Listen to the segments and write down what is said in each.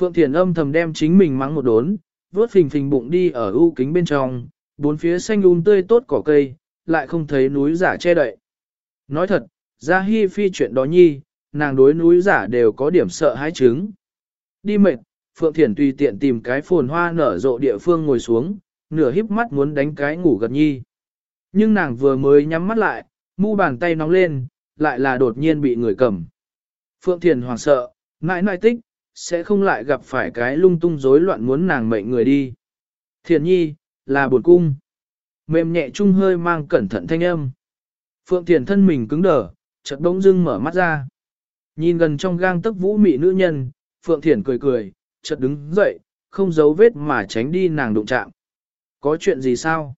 Phượng Thiền âm thầm đem chính mình mắng một đốn, vớt phình phình bụng đi ở ưu kính bên trong, bốn phía xanh un tươi tốt cỏ cây, lại không thấy núi giả che đậy. Nói thật, ra hi phi chuyện đó nhi, nàng đối núi giả đều có điểm sợ hãi trứng. Đi mệt, Phượng Thiển tùy tiện tìm cái phồn hoa nở rộ địa phương ngồi xuống, nửa híp mắt muốn đánh cái ngủ gật nhi. Nhưng nàng vừa mới nhắm mắt lại, mu bàn tay nóng lên, lại là đột nhiên bị người cầm. Phượng Thiền hoảng sợ, mãi mãi tích, sẽ không lại gặp phải cái lung tung rối loạn muốn nàng mệnh người đi. Thiền nhi, là buồn cung. Mềm nhẹ chung hơi mang cẩn thận thanh âm. Phượng Thiền thân mình cứng đờ, chợt bỗng dưng mở mắt ra. Nhìn gần trong gang tấc vũ mị nữ nhân, Phượng Thiền cười cười, chợt đứng dậy, không giấu vết mà tránh đi nàng đụng chạm. Có chuyện gì sao?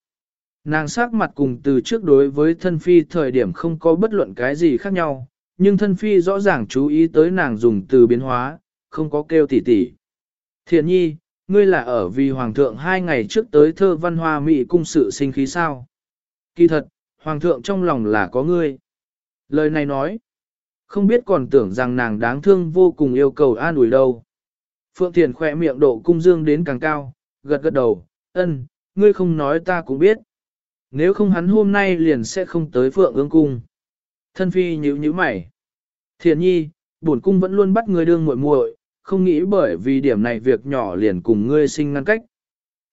Nàng sắc mặt cùng từ trước đối với thân phi thời điểm không có bất luận cái gì khác nhau, nhưng thân phi rõ ràng chú ý tới nàng dùng từ biến hóa, không có kêu tỉ tỉ. Thiện nhi, ngươi là ở vì hoàng thượng hai ngày trước tới thơ văn hoa mỹ cung sự sinh khí sao? Kỳ thật, hoàng thượng trong lòng là có ngươi. Lời này nói, không biết còn tưởng rằng nàng đáng thương vô cùng yêu cầu an ủi đâu. Phượng Thiền khỏe miệng độ cung dương đến càng cao, gật gật đầu, ân, ngươi không nói ta cũng biết. Nếu không hắn hôm nay liền sẽ không tới Phượng ương cung. Thân phi nhíu nhíu mày. Thiền nhi, bổn cung vẫn luôn bắt người đương muội muội, không nghĩ bởi vì điểm này việc nhỏ liền cùng ngươi sinh ngăn cách.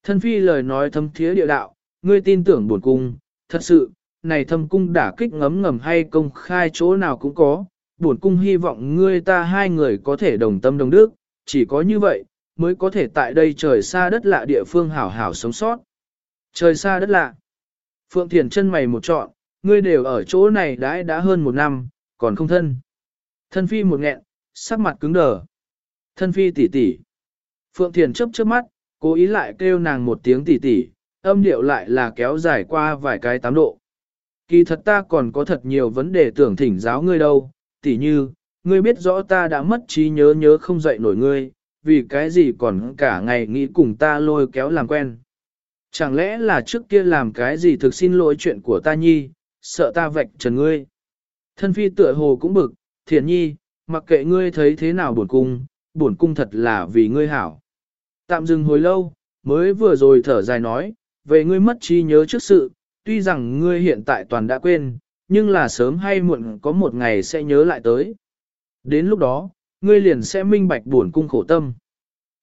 Thân phi lời nói thâm thiế địa đạo, ngươi tin tưởng bổn cung, thật sự, này thâm cung đả kích ngấm ngầm hay công khai chỗ nào cũng có, bổn cung hy vọng ngươi ta hai người có thể đồng tâm đồng đức, chỉ có như vậy, mới có thể tại đây trời xa đất lạ địa phương hảo hảo sống sót. Trời xa đất lạ. Phượng Thiền chân mày một trọn, ngươi đều ở chỗ này đã đã hơn một năm, còn không thân. Thân phi một nghẹn, sắc mặt cứng đờ. Thân phi tỷ tỷ. Phượng Thiền chấp trước mắt, cố ý lại kêu nàng một tiếng tỷ tỷ, âm điệu lại là kéo dài qua vài cái tám độ. Kỳ thật ta còn có thật nhiều vấn đề tưởng thỉnh giáo ngươi đâu, tỷ như, ngươi biết rõ ta đã mất trí nhớ nhớ không dậy nổi ngươi, vì cái gì còn cả ngày nghĩ cùng ta lôi kéo làm quen. Chẳng lẽ là trước kia làm cái gì thực xin lỗi chuyện của ta nhi, sợ ta vạch trần ngươi. Thân phi tựa hồ cũng bực, thiền nhi, mặc kệ ngươi thấy thế nào buồn cung, buồn cung thật là vì ngươi hảo. Tạm dừng hồi lâu, mới vừa rồi thở dài nói, về ngươi mất trí nhớ trước sự, tuy rằng ngươi hiện tại toàn đã quên, nhưng là sớm hay muộn có một ngày sẽ nhớ lại tới. Đến lúc đó, ngươi liền sẽ minh bạch buồn cung khổ tâm.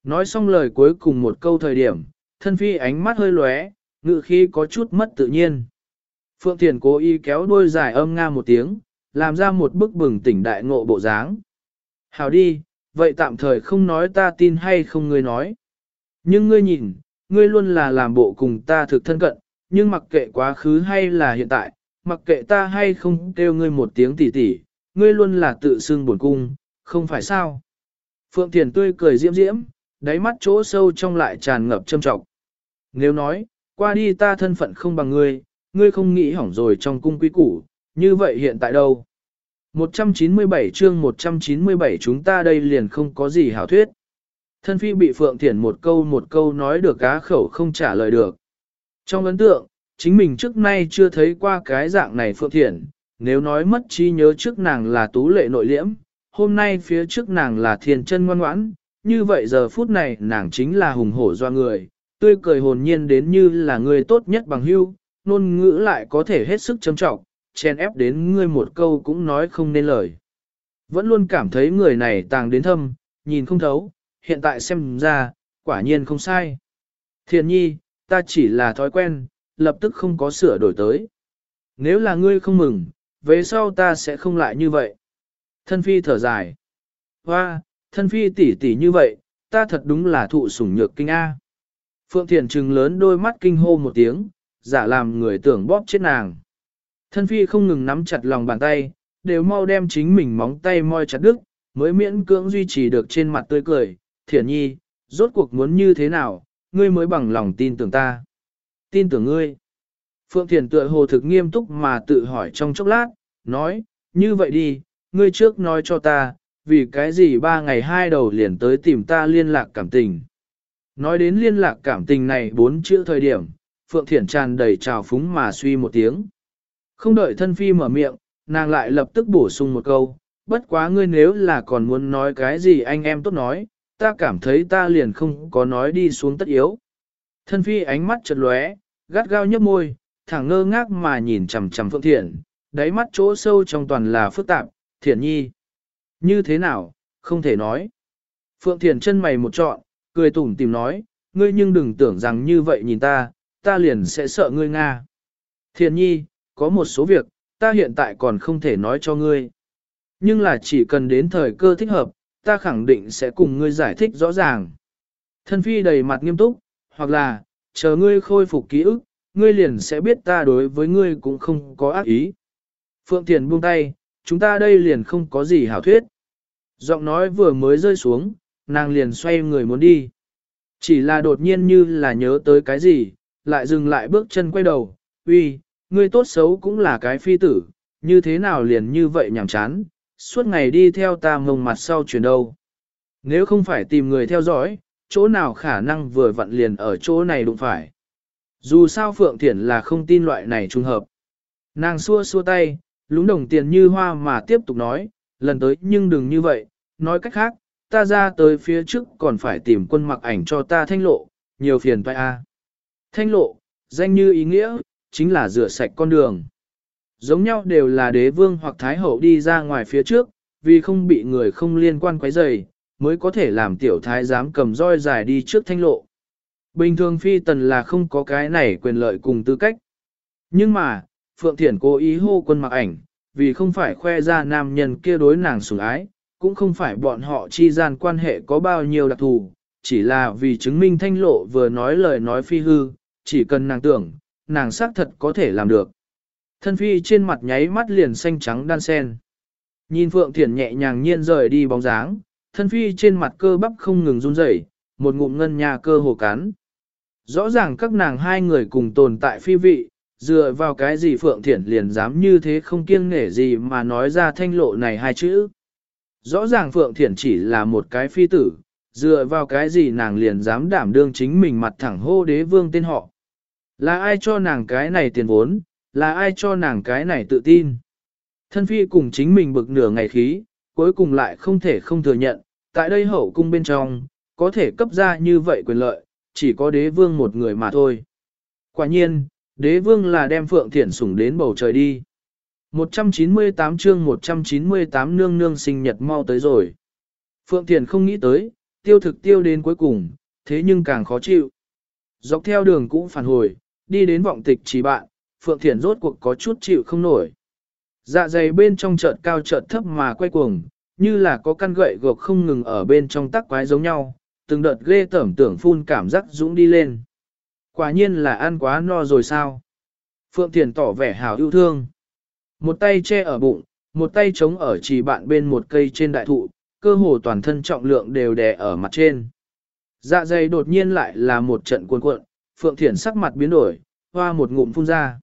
Nói xong lời cuối cùng một câu thời điểm, thân phi ánh mắt hơi lóe, ngự khi có chút mất tự nhiên. Phượng Thiền cố ý kéo đuôi dài âm nga một tiếng, làm ra một bức bừng tỉnh đại ngộ bộ dáng. Hào đi, vậy tạm thời không nói ta tin hay không ngươi nói. Nhưng ngươi nhìn, ngươi luôn là làm bộ cùng ta thực thân cận, nhưng mặc kệ quá khứ hay là hiện tại, mặc kệ ta hay không kêu ngươi một tiếng tỉ tỉ, ngươi luôn là tự xưng buồn cung, không phải sao. Phượng Thiền tươi cười diễm diễm, đáy mắt chỗ sâu trong lại tràn ngập châm trọng. Nếu nói, qua đi ta thân phận không bằng ngươi, ngươi không nghĩ hỏng rồi trong cung quý củ, như vậy hiện tại đâu? 197 chương 197 chúng ta đây liền không có gì hảo thuyết. Thân phi bị Phượng Thiển một câu một câu nói được cá khẩu không trả lời được. Trong ấn tượng, chính mình trước nay chưa thấy qua cái dạng này Phượng Thiển, nếu nói mất trí nhớ trước nàng là tú lệ nội liễm, hôm nay phía trước nàng là thiền chân ngoan ngoãn, như vậy giờ phút này nàng chính là hùng hổ doa người, tươi cười hồn nhiên đến như là người tốt nhất bằng hưu, nôn ngữ lại có thể hết sức châm trọng, chen ép đến ngươi một câu cũng nói không nên lời. Vẫn luôn cảm thấy người này tàng đến thâm, nhìn không thấu, hiện tại xem ra, quả nhiên không sai. Thiền nhi, ta chỉ là thói quen, lập tức không có sửa đổi tới. Nếu là ngươi không mừng, về sau ta sẽ không lại như vậy. Thân phi thở dài. Hoa, thân phi tỉ tỉ như vậy, ta thật đúng là thụ sủng nhược kinh A. Phượng Thiền trừng lớn đôi mắt kinh hô một tiếng, giả làm người tưởng bóp chết nàng. Thân phi không ngừng nắm chặt lòng bàn tay, đều mau đem chính mình móng tay moi chặt đứt, mới miễn cưỡng duy trì được trên mặt tươi cười. Thiển nhi, rốt cuộc muốn như thế nào, ngươi mới bằng lòng tin tưởng ta. Tin tưởng ngươi. Phượng Thiền tựa hồ thực nghiêm túc mà tự hỏi trong chốc lát, nói, như vậy đi, ngươi trước nói cho ta, vì cái gì ba ngày hai đầu liền tới tìm ta liên lạc cảm tình. Nói đến liên lạc cảm tình này bốn chữ thời điểm, Phượng Thiển tràn đầy trào phúng mà suy một tiếng. Không đợi thân phi mở miệng, nàng lại lập tức bổ sung một câu, bất quá ngươi nếu là còn muốn nói cái gì anh em tốt nói, ta cảm thấy ta liền không có nói đi xuống tất yếu. Thân phi ánh mắt chật lóe, gắt gao nhấp môi, thẳng ngơ ngác mà nhìn chằm chằm Phượng thiện, đáy mắt chỗ sâu trong toàn là phức tạp, thiện nhi. Như thế nào, không thể nói. Phượng thiện chân mày một trọn, cười tủm tìm nói, ngươi nhưng đừng tưởng rằng như vậy nhìn ta, ta liền sẽ sợ ngươi Nga. Thiện nhi, có một số việc, ta hiện tại còn không thể nói cho ngươi. Nhưng là chỉ cần đến thời cơ thích hợp, ta khẳng định sẽ cùng ngươi giải thích rõ ràng. Thân phi đầy mặt nghiêm túc, hoặc là, chờ ngươi khôi phục ký ức, ngươi liền sẽ biết ta đối với ngươi cũng không có ác ý. Phượng Thiền buông tay, chúng ta đây liền không có gì hảo thuyết. Giọng nói vừa mới rơi xuống, nàng liền xoay người muốn đi. Chỉ là đột nhiên như là nhớ tới cái gì, lại dừng lại bước chân quay đầu, uy, ngươi tốt xấu cũng là cái phi tử, như thế nào liền như vậy nhảm chán, suốt ngày đi theo ta ngông mặt sau chuyển đâu. Nếu không phải tìm người theo dõi, chỗ nào khả năng vừa vặn liền ở chỗ này đụng phải. Dù sao Phượng Thiển là không tin loại này trùng hợp. Nàng xua xua tay, lúng đồng tiền như hoa mà tiếp tục nói, lần tới nhưng đừng như vậy, nói cách khác, ta ra tới phía trước còn phải tìm quân mặc ảnh cho ta thanh lộ, nhiều phiền toại a. À. Thanh lộ, danh như ý nghĩa, chính là rửa sạch con đường. Giống nhau đều là đế vương hoặc thái hậu đi ra ngoài phía trước, vì không bị người không liên quan quấy rầy, mới có thể làm tiểu thái giám cầm roi dài đi trước thanh lộ. Bình thường phi tần là không có cái này quyền lợi cùng tư cách. Nhưng mà, Phượng Thiển cố ý hô quân mặc ảnh, vì không phải khoe ra nam nhân kia đối nàng sủng ái, cũng không phải bọn họ chi gian quan hệ có bao nhiêu đặc thù, chỉ là vì chứng minh thanh lộ vừa nói lời nói phi hư, chỉ cần nàng tưởng, nàng xác thật có thể làm được. Thân phi trên mặt nháy mắt liền xanh trắng đan sen. Nhìn Phượng Thiển nhẹ nhàng nhiên rời đi bóng dáng, thân phi trên mặt cơ bắp không ngừng run rẩy, một ngụm ngân nhà cơ hồ cán. Rõ ràng các nàng hai người cùng tồn tại phi vị, dựa vào cái gì Phượng Thiển liền dám như thế không kiêng nghể gì mà nói ra thanh lộ này hai chữ. Rõ ràng Phượng Thiển chỉ là một cái phi tử, dựa vào cái gì nàng liền dám đảm đương chính mình mặt thẳng hô đế vương tên họ. Là ai cho nàng cái này tiền vốn, là ai cho nàng cái này tự tin. Thân phi cùng chính mình bực nửa ngày khí, cuối cùng lại không thể không thừa nhận, tại đây hậu cung bên trong, có thể cấp ra như vậy quyền lợi, chỉ có đế vương một người mà thôi. Quả nhiên, đế vương là đem Phượng Thiển sủng đến bầu trời đi. 198 chương 198 nương nương sinh nhật mau tới rồi. Phượng thiền không nghĩ tới, tiêu thực tiêu đến cuối cùng, thế nhưng càng khó chịu. Dọc theo đường cũ phản hồi, đi đến vọng tịch chỉ bạn, Phượng Thiển rốt cuộc có chút chịu không nổi. Dạ dày bên trong chợt cao chợt thấp mà quay cuồng, như là có căn gậy gộc không ngừng ở bên trong tắc quái giống nhau, từng đợt ghê tởm tưởng phun cảm giác dũng đi lên. Quả nhiên là ăn quá no rồi sao? Phượng Thiền tỏ vẻ hào yêu thương. Một tay che ở bụng, một tay chống ở chỉ bạn bên một cây trên đại thụ, cơ hồ toàn thân trọng lượng đều đè ở mặt trên. Dạ dày đột nhiên lại là một trận cuộn cuộn, Phượng Thiển sắc mặt biến đổi, hoa một ngụm phun ra.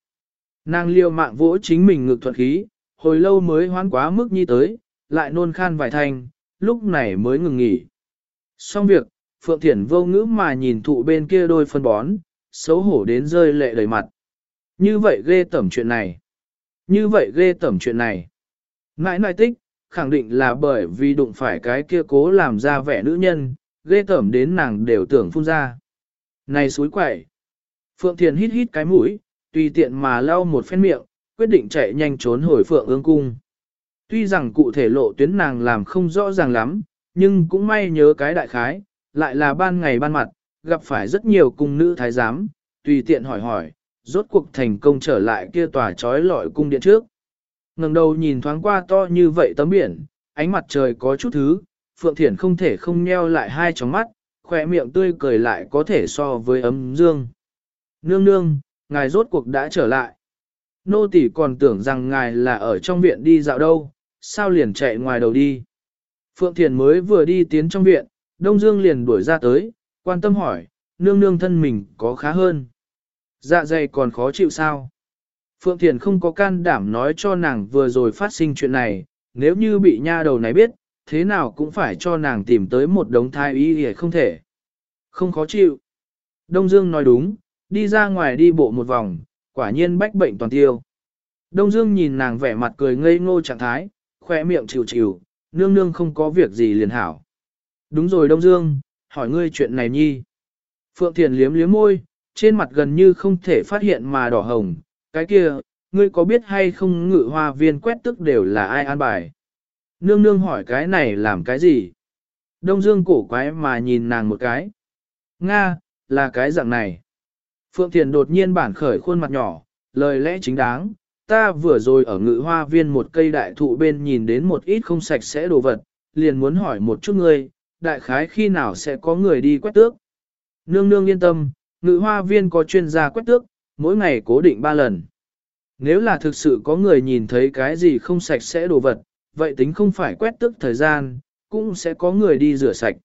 Nàng liêu mạng vỗ chính mình ngực thuận khí, hồi lâu mới hoán quá mức nhi tới, lại nôn khan vài thanh, lúc này mới ngừng nghỉ. Xong việc, Phượng Thiển vô ngữ mà nhìn thụ bên kia đôi phân bón, xấu hổ đến rơi lệ đầy mặt. Như vậy ghê tẩm chuyện này. Như vậy ghê tẩm chuyện này. Ngãi nãi tích, khẳng định là bởi vì đụng phải cái kia cố làm ra vẻ nữ nhân, ghê tẩm đến nàng đều tưởng phun ra. Này suối quẩy. Phượng Thiền hít hít cái mũi, tùy tiện mà lau một phen miệng, quyết định chạy nhanh trốn hồi Phượng ương cung. Tuy rằng cụ thể lộ tuyến nàng làm không rõ ràng lắm, nhưng cũng may nhớ cái đại khái, lại là ban ngày ban mặt, gặp phải rất nhiều cung nữ thái giám, tùy tiện hỏi hỏi, rốt cuộc thành công trở lại kia tòa trói lọi cung điện trước. ngẩng đầu nhìn thoáng qua to như vậy tấm biển, ánh mặt trời có chút thứ, Phượng Thiển không thể không nheo lại hai tròng mắt, khỏe miệng tươi cười lại có thể so với ấm dương. Nương nương, ngài rốt cuộc đã trở lại. Nô tỷ còn tưởng rằng ngài là ở trong viện đi dạo đâu, sao liền chạy ngoài đầu đi. Phượng Thiền mới vừa đi tiến trong viện, Đông Dương liền đuổi ra tới, quan tâm hỏi, nương nương thân mình có khá hơn. Dạ dày còn khó chịu sao? Phượng Thiền không có can đảm nói cho nàng vừa rồi phát sinh chuyện này, nếu như bị nha đầu này biết, thế nào cũng phải cho nàng tìm tới một đống thai y hề không thể. Không khó chịu. Đông Dương nói đúng, đi ra ngoài đi bộ một vòng, quả nhiên bách bệnh toàn tiêu. Đông Dương nhìn nàng vẻ mặt cười ngây ngô trạng thái, khoe miệng chịu chịu, nương nương không có việc gì liền hảo. Đúng rồi Đông Dương, hỏi ngươi chuyện này nhi. Phượng Thiền liếm liếm môi, trên mặt gần như không thể phát hiện mà đỏ hồng. Cái kia, ngươi có biết hay không ngự hoa viên quét tức đều là ai an bài? Nương nương hỏi cái này làm cái gì? Đông Dương cổ quái mà nhìn nàng một cái. Nga, là cái dạng này. Phượng Thiền đột nhiên bản khởi khuôn mặt nhỏ, lời lẽ chính đáng. Ta vừa rồi ở ngự hoa viên một cây đại thụ bên nhìn đến một ít không sạch sẽ đồ vật, liền muốn hỏi một chút ngươi, đại khái khi nào sẽ có người đi quét tước. Nương nương yên tâm, ngự hoa viên có chuyên gia quét tước, mỗi ngày cố định 3 lần. Nếu là thực sự có người nhìn thấy cái gì không sạch sẽ đồ vật, vậy tính không phải quét tước thời gian, cũng sẽ có người đi rửa sạch.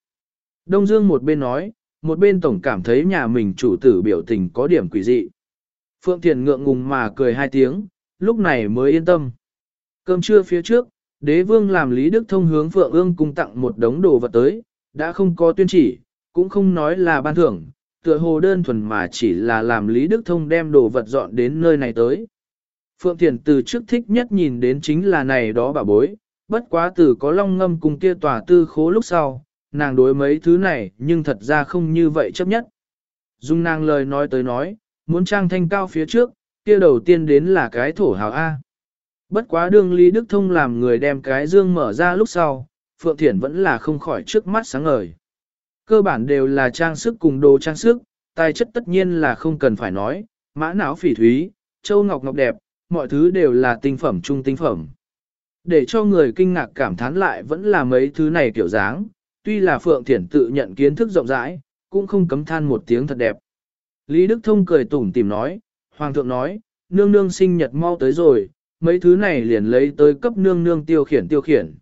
Đông Dương một bên nói, một bên tổng cảm thấy nhà mình chủ tử biểu tình có điểm quỷ dị. Phượng Thiền ngượng ngùng mà cười hai tiếng, lúc này mới yên tâm. Cơm trưa phía trước, đế vương làm Lý Đức Thông hướng Phượng ương cung tặng một đống đồ vật tới, đã không có tuyên chỉ, cũng không nói là ban thưởng, tựa hồ đơn thuần mà chỉ là làm Lý Đức Thông đem đồ vật dọn đến nơi này tới. Phượng Thiền từ trước thích nhất nhìn đến chính là này đó bà bối, bất quá từ có long ngâm cùng kia tòa tư khố lúc sau, nàng đối mấy thứ này nhưng thật ra không như vậy chấp nhất. Dung nàng lời nói tới nói, muốn trang thanh cao phía trước, kia đầu tiên đến là cái thổ hào A. Bất quá đương Lý Đức Thông làm người đem cái dương mở ra lúc sau, Phượng Thiển vẫn là không khỏi trước mắt sáng ngời. Cơ bản đều là trang sức cùng đồ trang sức, tài chất tất nhiên là không cần phải nói, mã não phỉ thúy, châu ngọc ngọc đẹp, mọi thứ đều là tinh phẩm trung tinh phẩm. Để cho người kinh ngạc cảm thán lại vẫn là mấy thứ này kiểu dáng, tuy là Phượng Thiển tự nhận kiến thức rộng rãi, cũng không cấm than một tiếng thật đẹp. Lý Đức Thông cười tủm tìm nói, Hoàng thượng nói, nương nương sinh nhật mau tới rồi, mấy thứ này liền lấy tới cấp nương nương tiêu khiển tiêu khiển.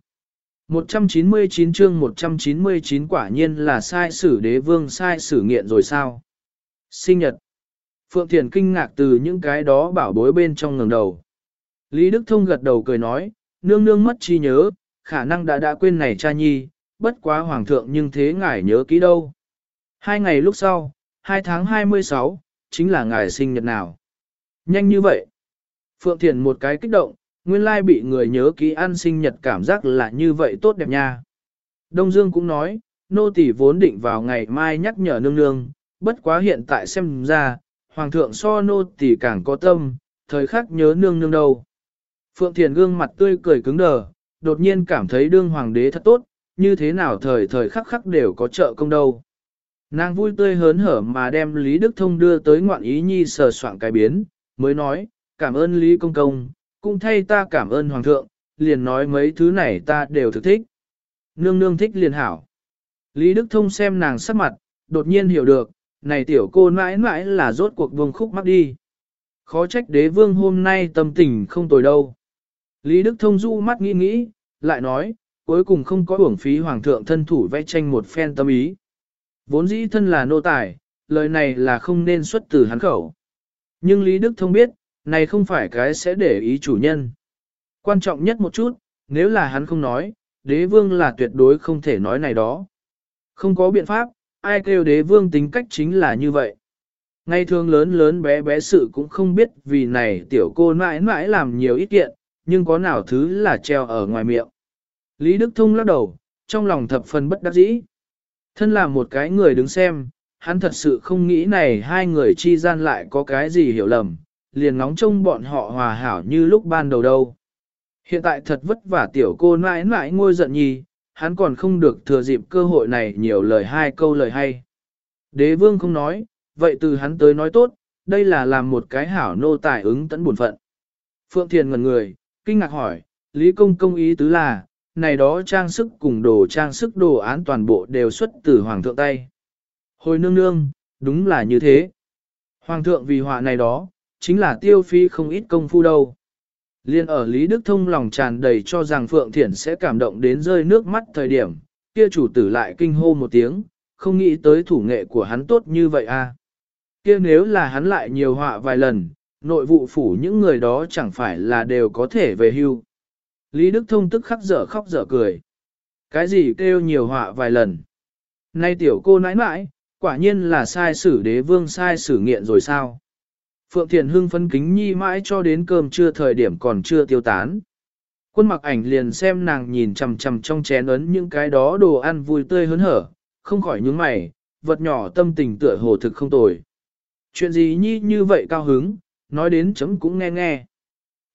199 chương 199 quả nhiên là sai sử đế vương sai sử nghiện rồi sao? Sinh nhật. Phượng Thiền kinh ngạc từ những cái đó bảo bối bên trong ngẩng đầu. Lý Đức Thông gật đầu cười nói, nương nương mất chi nhớ, khả năng đã đã quên này cha nhi, bất quá hoàng thượng nhưng thế ngài nhớ kỹ đâu. Hai ngày lúc sau, hai tháng 26, chính là ngài sinh nhật nào. Nhanh như vậy. Phượng Thiền một cái kích động, nguyên lai bị người nhớ kỹ ăn sinh nhật cảm giác là như vậy tốt đẹp nha. Đông Dương cũng nói, nô tỷ vốn định vào ngày mai nhắc nhở nương nương, bất quá hiện tại xem ra, hoàng thượng so nô tỳ càng có tâm, thời khắc nhớ nương nương đâu. Phượng Thiền gương mặt tươi cười cứng đờ, đột nhiên cảm thấy đương hoàng đế thật tốt, như thế nào thời thời khắc khắc đều có trợ công đâu. Nàng vui tươi hớn hở mà đem Lý Đức Thông đưa tới ngoạn ý nhi sờ soạn cái biến, mới nói, cảm ơn Lý Công Công, cũng thay ta cảm ơn Hoàng thượng, liền nói mấy thứ này ta đều thực thích. Nương nương thích liền hảo. Lý Đức Thông xem nàng sắc mặt, đột nhiên hiểu được, này tiểu cô mãi mãi là rốt cuộc vương khúc mắc đi. Khó trách đế vương hôm nay tâm tình không tồi đâu. Lý Đức Thông du mắt nghĩ nghĩ, lại nói, cuối cùng không có uổng phí hoàng thượng thân thủ vẽ tranh một phen tâm ý. Vốn dĩ thân là nô tài, lời này là không nên xuất từ hắn khẩu. Nhưng Lý Đức Thông biết, này không phải cái sẽ để ý chủ nhân. Quan trọng nhất một chút, nếu là hắn không nói, đế vương là tuyệt đối không thể nói này đó. Không có biện pháp, ai kêu đế vương tính cách chính là như vậy. Ngay thường lớn lớn bé bé sự cũng không biết vì này tiểu cô mãi mãi làm nhiều ít kiện, nhưng có nào thứ là treo ở ngoài miệng. Lý Đức Thông lắc đầu, trong lòng thập phần bất đắc dĩ. Thân là một cái người đứng xem, hắn thật sự không nghĩ này hai người chi gian lại có cái gì hiểu lầm, liền ngóng trông bọn họ hòa hảo như lúc ban đầu đâu. Hiện tại thật vất vả tiểu cô mãi mãi ngôi giận nhì hắn còn không được thừa dịp cơ hội này nhiều lời hai câu lời hay. Đế vương không nói, vậy từ hắn tới nói tốt, đây là làm một cái hảo nô tài ứng tận buồn phận. Phượng Thiền ngần người, kinh ngạc hỏi, Lý Công công ý tứ là, này đó trang sức cùng đồ trang sức đồ án toàn bộ đều xuất từ Hoàng thượng tay. Hồi nương nương, đúng là như thế. Hoàng thượng vì họa này đó, chính là tiêu phí không ít công phu đâu. Liên ở Lý Đức Thông lòng tràn đầy cho rằng Phượng Thiển sẽ cảm động đến rơi nước mắt thời điểm, kia chủ tử lại kinh hô một tiếng, không nghĩ tới thủ nghệ của hắn tốt như vậy à. Kia nếu là hắn lại nhiều họa vài lần, nội vụ phủ những người đó chẳng phải là đều có thể về hưu. Lý Đức Thông tức khắc dở khóc dở cười. Cái gì kêu nhiều họa vài lần? Nay tiểu cô nãi nãi, quả nhiên là sai sử đế vương sai sử nghiện rồi sao? Phượng Thiền Hưng phân kính nhi mãi cho đến cơm trưa thời điểm còn chưa tiêu tán. Quân mặc ảnh liền xem nàng nhìn chầm chầm trong chén ấn những cái đó đồ ăn vui tươi hớn hở, không khỏi nhướng mày, vật nhỏ tâm tình tựa hồ thực không tồi. Chuyện gì nhi như vậy cao hứng, nói đến chấm cũng nghe nghe.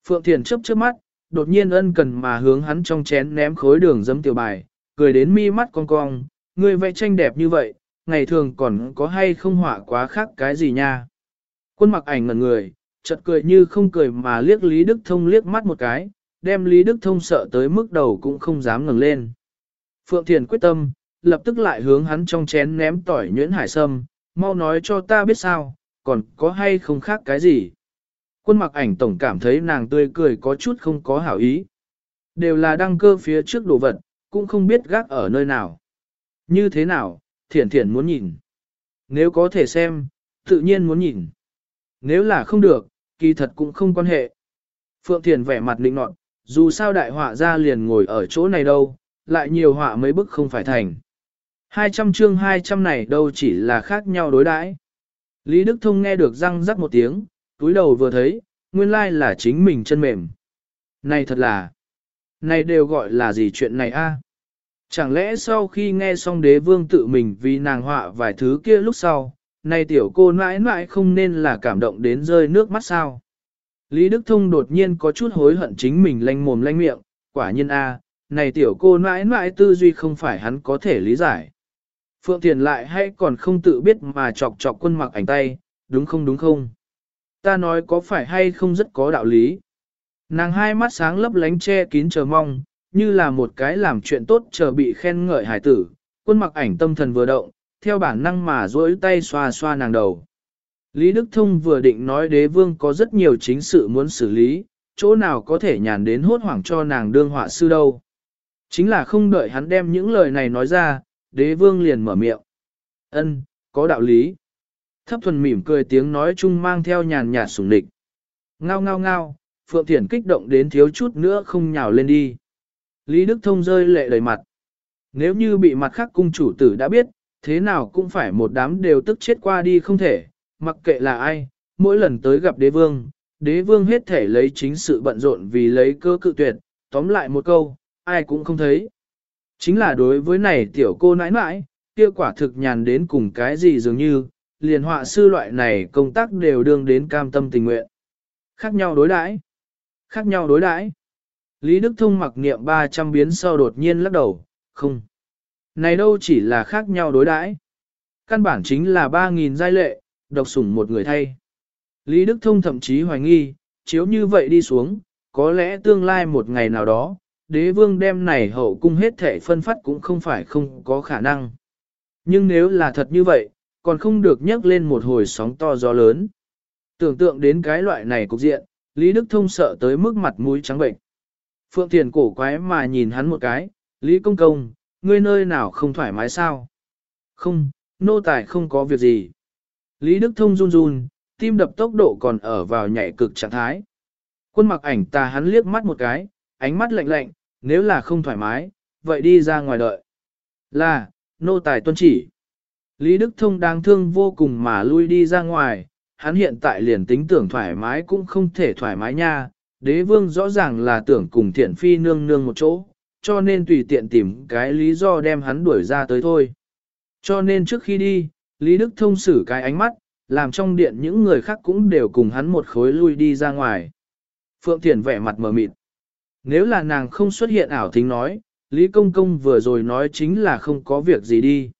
Phượng Thiền chấp trước mắt, đột nhiên ân cần mà hướng hắn trong chén ném khối đường dấm tiểu bài, cười đến mi mắt cong cong, người vẽ tranh đẹp như vậy, ngày thường còn có hay không họa quá khác cái gì nha. Quân mặc ảnh ngẩn người, chợt cười như không cười mà liếc Lý Đức Thông liếc mắt một cái, đem Lý Đức Thông sợ tới mức đầu cũng không dám ngẩng lên. Phượng Thiền quyết tâm, lập tức lại hướng hắn trong chén ném tỏi nhuyễn hải sâm, mau nói cho ta biết sao, còn có hay không khác cái gì. Quân mặc ảnh tổng cảm thấy nàng tươi cười có chút không có hảo ý. Đều là đăng cơ phía trước đồ vật, cũng không biết gác ở nơi nào. Như thế nào, thiển thiển muốn nhìn. Nếu có thể xem, tự nhiên muốn nhìn. Nếu là không được, kỳ thật cũng không quan hệ. Phượng Thiền vẻ mặt định nọt, dù sao đại họa ra liền ngồi ở chỗ này đâu, lại nhiều họa mấy bức không phải thành. 200 chương 200 này đâu chỉ là khác nhau đối đãi. Lý Đức Thông nghe được răng rắc một tiếng, túi đầu vừa thấy, nguyên lai là chính mình chân mềm. Này thật là, này đều gọi là gì chuyện này a? À? Chẳng lẽ sau khi nghe xong đế vương tự mình vì nàng họa vài thứ kia lúc sau, này tiểu cô mãi mãi không nên là cảm động đến rơi nước mắt sao? Lý Đức Thông đột nhiên có chút hối hận chính mình lanh mồm lanh miệng, quả nhiên a, này tiểu cô mãi mãi tư duy không phải hắn có thể lý giải. Phượng Thiền lại hay còn không tự biết mà chọc chọc quân mặc ảnh tay, đúng không đúng không? Ta nói có phải hay không rất có đạo lý. Nàng hai mắt sáng lấp lánh che kín chờ mong, như là một cái làm chuyện tốt chờ bị khen ngợi hải tử. Quân mặc ảnh tâm thần vừa động, theo bản năng mà duỗi tay xoa xoa nàng đầu. Lý Đức Thông vừa định nói đế vương có rất nhiều chính sự muốn xử lý, chỗ nào có thể nhàn đến hốt hoảng cho nàng đương họa sư đâu. Chính là không đợi hắn đem những lời này nói ra, đế vương liền mở miệng. Ân, có đạo lý. Thấp thuần mỉm cười tiếng nói chung mang theo nhàn nhạt sủng địch. Ngao ngao ngao, Phượng Thiển kích động đến thiếu chút nữa không nhào lên đi. Lý Đức Thông rơi lệ đầy mặt. Nếu như bị mặt khác cung chủ tử đã biết, thế nào cũng phải một đám đều tức chết qua đi không thể, mặc kệ là ai, mỗi lần tới gặp đế vương, đế vương hết thể lấy chính sự bận rộn vì lấy cơ cự tuyệt, tóm lại một câu, ai cũng không thấy. Chính là đối với này tiểu cô nãi nãi, kia quả thực nhàn đến cùng cái gì dường như, liền họa sư loại này công tác đều đương đến cam tâm tình nguyện. Khác nhau đối đãi, khác nhau đối đãi. Lý Đức Thông mặc niệm 300 biến sau đột nhiên lắc đầu, không. Này đâu chỉ là khác nhau đối đãi. Căn bản chính là 3.000 giai lệ, độc sủng một người thay. Lý Đức Thông thậm chí hoài nghi, chiếu như vậy đi xuống, có lẽ tương lai một ngày nào đó, đế vương đem này hậu cung hết thể phân phát cũng không phải không có khả năng. Nhưng nếu là thật như vậy, còn không được nhắc lên một hồi sóng to gió lớn. Tưởng tượng đến cái loại này cục diện, Lý Đức Thông sợ tới mức mặt mũi trắng bệnh. Phượng Thiền cổ quái mà nhìn hắn một cái, Lý Công Công, ngươi nơi nào không thoải mái sao? Không, nô tài không có việc gì. Lý Đức Thông run run, tim đập tốc độ còn ở vào nhảy cực trạng thái. Quân mặc ảnh ta hắn liếc mắt một cái, ánh mắt lạnh lạnh, nếu là không thoải mái, vậy đi ra ngoài đợi. Là, nô tài tuân chỉ. Lý Đức Thông đang thương vô cùng mà lui đi ra ngoài, hắn hiện tại liền tính tưởng thoải mái cũng không thể thoải mái nha, đế vương rõ ràng là tưởng cùng thiện phi nương nương một chỗ, cho nên tùy tiện tìm cái lý do đem hắn đuổi ra tới thôi. Cho nên trước khi đi, Lý Đức Thông xử cái ánh mắt, làm trong điện những người khác cũng đều cùng hắn một khối lui đi ra ngoài. Phượng Thiển vẻ mặt mờ mịt. Nếu là nàng không xuất hiện ảo thính nói, Lý Công Công vừa rồi nói chính là không có việc gì đi.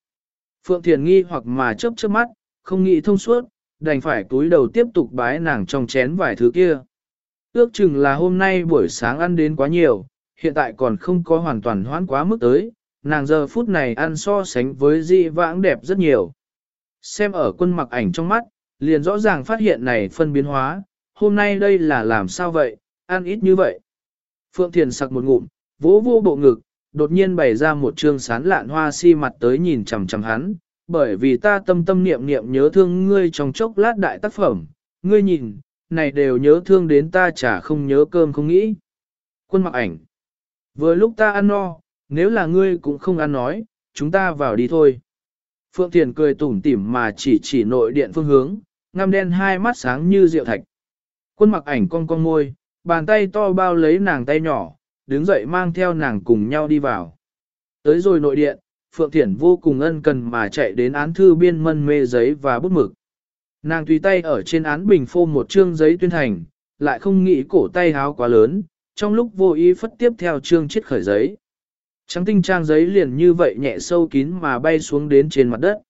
Phượng Thiền nghi hoặc mà chớp chớp mắt, không nghĩ thông suốt, đành phải túi đầu tiếp tục bái nàng trong chén vài thứ kia. Ước chừng là hôm nay buổi sáng ăn đến quá nhiều, hiện tại còn không có hoàn toàn hoãn quá mức tới, nàng giờ phút này ăn so sánh với di vãng đẹp rất nhiều. Xem ở quân mặc ảnh trong mắt, liền rõ ràng phát hiện này phân biến hóa, hôm nay đây là làm sao vậy, ăn ít như vậy. Phượng Thiền sặc một ngụm, vỗ vô bộ ngực, đột nhiên bày ra một trương sán lạn hoa si mặt tới nhìn chằm chằm hắn, bởi vì ta tâm tâm niệm niệm nhớ thương ngươi trong chốc lát đại tác phẩm, ngươi nhìn, này đều nhớ thương đến ta chả không nhớ cơm không nghĩ. Quân mặc ảnh, vừa lúc ta ăn no, nếu là ngươi cũng không ăn nói, chúng ta vào đi thôi. Phượng Thiền cười tủm tỉm mà chỉ chỉ nội điện phương hướng, ngăm đen hai mắt sáng như rượu thạch. Quân mặc ảnh cong cong môi, bàn tay to bao lấy nàng tay nhỏ, đứng dậy mang theo nàng cùng nhau đi vào. Tới rồi nội điện, Phượng Thiển vô cùng ân cần mà chạy đến án thư biên mân mê giấy và bút mực. Nàng tùy tay ở trên án bình phô một chương giấy tuyên thành, lại không nghĩ cổ tay háo quá lớn, trong lúc vô ý phất tiếp theo chương chiết khởi giấy. Trắng tinh trang giấy liền như vậy nhẹ sâu kín mà bay xuống đến trên mặt đất.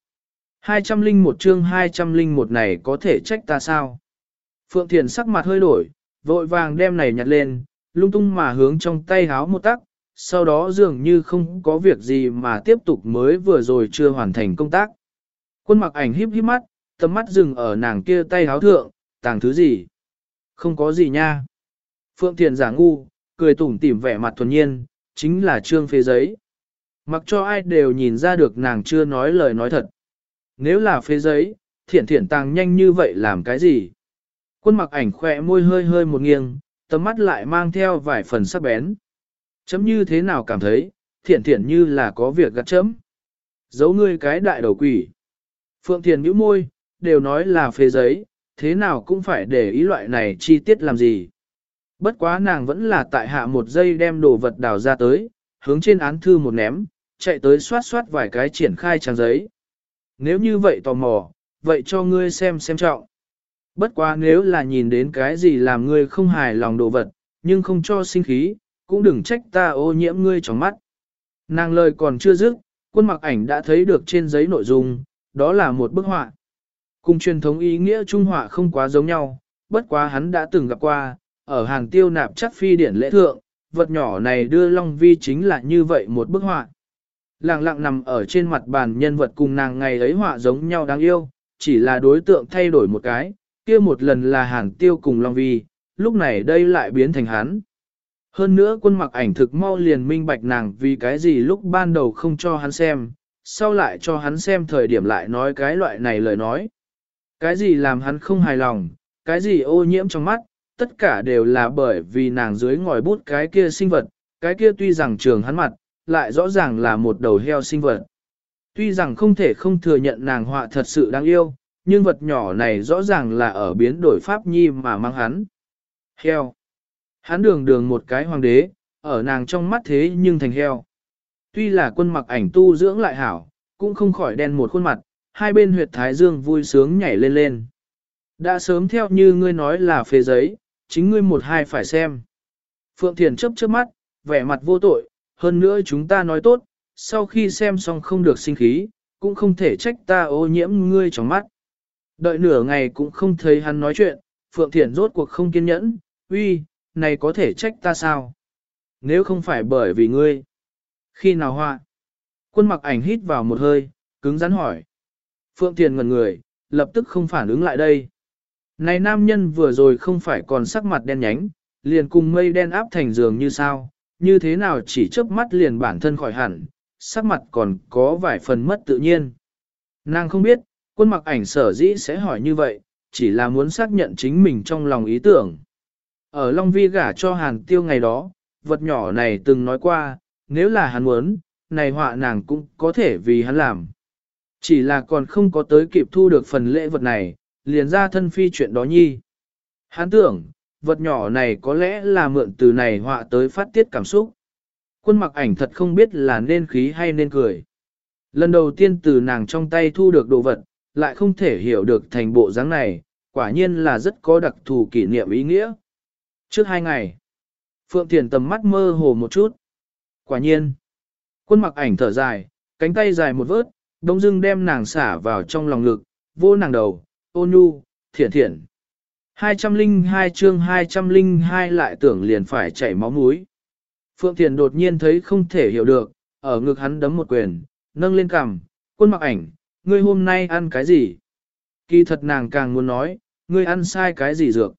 201 chương 201 này có thể trách ta sao? Phượng Thiền sắc mặt hơi đổi, vội vàng đem này nhặt lên, lung tung mà hướng trong tay háo một tắc, sau đó dường như không có việc gì mà tiếp tục mới vừa rồi chưa hoàn thành công tác. Quân mặc ảnh híp híp mắt, tầm mắt dừng ở nàng kia tay háo thượng, tàng thứ gì? Không có gì nha. Phượng Thiền giả ngu, cười tủm tỉm vẻ mặt thuần nhiên, chính là trương phế giấy. Mặc cho ai đều nhìn ra được nàng chưa nói lời nói thật. Nếu là phế giấy, thiển thiển tàng nhanh như vậy làm cái gì? Quân mặc ảnh khỏe môi hơi hơi một nghiêng, tầm mắt lại mang theo vài phần sắc bén. Chấm như thế nào cảm thấy, thiển thiển như là có việc gắt chấm. Giấu ngươi cái đại đầu quỷ. Phượng Thiền nhíu môi, đều nói là phế giấy, thế nào cũng phải để ý loại này chi tiết làm gì. Bất quá nàng vẫn là tại hạ một giây đem đồ vật đào ra tới, hướng trên án thư một ném, chạy tới soát soát vài cái triển khai trang giấy. Nếu như vậy tò mò, vậy cho ngươi xem xem trọng. Bất quá nếu là nhìn đến cái gì làm ngươi không hài lòng đồ vật, nhưng không cho sinh khí, cũng đừng trách ta ô nhiễm ngươi trong mắt. Nàng lời còn chưa dứt, quân mặc ảnh đã thấy được trên giấy nội dung, đó là một bức họa. Cùng truyền thống ý nghĩa Trung họa không quá giống nhau, bất quá hắn đã từng gặp qua, ở hàng tiêu nạp chắc phi điển lễ thượng, vật nhỏ này đưa Long Vi chính là như vậy một bức họa. Lặng lặng nằm ở trên mặt bàn nhân vật cùng nàng ngày ấy họa giống nhau đáng yêu, chỉ là đối tượng thay đổi một cái, kia một lần là hàng tiêu cùng Long Vi, lúc này đây lại biến thành hắn. Hơn nữa quân mặc ảnh thực mau liền minh bạch nàng vì cái gì lúc ban đầu không cho hắn xem, sau lại cho hắn xem thời điểm lại nói cái loại này lời nói. Cái gì làm hắn không hài lòng, cái gì ô nhiễm trong mắt, tất cả đều là bởi vì nàng dưới ngòi bút cái kia sinh vật, cái kia tuy rằng trường hắn mặt, lại rõ ràng là một đầu heo sinh vật. Tuy rằng không thể không thừa nhận nàng họa thật sự đáng yêu, nhưng vật nhỏ này rõ ràng là ở biến đổi pháp nhi mà mang hắn. Heo. Hắn đường đường một cái hoàng đế, ở nàng trong mắt thế nhưng thành heo. Tuy là quân mặc ảnh tu dưỡng lại hảo, cũng không khỏi đen một khuôn mặt, hai bên huyệt thái dương vui sướng nhảy lên lên. Đã sớm theo như ngươi nói là phê giấy, chính ngươi một hai phải xem. Phượng Thiền chấp trước mắt, vẻ mặt vô tội, hơn nữa chúng ta nói tốt, sau khi xem xong không được sinh khí, cũng không thể trách ta ô nhiễm ngươi trong mắt. Đợi nửa ngày cũng không thấy hắn nói chuyện, Phượng Thiền rốt cuộc không kiên nhẫn, uy, này có thể trách ta sao? Nếu không phải bởi vì ngươi. Khi nào hoa? Quân mặc ảnh hít vào một hơi, cứng rắn hỏi. Phượng Thiền ngần người, lập tức không phản ứng lại đây. Này nam nhân vừa rồi không phải còn sắc mặt đen nhánh, liền cùng mây đen áp thành giường như sao, như thế nào chỉ chớp mắt liền bản thân khỏi hẳn, sắc mặt còn có vài phần mất tự nhiên. Nàng không biết, quân mặc ảnh sở dĩ sẽ hỏi như vậy, chỉ là muốn xác nhận chính mình trong lòng ý tưởng. Ở Long Vi gả cho Hàn Tiêu ngày đó, vật nhỏ này từng nói qua, nếu là hắn muốn, này họa nàng cũng có thể vì hắn làm. Chỉ là còn không có tới kịp thu được phần lễ vật này, liền ra thân phi chuyện đó nhi. Hắn tưởng, vật nhỏ này có lẽ là mượn từ này họa tới phát tiết cảm xúc. Quân mặc ảnh thật không biết là nên khí hay nên cười. Lần đầu tiên từ nàng trong tay thu được đồ vật, lại không thể hiểu được thành bộ dáng này, quả nhiên là rất có đặc thù kỷ niệm ý nghĩa. Trước hai ngày, Phượng Thiền tầm mắt mơ hồ một chút. Quả nhiên, quân mặc ảnh thở dài, cánh tay dài một vớt, đông dưng đem nàng xả vào trong lòng ngực, vô nàng đầu, ô nhu, thiện thiện. 202 chương 202 lại tưởng liền phải chảy máu mũi. Phượng Thiền đột nhiên thấy không thể hiểu được, ở ngực hắn đấm một quyền, nâng lên cằm, quân mặc ảnh, ngươi hôm nay ăn cái gì? Kỳ thật nàng càng muốn nói, ngươi ăn sai cái gì dược?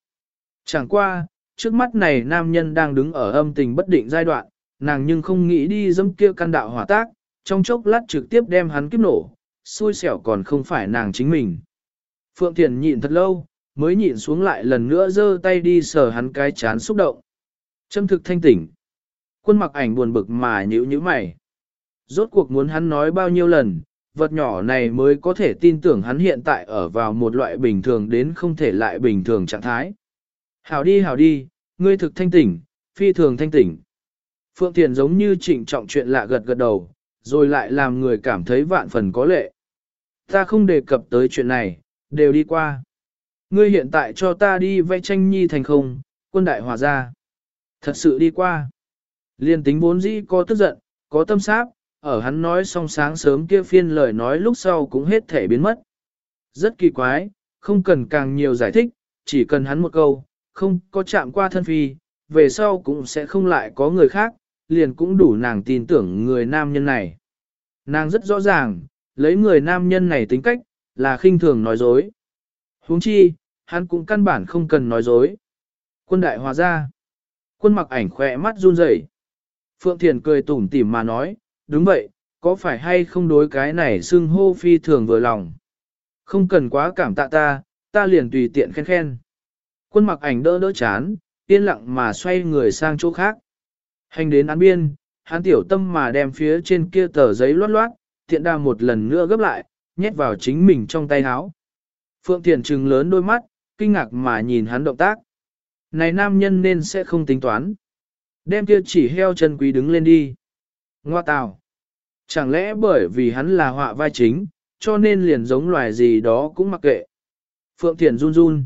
Chẳng qua, trước mắt này nam nhân đang đứng ở âm tình bất định giai đoạn, nàng nhưng không nghĩ đi dâm kia căn đạo hỏa tác, trong chốc lát trực tiếp đem hắn kiếp nổ, xui xẻo còn không phải nàng chính mình. Phượng Thiền nhịn thật lâu, mới nhịn xuống lại lần nữa giơ tay đi sờ hắn cái chán xúc động. Châm thực thanh tỉnh. Quân mặc ảnh buồn bực mà nhữ như mày. Rốt cuộc muốn hắn nói bao nhiêu lần, vật nhỏ này mới có thể tin tưởng hắn hiện tại ở vào một loại bình thường đến không thể lại bình thường trạng thái. Hảo đi hảo đi, ngươi thực thanh tỉnh, phi thường thanh tỉnh. Phượng Thiền giống như trịnh trọng chuyện lạ gật gật đầu, rồi lại làm người cảm thấy vạn phần có lệ. Ta không đề cập tới chuyện này, đều đi qua. Ngươi hiện tại cho ta đi vẽ tranh nhi thành không, quân đại hòa ra. Thật sự đi qua. Liên tính vốn dĩ có tức giận, có tâm sát, ở hắn nói xong sáng sớm kia phiên lời nói lúc sau cũng hết thể biến mất. Rất kỳ quái, không cần càng nhiều giải thích, chỉ cần hắn một câu, không có chạm qua thân phi, về sau cũng sẽ không lại có người khác, liền cũng đủ nàng tin tưởng người nam nhân này. Nàng rất rõ ràng, lấy người nam nhân này tính cách, là khinh thường nói dối. huống chi, hắn cũng căn bản không cần nói dối. Quân đại hòa ra. Quân mặc ảnh khỏe mắt run rẩy. Phượng Thiền cười tủm tỉm mà nói, đúng vậy, có phải hay không đối cái này xưng hô phi thường vừa lòng. Không cần quá cảm tạ ta, ta liền tùy tiện khen khen. Quân mặc ảnh đỡ đỡ chán, yên lặng mà xoay người sang chỗ khác. Hành đến án biên, hắn tiểu tâm mà đem phía trên kia tờ giấy loát loát, thiện đa một lần nữa gấp lại, nhét vào chính mình trong tay áo. Phượng Thiền trừng lớn đôi mắt, kinh ngạc mà nhìn hắn động tác. Này nam nhân nên sẽ không tính toán. Đem kia chỉ heo chân quý đứng lên đi. Ngoa tào. Chẳng lẽ bởi vì hắn là họa vai chính, cho nên liền giống loài gì đó cũng mặc kệ. Phượng Thiền run run.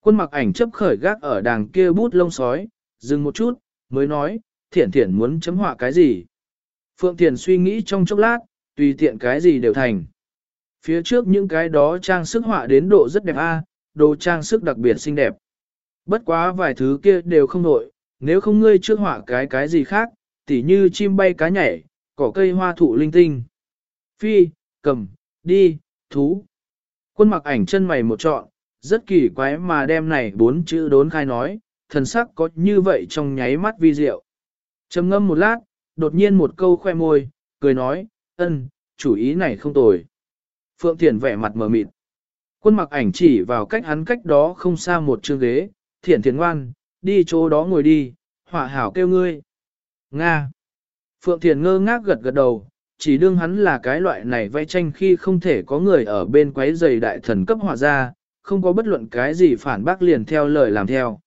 Quân mặc ảnh chấp khởi gác ở đàng kia bút lông sói, dừng một chút, mới nói, thiển thiển muốn chấm họa cái gì. Phượng Thiền suy nghĩ trong chốc lát, tùy tiện cái gì đều thành. Phía trước những cái đó trang sức họa đến độ rất đẹp a đồ trang sức đặc biệt xinh đẹp. Bất quá vài thứ kia đều không nổi, nếu không ngươi trước họa cái cái gì khác, tỉ như chim bay cá nhảy, cỏ cây hoa thụ linh tinh. Phi, cầm, đi, thú. Quân mặc ảnh chân mày một trọn, rất kỳ quái mà đem này bốn chữ đốn khai nói, thần sắc có như vậy trong nháy mắt vi diệu. trầm ngâm một lát, đột nhiên một câu khoe môi, cười nói, ân, chủ ý này không tồi. Phượng Thiển vẻ mặt mờ mịt. Quân mặc ảnh chỉ vào cách hắn cách đó không xa một chương ghế, thiển Thiển ngoan, đi chỗ đó ngồi đi, hỏa hảo kêu ngươi. Nga. Phượng Thiển ngơ ngác gật gật đầu, chỉ đương hắn là cái loại này vẽ tranh khi không thể có người ở bên quấy giày đại thần cấp họa ra, không có bất luận cái gì phản bác liền theo lời làm theo.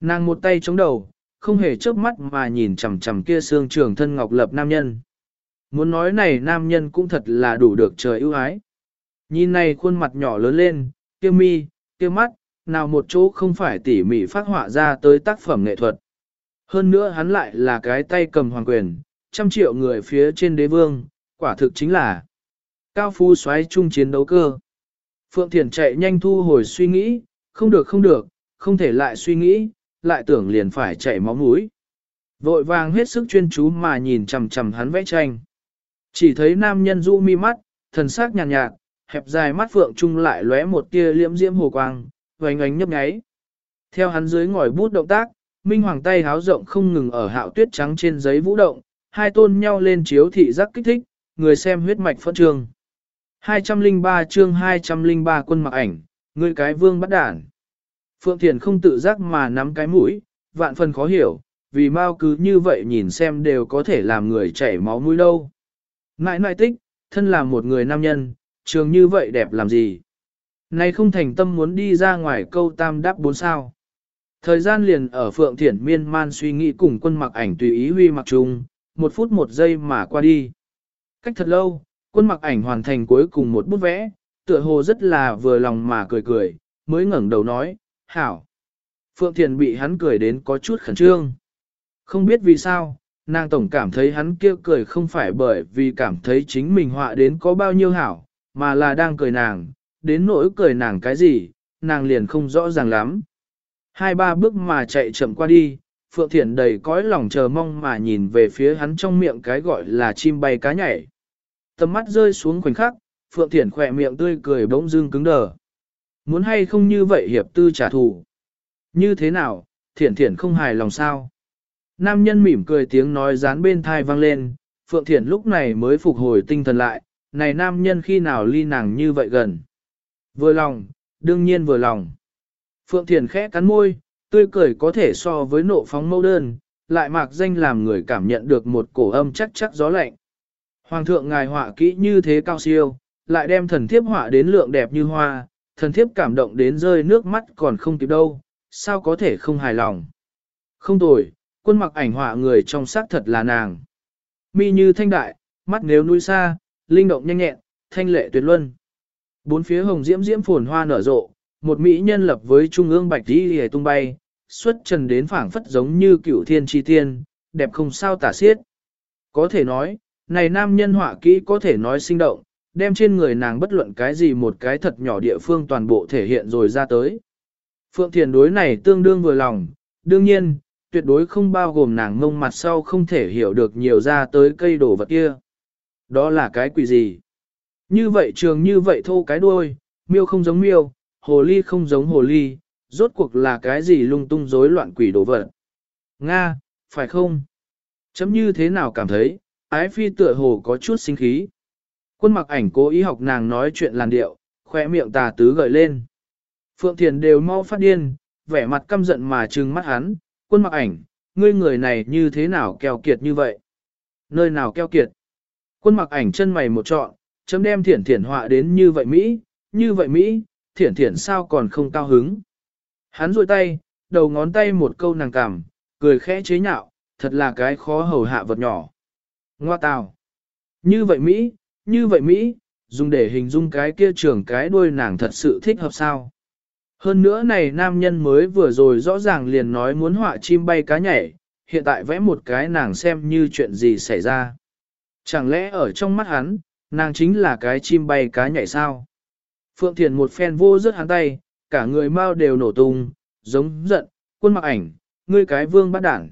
Nàng một tay chống đầu, không hề chớp mắt mà nhìn chằm chằm kia xương trường thân ngọc lập nam nhân. Muốn nói này nam nhân cũng thật là đủ được trời ưu ái. Nhìn này khuôn mặt nhỏ lớn lên, kia mi, kia mắt, nào một chỗ không phải tỉ mỉ phát họa ra tới tác phẩm nghệ thuật. Hơn nữa hắn lại là cái tay cầm hoàng quyền, trăm triệu người phía trên đế vương, quả thực chính là cao phu xoáy chung chiến đấu cơ. Phượng Thiền chạy nhanh thu hồi suy nghĩ, không được không được, không thể lại suy nghĩ, lại tưởng liền phải chạy máu mũi. Vội vàng hết sức chuyên chú mà nhìn chầm chầm hắn vẽ tranh. Chỉ thấy nam nhân du mi mắt, thần sắc nhàn nhạt, nhạt, hẹp dài mắt phượng trung lại lóe một tia liễm diễm hồ quang, vành ánh nhấp nháy. Theo hắn dưới ngòi bút động tác, minh hoàng tay háo rộng không ngừng ở hạo tuyết trắng trên giấy vũ động, hai tôn nhau lên chiếu thị giác kích thích, người xem huyết mạch phân trường. 203 chương 203 quân mặc ảnh, người cái vương bắt đản. Phượng Thiền không tự giác mà nắm cái mũi, vạn phần khó hiểu, vì mau cứ như vậy nhìn xem đều có thể làm người chảy máu mũi đâu. Nãi nãi tích, thân là một người nam nhân, trường như vậy đẹp làm gì? Này không thành tâm muốn đi ra ngoài câu tam đáp bốn sao. Thời gian liền ở Phượng Thiển miên man suy nghĩ cùng quân mặc ảnh tùy ý huy mặc trùng, một phút một giây mà qua đi. Cách thật lâu, quân mặc ảnh hoàn thành cuối cùng một bút vẽ, tựa hồ rất là vừa lòng mà cười cười, mới ngẩng đầu nói, hảo. Phượng Thiền bị hắn cười đến có chút khẩn trương. Không biết vì sao, nàng tổng cảm thấy hắn kia cười không phải bởi vì cảm thấy chính mình họa đến có bao nhiêu hảo, mà là đang cười nàng, đến nỗi cười nàng cái gì, nàng liền không rõ ràng lắm. Hai ba bước mà chạy chậm qua đi, Phượng Thiển đầy cõi lòng chờ mong mà nhìn về phía hắn trong miệng cái gọi là chim bay cá nhảy. Tầm mắt rơi xuống khoảnh khắc, Phượng Thiển khỏe miệng tươi cười bỗng dưng cứng đờ. Muốn hay không như vậy hiệp tư trả thù? Như thế nào, Thiển Thiển không hài lòng sao? Nam nhân mỉm cười tiếng nói dán bên thai vang lên, Phượng Thiển lúc này mới phục hồi tinh thần lại, này nam nhân khi nào ly nàng như vậy gần? Vừa lòng, đương nhiên vừa lòng. Phượng Thiền khẽ cắn môi, tươi cười có thể so với nộ phóng mâu đơn, lại mạc danh làm người cảm nhận được một cổ âm chắc chắc gió lạnh. Hoàng thượng ngài họa kỹ như thế cao siêu, lại đem thần thiếp họa đến lượng đẹp như hoa, thần thiếp cảm động đến rơi nước mắt còn không kịp đâu, sao có thể không hài lòng. Không tồi, quân mặc ảnh họa người trong xác thật là nàng. Mi như thanh đại, mắt nếu núi xa, linh động nhanh nhẹn, thanh lệ tuyệt luân. Bốn phía hồng diễm diễm phồn hoa nở rộ, một mỹ nhân lập với trung ương bạch đi hề tung bay, xuất trần đến phảng phất giống như cửu thiên chi tiên, đẹp không sao tả xiết. Có thể nói, này nam nhân họa kỹ có thể nói sinh động, đem trên người nàng bất luận cái gì một cái thật nhỏ địa phương toàn bộ thể hiện rồi ra tới. Phượng Thiền đối này tương đương vừa lòng, đương nhiên, tuyệt đối không bao gồm nàng ngông mặt sau không thể hiểu được nhiều ra tới cây đổ vật kia. Đó là cái quỷ gì? Như vậy trường như vậy thô cái đuôi, miêu không giống miêu, hồ ly không giống hồ ly, rốt cuộc là cái gì lung tung rối loạn quỷ đồ vật. Nga, phải không? Chấm như thế nào cảm thấy, ái phi tựa hồ có chút sinh khí. Quân mặc ảnh cố ý học nàng nói chuyện làn điệu, khoe miệng tà tứ gợi lên. Phượng Thiền đều mau phát điên, vẻ mặt căm giận mà trừng mắt hắn, quân mặc ảnh, ngươi người này như thế nào keo kiệt như vậy? Nơi nào keo kiệt? Quân mặc ảnh chân mày một trọn, chấm đem thiển thiển họa đến như vậy Mỹ, như vậy Mỹ, thiển thiển sao còn không cao hứng? Hắn rôi tay, đầu ngón tay một câu nàng cảm, cười khẽ chế nhạo, thật là cái khó hầu hạ vật nhỏ. Ngoa tào. Như vậy Mỹ, như vậy Mỹ, dùng để hình dung cái kia trưởng cái đuôi nàng thật sự thích hợp sao. Hơn nữa này nam nhân mới vừa rồi rõ ràng liền nói muốn họa chim bay cá nhảy, hiện tại vẽ một cái nàng xem như chuyện gì xảy ra. Chẳng lẽ ở trong mắt hắn, nàng chính là cái chim bay cá nhảy sao? Phượng Thiền một phen vô rất hắn tay, cả người mau đều nổ tung, giống giận, quân mặc ảnh, ngươi cái vương bắt đảng.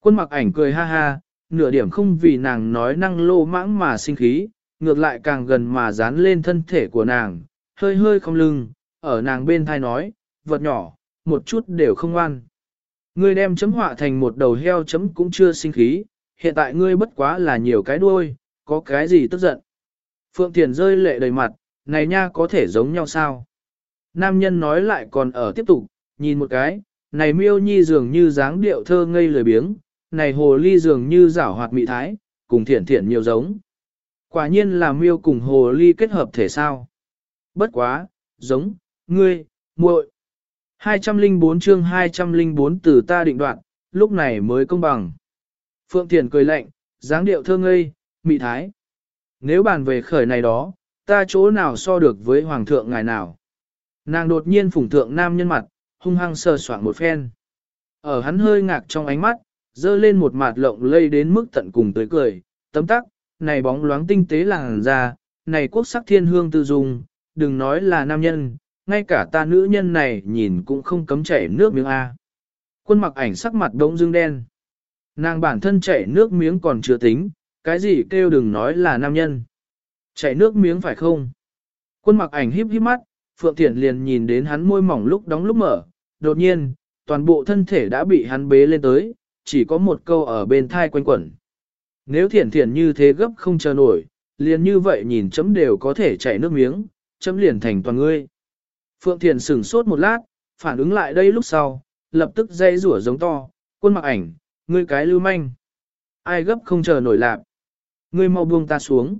Quân mặc ảnh cười ha ha, nửa điểm không vì nàng nói năng lô mãng mà sinh khí, ngược lại càng gần mà dán lên thân thể của nàng, hơi hơi không lưng, ở nàng bên thai nói, vật nhỏ, một chút đều không ngoan. Ngươi đem chấm họa thành một đầu heo chấm cũng chưa sinh khí, hiện tại ngươi bất quá là nhiều cái đuôi, có cái gì tức giận. Phượng Thiền rơi lệ đầy mặt, này nha có thể giống nhau sao? Nam nhân nói lại còn ở tiếp tục, nhìn một cái, này miêu nhi dường như dáng điệu thơ ngây lười biếng, này hồ ly dường như rảo hoạt mị thái, cùng thiển thiển nhiều giống. Quả nhiên là miêu cùng hồ ly kết hợp thể sao. Bất quá, giống, ngươi, muội. 204 chương 204 từ ta định đoạn, lúc này mới công bằng. Phượng Thiền cười lạnh, dáng điệu thơ ngây, mị thái. Nếu bàn về khởi này đó, ta chỗ nào so được với hoàng thượng ngài nào. Nàng đột nhiên phủng thượng nam nhân mặt, hung hăng sờ soạn một phen. Ở hắn hơi ngạc trong ánh mắt, dơ lên một mặt lộng lây đến mức tận cùng tới cười, tấm tắc, này bóng loáng tinh tế làng ra, này quốc sắc thiên hương tư dung, đừng nói là nam nhân, ngay cả ta nữ nhân này nhìn cũng không cấm chảy nước miếng A. Quân mặc ảnh sắc mặt đống dương đen. Nàng bản thân chảy nước miếng còn chưa tính, cái gì kêu đừng nói là nam nhân. Chảy nước miếng phải không? Quân mặc ảnh híp híp mắt, Phượng Thiển liền nhìn đến hắn môi mỏng lúc đóng lúc mở, đột nhiên, toàn bộ thân thể đã bị hắn bế lên tới, chỉ có một câu ở bên thai quanh quẩn. Nếu Thiển Thiển như thế gấp không chờ nổi, liền như vậy nhìn chấm đều có thể chảy nước miếng, chấm liền thành toàn ngươi. Phượng Thiền sửng sốt một lát, phản ứng lại đây lúc sau, lập tức dây rủa giống to, quân mặc ảnh, ngươi cái lưu manh. Ai gấp không chờ nổi lạc. Ngươi mau buông ta xuống.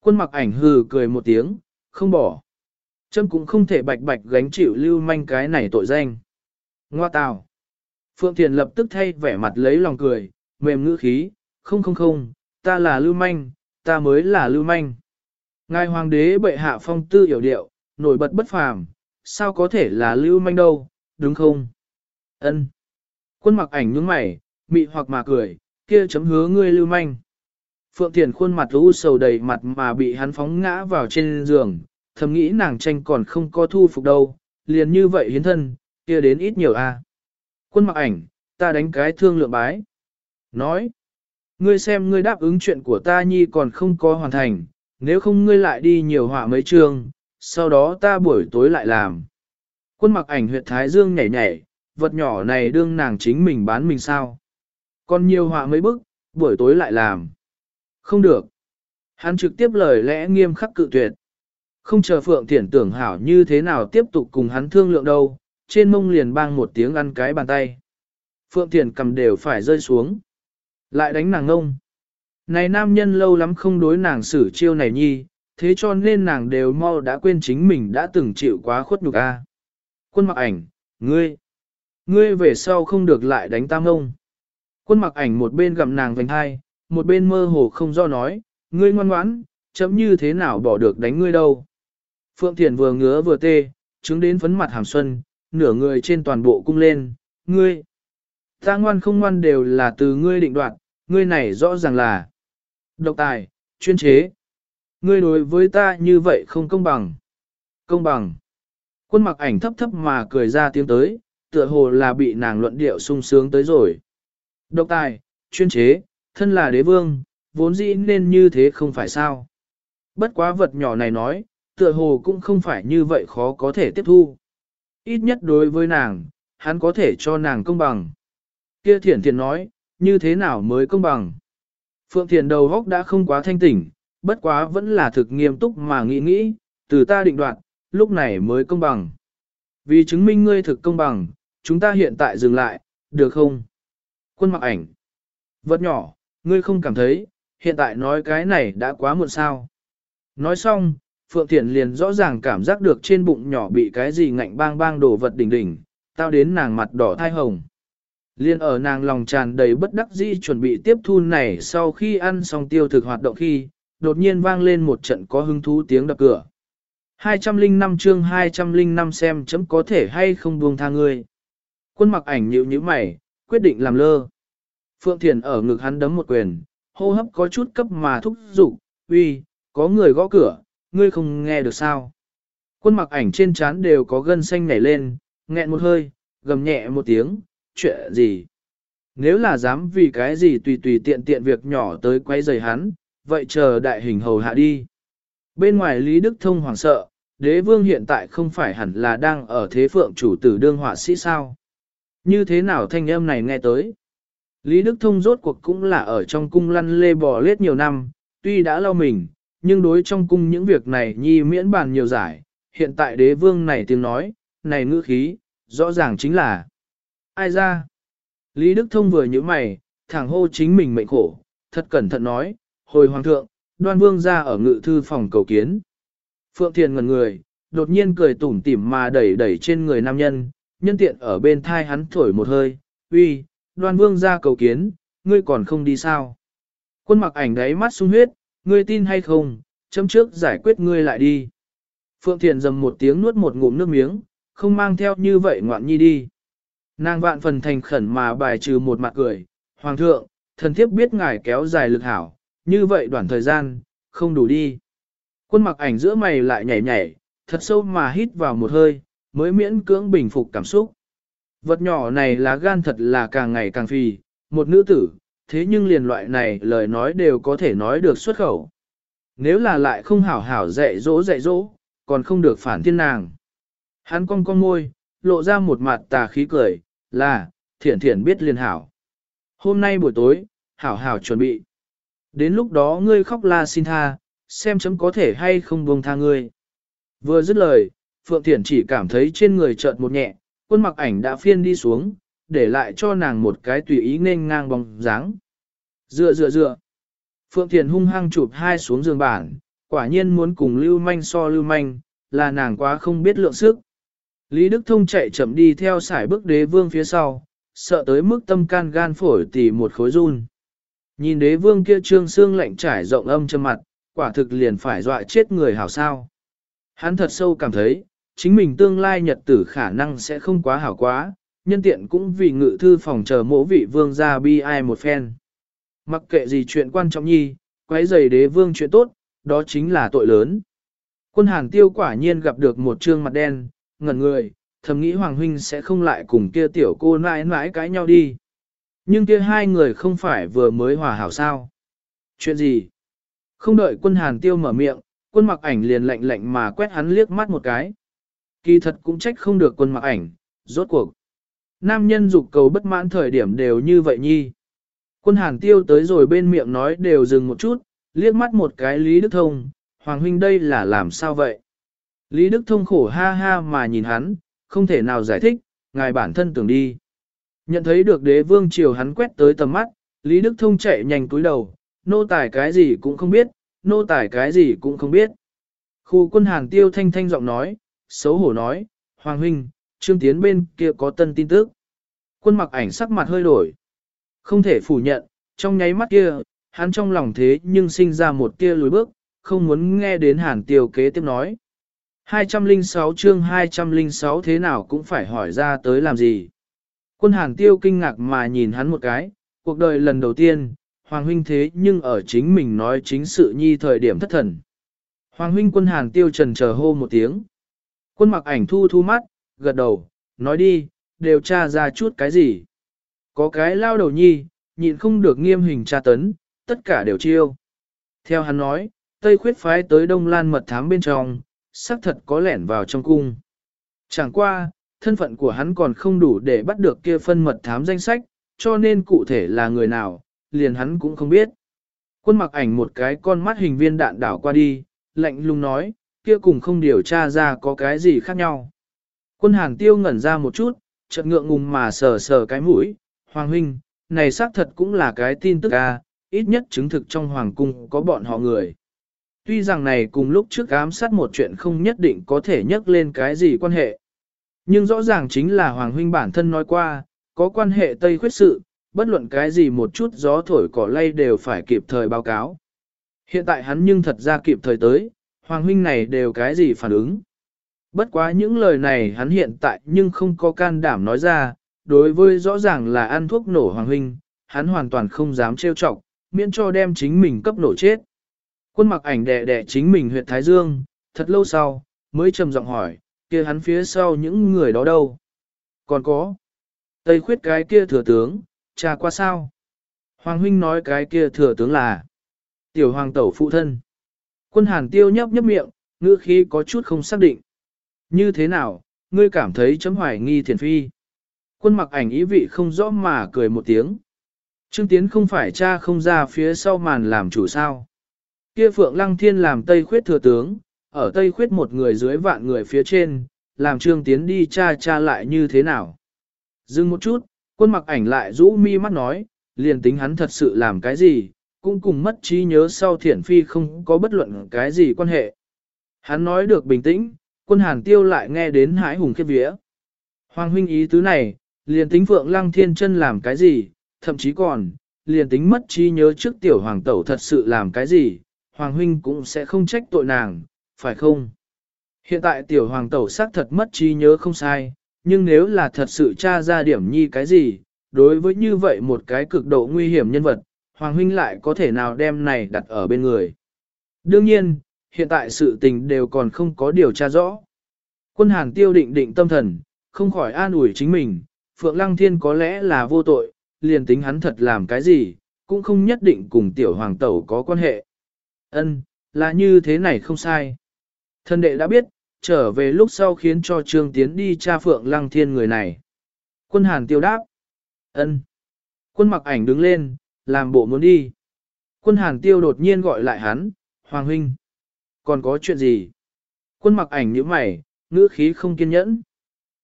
Quân mặc ảnh hừ cười một tiếng, không bỏ. Trâm cũng không thể bạch bạch gánh chịu lưu manh cái này tội danh. Ngoa tào. Phượng Thiền lập tức thay vẻ mặt lấy lòng cười, mềm ngữ khí, không không không, ta là lưu manh, ta mới là lưu manh. Ngài hoàng đế bệ hạ phong tư hiểu điệu, nổi bật bất phàm, sao có thể là lưu manh đâu, đúng không? Ân. Quân mặc ảnh nhướng mày, mị hoặc mà cười, kia chấm hứa ngươi lưu manh. Phượng Thiền khuôn mặt u sầu đầy mặt mà bị hắn phóng ngã vào trên giường, thầm nghĩ nàng tranh còn không có thu phục đâu, liền như vậy hiến thân, kia đến ít nhiều a. Quân mặc ảnh, ta đánh cái thương lượng bái. Nói, ngươi xem ngươi đáp ứng chuyện của ta nhi còn không có hoàn thành, nếu không ngươi lại đi nhiều họa mấy trường sau đó ta buổi tối lại làm. Quân mặc ảnh huyệt thái dương nhảy nhảy, vật nhỏ này đương nàng chính mình bán mình sao. Còn nhiều họa mấy bức, buổi tối lại làm. Không được. Hắn trực tiếp lời lẽ nghiêm khắc cự tuyệt. Không chờ Phượng Thiển tưởng hảo như thế nào tiếp tục cùng hắn thương lượng đâu, trên mông liền bang một tiếng ăn cái bàn tay. Phượng Thiển cầm đều phải rơi xuống. Lại đánh nàng ngông. Này nam nhân lâu lắm không đối nàng xử chiêu này nhi, thế cho nên nàng đều mau đã quên chính mình đã từng chịu quá khuất nhục a. Quân mặc ảnh, ngươi, ngươi về sau không được lại đánh tam ngông Quân mặc ảnh một bên gặm nàng vành hai, một bên mơ hồ không do nói, ngươi ngoan ngoãn, chấm như thế nào bỏ được đánh ngươi đâu. Phượng Thiền vừa ngứa vừa tê, chứng đến phấn mặt hàm xuân, nửa người trên toàn bộ cung lên, ngươi. Ta ngoan không ngoan đều là từ ngươi định đoạt, ngươi này rõ ràng là độc tài, chuyên chế. Ngươi đối với ta như vậy không công bằng. Công bằng. Quân mặc ảnh thấp thấp mà cười ra tiếng tới, tựa hồ là bị nàng luận điệu sung sướng tới rồi. Độc tài, chuyên chế, thân là đế vương, vốn dĩ nên như thế không phải sao. Bất quá vật nhỏ này nói, tựa hồ cũng không phải như vậy khó có thể tiếp thu. Ít nhất đối với nàng, hắn có thể cho nàng công bằng. Kia thiển Thiện nói, như thế nào mới công bằng. Phượng Thiện đầu góc đã không quá thanh tỉnh, bất quá vẫn là thực nghiêm túc mà nghĩ nghĩ, từ ta định đoạt, lúc này mới công bằng. Vì chứng minh ngươi thực công bằng, chúng ta hiện tại dừng lại, được không? Quân mặc ảnh. Vật nhỏ, ngươi không cảm thấy, hiện tại nói cái này đã quá muộn sao. Nói xong, Phượng Thiển liền rõ ràng cảm giác được trên bụng nhỏ bị cái gì ngạnh bang bang đổ vật đỉnh đỉnh, tao đến nàng mặt đỏ thai hồng. Liên ở nàng lòng tràn đầy bất đắc dĩ chuẩn bị tiếp thu này sau khi ăn xong tiêu thực hoạt động khi, đột nhiên vang lên một trận có hứng thú tiếng đập cửa. 205 chương 205 xem chấm có thể hay không buông tha ngươi. Quân mặc ảnh nhịu như mày, quyết định làm lơ. Phượng Thiền ở ngực hắn đấm một quyền, hô hấp có chút cấp mà thúc dục uy, có người gõ cửa, ngươi không nghe được sao. Quân mặc ảnh trên trán đều có gân xanh nảy lên, nghẹn một hơi, gầm nhẹ một tiếng, chuyện gì. Nếu là dám vì cái gì tùy tùy tiện tiện việc nhỏ tới quay rầy hắn, vậy chờ đại hình hầu hạ đi. Bên ngoài Lý Đức Thông hoảng sợ, đế vương hiện tại không phải hẳn là đang ở thế phượng chủ tử đương họa sĩ sao. Như thế nào thanh âm này nghe tới? Lý Đức Thông rốt cuộc cũng là ở trong cung lăn lê bò lết nhiều năm, tuy đã lau mình, nhưng đối trong cung những việc này nhi miễn bàn nhiều giải, hiện tại đế vương này tiếng nói, này ngữ khí, rõ ràng chính là ai ra? Lý Đức Thông vừa nhíu mày, thẳng hô chính mình mệnh khổ, thật cẩn thận nói, hồi hoàng thượng, đoan vương ra ở ngự thư phòng cầu kiến. Phượng Thiền ngần người, đột nhiên cười tủm tỉm mà đẩy đẩy trên người nam nhân, nhân tiện ở bên thai hắn thổi một hơi, uy, đoan vương ra cầu kiến, ngươi còn không đi sao? Quân mặc ảnh đáy mắt sung huyết, ngươi tin hay không, chấm trước giải quyết ngươi lại đi. Phượng Thiền dầm một tiếng nuốt một ngụm nước miếng, không mang theo như vậy ngoạn nhi đi. Nàng vạn phần thành khẩn mà bài trừ một mặt cười, Hoàng thượng, thần thiếp biết ngài kéo dài lực hảo, như vậy đoạn thời gian, không đủ đi. Quân mặc ảnh giữa mày lại nhảy nhảy, thật sâu mà hít vào một hơi, mới miễn cưỡng bình phục cảm xúc. Vật nhỏ này là gan thật là càng ngày càng phì, một nữ tử, thế nhưng liền loại này lời nói đều có thể nói được xuất khẩu. Nếu là lại không hảo hảo dạy dỗ dạy dỗ, còn không được phản thiên nàng. Hắn cong cong môi, lộ ra một mặt tà khí cười, là, thiển thiển biết liền hảo. Hôm nay buổi tối, hảo hảo chuẩn bị. Đến lúc đó ngươi khóc la xin tha, xem chấm có thể hay không buông tha ngươi. Vừa dứt lời, Phượng Thiển chỉ cảm thấy trên người chợt một nhẹ, quân mặc ảnh đã phiên đi xuống, để lại cho nàng một cái tùy ý nên ngang bóng dáng. Dựa dựa dựa. Phượng Thiền hung hăng chụp hai xuống giường bản, quả nhiên muốn cùng lưu manh so lưu manh, là nàng quá không biết lượng sức. Lý Đức Thông chạy chậm đi theo sải bước đế vương phía sau, sợ tới mức tâm can gan phổi tỉ một khối run. Nhìn đế vương kia trương xương lạnh trải rộng âm chân mặt, quả thực liền phải dọa chết người hảo sao. Hắn thật sâu cảm thấy, chính mình tương lai nhật tử khả năng sẽ không quá hảo quá, nhân tiện cũng vì ngự thư phòng chờ mỗ vị vương ra bi ai một phen. Mặc kệ gì chuyện quan trọng nhi, quấy giày đế vương chuyện tốt, đó chính là tội lớn. Quân hàn tiêu quả nhiên gặp được một trương mặt đen, ngẩn người, thầm nghĩ Hoàng Huynh sẽ không lại cùng kia tiểu cô nãi nãi cãi nhau đi. Nhưng kia hai người không phải vừa mới hòa hảo sao. Chuyện gì? Không đợi quân hàn tiêu mở miệng, quân mặc ảnh liền lạnh lạnh mà quét hắn liếc mắt một cái. Kỳ thật cũng trách không được quân mặc ảnh, rốt cuộc. Nam nhân dục cầu bất mãn thời điểm đều như vậy nhi. Quân hàn tiêu tới rồi bên miệng nói đều dừng một chút, liếc mắt một cái Lý Đức Thông, Hoàng huynh đây là làm sao vậy? Lý Đức Thông khổ ha ha mà nhìn hắn, không thể nào giải thích, ngài bản thân tưởng đi. Nhận thấy được đế vương triều hắn quét tới tầm mắt, Lý Đức Thông chạy nhanh túi đầu, nô tài cái gì cũng không biết, nô tài cái gì cũng không biết. Khu quân hàng tiêu thanh thanh giọng nói, xấu hổ nói, Hoàng huynh, Trương Tiến bên kia có tân tin tức. Quân mặc ảnh sắc mặt hơi đổi. Không thể phủ nhận, trong nháy mắt kia, hắn trong lòng thế nhưng sinh ra một tia lùi bước, không muốn nghe đến hàn tiêu kế tiếp nói. 206 chương 206 thế nào cũng phải hỏi ra tới làm gì. Quân hàn tiêu kinh ngạc mà nhìn hắn một cái, cuộc đời lần đầu tiên, Hoàng huynh thế nhưng ở chính mình nói chính sự nhi thời điểm thất thần. Hoàng huynh quân hàn tiêu trần chờ hô một tiếng. Quân mặc ảnh thu thu mắt, gật đầu, nói đi, đều tra ra chút cái gì. Có cái lao đầu nhi, nhịn không được nghiêm hình tra tấn, tất cả đều chiêu. Theo hắn nói, Tây khuyết phái tới Đông Lan mật thám bên trong, xác thật có lẻn vào trong cung. Chẳng qua, thân phận của hắn còn không đủ để bắt được kia phân mật thám danh sách, cho nên cụ thể là người nào, liền hắn cũng không biết. Quân mặc ảnh một cái con mắt hình viên đạn đảo qua đi, lạnh lùng nói, kia cùng không điều tra ra có cái gì khác nhau. Quân hàn tiêu ngẩn ra một chút, chợt ngượng ngùng mà sờ sờ cái mũi, Hoàng huynh, này xác thật cũng là cái tin tức a, ít nhất chứng thực trong Hoàng cung có bọn họ người. Tuy rằng này cùng lúc trước ám sát một chuyện không nhất định có thể nhắc lên cái gì quan hệ. Nhưng rõ ràng chính là Hoàng huynh bản thân nói qua, có quan hệ Tây khuyết sự, bất luận cái gì một chút gió thổi cỏ lay đều phải kịp thời báo cáo. Hiện tại hắn nhưng thật ra kịp thời tới, Hoàng huynh này đều cái gì phản ứng. Bất quá những lời này hắn hiện tại nhưng không có can đảm nói ra, đối với rõ ràng là ăn thuốc nổ Hoàng huynh, hắn hoàn toàn không dám trêu chọc, miễn cho đem chính mình cấp nổ chết. Quân mặc ảnh đẻ đẻ chính mình huyệt Thái Dương, thật lâu sau, mới trầm giọng hỏi, kia hắn phía sau những người đó đâu? Còn có, Tây khuyết cái kia thừa tướng, cha qua sao? Hoàng huynh nói cái kia thừa tướng là tiểu hoàng tẩu phụ thân. Quân hàn tiêu nhấp nhấp miệng, ngữ khí có chút không xác định. Như thế nào, ngươi cảm thấy chấm hoài nghi thiền phi? Quân mặc ảnh ý vị không rõ mà cười một tiếng. Trương Tiến không phải cha không ra phía sau màn làm chủ sao. Kia Phượng Lăng Thiên làm Tây Khuyết thừa tướng, ở Tây Khuyết một người dưới vạn người phía trên, làm Trương Tiến đi cha cha lại như thế nào. Dừng một chút, quân mặc ảnh lại rũ mi mắt nói, liền tính hắn thật sự làm cái gì, cũng cùng mất trí nhớ sau thiển phi không có bất luận cái gì quan hệ. Hắn nói được bình tĩnh, quân hàn tiêu lại nghe đến hái hùng khiếp vía. Hoàng huynh ý tứ này, liền tính Phượng Lăng Thiên chân làm cái gì, thậm chí còn, liền tính mất trí nhớ trước tiểu hoàng tẩu thật sự làm cái gì, hoàng huynh cũng sẽ không trách tội nàng, phải không? Hiện tại tiểu hoàng tẩu xác thật mất trí nhớ không sai, nhưng nếu là thật sự tra ra điểm nhi cái gì, đối với như vậy một cái cực độ nguy hiểm nhân vật, hoàng huynh lại có thể nào đem này đặt ở bên người. Đương nhiên, hiện tại sự tình đều còn không có điều tra rõ. Quân hàng tiêu định định tâm thần, không khỏi an ủi chính mình, Phượng Lăng Thiên có lẽ là vô tội, liền tính hắn thật làm cái gì, cũng không nhất định cùng tiểu hoàng tẩu có quan hệ. Ân, là như thế này không sai. Thân đệ đã biết, trở về lúc sau khiến cho Trương Tiến đi tra Phượng Lăng Thiên người này. Quân Hàn tiêu đáp. Ân. Quân mặc ảnh đứng lên, làm bộ muốn đi. Quân Hàn tiêu đột nhiên gọi lại hắn, Hoàng Huynh. Còn có chuyện gì? Quân mặc ảnh nhíu mày, ngữ khí không kiên nhẫn.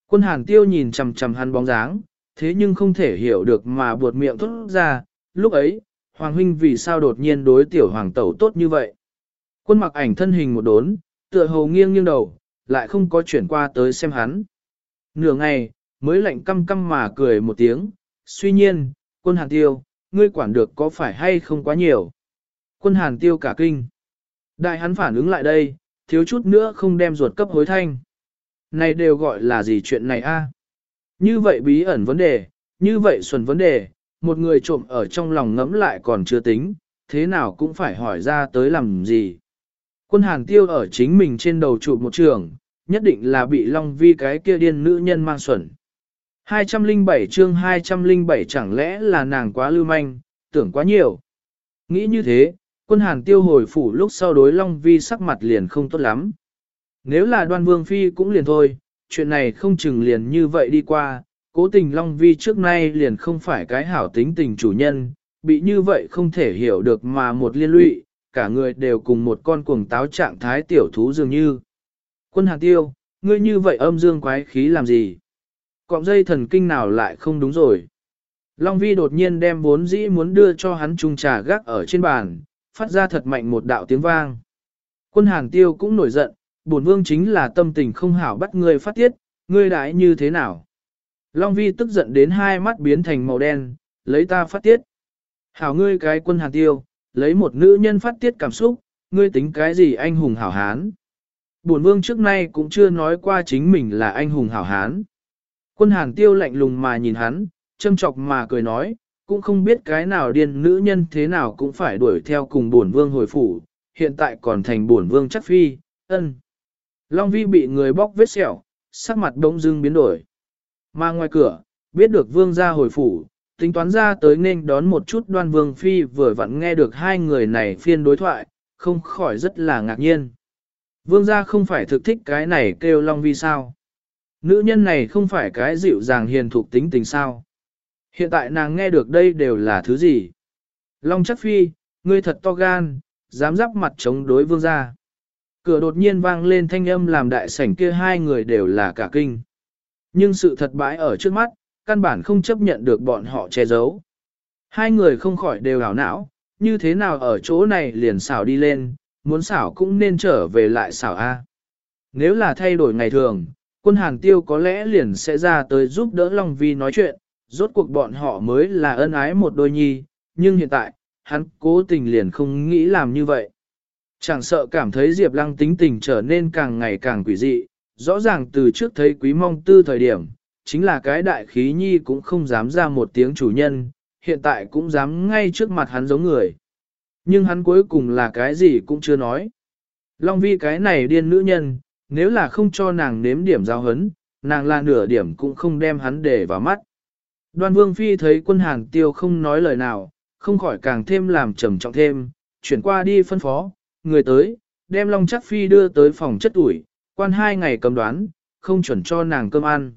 Quân Hàn tiêu nhìn chằm chằm hắn bóng dáng, thế nhưng không thể hiểu được mà buột miệng thốt ra, lúc ấy, Hoàng huynh vì sao đột nhiên đối tiểu hoàng tẩu tốt như vậy? Quân mặc ảnh thân hình một đốn, tựa hồ nghiêng nghiêng đầu, lại không có chuyển qua tới xem hắn. Nửa ngày, mới lạnh căm căm mà cười một tiếng, suy nhiên, quân hàn tiêu, ngươi quản được có phải hay không quá nhiều? Quân hàn tiêu cả kinh. Đại hắn phản ứng lại đây, thiếu chút nữa không đem ruột cấp hối thanh. Này đều gọi là gì chuyện này a? Như vậy bí ẩn vấn đề, như vậy xuẩn vấn đề, một người trộm ở trong lòng ngẫm lại còn chưa tính, thế nào cũng phải hỏi ra tới làm gì. Quân hàn tiêu ở chính mình trên đầu trụ một trường, nhất định là bị Long Vi cái kia điên nữ nhân mang xuẩn. 207 chương 207 chẳng lẽ là nàng quá lưu manh, tưởng quá nhiều. Nghĩ như thế, quân hàn tiêu hồi phủ lúc sau đối Long Vi sắc mặt liền không tốt lắm. Nếu là đoan vương phi cũng liền thôi, chuyện này không chừng liền như vậy đi qua, cố tình Long Vi trước nay liền không phải cái hảo tính tình chủ nhân, bị như vậy không thể hiểu được mà một liên lụy, cả người đều cùng một con cuồng táo trạng thái tiểu thú dường như. Quân hàn tiêu, ngươi như vậy âm dương quái khí làm gì? Cọng dây thần kinh nào lại không đúng rồi. Long Vi đột nhiên đem vốn dĩ muốn đưa cho hắn chung trà gác ở trên bàn, phát ra thật mạnh một đạo tiếng vang. Quân hàng tiêu cũng nổi giận, bổn vương chính là tâm tình không hảo bắt ngươi phát tiết, ngươi đãi như thế nào? Long Vi tức giận đến hai mắt biến thành màu đen, lấy ta phát tiết. Hảo ngươi cái quân hàng tiêu, lấy một nữ nhân phát tiết cảm xúc, ngươi tính cái gì anh hùng hảo hán. Bổn vương trước nay cũng chưa nói qua chính mình là anh hùng hảo hán. Quân hàn tiêu lạnh lùng mà nhìn hắn, châm chọc mà cười nói, cũng không biết cái nào điên nữ nhân thế nào cũng phải đuổi theo cùng bổn vương hồi phủ, hiện tại còn thành bổn vương chắc phi, ân. Long vi bị người bóc vết sẹo, sắc mặt bỗng dưng biến đổi. Mà ngoài cửa, biết được vương gia hồi phủ, tính toán ra tới nên đón một chút đoan vương phi vừa vặn nghe được hai người này phiên đối thoại, không khỏi rất là ngạc nhiên. Vương gia không phải thực thích cái này kêu Long Vi sao? Nữ nhân này không phải cái dịu dàng hiền thục tính tình sao? Hiện tại nàng nghe được đây đều là thứ gì? Long chắc phi, ngươi thật to gan, dám giáp mặt chống đối vương gia. Cửa đột nhiên vang lên thanh âm làm đại sảnh kia hai người đều là cả kinh. Nhưng sự thật bãi ở trước mắt, căn bản không chấp nhận được bọn họ che giấu. Hai người không khỏi đều hảo não, như thế nào ở chỗ này liền xảo đi lên, muốn xảo cũng nên trở về lại xảo A. Nếu là thay đổi ngày thường, quân hàng tiêu có lẽ liền sẽ ra tới giúp đỡ Long Vi nói chuyện, rốt cuộc bọn họ mới là ân ái một đôi nhi, nhưng hiện tại, hắn cố tình liền không nghĩ làm như vậy. Chẳng sợ cảm thấy Diệp Lăng tính tình trở nên càng ngày càng quỷ dị, rõ ràng từ trước thấy quý mong tư thời điểm, chính là cái đại khí nhi cũng không dám ra một tiếng chủ nhân, hiện tại cũng dám ngay trước mặt hắn giống người. Nhưng hắn cuối cùng là cái gì cũng chưa nói. Long vi cái này điên nữ nhân, nếu là không cho nàng nếm điểm giao hấn, nàng là nửa điểm cũng không đem hắn để vào mắt. Đoan vương phi thấy quân hàng tiêu không nói lời nào, không khỏi càng thêm làm trầm trọng thêm, chuyển qua đi phân phó, người tới, đem Long chắc phi đưa tới phòng chất ủi, quan hai ngày cầm đoán, không chuẩn cho nàng cơm ăn.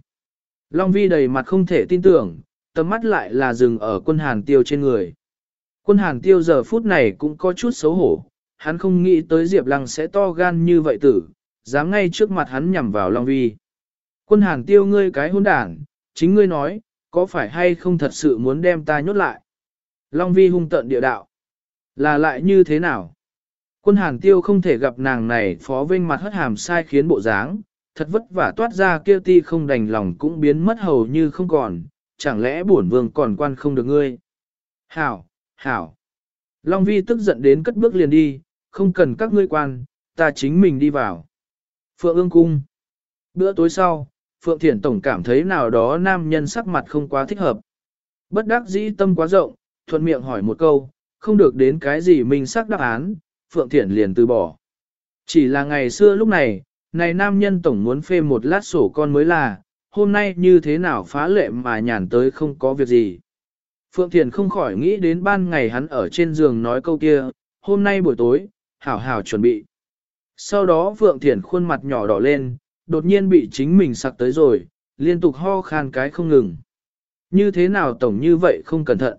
Long vi đầy mặt không thể tin tưởng, tầm mắt lại là dừng ở quân hàn tiêu trên người. Quân hàn tiêu giờ phút này cũng có chút xấu hổ, hắn không nghĩ tới Diệp Lăng sẽ to gan như vậy tử, dám ngay trước mặt hắn nhằm vào Long Vi. Quân hàn tiêu ngươi cái hôn đảng, chính ngươi nói, có phải hay không thật sự muốn đem ta nhốt lại? Long Vi hung tận địa đạo. Là lại như thế nào? Quân hàn tiêu không thể gặp nàng này phó vinh mặt hất hàm sai khiến bộ dáng, thật vất vả toát ra kia ti không đành lòng cũng biến mất hầu như không còn, chẳng lẽ bổn vương còn quan không được ngươi? Hảo, hảo. Long vi tức giận đến cất bước liền đi, không cần các ngươi quan, ta chính mình đi vào. Phượng ương cung. Bữa tối sau, Phượng Thiển Tổng cảm thấy nào đó nam nhân sắc mặt không quá thích hợp. Bất đắc dĩ tâm quá rộng, thuận miệng hỏi một câu, không được đến cái gì mình sắc đáp án, Phượng Thiển liền từ bỏ. Chỉ là ngày xưa lúc này, này nam nhân tổng muốn phê một lát sổ con mới là, hôm nay như thế nào phá lệ mà nhàn tới không có việc gì. Phượng Thiền không khỏi nghĩ đến ban ngày hắn ở trên giường nói câu kia, hôm nay buổi tối, hảo hảo chuẩn bị. Sau đó Phượng Thiển khuôn mặt nhỏ đỏ lên, đột nhiên bị chính mình sặc tới rồi, liên tục ho khan cái không ngừng. Như thế nào tổng như vậy không cẩn thận.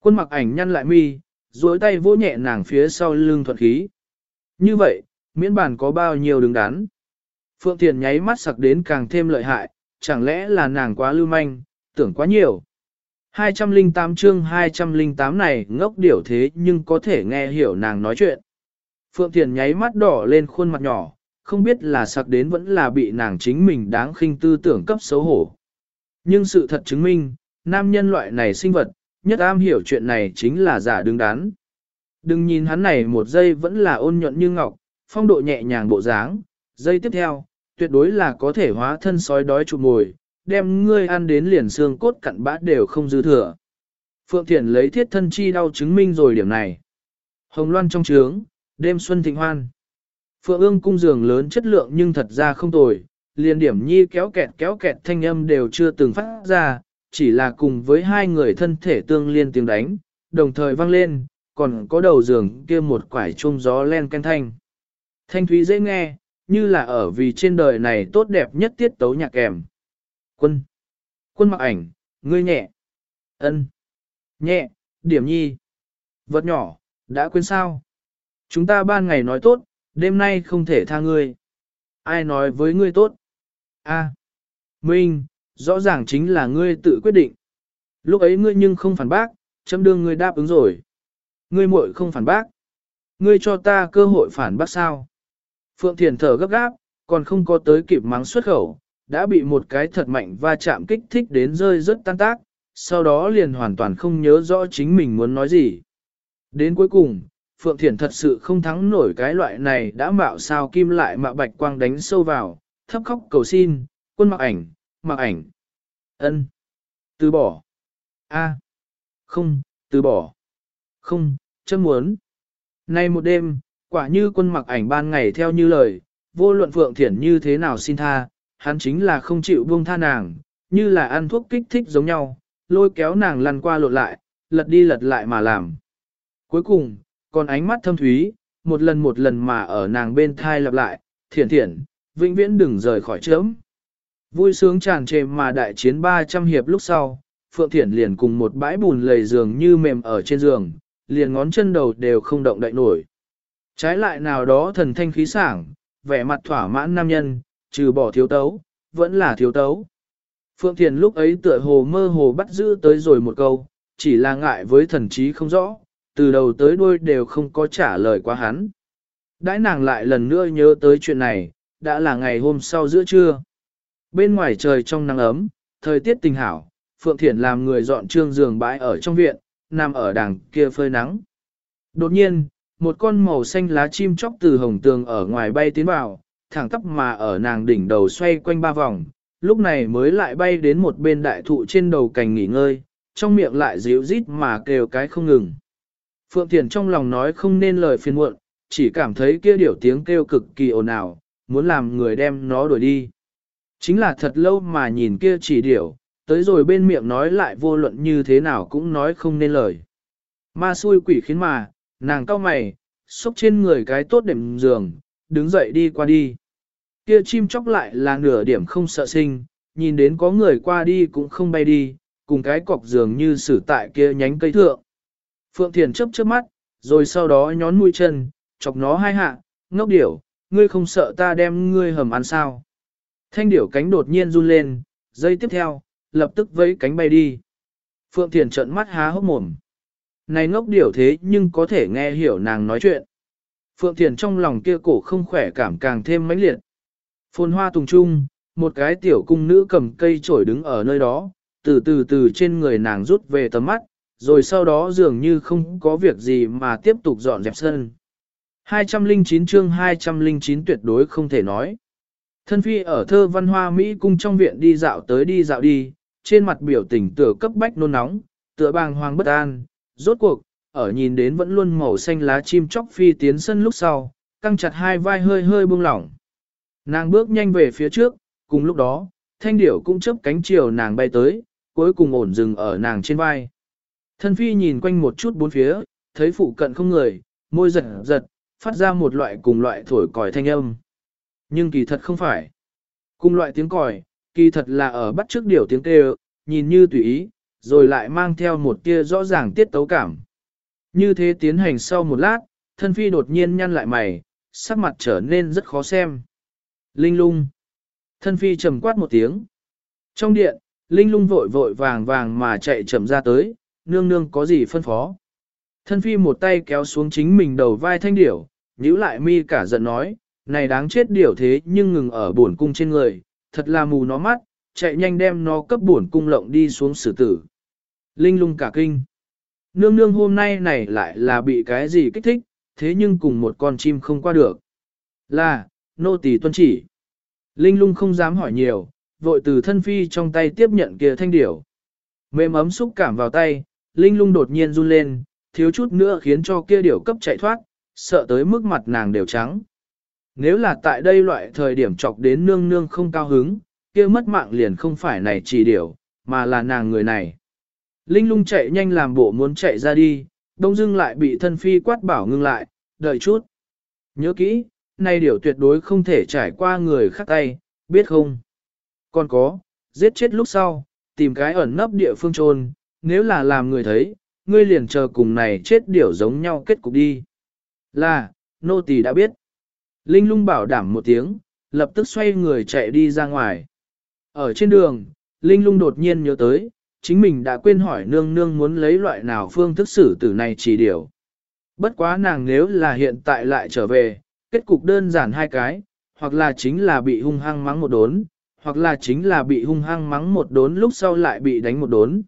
Quân mặc ảnh nhăn lại mi, duỗi tay vỗ nhẹ nàng phía sau lưng thuận khí. Như vậy, miễn bản có bao nhiêu đứng đắn. Phượng Thiền nháy mắt sặc đến càng thêm lợi hại, chẳng lẽ là nàng quá lưu manh, tưởng quá nhiều. 208 chương 208 này ngốc điểu thế nhưng có thể nghe hiểu nàng nói chuyện. Phượng Thiền nháy mắt đỏ lên khuôn mặt nhỏ, không biết là sặc đến vẫn là bị nàng chính mình đáng khinh tư tưởng cấp xấu hổ. Nhưng sự thật chứng minh, nam nhân loại này sinh vật, nhất am hiểu chuyện này chính là giả đứng đắn. Đừng nhìn hắn này một giây vẫn là ôn nhuận như ngọc, phong độ nhẹ nhàng bộ dáng, giây tiếp theo, tuyệt đối là có thể hóa thân sói đói chụp ngồi, đem ngươi ăn đến liền xương cốt cặn bã đều không dư thừa. Phượng Thiển lấy thiết thân chi đau chứng minh rồi điểm này. Hồng Loan trong trướng, đêm xuân thịnh hoan. Phượng ương cung giường lớn chất lượng nhưng thật ra không tồi, liền điểm nhi kéo kẹt kéo kẹt thanh âm đều chưa từng phát ra, chỉ là cùng với hai người thân thể tương liên tiếng đánh, đồng thời vang lên, còn có đầu giường kia một quải chuông gió len canh thanh. Thanh thúy dễ nghe, như là ở vì trên đời này tốt đẹp nhất tiết tấu nhạc kèm. Quân. Quân mặc ảnh, ngươi nhẹ. ân, Nhẹ, điểm nhi. Vật nhỏ, đã quên sao? Chúng ta ban ngày nói tốt, đêm nay không thể tha ngươi. Ai nói với ngươi tốt? A. À. Minh, rõ ràng chính là ngươi tự quyết định. Lúc ấy ngươi nhưng không phản bác, chấm đương ngươi đáp ứng rồi. Ngươi muội không phản bác. Ngươi cho ta cơ hội phản bác sao? Phượng Thiền thở gấp gáp, còn không có tới kịp mắng xuất khẩu, đã bị một cái thật mạnh va chạm kích thích đến rơi rất tan tác, sau đó liền hoàn toàn không nhớ rõ chính mình muốn nói gì. Đến cuối cùng, Phượng Thiển thật sự không thắng nổi cái loại này đã mạo sao kim lại mạo bạch quang đánh sâu vào, thấp khóc cầu xin, quân mặc ảnh, mặc ảnh. ân Từ bỏ. a Không, từ bỏ. Không, chân muốn. Nay một đêm, quả như quân mặc ảnh ban ngày theo như lời, vô luận Phượng Thiển như thế nào xin tha, hắn chính là không chịu buông tha nàng, như là ăn thuốc kích thích giống nhau, lôi kéo nàng lăn qua lột lại, lật đi lật lại mà làm. Cuối cùng, còn ánh mắt thâm thúy, một lần một lần mà ở nàng bên thai lặp lại, thiển thiển, vĩnh viễn đừng rời khỏi chớm. Vui sướng tràn trề mà đại chiến 300 hiệp lúc sau, Phượng Thiển liền cùng một bãi bùn lầy giường như mềm ở trên giường, liền ngón chân đầu đều không động đậy nổi. Trái lại nào đó thần thanh khí sảng, vẻ mặt thỏa mãn nam nhân, trừ bỏ thiếu tấu, vẫn là thiếu tấu. Phượng Thiền lúc ấy tựa hồ mơ hồ bắt giữ tới rồi một câu, chỉ là ngại với thần trí không rõ, từ đầu tới đuôi đều không có trả lời qua hắn. Đãi nàng lại lần nữa nhớ tới chuyện này, đã là ngày hôm sau giữa trưa. Bên ngoài trời trong nắng ấm, thời tiết tình hảo, Phượng Thiển làm người dọn trương giường bãi ở trong viện, nằm ở đằng kia phơi nắng. Đột nhiên, một con màu xanh lá chim chóc từ hồng tường ở ngoài bay tiến vào, thẳng tắp mà ở nàng đỉnh đầu xoay quanh ba vòng, lúc này mới lại bay đến một bên đại thụ trên đầu cành nghỉ ngơi, trong miệng lại díu rít mà kêu cái không ngừng. Phượng Thiền trong lòng nói không nên lời phiền muộn, chỉ cảm thấy kia điểu tiếng kêu cực kỳ ồn ào, muốn làm người đem nó đuổi đi. Chính là thật lâu mà nhìn kia chỉ điểu, tới rồi bên miệng nói lại vô luận như thế nào cũng nói không nên lời. Ma xui quỷ khiến mà, nàng cao mày, xúc trên người cái tốt đệm giường, đứng dậy đi qua đi. Kia chim chóc lại là nửa điểm không sợ sinh, nhìn đến có người qua đi cũng không bay đi, cùng cái cọc giường như xử tại kia nhánh cây thượng. Phượng Thiền chấp trước mắt, rồi sau đó nhón mũi chân, chọc nó hai hạ, ngốc điểu, ngươi không sợ ta đem ngươi hầm ăn sao. Thanh điểu cánh đột nhiên run lên, giây tiếp theo, lập tức vẫy cánh bay đi. Phượng Thiền trợn mắt há hốc mồm. Này ngốc điểu thế nhưng có thể nghe hiểu nàng nói chuyện. Phượng Thiền trong lòng kia cổ không khỏe cảm càng thêm mãnh liệt. Phồn hoa tùng trung, một cái tiểu cung nữ cầm cây trổi đứng ở nơi đó, từ từ từ trên người nàng rút về tầm mắt, rồi sau đó dường như không có việc gì mà tiếp tục dọn dẹp sân. 209 chương 209 tuyệt đối không thể nói. Thân phi ở thơ văn hoa Mỹ cung trong viện đi dạo tới đi dạo đi, trên mặt biểu tình tựa cấp bách nôn nóng, tựa bàng hoàng bất an, rốt cuộc, ở nhìn đến vẫn luôn màu xanh lá chim chóc phi tiến sân lúc sau, căng chặt hai vai hơi hơi buông lỏng. Nàng bước nhanh về phía trước, cùng lúc đó, thanh điểu cũng chớp cánh chiều nàng bay tới, cuối cùng ổn dừng ở nàng trên vai. Thân phi nhìn quanh một chút bốn phía, thấy phụ cận không người, môi giật giật, phát ra một loại cùng loại thổi còi thanh âm. Nhưng kỳ thật không phải. Cùng loại tiếng còi, kỳ thật là ở bắt trước điều tiếng kêu, nhìn như tùy ý, rồi lại mang theo một tia rõ ràng tiết tấu cảm. Như thế tiến hành sau một lát, thân phi đột nhiên nhăn lại mày, sắc mặt trở nên rất khó xem. Linh lung. Thân phi trầm quát một tiếng. Trong điện, Linh lung vội vội vàng vàng mà chạy chậm ra tới, nương nương có gì phân phó. Thân phi một tay kéo xuống chính mình đầu vai thanh điểu, nhíu lại mi cả giận nói, này đáng chết điểu thế nhưng ngừng ở buồn cung trên người, thật là mù nó mắt, chạy nhanh đem nó cấp buồn cung lộng đi xuống xử tử. Linh lung cả kinh. Nương nương hôm nay này lại là bị cái gì kích thích, thế nhưng cùng một con chim không qua được. Là, nô tỳ tuân chỉ. Linh lung không dám hỏi nhiều, vội từ thân phi trong tay tiếp nhận kia thanh điểu. Mềm ấm xúc cảm vào tay, Linh lung đột nhiên run lên, thiếu chút nữa khiến cho kia điểu cấp chạy thoát, sợ tới mức mặt nàng đều trắng. Nếu là tại đây loại thời điểm chọc đến nương nương không cao hứng, kia mất mạng liền không phải này chỉ điểu, mà là nàng người này. Linh lung chạy nhanh làm bộ muốn chạy ra đi, đông dưng lại bị thân phi quát bảo ngưng lại, đợi chút. Nhớ kỹ, này điểu tuyệt đối không thể trải qua người khác tay, biết không? Còn có, giết chết lúc sau, tìm cái ẩn nấp địa phương trôn, nếu là làm người thấy, ngươi liền chờ cùng này chết điểu giống nhau kết cục đi. Là, nô tỳ đã biết. Linh lung bảo đảm một tiếng, lập tức xoay người chạy đi ra ngoài. Ở trên đường, Linh lung đột nhiên nhớ tới, chính mình đã quên hỏi nương nương muốn lấy loại nào phương thức xử tử này chỉ điều. Bất quá nàng nếu là hiện tại lại trở về, kết cục đơn giản hai cái, hoặc là chính là bị hung hăng mắng một đốn, hoặc là chính là bị hung hăng mắng một đốn lúc sau lại bị đánh một đốn.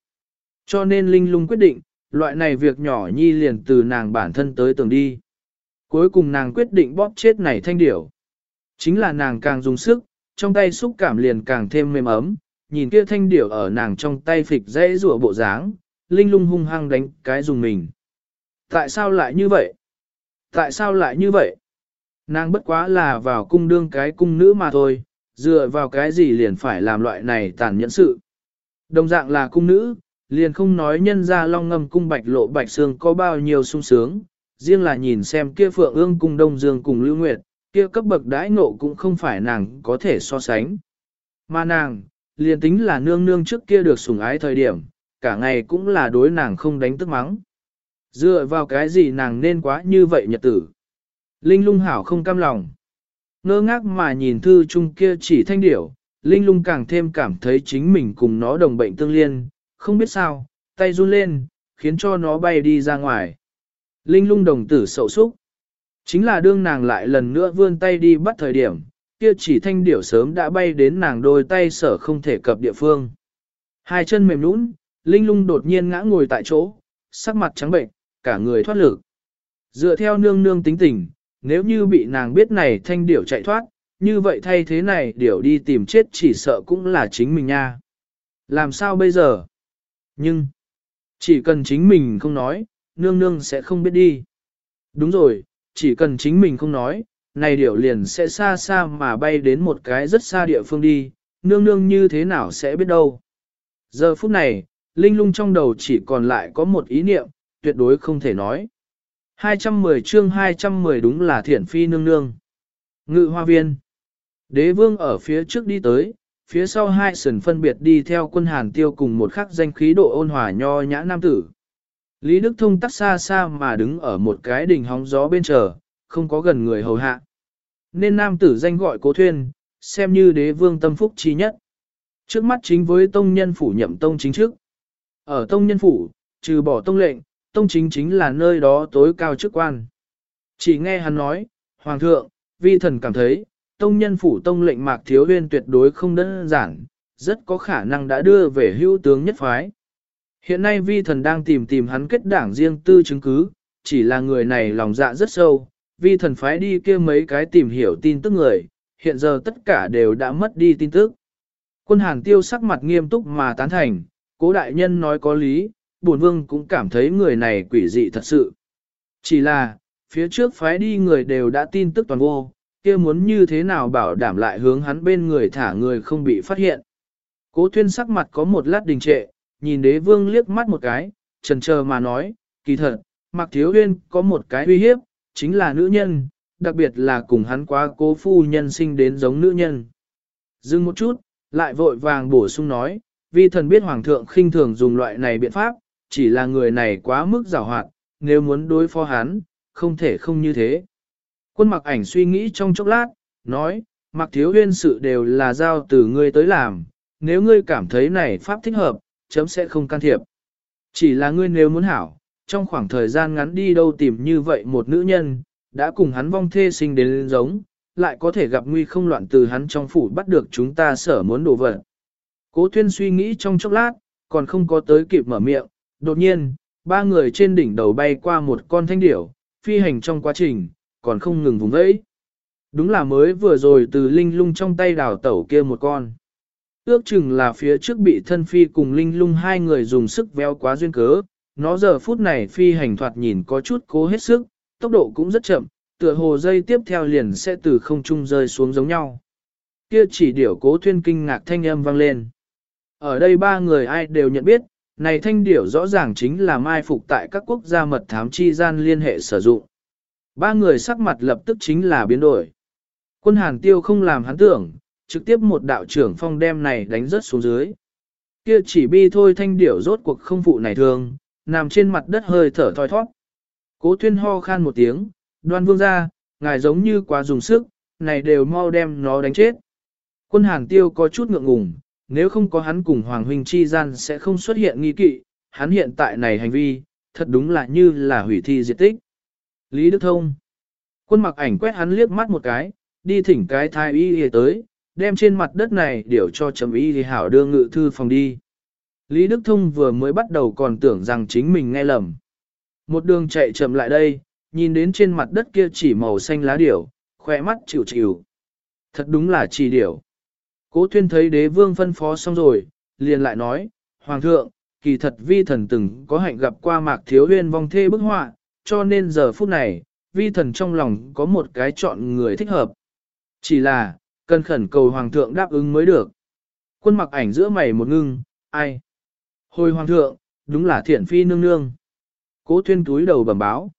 Cho nên Linh lung quyết định, loại này việc nhỏ nhi liền từ nàng bản thân tới tường đi. Cuối cùng nàng quyết định bóp chết này thanh điểu. Chính là nàng càng dùng sức, trong tay xúc cảm liền càng thêm mềm ấm, nhìn kia thanh điểu ở nàng trong tay phịch dễ rủa bộ dáng, Linh lung hung hăng đánh cái dùng mình. Tại sao lại như vậy? Tại sao lại như vậy? Nàng bất quá là vào cung đương cái cung nữ mà thôi, dựa vào cái gì liền phải làm loại này tàn nhẫn sự. Đồng dạng là cung nữ, liền không nói nhân ra long ngâm cung bạch lộ bạch xương có bao nhiêu sung sướng, riêng là nhìn xem kia phượng ương cung đông dương cùng lưu nguyệt, kia cấp bậc đãi ngộ cũng không phải nàng có thể so sánh. Mà nàng, liền tính là nương nương trước kia được sủng ái thời điểm, cả ngày cũng là đối nàng không đánh tức mắng. Dựa vào cái gì nàng nên quá như vậy nhật tử. Linh lung hảo không cam lòng. Ngơ ngác mà nhìn thư chung kia chỉ thanh điểu, Linh lung càng thêm cảm thấy chính mình cùng nó đồng bệnh tương liên, không biết sao, tay run lên, khiến cho nó bay đi ra ngoài. Linh lung đồng tử sậu súc. Chính là đương nàng lại lần nữa vươn tay đi bắt thời điểm, kia chỉ thanh điểu sớm đã bay đến nàng đôi tay sở không thể cập địa phương. Hai chân mềm nũng, Linh lung đột nhiên ngã ngồi tại chỗ, sắc mặt trắng bệnh, cả người thoát lực. Dựa theo nương nương tính tình, nếu như bị nàng biết này thanh điểu chạy thoát, như vậy thay thế này điểu đi tìm chết chỉ sợ cũng là chính mình nha. Làm sao bây giờ? Nhưng, chỉ cần chính mình không nói, nương nương sẽ không biết đi. Đúng rồi, chỉ cần chính mình không nói, này điểu liền sẽ xa xa mà bay đến một cái rất xa địa phương đi, nương nương như thế nào sẽ biết đâu. Giờ phút này, Linh lung trong đầu chỉ còn lại có một ý niệm, tuyệt đối không thể nói. 210 chương 210 đúng là thiển phi nương nương. Ngự hoa viên. Đế vương ở phía trước đi tới, phía sau hai sườn phân biệt đi theo quân hàn tiêu cùng một khắc danh khí độ ôn hòa nho nhã nam tử. Lý Đức Thông tắt xa xa mà đứng ở một cái đỉnh hóng gió bên chờ, không có gần người hầu hạ. Nên nam tử danh gọi cố thuyên, xem như đế vương tâm phúc chi nhất. Trước mắt chính với tông nhân phủ nhậm tông chính trước. Ở tông nhân phủ, trừ bỏ tông lệnh, tông chính chính là nơi đó tối cao chức quan. Chỉ nghe hắn nói, Hoàng thượng, vi thần cảm thấy, tông nhân phủ tông lệnh mạc thiếu huyên tuyệt đối không đơn giản, rất có khả năng đã đưa về hưu tướng nhất phái. Hiện nay vi thần đang tìm tìm hắn kết đảng riêng tư chứng cứ, chỉ là người này lòng dạ rất sâu, vi thần phái đi kia mấy cái tìm hiểu tin tức người, hiện giờ tất cả đều đã mất đi tin tức. Quân hàng tiêu sắc mặt nghiêm túc mà tán thành, cố đại nhân nói có lý, bổn vương cũng cảm thấy người này quỷ dị thật sự. Chỉ là, phía trước phái đi người đều đã tin tức toàn vô, kia muốn như thế nào bảo đảm lại hướng hắn bên người thả người không bị phát hiện. Cố Thuyên sắc mặt có một lát đình trệ, nhìn đế vương liếc mắt một cái, trần chờ mà nói, kỳ thật, mặc thiếu huyên có một cái uy hiếp, chính là nữ nhân, đặc biệt là cùng hắn quá cố phu nhân sinh đến giống nữ nhân. Dừng một chút, lại vội vàng bổ sung nói, vì thần biết hoàng thượng khinh thường dùng loại này biện pháp, chỉ là người này quá mức giảo hoạt, nếu muốn đối phó hắn, không thể không như thế. Quân mặc ảnh suy nghĩ trong chốc lát, nói, mặc thiếu huyên sự đều là giao từ ngươi tới làm, nếu ngươi cảm thấy này pháp thích hợp, chấm sẽ không can thiệp. Chỉ là ngươi nếu muốn hảo, trong khoảng thời gian ngắn đi đâu tìm như vậy một nữ nhân, đã cùng hắn vong thê sinh đến giống, lại có thể gặp nguy không loạn từ hắn trong phủ bắt được chúng ta sở muốn đổ vật. Cố Thuyên suy nghĩ trong chốc lát, còn không có tới kịp mở miệng, đột nhiên, ba người trên đỉnh đầu bay qua một con thanh điểu, phi hành trong quá trình, còn không ngừng vùng vẫy. Đúng là mới vừa rồi từ linh lung trong tay đào tẩu kia một con. Ước chừng là phía trước bị thân phi cùng linh lung hai người dùng sức véo quá duyên cớ, nó giờ phút này phi hành thoạt nhìn có chút cố hết sức, tốc độ cũng rất chậm, tựa hồ dây tiếp theo liền sẽ từ không trung rơi xuống giống nhau. Kia chỉ điểu cố thuyên kinh ngạc thanh âm vang lên. Ở đây ba người ai đều nhận biết, này thanh điểu rõ ràng chính là mai phục tại các quốc gia mật thám chi gian liên hệ sử dụng. Ba người sắc mặt lập tức chính là biến đổi. Quân hàn tiêu không làm hắn tưởng, trực tiếp một đạo trưởng phong đem này đánh rớt xuống dưới. Kia chỉ bi thôi thanh điểu rốt cuộc không phụ này thường, nằm trên mặt đất hơi thở thoi thoát. Cố thuyên ho khan một tiếng, đoan vương ra, ngài giống như quá dùng sức, này đều mau đem nó đánh chết. Quân hàn tiêu có chút ngượng ngùng, nếu không có hắn cùng Hoàng Huynh chi gian sẽ không xuất hiện nghi kỵ, hắn hiện tại này hành vi, thật đúng là như là hủy thi diệt tích. Lý Đức Thông Quân mặc ảnh quét hắn liếc mắt một cái, đi thỉnh cái thái y y tới, đem trên mặt đất này điều cho chấm y thì hảo đưa ngự thư phòng đi. Lý Đức Thông vừa mới bắt đầu còn tưởng rằng chính mình nghe lầm. Một đường chạy chậm lại đây, nhìn đến trên mặt đất kia chỉ màu xanh lá điểu, khỏe mắt chịu chịu. Thật đúng là chỉ điểu. Cố Thuyên thấy đế vương phân phó xong rồi, liền lại nói, Hoàng thượng, kỳ thật vi thần từng có hạnh gặp qua mạc thiếu huyên vong thê bức họa, cho nên giờ phút này, vi thần trong lòng có một cái chọn người thích hợp. Chỉ là, cần khẩn cầu Hoàng thượng đáp ứng mới được. Quân mặc ảnh giữa mày một ngưng, ai? Hồi Hoàng thượng, đúng là thiện phi nương nương. Cố tuyên túi đầu bẩm báo.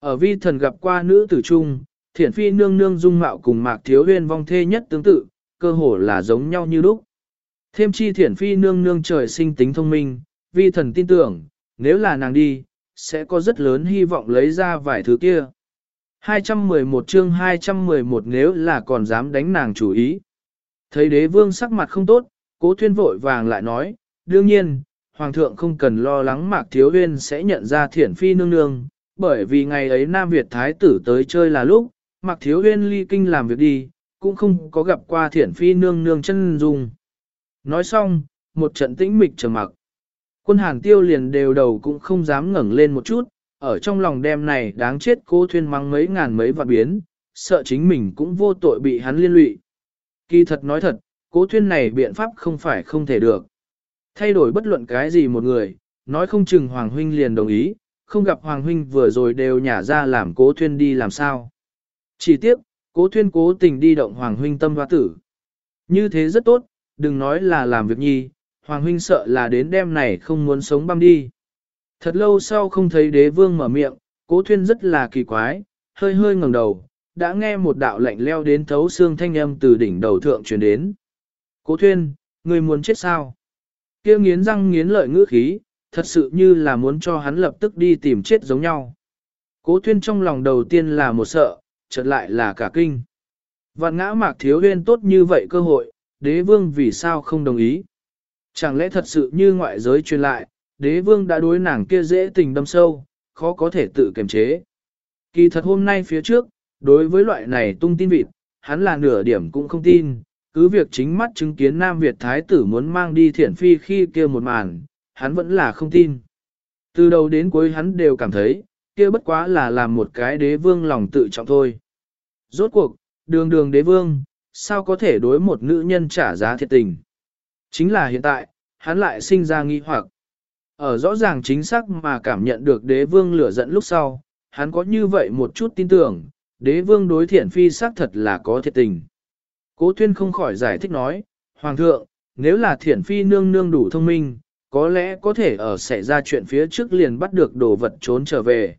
Ở vi thần gặp qua nữ tử trung, thiện phi nương nương dung mạo cùng mạc thiếu huyên vong thê nhất tương tự, cơ hồ là giống nhau như lúc. Thêm chi thiện phi nương nương trời sinh tính thông minh, vi thần tin tưởng, nếu là nàng đi, sẽ có rất lớn hy vọng lấy ra vài thứ kia. 211 chương 211 nếu là còn dám đánh nàng chủ ý. Thấy đế vương sắc mặt không tốt, cố thuyên vội vàng lại nói, đương nhiên, hoàng thượng không cần lo lắng mạc thiếu huyên sẽ nhận ra thiển phi nương nương, bởi vì ngày ấy Nam Việt Thái tử tới chơi là lúc, mạc thiếu huyên ly kinh làm việc đi, cũng không có gặp qua thiển phi nương nương chân dung. Nói xong, một trận tĩnh mịch trầm mặc. Quân hàn tiêu liền đều đầu cũng không dám ngẩng lên một chút, ở trong lòng đêm này đáng chết cô thuyên mắng mấy ngàn mấy vạn biến, sợ chính mình cũng vô tội bị hắn liên lụy. Kỳ thật nói thật, cố thuyên này biện pháp không phải không thể được. Thay đổi bất luận cái gì một người, nói không chừng Hoàng Huynh liền đồng ý, không gặp Hoàng Huynh vừa rồi đều nhả ra làm cố thuyên đi làm sao. Chỉ tiếc, cố thuyên cố tình đi động Hoàng Huynh tâm hoa tử. Như thế rất tốt, đừng nói là làm việc nhi, Hoàng huynh sợ là đến đêm này không muốn sống băm đi. Thật lâu sau không thấy đế vương mở miệng, cố thuyên rất là kỳ quái, hơi hơi ngẩng đầu, đã nghe một đạo lạnh leo đến thấu xương thanh âm từ đỉnh đầu thượng truyền đến. Cố thuyên, người muốn chết sao? kia nghiến răng nghiến lợi ngữ khí, thật sự như là muốn cho hắn lập tức đi tìm chết giống nhau. Cố thuyên trong lòng đầu tiên là một sợ, chợt lại là cả kinh. Vạn ngã mạc thiếu huyên tốt như vậy cơ hội, đế vương vì sao không đồng ý. Chẳng lẽ thật sự như ngoại giới truyền lại, đế vương đã đối nàng kia dễ tình đâm sâu, khó có thể tự kiềm chế. Kỳ thật hôm nay phía trước, đối với loại này tung tin vịt, hắn là nửa điểm cũng không tin, cứ việc chính mắt chứng kiến Nam Việt Thái tử muốn mang đi thiển phi khi kia một màn, hắn vẫn là không tin. Từ đầu đến cuối hắn đều cảm thấy, kia bất quá là làm một cái đế vương lòng tự trọng thôi. Rốt cuộc, đường đường đế vương, sao có thể đối một nữ nhân trả giá thiệt tình. Chính là hiện tại, hắn lại sinh ra nghi hoặc. Ở rõ ràng chính xác mà cảm nhận được đế vương lửa giận lúc sau, hắn có như vậy một chút tin tưởng, đế vương đối thiện phi xác thật là có thiệt tình. Cố tuyên không khỏi giải thích nói, Hoàng thượng, nếu là thiện phi nương nương đủ thông minh, có lẽ có thể ở xảy ra chuyện phía trước liền bắt được đồ vật trốn trở về.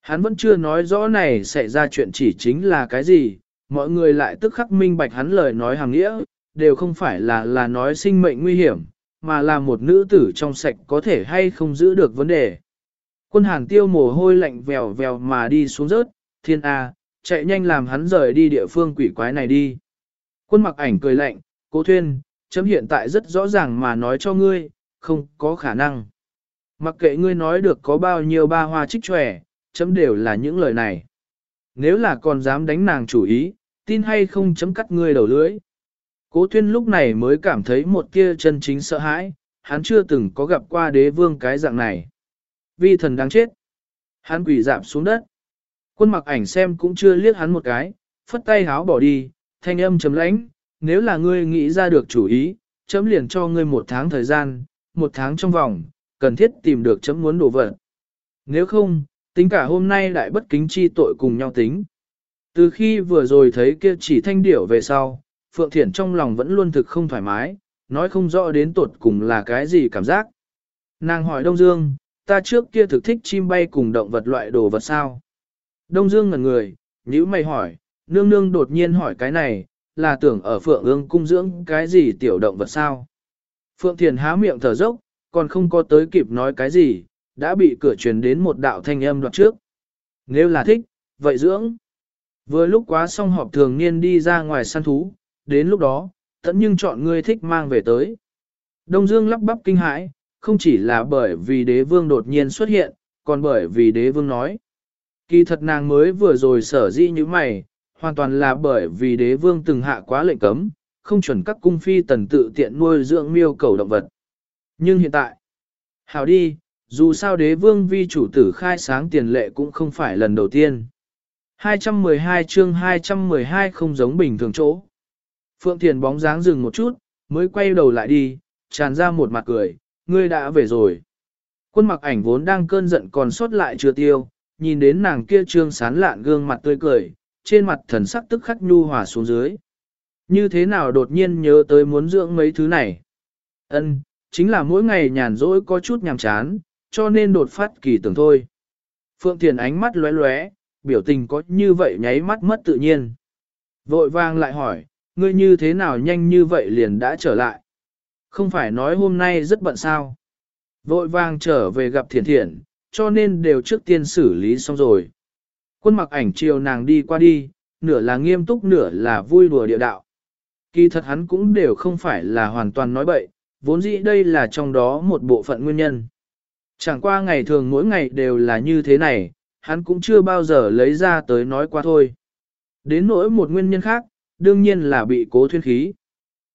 Hắn vẫn chưa nói rõ này xảy ra chuyện chỉ chính là cái gì, mọi người lại tức khắc minh bạch hắn lời nói hàng nghĩa, đều không phải là là nói sinh mệnh nguy hiểm, mà là một nữ tử trong sạch có thể hay không giữ được vấn đề. Quân hàn tiêu mồ hôi lạnh vèo vèo mà đi xuống rớt, thiên A, chạy nhanh làm hắn rời đi địa phương quỷ quái này đi. Quân mặc ảnh cười lạnh, cố thuyên, chấm hiện tại rất rõ ràng mà nói cho ngươi, không có khả năng. Mặc kệ ngươi nói được có bao nhiêu ba hoa trích tròe, chấm đều là những lời này. Nếu là còn dám đánh nàng chủ ý, tin hay không chấm cắt ngươi đầu lưỡi. Cố Thuyên lúc này mới cảm thấy một kia chân chính sợ hãi, hắn chưa từng có gặp qua đế vương cái dạng này. Vi thần đáng chết. Hắn quỳ dạp xuống đất. Quân mặc ảnh xem cũng chưa liếc hắn một cái, phất tay háo bỏ đi, thanh âm chấm lãnh, nếu là ngươi nghĩ ra được chủ ý, chấm liền cho ngươi một tháng thời gian, một tháng trong vòng, cần thiết tìm được chấm muốn đổ vật. Nếu không, tính cả hôm nay đại bất kính chi tội cùng nhau tính. Từ khi vừa rồi thấy kia chỉ thanh điểu về sau, Phượng Thiển trong lòng vẫn luôn thực không thoải mái, nói không rõ đến tột cùng là cái gì cảm giác. Nàng hỏi Đông Dương, ta trước kia thực thích chim bay cùng động vật loại đồ vật sao? Đông Dương ngẩn người, nhữ mày hỏi, nương nương đột nhiên hỏi cái này, là tưởng ở Phượng ương cung dưỡng cái gì tiểu động vật sao? Phượng Thiền há miệng thở dốc, còn không có tới kịp nói cái gì, đã bị cửa truyền đến một đạo thanh âm đoạt trước. Nếu là thích, vậy dưỡng. Vừa lúc quá xong họp thường niên đi ra ngoài săn thú, đến lúc đó, tận nhưng chọn ngươi thích mang về tới. Đông Dương lắp bắp kinh hãi, không chỉ là bởi vì đế vương đột nhiên xuất hiện, còn bởi vì đế vương nói. Kỳ thật nàng mới vừa rồi sở dĩ như mày, hoàn toàn là bởi vì đế vương từng hạ quá lệnh cấm, không chuẩn các cung phi tần tự tiện nuôi dưỡng miêu cầu động vật. Nhưng hiện tại, hảo đi, dù sao đế vương vi chủ tử khai sáng tiền lệ cũng không phải lần đầu tiên. 212 chương 212 không giống bình thường chỗ. Phượng Thiền bóng dáng dừng một chút, mới quay đầu lại đi, tràn ra một mặt cười, ngươi đã về rồi. Quân mặc ảnh vốn đang cơn giận còn sót lại chưa tiêu, nhìn đến nàng kia trương sán lạn gương mặt tươi cười, trên mặt thần sắc tức khắc nhu hòa xuống dưới. Như thế nào đột nhiên nhớ tới muốn dưỡng mấy thứ này? Ân, chính là mỗi ngày nhàn rỗi có chút nhàm chán, cho nên đột phát kỳ tưởng thôi. Phượng Thiền ánh mắt lóe lóe, biểu tình có như vậy nháy mắt mất tự nhiên. Vội vang lại hỏi, ngươi như thế nào nhanh như vậy liền đã trở lại? Không phải nói hôm nay rất bận sao? Vội vang trở về gặp thiền thiện, cho nên đều trước tiên xử lý xong rồi. Quân mặc ảnh chiều nàng đi qua đi, nửa là nghiêm túc nửa là vui đùa địa đạo. Kỳ thật hắn cũng đều không phải là hoàn toàn nói bậy, vốn dĩ đây là trong đó một bộ phận nguyên nhân. Chẳng qua ngày thường mỗi ngày đều là như thế này, hắn cũng chưa bao giờ lấy ra tới nói qua thôi. Đến nỗi một nguyên nhân khác, đương nhiên là bị cố thuyên khí.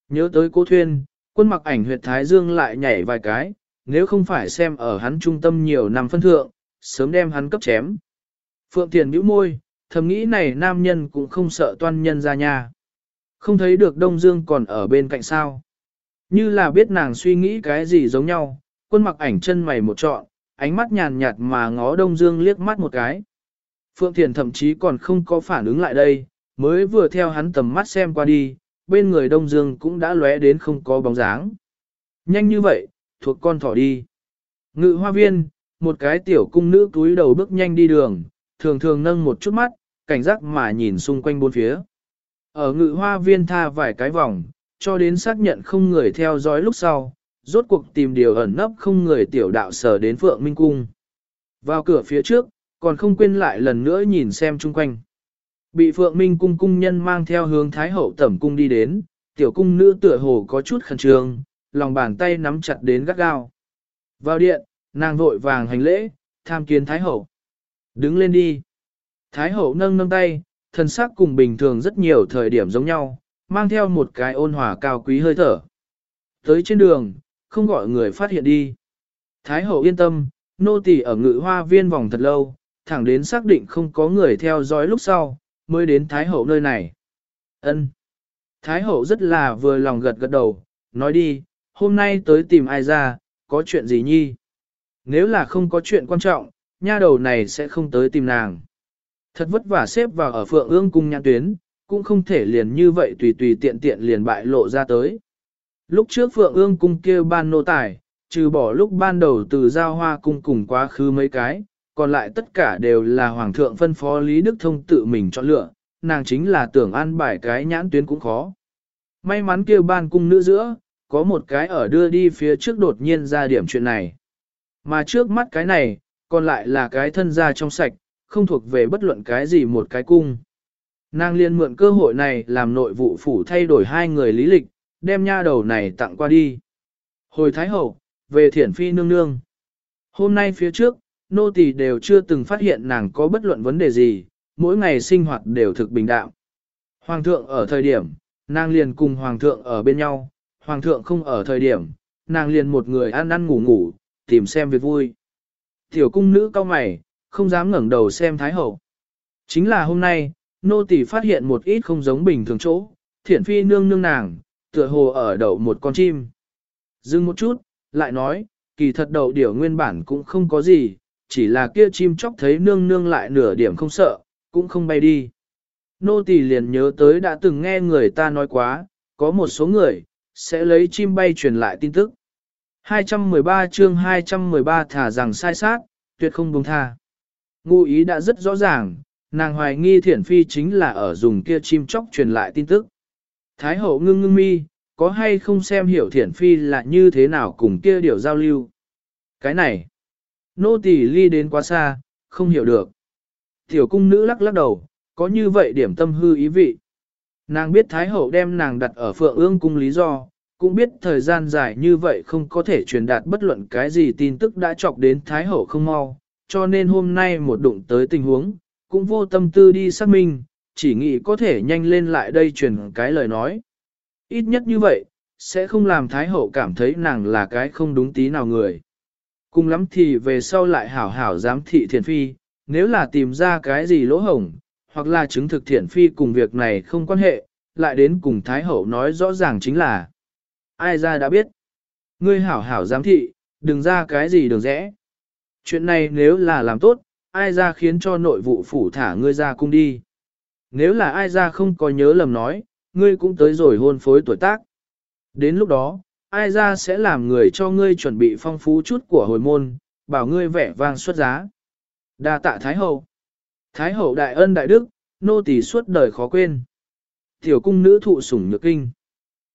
Nhớ tới cố thuyên, quân mặc ảnh huyệt thái dương lại nhảy vài cái, nếu không phải xem ở hắn trung tâm nhiều năm phân thượng, sớm đem hắn cấp chém. Phượng Thiền bĩu môi, thầm nghĩ này nam nhân cũng không sợ toan nhân ra nhà. Không thấy được Đông Dương còn ở bên cạnh sao. Như là biết nàng suy nghĩ cái gì giống nhau, quân mặc ảnh chân mày một trọn, ánh mắt nhàn nhạt mà ngó Đông Dương liếc mắt một cái. Phượng Thiền thậm chí còn không có phản ứng lại đây, mới vừa theo hắn tầm mắt xem qua đi, bên người Đông Dương cũng đã lóe đến không có bóng dáng. Nhanh như vậy, thuộc con thỏ đi. Ngự hoa viên, một cái tiểu cung nữ túi đầu bước nhanh đi đường, thường thường nâng một chút mắt, cảnh giác mà nhìn xung quanh bốn phía. Ở ngự hoa viên tha vài cái vòng, cho đến xác nhận không người theo dõi lúc sau, rốt cuộc tìm điều ẩn nấp không người tiểu đạo sở đến Phượng Minh Cung. Vào cửa phía trước, còn không quên lại lần nữa nhìn xem chung quanh. Bị Phượng Minh Cung cung nhân mang theo hướng Thái Hậu tẩm cung đi đến, tiểu cung nữ tựa hồ có chút khẩn trương, lòng bàn tay nắm chặt đến gắt gao. Vào điện, nàng vội vàng hành lễ, tham kiến Thái Hậu. Đứng lên đi. Thái Hậu nâng nâng tay, thân sắc cùng bình thường rất nhiều thời điểm giống nhau, mang theo một cái ôn hòa cao quý hơi thở. Tới trên đường, không gọi người phát hiện đi. Thái hậu yên tâm, nô tỳ ở ngự hoa viên vòng thật lâu, thẳng đến xác định không có người theo dõi lúc sau, mới đến Thái hậu nơi này. Ân. Thái hậu rất là vừa lòng gật gật đầu, nói đi, hôm nay tới tìm ai ra, có chuyện gì nhi? Nếu là không có chuyện quan trọng, nha đầu này sẽ không tới tìm nàng. Thật vất vả xếp vào ở phượng ương cung nhãn tuyến, cũng không thể liền như vậy tùy tùy tiện tiện liền bại lộ ra tới. Lúc trước phượng ương cung kia ban nô tài, trừ bỏ lúc ban đầu từ giao hoa cung cùng quá khứ mấy cái, còn lại tất cả đều là hoàng thượng phân phó Lý Đức Thông tự mình chọn lựa, nàng chính là tưởng an bài cái nhãn tuyến cũng khó. May mắn kia ban cung nữ giữa, có một cái ở đưa đi phía trước đột nhiên ra điểm chuyện này. Mà trước mắt cái này, còn lại là cái thân gia trong sạch, không thuộc về bất luận cái gì một cái cung. Nàng liên mượn cơ hội này làm nội vụ phủ thay đổi hai người lý lịch, đem nha đầu này tặng qua đi. Hồi Thái Hậu, về thiển phi nương nương. Hôm nay phía trước, nô tỳ đều chưa từng phát hiện nàng có bất luận vấn đề gì, mỗi ngày sinh hoạt đều thực bình đạm. Hoàng thượng ở thời điểm, nàng liền cùng hoàng thượng ở bên nhau, hoàng thượng không ở thời điểm, nàng liền một người ăn ăn ngủ ngủ, tìm xem việc vui. Tiểu cung nữ cao mày, không dám ngẩng đầu xem Thái Hậu. Chính là hôm nay, nô tỳ phát hiện một ít không giống bình thường chỗ, thiển phi nương nương nàng, tựa hồ ở đậu một con chim. Dừng một chút, lại nói, kỳ thật đậu điểu nguyên bản cũng không có gì, chỉ là kia chim chóc thấy nương nương lại nửa điểm không sợ, cũng không bay đi. Nô tỳ liền nhớ tới đã từng nghe người ta nói quá, có một số người, sẽ lấy chim bay truyền lại tin tức. 213 chương 213 thả rằng sai sát, tuyệt không buông tha. Ngụ ý đã rất rõ ràng, nàng hoài nghi thiển phi chính là ở dùng kia chim chóc truyền lại tin tức. Thái hậu ngưng ngưng mi, có hay không xem hiểu thiển phi là như thế nào cùng kia điều giao lưu. Cái này, nô tỳ ly đến quá xa, không hiểu được. Tiểu cung nữ lắc lắc đầu, có như vậy điểm tâm hư ý vị. Nàng biết Thái hậu đem nàng đặt ở phượng ương cung lý do, cũng biết thời gian dài như vậy không có thể truyền đạt bất luận cái gì tin tức đã chọc đến Thái hậu không mau, cho nên hôm nay một đụng tới tình huống, cũng vô tâm tư đi xác minh, chỉ nghĩ có thể nhanh lên lại đây truyền cái lời nói. Ít nhất như vậy, sẽ không làm Thái Hậu cảm thấy nàng là cái không đúng tí nào người. Cùng lắm thì về sau lại hảo hảo giám thị thiền phi, nếu là tìm ra cái gì lỗ hổng, hoặc là chứng thực thiền phi cùng việc này không quan hệ, lại đến cùng Thái Hậu nói rõ ràng chính là ai ra đã biết. Ngươi hảo hảo giám thị, đừng ra cái gì đường rẽ. Chuyện này nếu là làm tốt, ai ra khiến cho nội vụ phủ thả ngươi ra cung đi. Nếu là ai ra không có nhớ lầm nói, ngươi cũng tới rồi hôn phối tuổi tác. Đến lúc đó, ai ra sẽ làm người cho ngươi chuẩn bị phong phú chút của hồi môn, bảo ngươi vẻ vang xuất giá. đa tạ Thái Hậu. Thái Hậu đại ân đại đức, nô tỳ suốt đời khó quên. Tiểu cung nữ thụ sủng nhược kinh.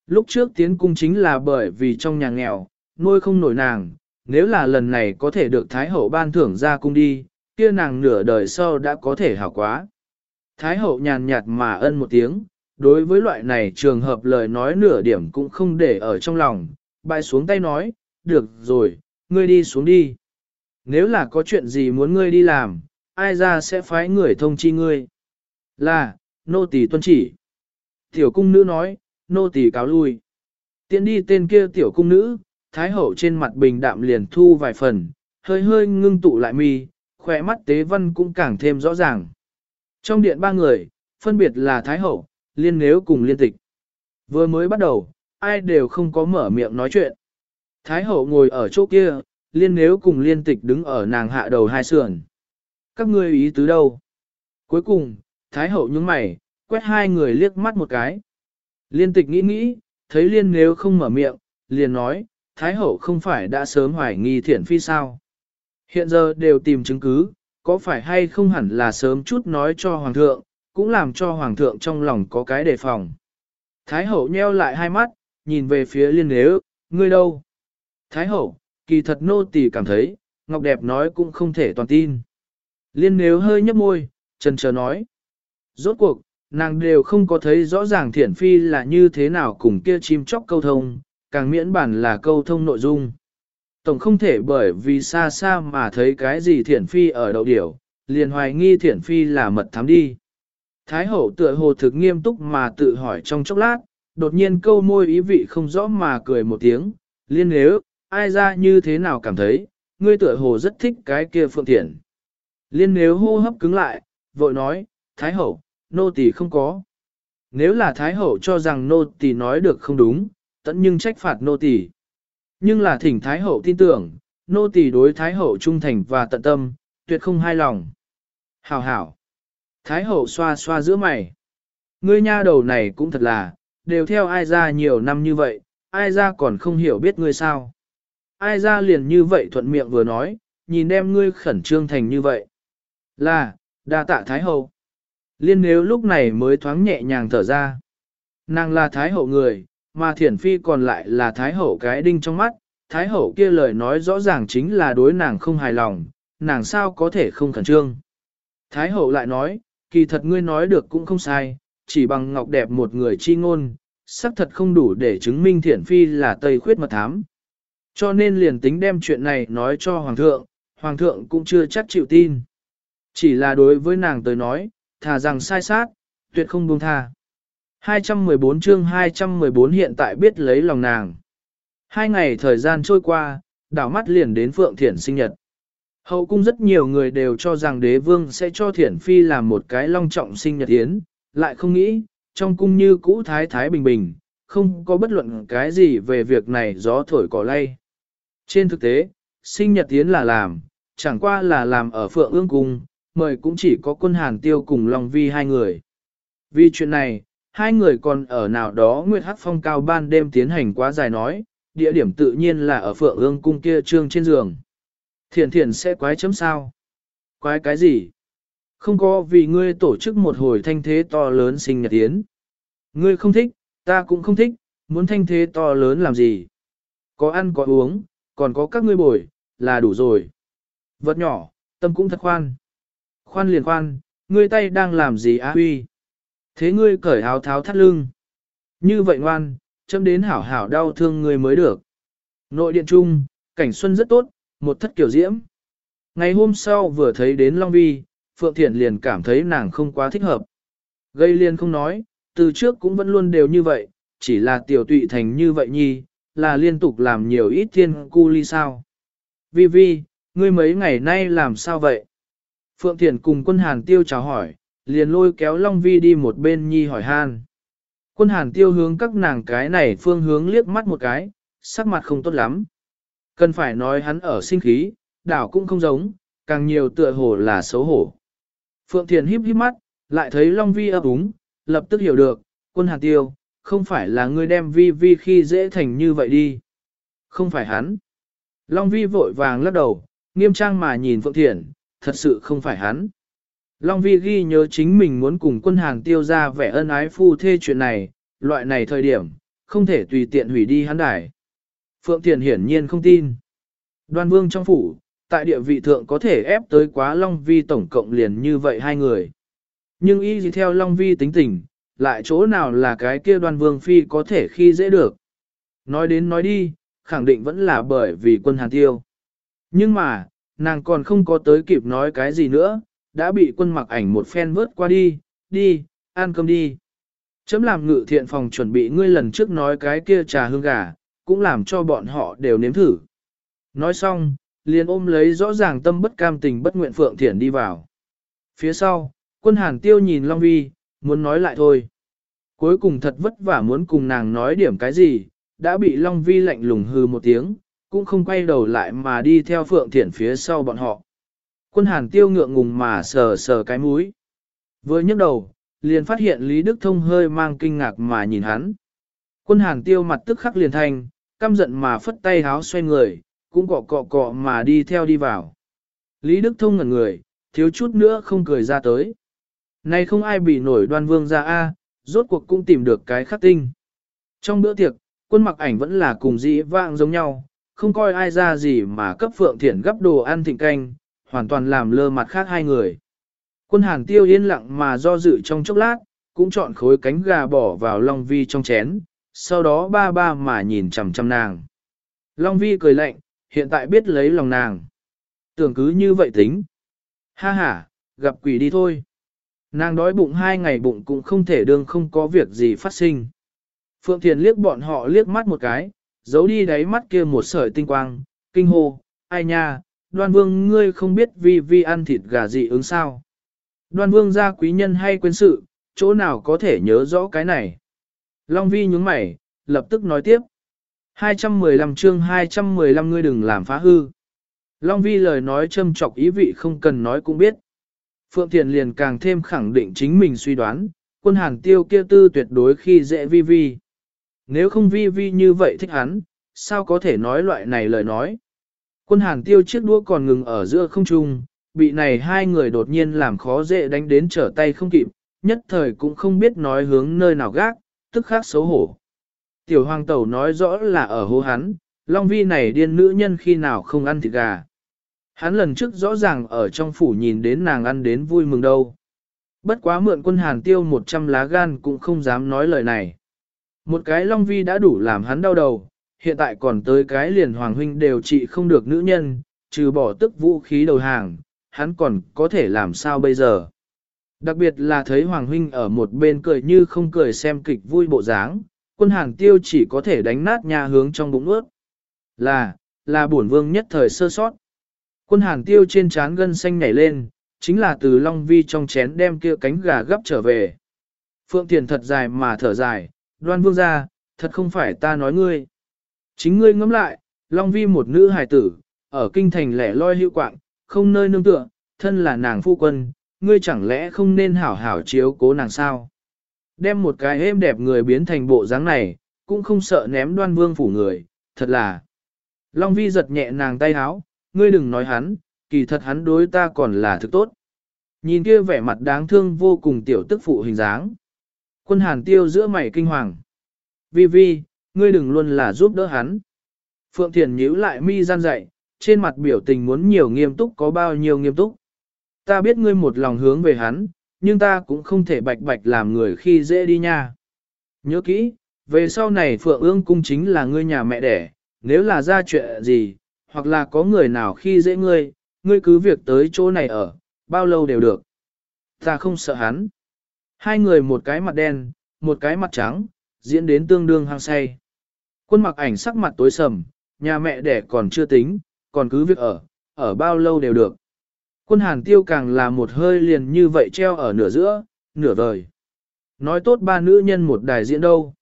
Lúc trước tiến cung chính là bởi vì trong nhà nghèo, nuôi không nổi nàng, nếu là lần này có thể được Thái Hậu ban thưởng ra cung đi, kia nàng nửa đời sau đã có thể hảo quá. Thái Hậu nhàn nhạt mà ân một tiếng, đối với loại này trường hợp lời nói nửa điểm cũng không để ở trong lòng, bay xuống tay nói, được rồi, ngươi đi xuống đi. Nếu là có chuyện gì muốn ngươi đi làm, ai ra sẽ phái người thông chi ngươi. Là, nô tỳ tuân chỉ. Tiểu cung nữ nói, nô tỳ cáo lui. Tiến đi tên kia tiểu cung nữ, thái hậu trên mặt bình đạm liền thu vài phần, hơi hơi ngưng tụ lại mi, khỏe mắt tế văn cũng càng thêm rõ ràng. Trong điện ba người, phân biệt là thái hậu, liên nếu cùng liên tịch. Vừa mới bắt đầu, ai đều không có mở miệng nói chuyện. Thái hậu ngồi ở chỗ kia, liên nếu cùng liên tịch đứng ở nàng hạ đầu hai sườn. Các ngươi ý tứ đâu? Cuối cùng, Thái hậu nhướng mày, quét hai người liếc mắt một cái. Liên tịch nghĩ nghĩ, thấy liên nếu không mở miệng, liền nói, Thái hậu không phải đã sớm hoài nghi thiện phi sao. Hiện giờ đều tìm chứng cứ, có phải hay không hẳn là sớm chút nói cho Hoàng thượng, cũng làm cho Hoàng thượng trong lòng có cái đề phòng. Thái hậu nheo lại hai mắt, nhìn về phía liên nếu, ngươi đâu? Thái hậu, kỳ thật nô tỳ cảm thấy, Ngọc Đẹp nói cũng không thể toàn tin. Liên nếu hơi nhấp môi, trần chờ nói. Rốt cuộc, nàng đều không có thấy rõ ràng thiển phi là như thế nào cùng kia chim chóc câu thông, càng miễn bản là câu thông nội dung. Tổng không thể bởi vì xa xa mà thấy cái gì thiển phi ở đầu điểu, liền hoài nghi thiển phi là mật thám đi. Thái hậu tựa hồ thực nghiêm túc mà tự hỏi trong chốc lát, đột nhiên câu môi ý vị không rõ mà cười một tiếng, liên nếu, ai ra như thế nào cảm thấy, ngươi tựa hồ rất thích cái kia phượng thiện. Liên nếu hô hấp cứng lại, vội nói, Thái hậu, nô tỳ không có. Nếu là Thái hậu cho rằng nô tỳ nói được không đúng, tận nhưng trách phạt nô tỳ. Nhưng là thỉnh Thái hậu tin tưởng, nô tỳ đối Thái hậu trung thành và tận tâm, tuyệt không hai lòng. Hảo hảo. Thái hậu xoa xoa giữa mày. Ngươi nha đầu này cũng thật là, đều theo ai ra nhiều năm như vậy, ai ra còn không hiểu biết ngươi sao. Ai ra liền như vậy thuận miệng vừa nói, nhìn đem ngươi khẩn trương thành như vậy. Là, đa tạ Thái hậu. Liên nếu lúc này mới thoáng nhẹ nhàng thở ra. Nàng là Thái hậu người, mà thiển phi còn lại là Thái hậu cái đinh trong mắt. Thái hậu kia lời nói rõ ràng chính là đối nàng không hài lòng, nàng sao có thể không khẩn trương. Thái hậu lại nói, kỳ thật ngươi nói được cũng không sai, chỉ bằng ngọc đẹp một người chi ngôn, xác thật không đủ để chứng minh thiển phi là tây khuyết mật thám. Cho nên liền tính đem chuyện này nói cho hoàng thượng, hoàng thượng cũng chưa chắc chịu tin. Chỉ là đối với nàng tới nói, thà rằng sai sát, tuyệt không buông tha. 214 chương 214 hiện tại biết lấy lòng nàng. Hai ngày thời gian trôi qua, đảo mắt liền đến Phượng Thiển sinh nhật. Hậu cung rất nhiều người đều cho rằng đế vương sẽ cho Thiển Phi làm một cái long trọng sinh nhật yến, lại không nghĩ, trong cung như cũ thái thái bình bình, không có bất luận cái gì về việc này gió thổi cỏ lay. Trên thực tế, sinh nhật yến là làm, chẳng qua là làm ở Phượng ương cung, mời cũng chỉ có quân hàn tiêu cùng Long Vi hai người. Vì chuyện này, hai người còn ở nào đó Nguyệt Hắc Phong cao ban đêm tiến hành quá dài nói, địa điểm tự nhiên là ở Phượng ương cung kia trương trên giường. Thiền Thiền sẽ quái chấm sao? Quái cái gì? Không có vì ngươi tổ chức một hồi thanh thế to lớn sinh nhật tiến. Ngươi không thích, ta cũng không thích, muốn thanh thế to lớn làm gì? Có ăn có uống, còn có các ngươi bồi, là đủ rồi. Vật nhỏ, tâm cũng thật khoan. Khoan liền khoan, ngươi tay đang làm gì á huy? Thế ngươi cởi áo tháo thắt lưng. Như vậy ngoan, chấm đến hảo hảo đau thương ngươi mới được. Nội điện trung, cảnh xuân rất tốt, một thất kiểu diễm. Ngày hôm sau vừa thấy đến Long Vi, Phượng Thiển liền cảm thấy nàng không quá thích hợp. Gây liền không nói, từ trước cũng vẫn luôn đều như vậy, chỉ là tiểu tụy thành như vậy nhi, là liên tục làm nhiều ít thiên cu ly sao. Vi Vi, ngươi mấy ngày nay làm sao vậy? Phượng Thiển cùng quân hàn tiêu chào hỏi, liền lôi kéo Long Vi đi một bên nhi hỏi han. Quân hàn tiêu hướng các nàng cái này phương hướng liếc mắt một cái, sắc mặt không tốt lắm. Cần phải nói hắn ở sinh khí, đảo cũng không giống, càng nhiều tựa hồ là xấu hổ. Phượng Thiền híp híp mắt, lại thấy Long Vi ấp úng, lập tức hiểu được, quân hàn tiêu, không phải là ngươi đem Vi Vi khi dễ thành như vậy đi. Không phải hắn. Long Vi vội vàng lắc đầu, nghiêm trang mà nhìn Phượng Thiền, thật sự không phải hắn. Long Vi ghi nhớ chính mình muốn cùng quân hàng tiêu ra vẻ ân ái phu thê chuyện này, loại này thời điểm, không thể tùy tiện hủy đi hắn đài. Phượng Thiền hiển nhiên không tin. Đoan vương trong phủ, tại địa vị thượng có thể ép tới quá Long Vi tổng cộng liền như vậy hai người. Nhưng y gì theo Long Vi tính tình, lại chỗ nào là cái kia đoan vương phi có thể khi dễ được. Nói đến nói đi, khẳng định vẫn là bởi vì quân hàn tiêu. Nhưng mà, nàng còn không có tới kịp nói cái gì nữa, đã bị quân mặc ảnh một phen vớt qua đi, đi, ăn cơm đi. Chấm làm ngự thiện phòng chuẩn bị ngươi lần trước nói cái kia trà hương gà, cũng làm cho bọn họ đều nếm thử. Nói xong, liền ôm lấy rõ ràng tâm bất cam tình bất nguyện Phượng Thiển đi vào. Phía sau, quân hàn tiêu nhìn Long Vi, muốn nói lại thôi. Cuối cùng thật vất vả muốn cùng nàng nói điểm cái gì, đã bị Long Vi lạnh lùng hư một tiếng, cũng không quay đầu lại mà đi theo Phượng Thiển phía sau bọn họ. Quân hàn tiêu ngượng ngùng mà sờ sờ cái mũi. Vừa nhấc đầu, liền phát hiện Lý Đức Thông hơi mang kinh ngạc mà nhìn hắn. Quân hàn tiêu mặt tức khắc liền thành căm giận mà phất tay háo xoay người, cũng cọ cọ cọ mà đi theo đi vào. Lý Đức Thông ngẩn người, thiếu chút nữa không cười ra tới. Này không ai bị nổi đoan vương ra a, rốt cuộc cũng tìm được cái khắc tinh. Trong bữa tiệc, quân mặc ảnh vẫn là cùng dĩ vạng giống nhau, không coi ai ra gì mà cấp phượng thiện gấp đồ ăn thịnh canh, hoàn toàn làm lơ mặt khác hai người. Quân hàn tiêu yên lặng mà do dự trong chốc lát, cũng chọn khối cánh gà bỏ vào Long Vi trong chén, sau đó ba ba mà nhìn chằm chằm nàng. Long Vi cười lạnh, hiện tại biết lấy lòng nàng. Tưởng cứ như vậy tính. Ha ha, gặp quỷ đi thôi. Nàng đói bụng hai ngày bụng cũng không thể đương không có việc gì phát sinh. Phượng Thiền liếc bọn họ liếc mắt một cái, giấu đi đáy mắt kia một sợi tinh quang, kinh hô, ai nha, đoan vương ngươi không biết vi vi ăn thịt gà gì ứng sao. Đoan vương gia quý nhân hay quên sự, chỗ nào có thể nhớ rõ cái này. Long vi nhúng mày, lập tức nói tiếp. 215 chương 215 ngươi đừng làm phá hư. Long vi lời nói châm trọc ý vị không cần nói cũng biết. Phượng Thiền liền càng thêm khẳng định chính mình suy đoán, quân hàn tiêu kia tư tuyệt đối khi dễ vi vi. Nếu không vi vi như vậy thích hắn, sao có thể nói loại này lời nói. Quân hàn tiêu chiếc đũa còn ngừng ở giữa không trung, bị này hai người đột nhiên làm khó dễ đánh đến trở tay không kịp, nhất thời cũng không biết nói hướng nơi nào gác, tức khắc xấu hổ. Tiểu hoàng tẩu nói rõ là ở hố hắn, Long Vi này điên nữ nhân khi nào không ăn thịt gà. Hắn lần trước rõ ràng ở trong phủ nhìn đến nàng ăn đến vui mừng đâu. Bất quá mượn quân hàn tiêu 100 lá gan cũng không dám nói lời này. Một cái Long Vi đã đủ làm hắn đau đầu, hiện tại còn tới cái liền Hoàng Huynh đều trị không được nữ nhân, trừ bỏ tức vũ khí đầu hàng, hắn còn có thể làm sao bây giờ. Đặc biệt là thấy Hoàng Huynh ở một bên cười như không cười xem kịch vui bộ dáng, quân hàng tiêu chỉ có thể đánh nát nhà hướng trong bụng ướt. Là, là bổn vương nhất thời sơ sót. Quân hàng tiêu trên trán gân xanh nhảy lên, chính là từ Long Vi trong chén đem kia cánh gà gấp trở về. Phượng Thiền thật dài mà thở dài, đoan vương ra, thật không phải ta nói ngươi. Chính ngươi ngẫm lại, Long Vi một nữ hài tử, ở kinh thành lẻ loi hữu quạng, không nơi nương tựa, thân là nàng phu quân, ngươi chẳng lẽ không nên hảo hảo chiếu cố nàng sao? Đem một cái êm đẹp người biến thành bộ dáng này, cũng không sợ ném đoan vương phủ người, thật là. Long Vi giật nhẹ nàng tay háo, ngươi đừng nói hắn, kỳ thật hắn đối ta còn là thực tốt. Nhìn kia vẻ mặt đáng thương vô cùng tiểu tức phụ hình dáng. Quân hàn tiêu giữa mày kinh hoàng. Vi Vi, ngươi đừng luôn là giúp đỡ hắn. Phượng Thiền nhíu lại mi gian dạy, trên mặt biểu tình muốn nhiều nghiêm túc có bao nhiêu nghiêm túc. Ta biết ngươi một lòng hướng về hắn, nhưng ta cũng không thể bạch bạch làm người khi dễ đi nha. Nhớ kỹ, về sau này Phượng ương cung chính là ngươi nhà mẹ đẻ, nếu là ra chuyện gì, hoặc là có người nào khi dễ ngươi, ngươi cứ việc tới chỗ này ở, bao lâu đều được. Ta không sợ hắn. Hai người một cái mặt đen, một cái mặt trắng, diễn đến tương đương hăng say. Quân mặc ảnh sắc mặt tối sầm, nhà mẹ đẻ còn chưa tính, còn cứ việc ở, ở bao lâu đều được. Quân hàn tiêu càng là một hơi liền như vậy treo ở nửa giữa, nửa vời. Nói tốt ba nữ nhân một đài diễn đâu.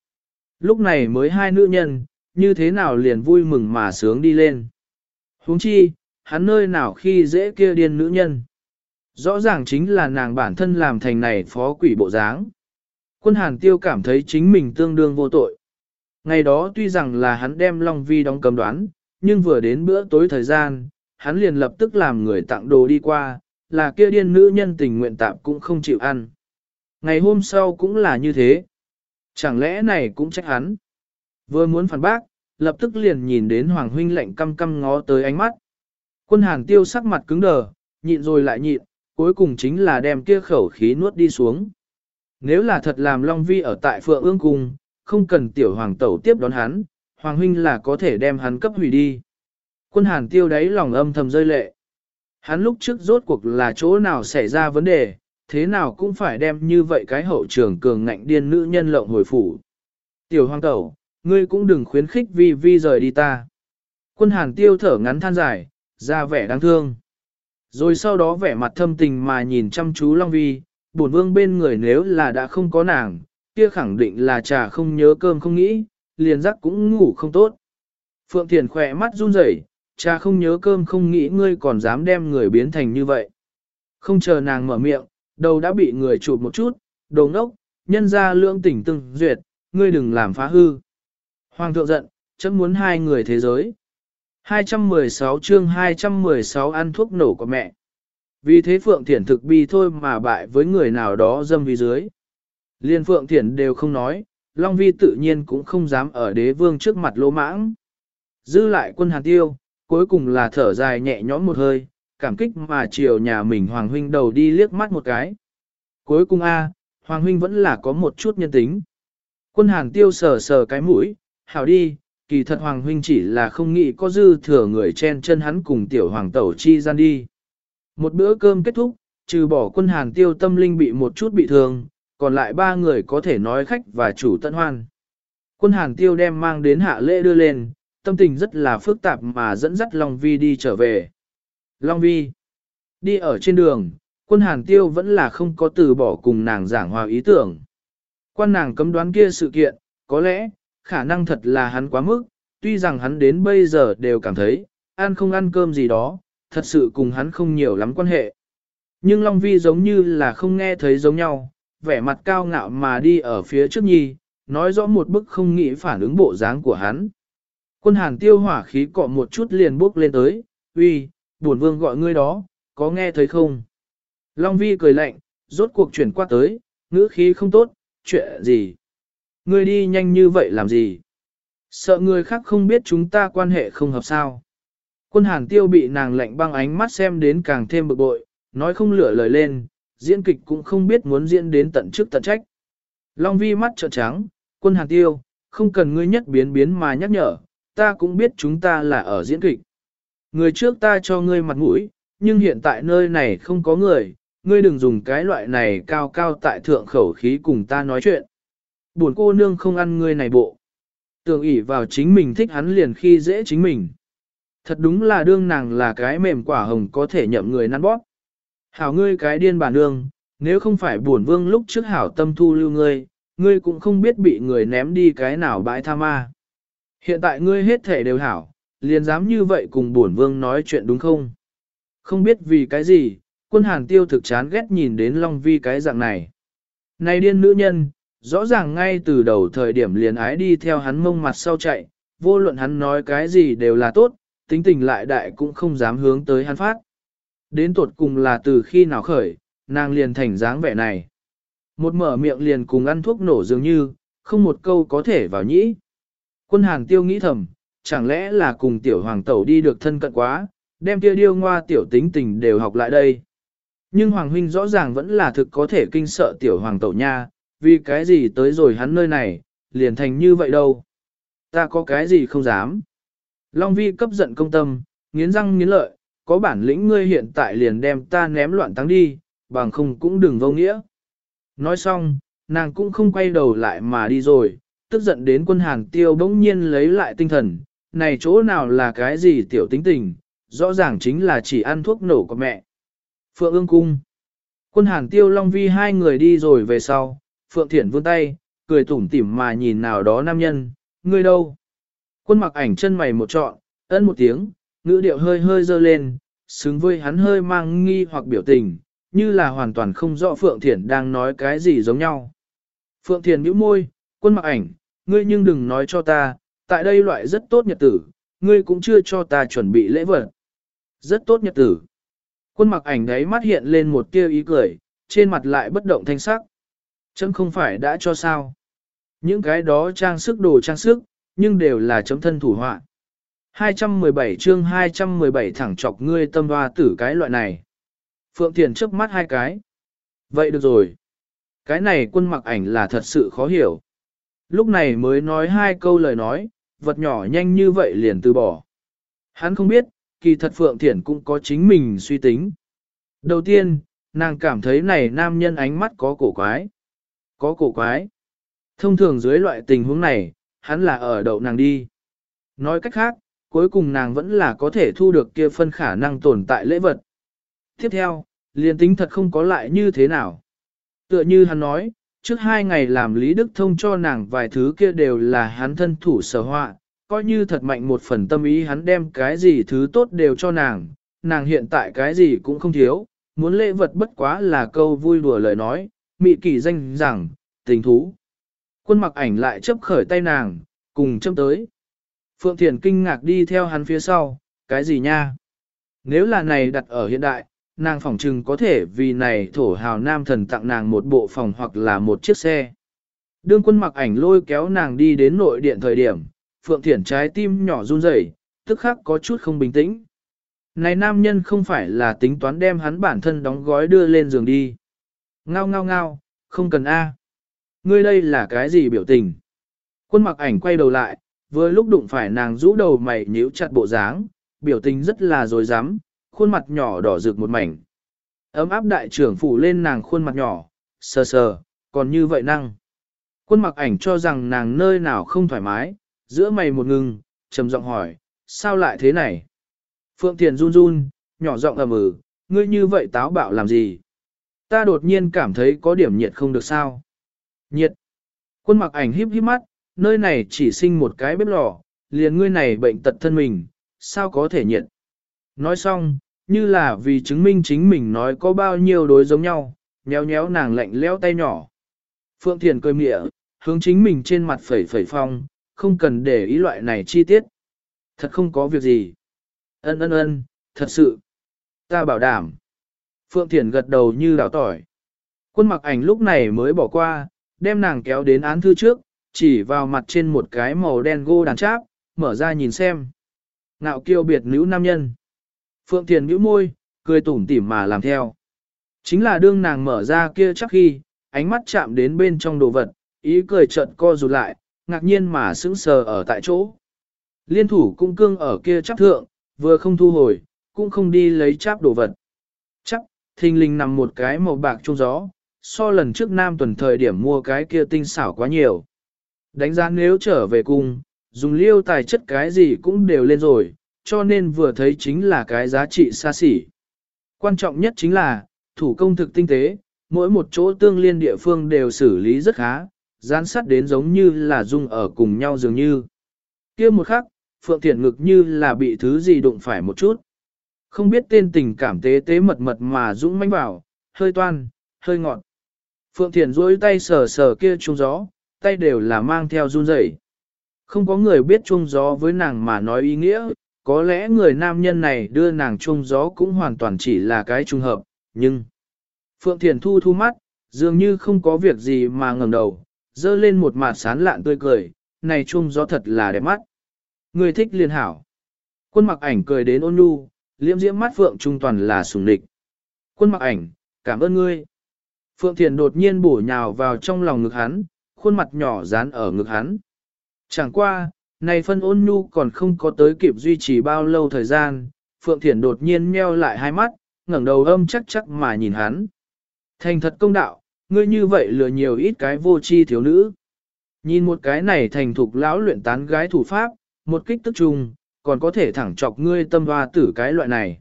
Lúc này mới hai nữ nhân, như thế nào liền vui mừng mà sướng đi lên. huống chi, hắn nơi nào khi dễ kia điên nữ nhân. Rõ ràng chính là nàng bản thân làm thành này phó quỷ bộ dáng. Quân hàn tiêu cảm thấy chính mình tương đương vô tội. Ngày đó tuy rằng là hắn đem Long Vi đóng cầm đoán, nhưng vừa đến bữa tối thời gian, hắn liền lập tức làm người tặng đồ đi qua, là kia điên nữ nhân tình nguyện tạm cũng không chịu ăn. Ngày hôm sau cũng là như thế. Chẳng lẽ này cũng trách hắn? Vừa muốn phản bác, lập tức liền nhìn đến Hoàng Huynh lạnh căm căm ngó tới ánh mắt. Quân hàn tiêu sắc mặt cứng đờ, nhịn rồi lại nhịn, cuối cùng chính là đem kia khẩu khí nuốt đi xuống. Nếu là thật làm Long Vi ở tại Phượng ương cung, không cần tiểu hoàng tẩu tiếp đón hắn, Hoàng Huynh là có thể đem hắn cấp hủy đi. Quân hàn tiêu đáy lòng âm thầm rơi lệ. Hắn lúc trước rốt cuộc là chỗ nào xảy ra vấn đề, thế nào cũng phải đem như vậy cái hậu trường cường ngạnh điên nữ nhân lộng hồi phủ. Tiểu hoang tẩu, ngươi cũng đừng khuyến khích vi vi rời đi ta. Quân hàn tiêu thở ngắn than dài, ra vẻ đáng thương. Rồi sau đó vẻ mặt thâm tình mà nhìn chăm chú Long Vi, bổn vương bên người nếu là đã không có nàng, kia khẳng định là trà không nhớ cơm không nghĩ, liền giấc cũng ngủ không tốt. Phượng Thiền khỏe mắt run rẩy, cha không nhớ cơm không nghĩ ngươi còn dám đem người biến thành như vậy. Không chờ nàng mở miệng, đầu đã bị người chụp một chút, đồ ngốc, nhân ra lương tỉnh từng duyệt, ngươi đừng làm phá hư. Hoàng thượng giận, chấm muốn hai người thế giới. 216 chương 216 ăn thuốc nổ của mẹ. Vì thế Phượng Thiển thực bi thôi mà bại với người nào đó dâm vì dưới. Liên Phượng Thiển đều không nói, Long Vi tự nhiên cũng không dám ở đế vương trước mặt lỗ mãng. Dư lại quân hàn tiêu, cuối cùng là thở dài nhẹ nhõm một hơi, cảm kích mà chiều nhà mình Hoàng Huynh đầu đi liếc mắt một cái. Cuối cùng A, Hoàng Huynh vẫn là có một chút nhân tính. Quân hàn tiêu sờ sờ cái mũi, hảo đi, kỳ thật Hoàng Huynh chỉ là không nghĩ có dư thừa người chen chân hắn cùng tiểu Hoàng Tẩu chi gian đi. Một bữa cơm kết thúc, trừ bỏ quân hàn tiêu tâm linh bị một chút bị thương, còn lại ba người có thể nói khách và chủ tận hoan. Quân hàn tiêu đem mang đến hạ lễ đưa lên, tâm tình rất là phức tạp mà dẫn dắt Long Vi đi trở về. Long Vi đi ở trên đường, quân hàn tiêu vẫn là không có từ bỏ cùng nàng giảng hòa ý tưởng. Quan nàng cấm đoán kia sự kiện, có lẽ, khả năng thật là hắn quá mức, tuy rằng hắn đến bây giờ đều cảm thấy, ăn không ăn cơm gì đó, thật sự cùng hắn không nhiều lắm quan hệ. Nhưng Long Vi giống như là không nghe thấy giống nhau, vẻ mặt cao ngạo mà đi ở phía trước nhi, nói rõ một bức không nghĩ phản ứng bộ dáng của hắn. Quân hàn tiêu hỏa khí cọ một chút liền bước lên tới, uy, buồn vương gọi ngươi đó, có nghe thấy không? Long vi cười lạnh, rốt cuộc chuyển qua tới, ngữ khí không tốt, chuyện gì? Ngươi đi nhanh như vậy làm gì? Sợ người khác không biết chúng ta quan hệ không hợp sao? Quân hàn tiêu bị nàng lạnh băng ánh mắt xem đến càng thêm bực bội, nói không lửa lời lên, diễn kịch cũng không biết muốn diễn đến tận trước tận trách. Long vi mắt trợn trắng, quân hàn tiêu, không cần ngươi nhất biến biến mà nhắc nhở, ta cũng biết chúng ta là ở diễn kịch. Người trước ta cho ngươi mặt mũi, nhưng hiện tại nơi này không có người, ngươi đừng dùng cái loại này cao cao tại thượng khẩu khí cùng ta nói chuyện. Buồn cô nương không ăn ngươi này bộ. Tưởng ỷ vào chính mình thích hắn liền khi dễ chính mình. Thật đúng là đương nàng là cái mềm quả hồng có thể nhậm người năn bóp. Hảo ngươi cái điên bản nương, nếu không phải buồn vương lúc trước hảo tâm thu lưu ngươi, ngươi cũng không biết bị người ném đi cái nào bãi tha ma. Hiện tại ngươi hết thể đều hảo, liền dám như vậy cùng bổn vương nói chuyện đúng không? Không biết vì cái gì, quân hàn tiêu thực chán ghét nhìn đến Long Vi cái dạng này. Này điên nữ nhân, rõ ràng ngay từ đầu thời điểm liền ái đi theo hắn mông mặt sau chạy, vô luận hắn nói cái gì đều là tốt, tính tình lại đại cũng không dám hướng tới hắn phát. Đến tuột cùng là từ khi nào khởi, nàng liền thành dáng vẻ này. Một mở miệng liền cùng ăn thuốc nổ dường như, không một câu có thể vào nhĩ. Quân hàn tiêu nghĩ thầm, chẳng lẽ là cùng tiểu hoàng tẩu đi được thân cận quá, đem kia điêu ngoa tiểu tính tình đều học lại đây. Nhưng hoàng huynh rõ ràng vẫn là thực có thể kinh sợ tiểu hoàng tẩu nha, vì cái gì tới rồi hắn nơi này, liền thành như vậy đâu. Ta có cái gì không dám. Long vi cấp giận công tâm, nghiến răng nghiến lợi, có bản lĩnh ngươi hiện tại liền đem ta ném loạn tăng đi, bằng không cũng đừng vô nghĩa. Nói xong, nàng cũng không quay đầu lại mà đi rồi, tức giận đến quân hàng tiêu bỗng nhiên lấy lại tinh thần, này chỗ nào là cái gì tiểu tính tình, rõ ràng chính là chỉ ăn thuốc nổ của mẹ. Phượng ương cung. Quân hàng tiêu long vi hai người đi rồi về sau, Phượng Thiển vươn tay, cười tủm tỉm mà nhìn nào đó nam nhân, ngươi đâu? Quân mặc ảnh chân mày một trọn, ân một tiếng, ngữ điệu hơi hơi dơ lên, xứng với hắn hơi mang nghi hoặc biểu tình, như là hoàn toàn không rõ Phượng Thiển đang nói cái gì giống nhau. Phượng Thiển nhíu môi, quân mặc ảnh, ngươi nhưng đừng nói cho ta, tại đây loại rất tốt nhật tử, ngươi cũng chưa cho ta chuẩn bị lễ vật. Rất tốt nhật tử. Quân mặc ảnh đấy mắt hiện lên một tia ý cười, trên mặt lại bất động thanh sắc. Chấm không phải đã cho sao. Những cái đó trang sức đồ trang sức, nhưng đều là chấm thân thủ họa. 217 chương 217 thẳng chọc ngươi tâm hoa tử cái loại này. Phượng Thiền trước mắt hai cái. Vậy được rồi. Cái này quân mặc ảnh là thật sự khó hiểu. Lúc này mới nói hai câu lời nói, vật nhỏ nhanh như vậy liền từ bỏ. Hắn không biết, kỳ thật Phượng Thiển cũng có chính mình suy tính. Đầu tiên, nàng cảm thấy này nam nhân ánh mắt có cổ quái. Có cổ quái. Thông thường dưới loại tình huống này, hắn là ở đậu nàng đi. Nói cách khác, cuối cùng nàng vẫn là có thể thu được kia phân khả năng tồn tại lễ vật. Tiếp theo, liền tính thật không có lại như thế nào. Tựa như hắn nói, trước hai ngày làm Lý Đức Thông cho nàng vài thứ kia đều là hắn thân thủ sở họa, coi như thật mạnh một phần tâm ý hắn đem cái gì thứ tốt đều cho nàng, nàng hiện tại cái gì cũng không thiếu, muốn lễ vật bất quá là câu vui đùa lời nói, mị kỳ danh rằng, tình thú. Quân mặc ảnh lại chấp khởi tay nàng, cùng châm tới. Phượng Thiền kinh ngạc đi theo hắn phía sau, cái gì nha? Nếu là này đặt ở hiện đại, nàng phỏng chừng có thể vì này thổ hào nam thần tặng nàng một bộ phòng hoặc là một chiếc xe. Đương quân mặc ảnh lôi kéo nàng đi đến nội điện thời điểm, Phượng Thiển trái tim nhỏ run rẩy, tức khắc có chút không bình tĩnh. Này nam nhân không phải là tính toán đem hắn bản thân đóng gói đưa lên giường đi. Ngao ngao ngao, không cần A. Ngươi đây là cái gì biểu tình? Quân mặc ảnh quay đầu lại, vừa lúc đụng phải nàng rũ đầu mày nhíu chặt bộ dáng, biểu tình rất là dối rắm khuôn mặt nhỏ đỏ rực một mảnh. Ấm áp đại trưởng phủ lên nàng khuôn mặt nhỏ, sờ sờ, còn như vậy năng. Quân mặc ảnh cho rằng nàng nơi nào không thoải mái, giữa mày một ngừng, trầm giọng hỏi, sao lại thế này? Phượng Thiền run run, nhỏ giọng ầm ừ, ngươi như vậy táo bạo làm gì? Ta đột nhiên cảm thấy có điểm nhiệt không được sao? Nhiệt. Quân mặc ảnh híp híp mắt, nơi này chỉ sinh một cái bếp lò, liền ngươi này bệnh tật thân mình, sao có thể nhiệt? Nói xong, như là vì chứng minh chính mình nói có bao nhiêu đối giống nhau, nhéo nhéo nàng lạnh leo tay nhỏ. Phượng Thiền cười mịa, hướng chính mình trên mặt phẩy phẩy phong, không cần để ý loại này chi tiết. Thật không có việc gì. Ân ân ân, thật sự. Ta bảo đảm. Phượng Thiền gật đầu như đảo tỏi. Quân mặc ảnh lúc này mới bỏ qua, đem nàng kéo đến án thư trước, chỉ vào mặt trên một cái màu đen gô đàn cháp, mở ra nhìn xem. Ngạo kiêu biệt nữ nam nhân. Phượng Thiền nhíu môi, cười tủm tỉm mà làm theo. Chính là đương nàng mở ra kia chắc khi, ánh mắt chạm đến bên trong đồ vật, ý cười chợt co rụt lại, ngạc nhiên mà sững sờ ở tại chỗ. Liên thủ cung cương ở kia chắc thượng, vừa không thu hồi, cũng không đi lấy cháp đồ vật. Chắc, thình linh nằm một cái màu bạc trung gió, so lần trước nam tuần thời điểm mua cái kia tinh xảo quá nhiều. Đánh giá nếu trở về cung, dùng liêu tài chất cái gì cũng đều lên rồi, cho nên vừa thấy chính là cái giá trị xa xỉ. Quan trọng nhất chính là, thủ công thực tinh tế, mỗi một chỗ tương liên địa phương đều xử lý rất khá, gián sát đến giống như là dung ở cùng nhau dường như. kia một khắc, Phượng Thiện ngực như là bị thứ gì đụng phải một chút. Không biết tên tình cảm tế tế mật mật mà dũng mãnh vào, hơi toan, hơi ngọt. Phượng Thiện duỗi tay sờ sờ kia trung gió, tay đều là mang theo run rẩy. Không có người biết trung gió với nàng mà nói ý nghĩa, có lẽ người nam nhân này đưa nàng trung gió cũng hoàn toàn chỉ là cái trùng hợp, nhưng... Phượng Thiền thu thu mắt, dường như không có việc gì mà ngẩng đầu, dơ lên một mặt sán lạn tươi cười, này trung gió thật là đẹp mắt. Người thích liên hảo. Quân mặc ảnh cười đến ôn nhu, liễm diễm mắt Phượng Trung toàn là sùng địch. Quân mặc ảnh, cảm ơn ngươi. Phượng Thiền đột nhiên bổ nhào vào trong lòng ngực hắn, khuôn mặt nhỏ dán ở ngực hắn. Chẳng qua, này phân ôn nhu còn không có tới kịp duy trì bao lâu thời gian, Phượng Thiển đột nhiên meo lại hai mắt, ngẩng đầu âm chắc chắc mà nhìn hắn. Thành thật công đạo, ngươi như vậy lừa nhiều ít cái vô chi thiếu nữ. Nhìn một cái này thành thục lão luyện tán gái thủ pháp, một kích tức trùng, còn có thể thẳng chọc ngươi tâm hoa tử cái loại này.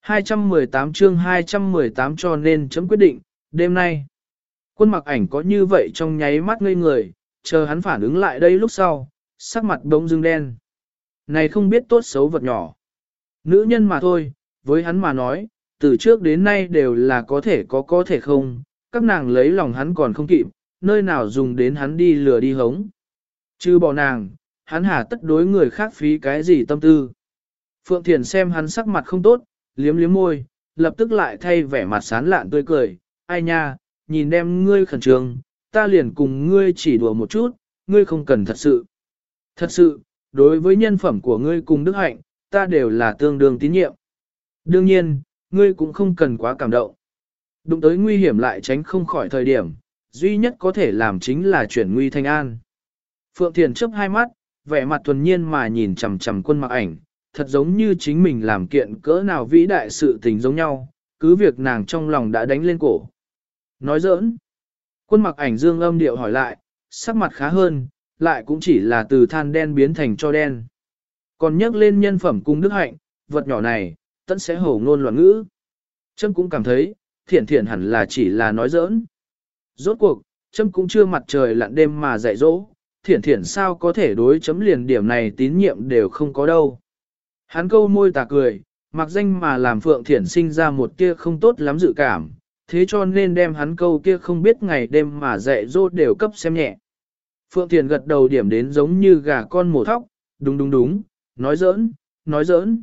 218 chương 218 cho nên chấm quyết định, đêm nay. Quân mặc ảnh có như vậy trong nháy mắt ngây người, chờ hắn phản ứng lại đây lúc sau, sắc mặt bỗng dưng đen. Này không biết tốt xấu vật nhỏ. Nữ nhân mà thôi, với hắn mà nói, từ trước đến nay đều là có thể có có thể không, các nàng lấy lòng hắn còn không kịp, nơi nào dùng đến hắn đi lừa đi hống. Chứ bỏ nàng, hắn hà tất đối người khác phí cái gì tâm tư. Phượng Thiền xem hắn sắc mặt không tốt, liếm liếm môi, lập tức lại thay vẻ mặt sán lạn tươi cười, ai nha, nhìn đem ngươi khẩn trương, ta liền cùng ngươi chỉ đùa một chút, ngươi không cần thật sự. Thật sự, đối với nhân phẩm của ngươi cùng đức hạnh, ta đều là tương đương tín nhiệm. Đương nhiên, ngươi cũng không cần quá cảm động. Đụng tới nguy hiểm lại tránh không khỏi thời điểm, duy nhất có thể làm chính là chuyển nguy thành an. Phượng Thiền chấp hai mắt, vẻ mặt thuần nhiên mà nhìn chầm chầm quân mặc ảnh, thật giống như chính mình làm kiện cỡ nào vĩ đại sự tình giống nhau, cứ việc nàng trong lòng đã đánh lên cổ. Nói giỡn, quân mặc ảnh dương âm điệu hỏi lại, sắc mặt khá hơn, lại cũng chỉ là từ than đen biến thành cho đen. Còn nhắc lên nhân phẩm cung đức hạnh, vật nhỏ này, tận sẽ hổ ngôn loạn ngữ. Trâm cũng cảm thấy, thiện thiện hẳn là chỉ là nói giỡn. Rốt cuộc, Trâm cũng chưa mặt trời lặn đêm mà dạy dỗ, thiện thiện sao có thể đối chấm liền điểm này tín nhiệm đều không có đâu. Hắn câu môi tà cười, mặc danh mà làm Phượng Thiển sinh ra một tia không tốt lắm dự cảm, thế cho nên đem hắn câu kia không biết ngày đêm mà dạy dỗ đều cấp xem nhẹ. Phượng Thiền gật đầu điểm đến giống như gà con mổ thóc, đúng đúng đúng, nói giỡn, nói giỡn.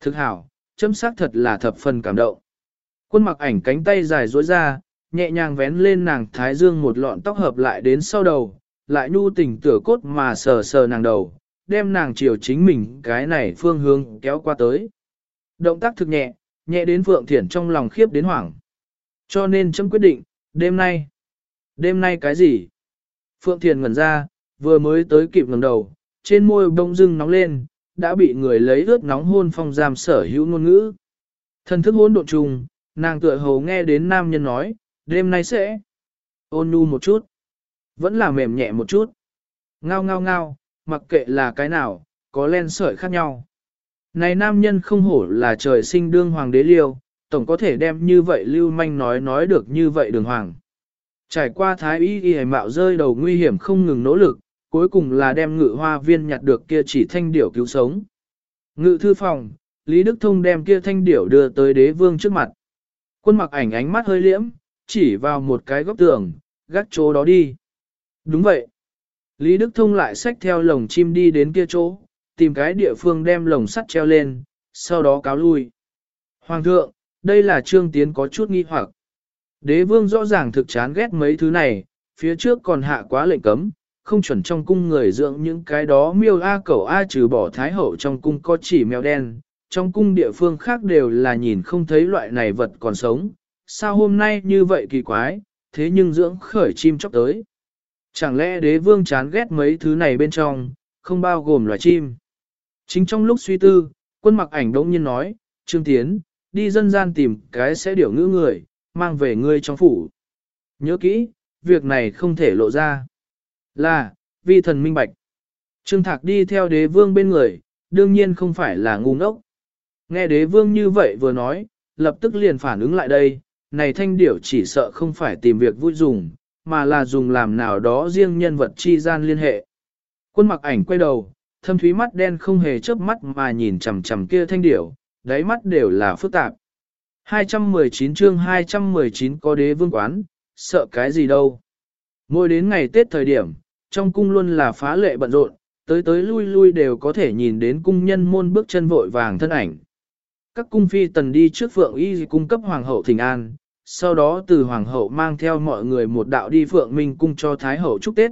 Thực hảo, chấm xác thật là thập phần cảm động. Quân mặc ảnh cánh tay dài dối ra, nhẹ nhàng vén lên nàng thái dương một lọn tóc hợp lại đến sau đầu, lại nhu tình tửa cốt mà sờ sờ nàng đầu, đem nàng chiều chính mình cái này phương hướng kéo qua tới. Động tác thực nhẹ, nhẹ đến Phượng Thiển trong lòng khiếp đến hoảng. Cho nên chấm quyết định, đêm nay. Đêm nay cái gì? Phượng Thiền ngẩn ra, vừa mới tới kịp ngẩng đầu, trên môi bông dưng nóng lên, đã bị người lấy ướt nóng hôn phong giam sở hữu ngôn ngữ. Thần thức hôn độn trùng, nàng tựa hầu nghe đến nam nhân nói, đêm nay sẽ ôn nhu một chút, vẫn là mềm nhẹ một chút. Ngao ngao ngao, mặc kệ là cái nào, có len sợi khác nhau. Này nam nhân không hổ là trời sinh đương hoàng đế liêu, tổng có thể đem như vậy lưu manh nói nói được như vậy đường hoàng. Trải qua thái y y mạo rơi đầu nguy hiểm không ngừng nỗ lực, cuối cùng là đem ngự hoa viên nhặt được kia chỉ thanh điểu cứu sống. Ngự thư phòng, Lý Đức Thông đem kia thanh điểu đưa tới đế vương trước mặt. Quân mặc ảnh ánh mắt hơi liễm, chỉ vào một cái góc tường, gác chỗ đó đi. Đúng vậy. Lý Đức Thông lại xách theo lồng chim đi đến kia chỗ, tìm cái địa phương đem lồng sắt treo lên, sau đó cáo lui. Hoàng thượng, đây là trương tiến có chút nghi hoặc. Đế vương rõ ràng thực chán ghét mấy thứ này, phía trước còn hạ quá lệnh cấm, không chuẩn trong cung người dưỡng những cái đó miêu A cẩu A trừ bỏ thái hậu trong cung có chỉ mèo đen, trong cung địa phương khác đều là nhìn không thấy loại này vật còn sống. Sao hôm nay như vậy kỳ quái, thế nhưng dưỡng khởi chim chóc tới. Chẳng lẽ đế vương chán ghét mấy thứ này bên trong, không bao gồm loài chim. Chính trong lúc suy tư, quân mặc ảnh đống nhiên nói, Trương Tiến, đi dân gian tìm cái sẽ điểu ngữ người, mang về ngươi trong phủ. Nhớ kỹ, việc này không thể lộ ra. Là, vi thần minh bạch. Trương Thạc đi theo đế vương bên người, đương nhiên không phải là ngu ngốc. Nghe đế vương như vậy vừa nói, lập tức liền phản ứng lại đây, này thanh điểu chỉ sợ không phải tìm việc vui dùng, mà là dùng làm nào đó riêng nhân vật chi gian liên hệ. Quân mặc ảnh quay đầu, thâm thúy mắt đen không hề chớp mắt mà nhìn chằm chằm kia thanh điểu, đáy mắt đều là phức tạp. 219 chương 219 có đế vương quán, sợ cái gì đâu. Ngồi đến ngày Tết thời điểm, trong cung luôn là phá lệ bận rộn, tới tới lui lui đều có thể nhìn đến cung nhân môn bước chân vội vàng thân ảnh. Các cung phi tần đi trước phượng y cung cấp hoàng hậu thỉnh an, sau đó từ hoàng hậu mang theo mọi người một đạo đi phượng minh cung cho thái hậu chúc Tết.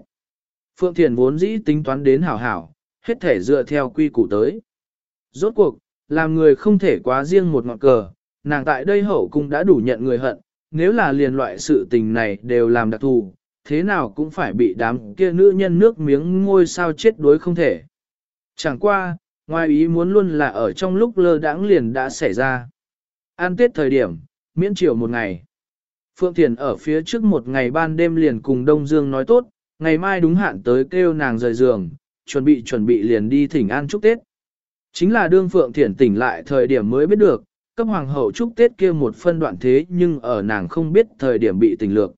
Phượng Thiền vốn dĩ tính toán đến hảo hảo, hết thể dựa theo quy củ tới. Rốt cuộc, làm người không thể quá riêng một ngọn cờ, nàng tại đây hậu cung đã đủ nhận người hận, nếu là liền loại sự tình này đều làm đặc thù, thế nào cũng phải bị đám kia nữ nhân nước miếng ngôi sao chết đuối không thể. Chẳng qua, ngoài ý muốn luôn là ở trong lúc lơ đãng liền đã xảy ra. An tết thời điểm, miễn chiều một ngày. Phượng Thiền ở phía trước một ngày ban đêm liền cùng Đông Dương nói tốt, ngày mai đúng hạn tới kêu nàng rời giường, chuẩn bị chuẩn bị liền đi thỉnh an chúc Tết. Chính là đương Phượng Thiển tỉnh lại thời điểm mới biết được, cấp hoàng hậu chúc Tết kia một phân đoạn thế nhưng ở nàng không biết thời điểm bị tình lược.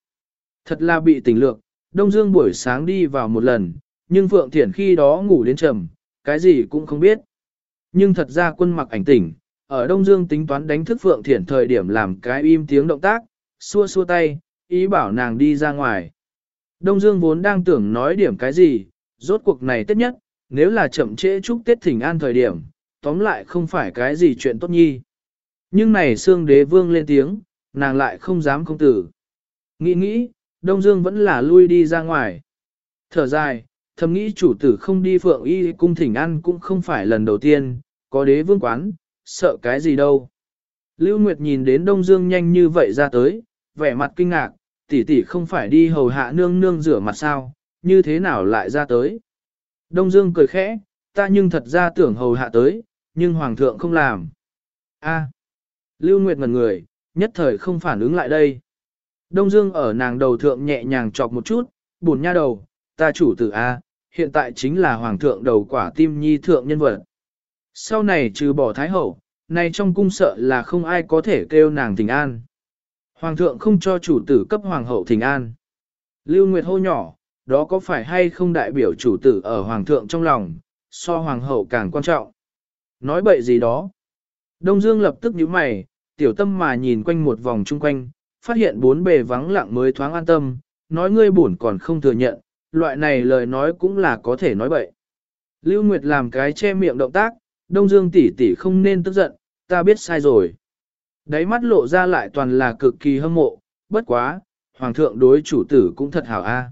Thật là bị tình lược, Đông Dương buổi sáng đi vào một lần, nhưng Phượng Thiển khi đó ngủ đến trầm, cái gì cũng không biết. Nhưng thật ra quân mặc ảnh tỉnh, ở Đông Dương tính toán đánh thức Phượng Thiển thời điểm làm cái im tiếng động tác, xua xua tay, ý bảo nàng đi ra ngoài. Đông Dương vốn đang tưởng nói điểm cái gì, rốt cuộc này tất nhất, nếu là chậm trễ chúc Tết thỉnh an thời điểm, tóm lại không phải cái gì chuyện tốt nhi. Nhưng này xương đế vương lên tiếng, nàng lại không dám không tử. Nghĩ nghĩ, Đông Dương vẫn là lui đi ra ngoài. Thở dài, thầm nghĩ chủ tử không đi phượng y cung thỉnh ăn cũng không phải lần đầu tiên, có đế vương quán, sợ cái gì đâu. Lưu Nguyệt nhìn đến Đông Dương nhanh như vậy ra tới, vẻ mặt kinh ngạc, tỷ tỷ không phải đi hầu hạ nương nương rửa mặt sao, như thế nào lại ra tới. Đông Dương cười khẽ, ta nhưng thật ra tưởng hầu hạ tới, nhưng hoàng thượng không làm. A. Lưu Nguyệt ngần người, nhất thời không phản ứng lại đây. Đông Dương ở nàng đầu thượng nhẹ nhàng chọc một chút, buồn nha đầu, ta chủ tử A, hiện tại chính là hoàng thượng đầu quả tim nhi thượng nhân vật. Sau này trừ bỏ thái hậu, này trong cung sợ là không ai có thể kêu nàng thỉnh an. Hoàng thượng không cho chủ tử cấp hoàng hậu thỉnh an. Lưu Nguyệt hô nhỏ, đó có phải hay không đại biểu chủ tử ở hoàng thượng trong lòng, so hoàng hậu càng quan trọng. Nói bậy gì đó. Đông Dương lập tức nhíu mày, tiểu tâm mà nhìn quanh một vòng chung quanh, phát hiện bốn bề vắng lặng mới thoáng an tâm, nói ngươi buồn còn không thừa nhận, loại này lời nói cũng là có thể nói bậy. Lưu Nguyệt làm cái che miệng động tác, Đông Dương tỷ tỷ không nên tức giận, ta biết sai rồi. Đáy mắt lộ ra lại toàn là cực kỳ hâm mộ, bất quá, hoàng thượng đối chủ tử cũng thật hảo a. À.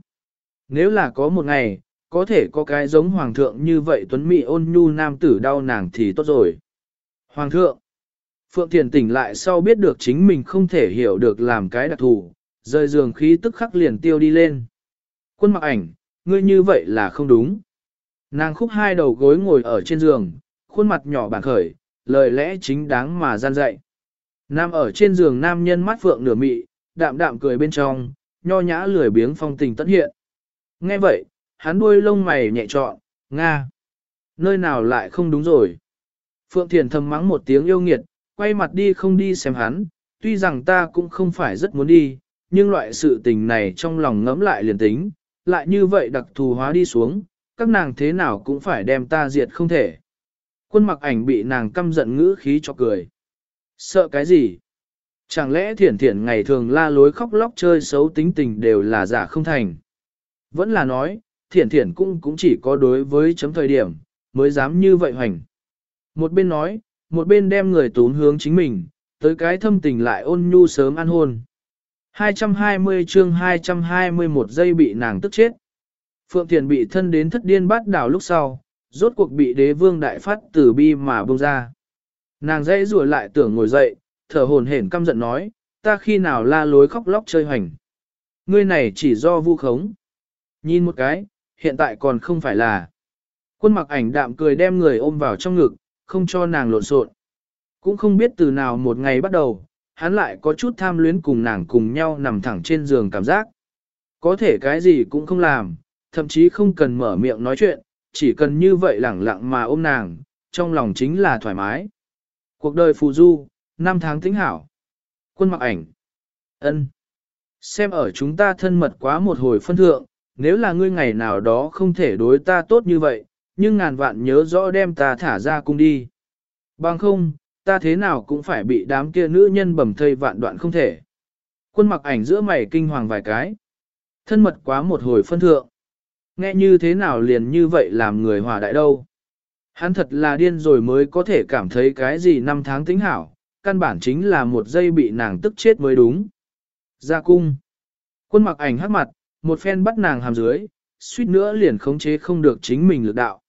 Nếu là có một ngày, có thể có cái giống hoàng thượng như vậy tuấn mỹ ôn nhu nam tử đau nàng thì tốt rồi. Hoàng thượng, Phượng Thiền tỉnh lại sau biết được chính mình không thể hiểu được làm cái đặc thù, rời giường khí tức khắc liền tiêu đi lên. Quân mặc ảnh, ngươi như vậy là không đúng. Nàng khúc hai đầu gối ngồi ở trên giường, khuôn mặt nhỏ bản khởi, lời lẽ chính đáng mà gian dạy. Nam ở trên giường nam nhân mắt phượng nửa mị, đạm đạm cười bên trong, nho nhã lười biếng phong tình tất hiện. Nghe vậy, hắn đuôi lông mày nhẹ trọn, Nga. Nơi nào lại không đúng rồi. Phượng Thiền thầm mắng một tiếng yêu nghiệt, quay mặt đi không đi xem hắn, tuy rằng ta cũng không phải rất muốn đi, nhưng loại sự tình này trong lòng ngẫm lại liền tính, lại như vậy đặc thù hóa đi xuống, các nàng thế nào cũng phải đem ta diệt không thể. Quân mặc ảnh bị nàng căm giận ngữ khí cho cười. Sợ cái gì? Chẳng lẽ thiển thiển ngày thường la lối khóc lóc chơi xấu tính tình đều là giả không thành? Vẫn là nói, thiển thiển cũng cũng chỉ có đối với chấm thời điểm, mới dám như vậy hoành. Một bên nói, một bên đem người tốn hướng chính mình, tới cái thâm tình lại ôn nhu sớm ăn hôn. 220 chương 221 giây bị nàng tức chết. Phượng Thiền bị thân đến thất điên bát đảo lúc sau, rốt cuộc bị đế vương đại phát tử bi mà bông ra. Nàng dãy rùa lại tưởng ngồi dậy, thở hồn hển căm giận nói, ta khi nào la lối khóc lóc chơi hoành. Ngươi này chỉ do vu khống. Nhìn một cái, hiện tại còn không phải là. Quân mặc ảnh đạm cười đem người ôm vào trong ngực, không cho nàng lộn xộn. Cũng không biết từ nào một ngày bắt đầu, hắn lại có chút tham luyến cùng nàng cùng nhau nằm thẳng trên giường cảm giác. Có thể cái gì cũng không làm, thậm chí không cần mở miệng nói chuyện, chỉ cần như vậy lẳng lặng mà ôm nàng, trong lòng chính là thoải mái. Cuộc đời phù du, năm tháng tính hảo. Quân mặc ảnh. ân Xem ở chúng ta thân mật quá một hồi phân thượng, nếu là ngươi ngày nào đó không thể đối ta tốt như vậy, nhưng ngàn vạn nhớ rõ đem ta thả ra cung đi. Bằng không, ta thế nào cũng phải bị đám kia nữ nhân bầm thây vạn đoạn không thể. Quân mặc ảnh giữa mày kinh hoàng vài cái. Thân mật quá một hồi phân thượng. Nghe như thế nào liền như vậy làm người hòa đại đâu. Hắn thật là điên rồi mới có thể cảm thấy cái gì năm tháng tính hảo, căn bản chính là một giây bị nàng tức chết mới đúng. Ra cung. Quân mặc ảnh hắc mặt, một phen bắt nàng hàm dưới, suýt nữa liền khống chế không được chính mình lực đạo.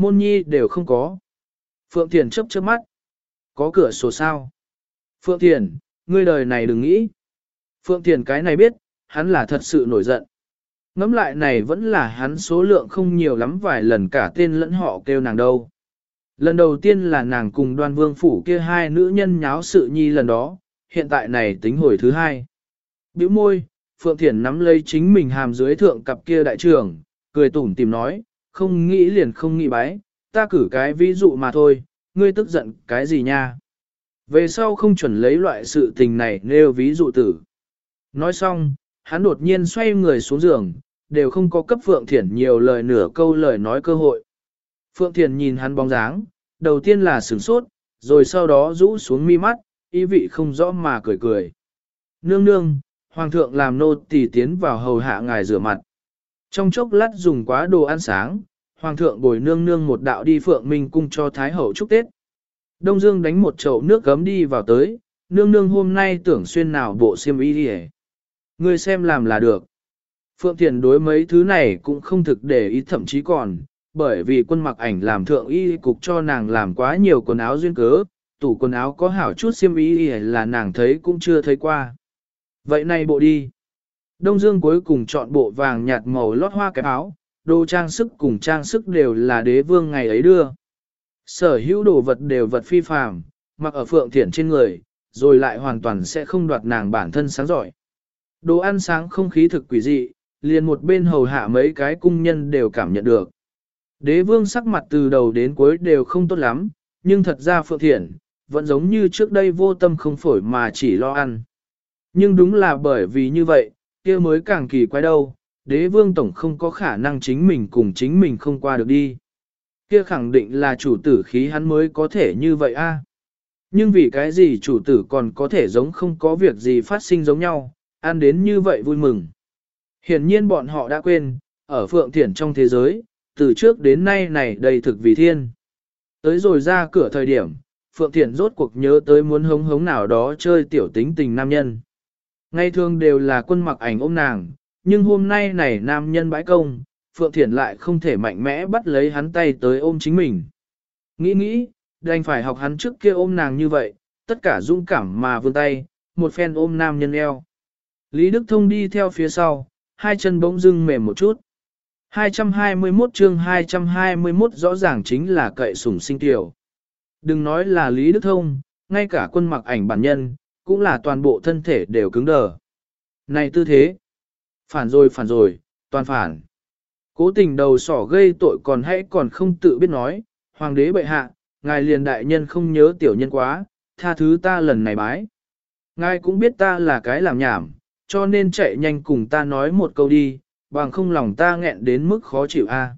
Môn nhi đều không có. Phượng Thiền chấp chớp mắt. Có cửa sổ sao? Phượng Thiền, ngươi đời này đừng nghĩ. Phượng Thiền cái này biết, hắn là thật sự nổi giận. Ngắm lại này vẫn là hắn số lượng không nhiều lắm vài lần cả tên lẫn họ kêu nàng đâu. Lần đầu tiên là nàng cùng đoan vương phủ kia hai nữ nhân nháo sự nhi lần đó, hiện tại này tính hồi thứ hai. Biểu môi, Phượng Thiển nắm lấy chính mình hàm dưới thượng cặp kia đại trưởng, cười tủm tìm nói, không nghĩ liền không nghĩ bái, ta cử cái ví dụ mà thôi, ngươi tức giận cái gì nha. Về sau không chuẩn lấy loại sự tình này nêu ví dụ tử. Nói xong, hắn đột nhiên xoay người xuống giường, đều không có cấp Phượng Thiển nhiều lời nửa câu lời nói cơ hội. Phượng Thiển nhìn hắn bóng dáng, đầu tiên là sửng sốt, rồi sau đó rũ xuống mi mắt, ý vị không rõ mà cười cười. Nương nương, Hoàng thượng làm nô tỳ tiến vào hầu hạ ngài rửa mặt. Trong chốc lát dùng quá đồ ăn sáng, Hoàng thượng bồi nương nương một đạo đi Phượng Minh cung cho Thái hậu chúc Tết. Đông Dương đánh một chậu nước gấm đi vào tới, nương nương hôm nay tưởng xuyên nào bộ xiêm y đi người xem làm là được. Phượng Thiền đối mấy thứ này cũng không thực để ý thậm chí còn, bởi vì quân mặc ảnh làm thượng y cục cho nàng làm quá nhiều quần áo duyên cớ, tủ quần áo có hảo chút xiêm y là nàng thấy cũng chưa thấy qua. Vậy này bộ đi. Đông Dương cuối cùng chọn bộ vàng nhạt màu lót hoa cái áo, đồ trang sức cùng trang sức đều là đế vương ngày ấy đưa. Sở hữu đồ vật đều vật phi phàm, mặc ở phượng thiển trên người, rồi lại hoàn toàn sẽ không đoạt nàng bản thân sáng giỏi. Đồ ăn sáng không khí thực quỷ dị, liền một bên hầu hạ mấy cái cung nhân đều cảm nhận được. Đế vương sắc mặt từ đầu đến cuối đều không tốt lắm, nhưng thật ra phượng thiện, vẫn giống như trước đây vô tâm không phổi mà chỉ lo ăn. Nhưng đúng là bởi vì như vậy, kia mới càng kỳ quái đâu, đế vương tổng không có khả năng chính mình cùng chính mình không qua được đi. Kia khẳng định là chủ tử khí hắn mới có thể như vậy a. Nhưng vì cái gì chủ tử còn có thể giống không có việc gì phát sinh giống nhau, ăn đến như vậy vui mừng. Hiển nhiên bọn họ đã quên, ở Phượng Thiển trong thế giới, từ trước đến nay này đầy thực vì thiên. Tới rồi ra cửa thời điểm, Phượng Thiển rốt cuộc nhớ tới muốn hống hống nào đó chơi tiểu tính tình nam nhân. Ngày thường đều là quân mặc ảnh ôm nàng, nhưng hôm nay này nam nhân bãi công, Phượng Thiển lại không thể mạnh mẽ bắt lấy hắn tay tới ôm chính mình. Nghĩ nghĩ, đành phải học hắn trước kia ôm nàng như vậy, tất cả dũng cảm mà vươn tay, một phen ôm nam nhân eo. Lý Đức Thông đi theo phía sau, hai chân bỗng dưng mềm một chút. 221 chương 221 rõ ràng chính là cậy sủng sinh tiểu. Đừng nói là Lý Đức Thông, ngay cả quân mặc ảnh bản nhân, cũng là toàn bộ thân thể đều cứng đờ. Này tư thế! Phản rồi phản rồi, toàn phản. Cố tình đầu sỏ gây tội còn hãy còn không tự biết nói, hoàng đế bệ hạ, ngài liền đại nhân không nhớ tiểu nhân quá, tha thứ ta lần này bái. Ngài cũng biết ta là cái làm nhảm, cho nên chạy nhanh cùng ta nói một câu đi, bằng không lòng ta nghẹn đến mức khó chịu a.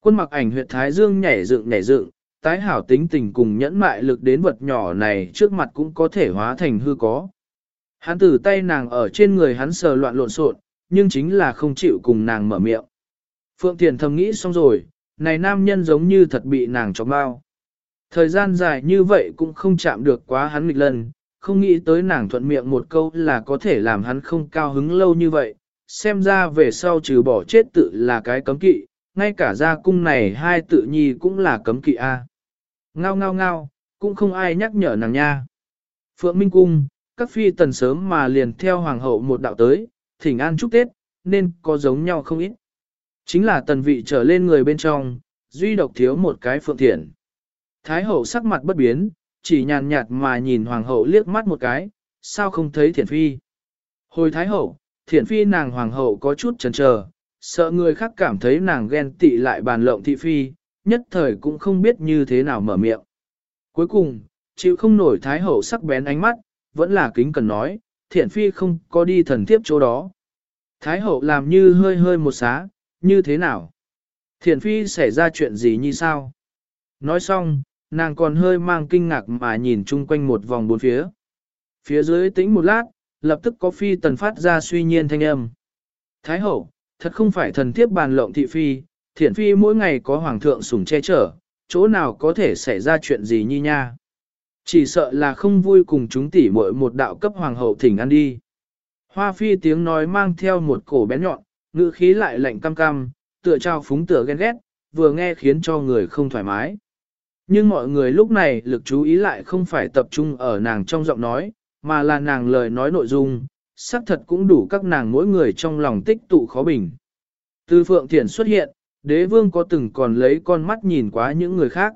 Quân mặc ảnh huyệt thái dương nhảy dựng nhảy dựng, tái hảo tính tình cùng nhẫn mại lực đến vật nhỏ này trước mặt cũng có thể hóa thành hư có. Hắn từ tay nàng ở trên người hắn sờ loạn lộn xộn, nhưng chính là không chịu cùng nàng mở miệng. Phượng Thiền thầm nghĩ xong rồi, này nam nhân giống như thật bị nàng chọc bao. Thời gian dài như vậy cũng không chạm được quá hắn nghịch lần, không nghĩ tới nàng thuận miệng một câu là có thể làm hắn không cao hứng lâu như vậy, xem ra về sau trừ bỏ chết tự là cái cấm kỵ, ngay cả gia cung này hai tự nhi cũng là cấm kỵ a. Ngao ngao ngao, cũng không ai nhắc nhở nàng nha. Phượng Minh Cung, các phi tần sớm mà liền theo hoàng hậu một đạo tới, thỉnh an chúc Tết, nên có giống nhau không ít. Chính là tần vị trở lên người bên trong, duy độc thiếu một cái phượng thiện. Thái hậu sắc mặt bất biến, chỉ nhàn nhạt mà nhìn hoàng hậu liếc mắt một cái, sao không thấy thiện phi. Hồi thái hậu, thiện phi nàng hoàng hậu có chút chần chờ, sợ người khác cảm thấy nàng ghen tị lại bàn lộng thị phi, nhất thời cũng không biết như thế nào mở miệng. Cuối cùng, chịu không nổi thái hậu sắc bén ánh mắt, vẫn là kính cần nói, thiện phi không có đi thần thiếp chỗ đó. Thái hậu làm như hơi hơi một xá, như thế nào? Thiện phi xảy ra chuyện gì như sao? Nói xong, nàng còn hơi mang kinh ngạc mà nhìn chung quanh một vòng bốn phía. Phía dưới tĩnh một lát, lập tức có phi tần phát ra suy nhiên thanh âm. Thái hậu, thật không phải thần thiếp bàn lộng thị phi, thiện phi mỗi ngày có hoàng thượng sủng che chở, chỗ nào có thể xảy ra chuyện gì như nha. Chỉ sợ là không vui cùng chúng tỉ muội một đạo cấp hoàng hậu thỉnh ăn đi. Hoa phi tiếng nói mang theo một cổ bén nhọn, ngữ khí lại lạnh cam cam, tựa trao phúng tựa ghen ghét, vừa nghe khiến cho người không thoải mái. Nhưng mọi người lúc này lực chú ý lại không phải tập trung ở nàng trong giọng nói, mà là nàng lời nói nội dung, xác thật cũng đủ các nàng mỗi người trong lòng tích tụ khó bình. Từ Phượng Thiển xuất hiện, đế vương có từng còn lấy con mắt nhìn quá những người khác.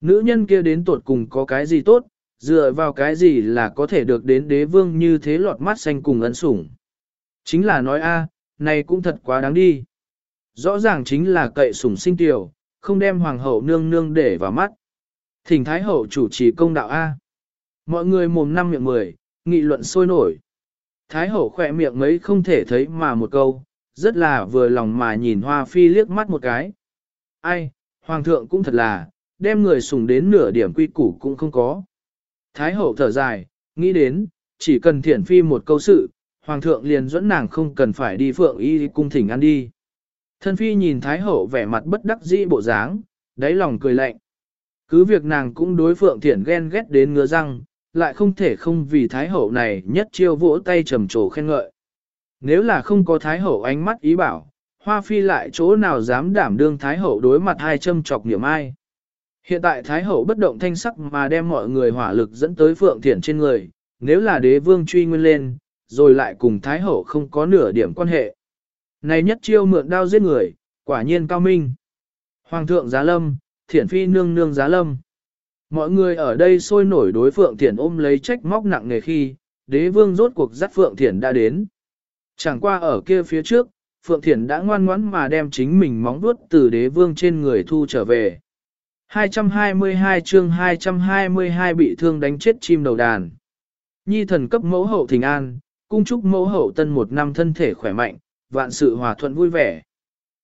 Nữ nhân kia đến tuột cùng có cái gì tốt, dựa vào cái gì là có thể được đến đế vương như thế lọt mắt xanh cùng ấn sủng. Chính là nói a, này cũng thật quá đáng đi. Rõ ràng chính là cậy sủng sinh tiểu, không đem hoàng hậu nương nương để vào mắt. Thỉnh thái hậu chủ trì công đạo A. Mọi người mồm năm miệng mười, nghị luận sôi nổi. Thái hậu khỏe miệng mấy không thể thấy mà một câu, rất là vừa lòng mà nhìn hoa phi liếc mắt một cái. Ai, hoàng thượng cũng thật là, đem người sùng đến nửa điểm quy củ cũng không có. Thái hậu thở dài, nghĩ đến, chỉ cần Thiển phi một câu sự, hoàng thượng liền dẫn nàng không cần phải đi phượng y cung thỉnh ăn đi. Thân phi nhìn thái hậu vẻ mặt bất đắc dĩ bộ dáng, đáy lòng cười lạnh. Cứ việc nàng cũng đối phượng Thiển ghen ghét đến ngứa răng, lại không thể không vì thái hậu này nhất chiêu vỗ tay trầm trồ khen ngợi. Nếu là không có thái hậu ánh mắt ý bảo, hoa phi lại chỗ nào dám đảm đương thái hậu đối mặt hai châm chọc niệm ai. Hiện tại thái hậu bất động thanh sắc mà đem mọi người hỏa lực dẫn tới phượng thiển trên người, nếu là đế vương truy nguyên lên, rồi lại cùng thái hậu không có nửa điểm quan hệ. Này nhất chiêu mượn đao giết người, quả nhiên cao minh. Hoàng thượng giá lâm, thiển phi nương nương giá lâm. Mọi người ở đây sôi nổi đối Phượng Thiển ôm lấy trách móc nặng nề khi, đế vương rốt cuộc dắt Phượng Thiển đã đến. Chẳng qua ở kia phía trước, Phượng Thiển đã ngoan ngoãn mà đem chính mình móng vuốt từ đế vương trên người thu trở về. 222 chương 222 bị thương đánh chết chim đầu đàn. Nhi thần cấp mẫu hậu thình an, cung chúc mẫu hậu tân một năm thân thể khỏe mạnh, vạn sự hòa thuận vui vẻ.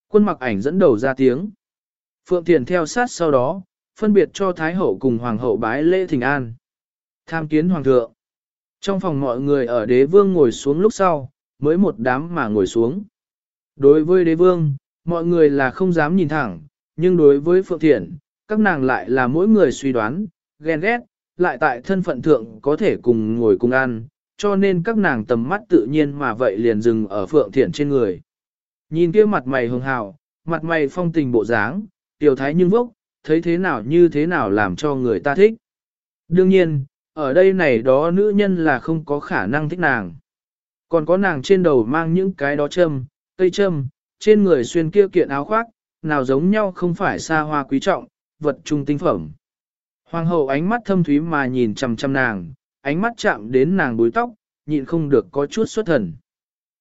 Quân mặc ảnh dẫn đầu ra tiếng. Phượng Thiền theo sát sau đó, phân biệt cho Thái Hậu cùng Hoàng hậu bái lễ thỉnh an. Tham kiến Hoàng thượng. Trong phòng mọi người ở đế vương ngồi xuống lúc sau, mới một đám mà ngồi xuống. Đối với đế vương, mọi người là không dám nhìn thẳng, nhưng đối với Phượng Thiện, các nàng lại là mỗi người suy đoán, ghen ghét, lại tại thân phận thượng có thể cùng ngồi cùng ăn, cho nên các nàng tầm mắt tự nhiên mà vậy liền dừng ở Phượng Thiện trên người. Nhìn kia mặt mày hường hào, mặt mày phong tình bộ dáng, tiểu thái nhưng vốc, thấy thế nào như thế nào làm cho người ta thích. Đương nhiên, ở đây này đó nữ nhân là không có khả năng thích nàng. Còn có nàng trên đầu mang những cái đó châm, cây châm, trên người xuyên kia kiện áo khoác, nào giống nhau không phải xa hoa quý trọng, vật trung tinh phẩm. Hoàng hậu ánh mắt thâm thúy mà nhìn chằm chằm nàng, ánh mắt chạm đến nàng búi tóc, nhịn không được có chút xuất thần.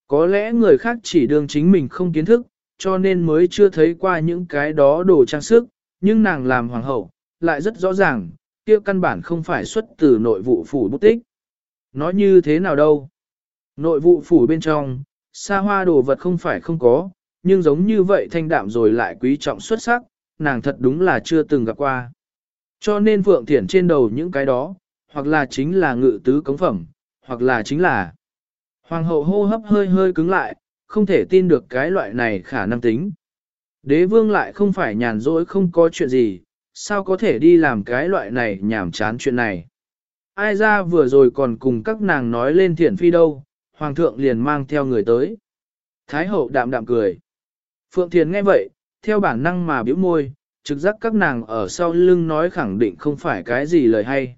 Có lẽ người khác chỉ đương chính mình không kiến thức, cho nên mới chưa thấy qua những cái đó đồ trang sức, nhưng nàng làm hoàng hậu, lại rất rõ ràng, kia căn bản không phải xuất từ nội vụ phủ bút tích. Nói như thế nào đâu? Nội vụ phủ bên trong, xa hoa đồ vật không phải không có, nhưng giống như vậy thanh đạm rồi lại quý trọng xuất sắc, nàng thật đúng là chưa từng gặp qua. Cho nên Phượng Thiển trên đầu những cái đó, hoặc là chính là ngự tứ cống phẩm, hoặc là chính là Hoàng hậu hô hấp hơi hơi cứng lại, không thể tin được cái loại này khả năng tính. Đế vương lại không phải nhàn rỗi không có chuyện gì, sao có thể đi làm cái loại này nhảm chán chuyện này. Ai ra vừa rồi còn cùng các nàng nói lên thiện phi đâu, hoàng thượng liền mang theo người tới. Thái hậu đạm đạm cười. Phượng Thiền nghe vậy, theo bản năng mà biểu môi, trực giác các nàng ở sau lưng nói khẳng định không phải cái gì lời hay.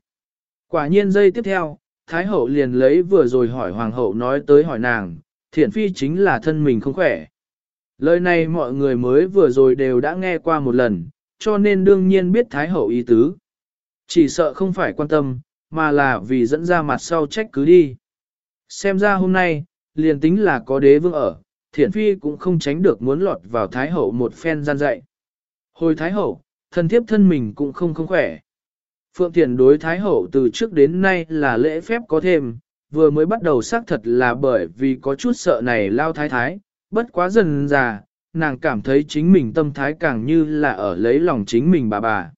Quả nhiên giây tiếp theo, Thái hậu liền lấy vừa rồi hỏi hoàng hậu nói tới hỏi nàng, thiện phi chính là thân mình không khỏe. Lời này mọi người mới vừa rồi đều đã nghe qua một lần, cho nên đương nhiên biết Thái hậu ý tứ. Chỉ sợ không phải quan tâm, mà là vì dẫn ra mặt sau trách cứ đi. Xem ra hôm nay, liền tính là có đế vương ở, Thiển phi cũng không tránh được muốn lọt vào Thái hậu một phen gian dạy. Hồi Thái hậu, thân thiếp thân mình cũng không không khỏe. Phượng Thiền đối Thái Hậu từ trước đến nay là lễ phép có thêm, vừa mới bắt đầu xác thật là bởi vì có chút sợ này lao thái thái, bất quá dần già, nàng cảm thấy chính mình tâm thái càng như là ở lấy lòng chính mình bà bà.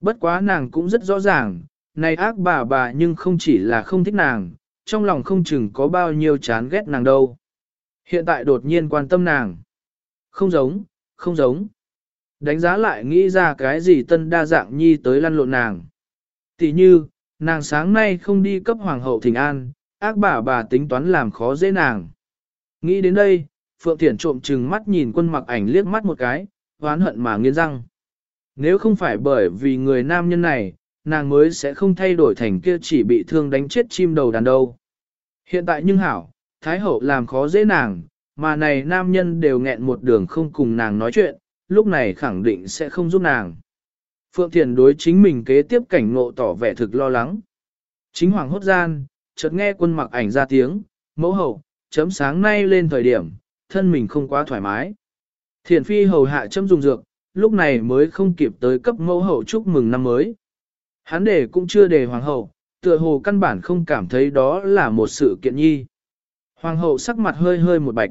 Bất quá nàng cũng rất rõ ràng, này ác bà bà nhưng không chỉ là không thích nàng, trong lòng không chừng có bao nhiêu chán ghét nàng đâu. Hiện tại đột nhiên quan tâm nàng. Không giống, không giống. Đánh giá lại nghĩ ra cái gì tân đa dạng nhi tới lăn lộn nàng. Tỷ như, nàng sáng nay không đi cấp hoàng hậu thỉnh an, ác bà bà tính toán làm khó dễ nàng. Nghĩ đến đây, Phượng Thiển trộm chừng mắt nhìn quân mặc ảnh liếc mắt một cái, hoán hận mà nghiến răng. Nếu không phải bởi vì người nam nhân này, nàng mới sẽ không thay đổi thành kia chỉ bị thương đánh chết chim đầu đàn đâu. Hiện tại nhưng hảo, Thái Hậu làm khó dễ nàng, mà này nam nhân đều nghẹn một đường không cùng nàng nói chuyện, lúc này khẳng định sẽ không giúp nàng. Phượng Thiền đối chính mình kế tiếp cảnh ngộ tỏ vẻ thực lo lắng. Chính hoàng hốt gian, chợt nghe quân mặc ảnh ra tiếng, mẫu hậu, chấm sáng nay lên thời điểm, thân mình không quá thoải mái. Thiển phi hầu hạ châm dùng dược, lúc này mới không kịp tới cấp mẫu hậu chúc mừng năm mới. Hắn để cũng chưa để hoàng hậu, tựa hồ căn bản không cảm thấy đó là một sự kiện nhi. Hoàng hậu sắc mặt hơi hơi một bạch.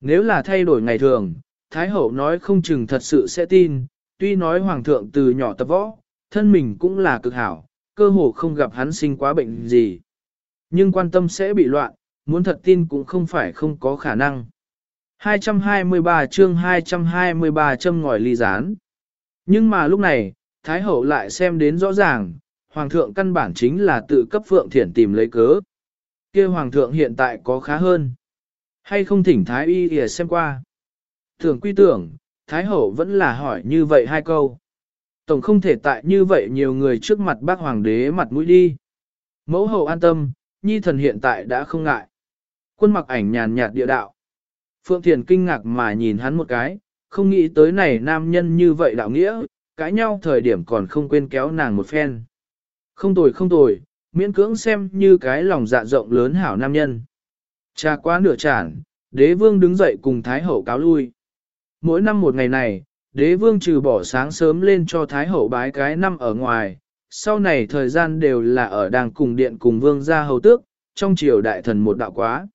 Nếu là thay đổi ngày thường, Thái hậu nói không chừng thật sự sẽ tin, tuy nói hoàng thượng từ nhỏ tập võ, thân mình cũng là cực hảo, cơ hồ không gặp hắn sinh quá bệnh gì. Nhưng quan tâm sẽ bị loạn, muốn thật tin cũng không phải không có khả năng. 223 chương 223 châm ngòi ly gián. Nhưng mà lúc này, Thái Hậu lại xem đến rõ ràng, Hoàng thượng căn bản chính là tự cấp Phượng Thiển tìm lấy cớ. kia Hoàng thượng hiện tại có khá hơn. Hay không thỉnh Thái Y để xem qua. Thường quy tưởng, Thái Hậu vẫn là hỏi như vậy hai câu. Tổng không thể tại như vậy nhiều người trước mặt bác Hoàng đế mặt mũi đi. Mẫu hậu an tâm, nhi thần hiện tại đã không ngại. Quân mặc ảnh nhàn nhạt địa đạo. Phượng Thiền kinh ngạc mà nhìn hắn một cái, không nghĩ tới này nam nhân như vậy đạo nghĩa, cãi nhau thời điểm còn không quên kéo nàng một phen. Không tồi không tồi, miễn cưỡng xem như cái lòng dạ rộng lớn hảo nam nhân. Cha quá nửa chản, đế vương đứng dậy cùng Thái Hậu cáo lui. Mỗi năm một ngày này, đế vương trừ bỏ sáng sớm lên cho Thái Hậu bái cái năm ở ngoài, sau này thời gian đều là ở đàng cùng điện cùng vương gia hầu tước, trong triều đại thần một đạo quá.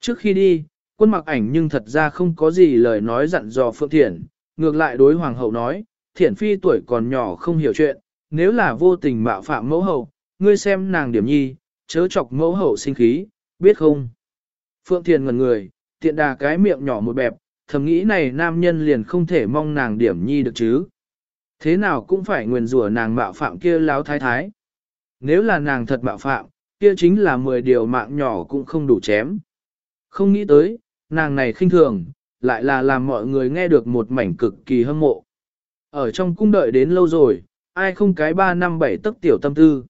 Trước khi đi, quân mặc ảnh nhưng thật ra không có gì lời nói dặn dò Phượng Thiển, ngược lại đối hoàng hậu nói, Thiển phi tuổi còn nhỏ không hiểu chuyện, nếu là vô tình mạo phạm mẫu hậu, ngươi xem nàng điểm nhi, chớ chọc mẫu hậu sinh khí, biết không? Phượng Thiền ngần người, tiện đà cái miệng nhỏ một bẹp, thầm nghĩ này nam nhân liền không thể mong nàng điểm nhi được chứ. Thế nào cũng phải nguyền rủa nàng mạo phạm kia láo thái thái. Nếu là nàng thật mạo phạm, kia chính là 10 điều mạng nhỏ cũng không đủ chém. Không nghĩ tới, nàng này khinh thường, lại là làm mọi người nghe được một mảnh cực kỳ hâm mộ. Ở trong cung đợi đến lâu rồi, ai không cái 3 năm 7 tức tiểu tâm tư.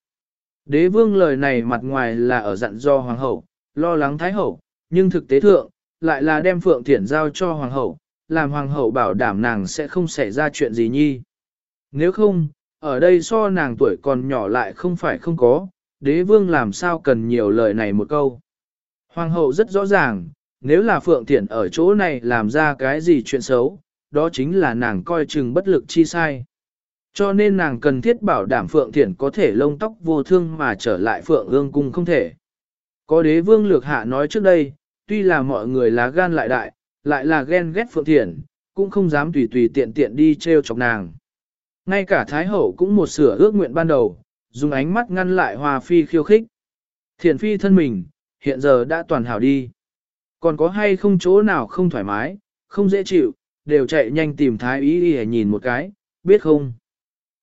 Đế vương lời này mặt ngoài là ở dặn do hoàng hậu, lo lắng thái hậu, nhưng thực tế thượng, lại là đem phượng thiển giao cho hoàng hậu, làm hoàng hậu bảo đảm nàng sẽ không xảy ra chuyện gì nhi. Nếu không, ở đây so nàng tuổi còn nhỏ lại không phải không có, đế vương làm sao cần nhiều lời này một câu. Hoàng hậu rất rõ ràng, nếu là Phượng Thiển ở chỗ này làm ra cái gì chuyện xấu, đó chính là nàng coi chừng bất lực chi sai. Cho nên nàng cần thiết bảo đảm Phượng Thiển có thể lông tóc vô thương mà trở lại Phượng ương cung không thể. Có đế vương lược hạ nói trước đây, tuy là mọi người lá gan lại đại, lại là ghen ghét Phượng Thiển, cũng không dám tùy tùy tiện tiện đi treo chọc nàng. Ngay cả Thái Hậu cũng một sửa ước nguyện ban đầu, dùng ánh mắt ngăn lại Hoa Phi khiêu khích. Thiển Phi thân mình, hiện giờ đã toàn hảo đi. Còn có hay không chỗ nào không thoải mái, không dễ chịu, đều chạy nhanh tìm Thái Y để nhìn một cái, biết không?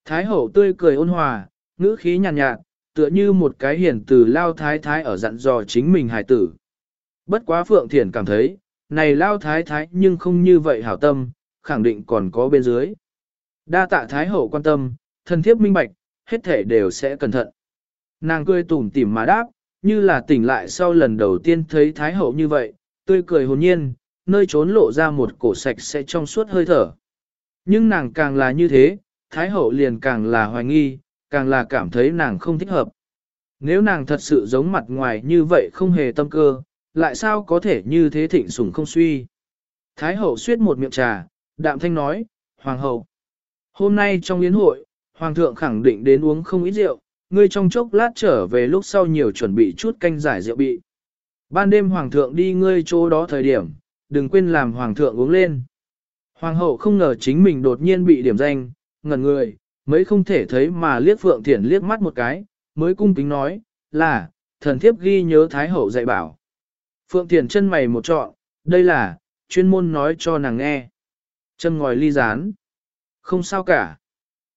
Thái Hậu tươi cười ôn hòa, ngữ khí nhàn nhạt, nhạt, tựa như một cái hiển từ lao thái thái ở dặn dò chính mình hài tử. Bất quá Phượng Thiển cảm thấy, này lao thái thái nhưng không như vậy hảo tâm, khẳng định còn có bên dưới. Đa tạ thái hậu quan tâm, thân thiếp minh bạch, hết thể đều sẽ cẩn thận. Nàng cười tủm tỉm mà đáp, như là tỉnh lại sau lần đầu tiên thấy thái hậu như vậy, tươi cười hồn nhiên, nơi trốn lộ ra một cổ sạch sẽ trong suốt hơi thở. Nhưng nàng càng là như thế, thái hậu liền càng là hoài nghi, càng là cảm thấy nàng không thích hợp. Nếu nàng thật sự giống mặt ngoài như vậy không hề tâm cơ, lại sao có thể như thế thịnh sủng không suy. Thái hậu suyết một miệng trà, đạm thanh nói, Hoàng hậu. Hôm nay trong yến hội, Hoàng thượng khẳng định đến uống không ít rượu, ngươi trong chốc lát trở về lúc sau nhiều chuẩn bị chút canh giải rượu bị. Ban đêm Hoàng thượng đi ngươi chỗ đó thời điểm, đừng quên làm Hoàng thượng uống lên. Hoàng hậu không ngờ chính mình đột nhiên bị điểm danh, ngẩn người, mấy không thể thấy mà liếc Phượng Thiển liếc mắt một cái, mới cung kính nói, là, thần thiếp ghi nhớ Thái hậu dạy bảo. Phượng Thiền chân mày một trọn, đây là, chuyên môn nói cho nàng nghe. Chân ngòi ly rán. Không sao cả.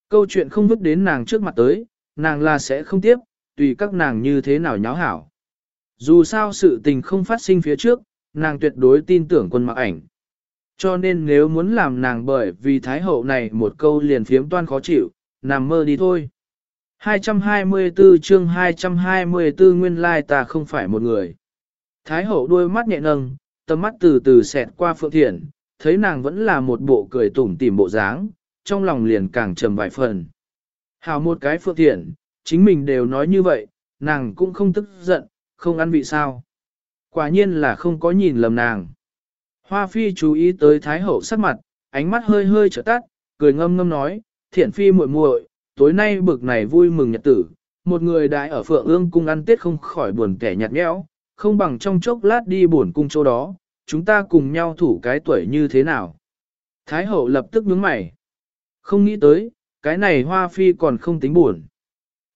Câu chuyện không vứt đến nàng trước mặt tới, nàng là sẽ không tiếp, tùy các nàng như thế nào nháo hảo. Dù sao sự tình không phát sinh phía trước, nàng tuyệt đối tin tưởng quân mặc ảnh. Cho nên nếu muốn làm nàng bởi vì Thái Hậu này một câu liền phiếm toan khó chịu, nằm mơ đi thôi. 224 chương 224 nguyên lai ta không phải một người. Thái hậu đôi mắt nhẹ nâng, tầm mắt từ từ xẹt qua Phượng thiện, thấy nàng vẫn là một bộ cười tủm tỉm bộ dáng, trong lòng liền càng trầm vài phần. Hào một cái Phượng thiện, chính mình đều nói như vậy, nàng cũng không tức giận, không ăn vị sao. Quả nhiên là không có nhìn lầm nàng. Hoa phi chú ý tới thái hậu sắc mặt, ánh mắt hơi hơi trở tắt, cười ngâm ngâm nói, thiện phi muội muội, tối nay bực này vui mừng nhật tử, một người đại ở phượng ương cung ăn tết không khỏi buồn kẻ nhạt nhẽo, không bằng trong chốc lát đi buồn cung chỗ đó, chúng ta cùng nhau thủ cái tuổi như thế nào. Thái hậu lập tức nhướng mày. Không nghĩ tới, cái này hoa phi còn không tính buồn.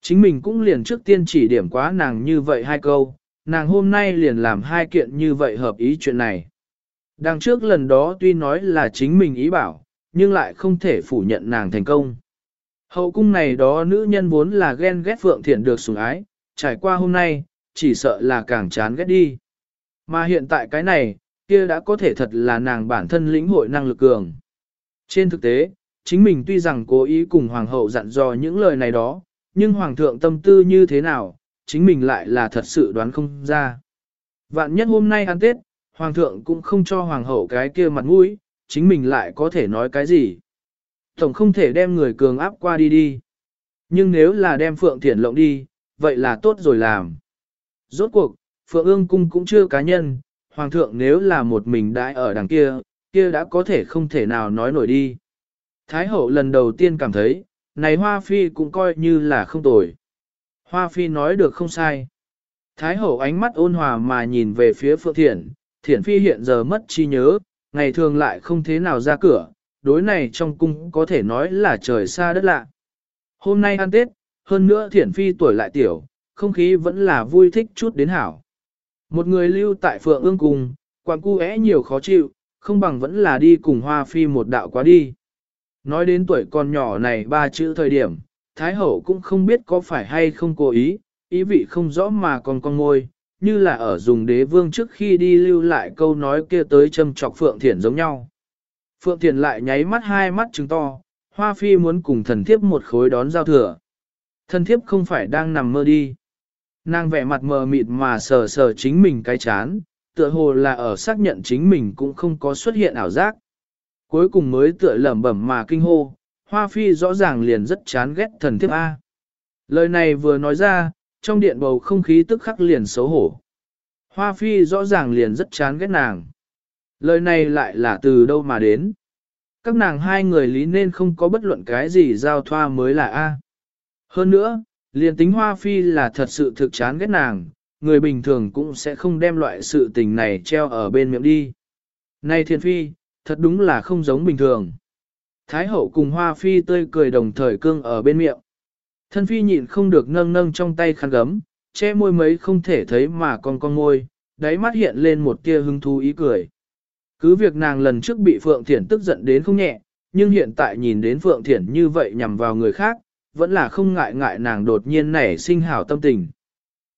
Chính mình cũng liền trước tiên chỉ điểm quá nàng như vậy hai câu, nàng hôm nay liền làm hai kiện như vậy hợp ý chuyện này. Đằng trước lần đó tuy nói là chính mình ý bảo, nhưng lại không thể phủ nhận nàng thành công. Hậu cung này đó nữ nhân vốn là ghen ghét Phượng Thiển được sủng ái, trải qua hôm nay, chỉ sợ là càng chán ghét đi. Mà hiện tại cái này, kia đã có thể thật là nàng bản thân lĩnh hội năng lực cường. Trên thực tế, chính mình tuy rằng cố ý cùng Hoàng hậu dặn dò những lời này đó, nhưng Hoàng thượng tâm tư như thế nào, chính mình lại là thật sự đoán không ra. Vạn nhất hôm nay ăn Tết, Hoàng thượng cũng không cho Hoàng hậu cái kia mặt mũi, chính mình lại có thể nói cái gì. Tổng không thể đem người cường áp qua đi đi. Nhưng nếu là đem Phượng Thiển lộng đi, vậy là tốt rồi làm. Rốt cuộc, Phượng ương cung cũng chưa cá nhân, Hoàng thượng nếu là một mình đãi ở đằng kia, kia đã có thể không thể nào nói nổi đi. Thái hậu lần đầu tiên cảm thấy, này Hoa Phi cũng coi như là không tồi. Hoa Phi nói được không sai. Thái hậu ánh mắt ôn hòa mà nhìn về phía Phượng Thiển, Thiển Phi hiện giờ mất chi nhớ, ngày thường lại không thế nào ra cửa, đối này trong cung có thể nói là trời xa đất lạ. Hôm nay ăn Tết, hơn nữa Thiển Phi tuổi lại tiểu, không khí vẫn là vui thích chút đến hảo. Một người lưu tại Phượng ương cung, quan cu é nhiều khó chịu, không bằng vẫn là đi cùng Hoa Phi một đạo quá đi. Nói đến tuổi con nhỏ này ba chữ thời điểm, Thái Hậu cũng không biết có phải hay không cố ý, ý vị không rõ mà còn con ngôi, như là ở dùng đế vương trước khi đi lưu lại câu nói kia tới châm trọc Phượng Thiển giống nhau. Phượng Thiển lại nháy mắt hai mắt trứng to, Hoa Phi muốn cùng thần thiếp một khối đón giao thừa. Thần thiếp không phải đang nằm mơ đi. Nàng vẻ mặt mờ mịt mà sờ sờ chính mình cái chán, tựa hồ là ở xác nhận chính mình cũng không có xuất hiện ảo giác. Cuối cùng mới tựa lẩm bẩm mà kinh hô, Hoa Phi rõ ràng liền rất chán ghét thần thiếp A. Lời này vừa nói ra, trong điện bầu không khí tức khắc liền xấu hổ. Hoa Phi rõ ràng liền rất chán ghét nàng. Lời này lại là từ đâu mà đến. Các nàng hai người lý nên không có bất luận cái gì giao thoa mới là A. Hơn nữa, liền tính Hoa Phi là thật sự thực chán ghét nàng, người bình thường cũng sẽ không đem loại sự tình này treo ở bên miệng đi. Này Thiên Phi, thật đúng là không giống bình thường. Thái hậu cùng Hoa Phi tươi cười đồng thời cương ở bên miệng. Thân Phi nhịn không được nâng nâng trong tay khăn gấm, che môi mấy không thể thấy mà con con môi, đáy mắt hiện lên một tia hứng thú ý cười. Cứ việc nàng lần trước bị Phượng Thiển tức giận đến không nhẹ, nhưng hiện tại nhìn đến Phượng Thiển như vậy nhằm vào người khác, vẫn là không ngại ngại nàng đột nhiên nảy sinh hảo tâm tình.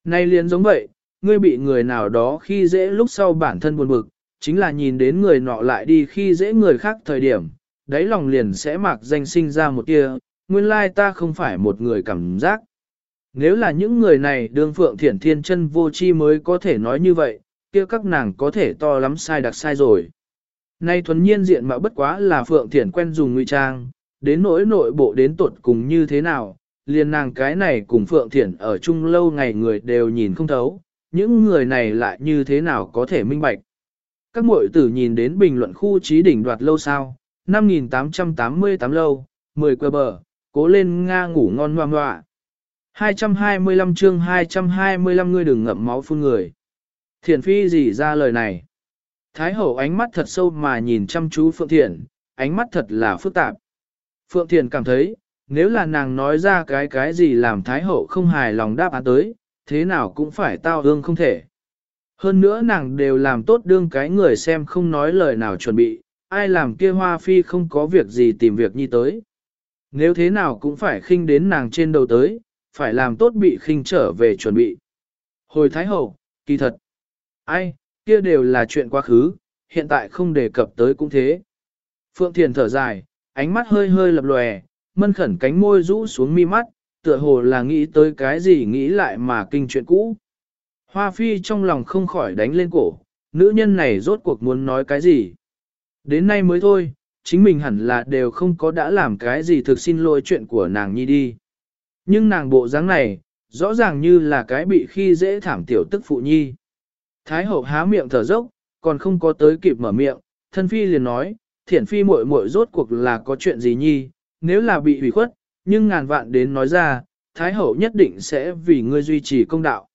Nay liền giống vậy, ngươi bị người nào đó khi dễ lúc sau bản thân buồn bực, chính là nhìn đến người nọ lại đi khi dễ người khác thời điểm, đáy lòng liền sẽ mặc danh sinh ra một kia, nguyên lai ta không phải một người cảm giác. Nếu là những người này đương phượng thiển thiên chân vô chi mới có thể nói như vậy, kia các nàng có thể to lắm sai đặc sai rồi. Nay thuần nhiên diện mà bất quá là phượng thiển quen dùng ngụy trang, đến nỗi nội bộ đến tuột cùng như thế nào, liền nàng cái này cùng phượng thiển ở chung lâu ngày người đều nhìn không thấu, những người này lại như thế nào có thể minh bạch. Các muội tử nhìn đến bình luận khu trí đỉnh đoạt lâu sao, 5.888 lâu, 10 quơ bờ, cố lên Nga ngủ ngon hoa ngoạ. 225 chương 225 ngươi đừng ngậm máu phun người. Thiền phi gì ra lời này? Thái hậu ánh mắt thật sâu mà nhìn chăm chú Phượng Thiền, ánh mắt thật là phức tạp. Phượng Thiền cảm thấy, nếu là nàng nói ra cái cái gì làm Thái hậu không hài lòng đáp án tới, thế nào cũng phải tao hương không thể. Hơn nữa nàng đều làm tốt đương cái người xem không nói lời nào chuẩn bị, ai làm kia hoa phi không có việc gì tìm việc nhi tới. Nếu thế nào cũng phải khinh đến nàng trên đầu tới, phải làm tốt bị khinh trở về chuẩn bị. Hồi Thái Hậu, kỳ thật. Ai, kia đều là chuyện quá khứ, hiện tại không đề cập tới cũng thế. Phượng Thiền thở dài, ánh mắt hơi hơi lập lòe, mân khẩn cánh môi rũ xuống mi mắt, tựa hồ là nghĩ tới cái gì nghĩ lại mà kinh chuyện cũ. Hoa phi trong lòng không khỏi đánh lên cổ, nữ nhân này rốt cuộc muốn nói cái gì. Đến nay mới thôi, chính mình hẳn là đều không có đã làm cái gì thực xin lỗi chuyện của nàng nhi đi. Nhưng nàng bộ dáng này, rõ ràng như là cái bị khi dễ thảm tiểu tức phụ nhi. Thái hậu há miệng thở dốc, còn không có tới kịp mở miệng, thân phi liền nói, thiển phi muội muội rốt cuộc là có chuyện gì nhi, nếu là bị hủy khuất, nhưng ngàn vạn đến nói ra, Thái hậu nhất định sẽ vì ngươi duy trì công đạo.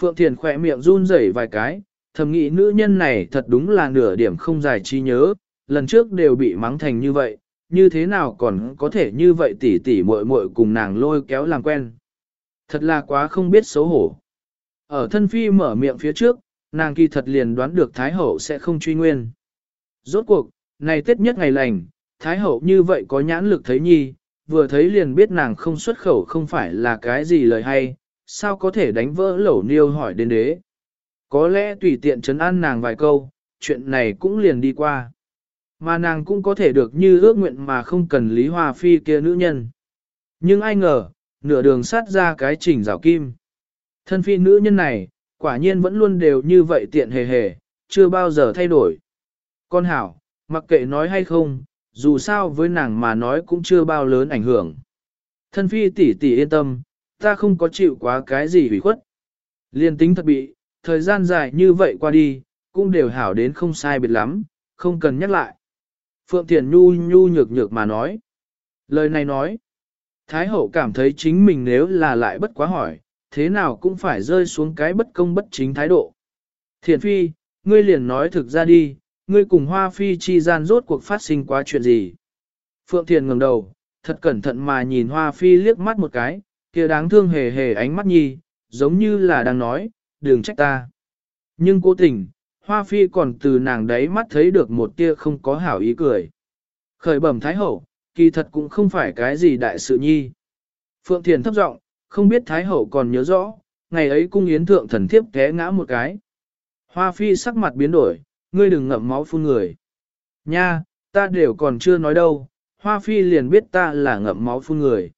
Phượng Thiền khỏe miệng run rẩy vài cái, thầm nghĩ nữ nhân này thật đúng là nửa điểm không giải trí nhớ, lần trước đều bị mắng thành như vậy, như thế nào còn có thể như vậy tỉ tỉ muội muội cùng nàng lôi kéo làm quen. Thật là quá không biết xấu hổ. Ở thân phi mở miệng phía trước, nàng kỳ thật liền đoán được Thái Hậu sẽ không truy nguyên. Rốt cuộc, này Tết nhất ngày lành, Thái Hậu như vậy có nhãn lực thấy nhi, vừa thấy liền biết nàng không xuất khẩu không phải là cái gì lời hay, sao có thể đánh vỡ lẩu niêu hỏi đến đế. Có lẽ tùy tiện chấn an nàng vài câu, chuyện này cũng liền đi qua. Mà nàng cũng có thể được như ước nguyện mà không cần Lý Hoa Phi kia nữ nhân. Nhưng ai ngờ, nửa đường sát ra cái trình rào kim. Thân phi nữ nhân này, quả nhiên vẫn luôn đều như vậy tiện hề hề, chưa bao giờ thay đổi. Con hảo, mặc kệ nói hay không, dù sao với nàng mà nói cũng chưa bao lớn ảnh hưởng. Thân phi tỷ tỷ yên tâm, ta không có chịu quá cái gì hủy khuất. Liên tính thật bị, thời gian dài như vậy qua đi, cũng đều hảo đến không sai biệt lắm, không cần nhắc lại. Phượng Thiền nhu nhu nhược nhược mà nói. Lời này nói, Thái hậu cảm thấy chính mình nếu là lại bất quá hỏi, thế nào cũng phải rơi xuống cái bất công bất chính thái độ. Thiền phi, ngươi liền nói thực ra đi, ngươi cùng hoa phi chi gian rốt cuộc phát sinh quá chuyện gì. Phượng Thiền ngẩng đầu, thật cẩn thận mà nhìn hoa phi liếc mắt một cái, kia đáng thương hề hề ánh mắt nhi, giống như là đang nói, đừng trách ta. Nhưng cố tình, hoa phi còn từ nàng đấy mắt thấy được một tia không có hảo ý cười. Khởi bẩm thái hậu, kỳ thật cũng không phải cái gì đại sự nhi. Phượng Thiền thấp giọng không biết thái hậu còn nhớ rõ, ngày ấy cung yến thượng thần thiếp té ngã một cái. Hoa phi sắc mặt biến đổi, ngươi đừng ngậm máu phun người. Nha, ta đều còn chưa nói đâu, hoa phi liền biết ta là ngậm máu phun người.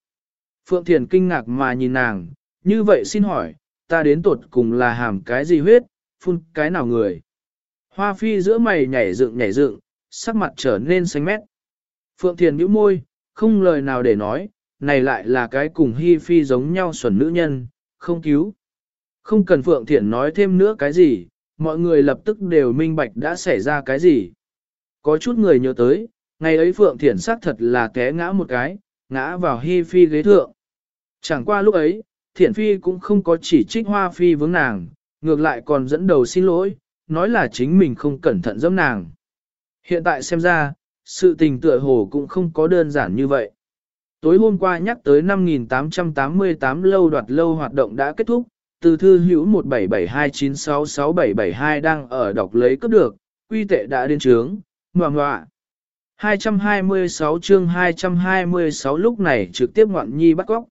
Phượng Thiền kinh ngạc mà nhìn nàng, như vậy xin hỏi, ta đến tuột cùng là hàm cái gì huyết, phun cái nào người. Hoa phi giữa mày nhảy dựng nhảy dựng, sắc mặt trở nên xanh mét. Phượng Thiền nhíu môi, không lời nào để nói, này lại là cái cùng Hi Phi giống nhau xuẩn nữ nhân, không cứu. Không cần Phượng Thiền nói thêm nữa cái gì, mọi người lập tức đều minh bạch đã xảy ra cái gì. Có chút người nhớ tới, ngày ấy Phượng Thiền xác thật là té ngã một cái, ngã vào Hi Phi ghế thượng. Chẳng qua lúc ấy, Thiển Phi cũng không có chỉ trích Hoa Phi vướng nàng, ngược lại còn dẫn đầu xin lỗi, nói là chính mình không cẩn thận dẫm nàng. Hiện tại xem ra, sự tình tựa hồ cũng không có đơn giản như vậy. Tối hôm qua nhắc tới 5.888 lâu đoạt lâu hoạt động đã kết thúc, từ thư hữu 1772966772 đang ở đọc lấy cấp được, quy tệ đã đến trướng, ngoà ngoạ. 226 chương 226 lúc này trực tiếp ngoạn nhi bắt góc.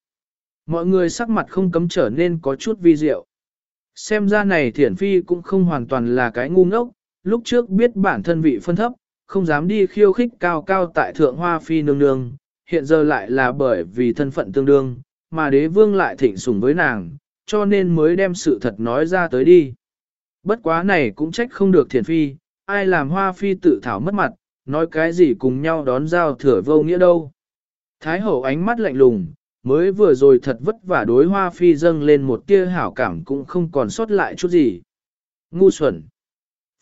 Mọi người sắc mặt không cấm trở nên có chút vi diệu. Xem ra này thiển phi cũng không hoàn toàn là cái ngu ngốc, lúc trước biết bản thân vị phân thấp, không dám đi khiêu khích cao cao tại thượng hoa phi nương nương, hiện giờ lại là bởi vì thân phận tương đương, mà đế vương lại thịnh sủng với nàng, cho nên mới đem sự thật nói ra tới đi. Bất quá này cũng trách không được thiền phi, ai làm hoa phi tự thảo mất mặt, nói cái gì cùng nhau đón giao thừa vô nghĩa đâu. Thái hậu ánh mắt lạnh lùng, mới vừa rồi thật vất vả đối hoa phi dâng lên một tia hảo cảm cũng không còn sót lại chút gì. Ngu xuẩn.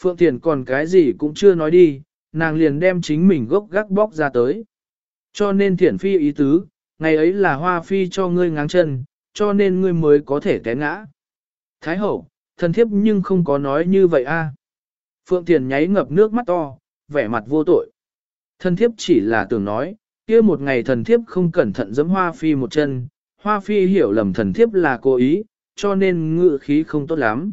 Phượng Thiền còn cái gì cũng chưa nói đi, nàng liền đem chính mình gốc gác bóc ra tới. Cho nên thiển phi ý tứ, ngày ấy là hoa phi cho ngươi ngáng chân, cho nên ngươi mới có thể té ngã. Thái hậu, thần thiếp nhưng không có nói như vậy a. Phượng Thiền nháy ngập nước mắt to, vẻ mặt vô tội. Thần thiếp chỉ là tưởng nói, kia một ngày thần thiếp không cẩn thận giẫm hoa phi một chân, hoa phi hiểu lầm thần thiếp là cố ý, cho nên ngự khí không tốt lắm.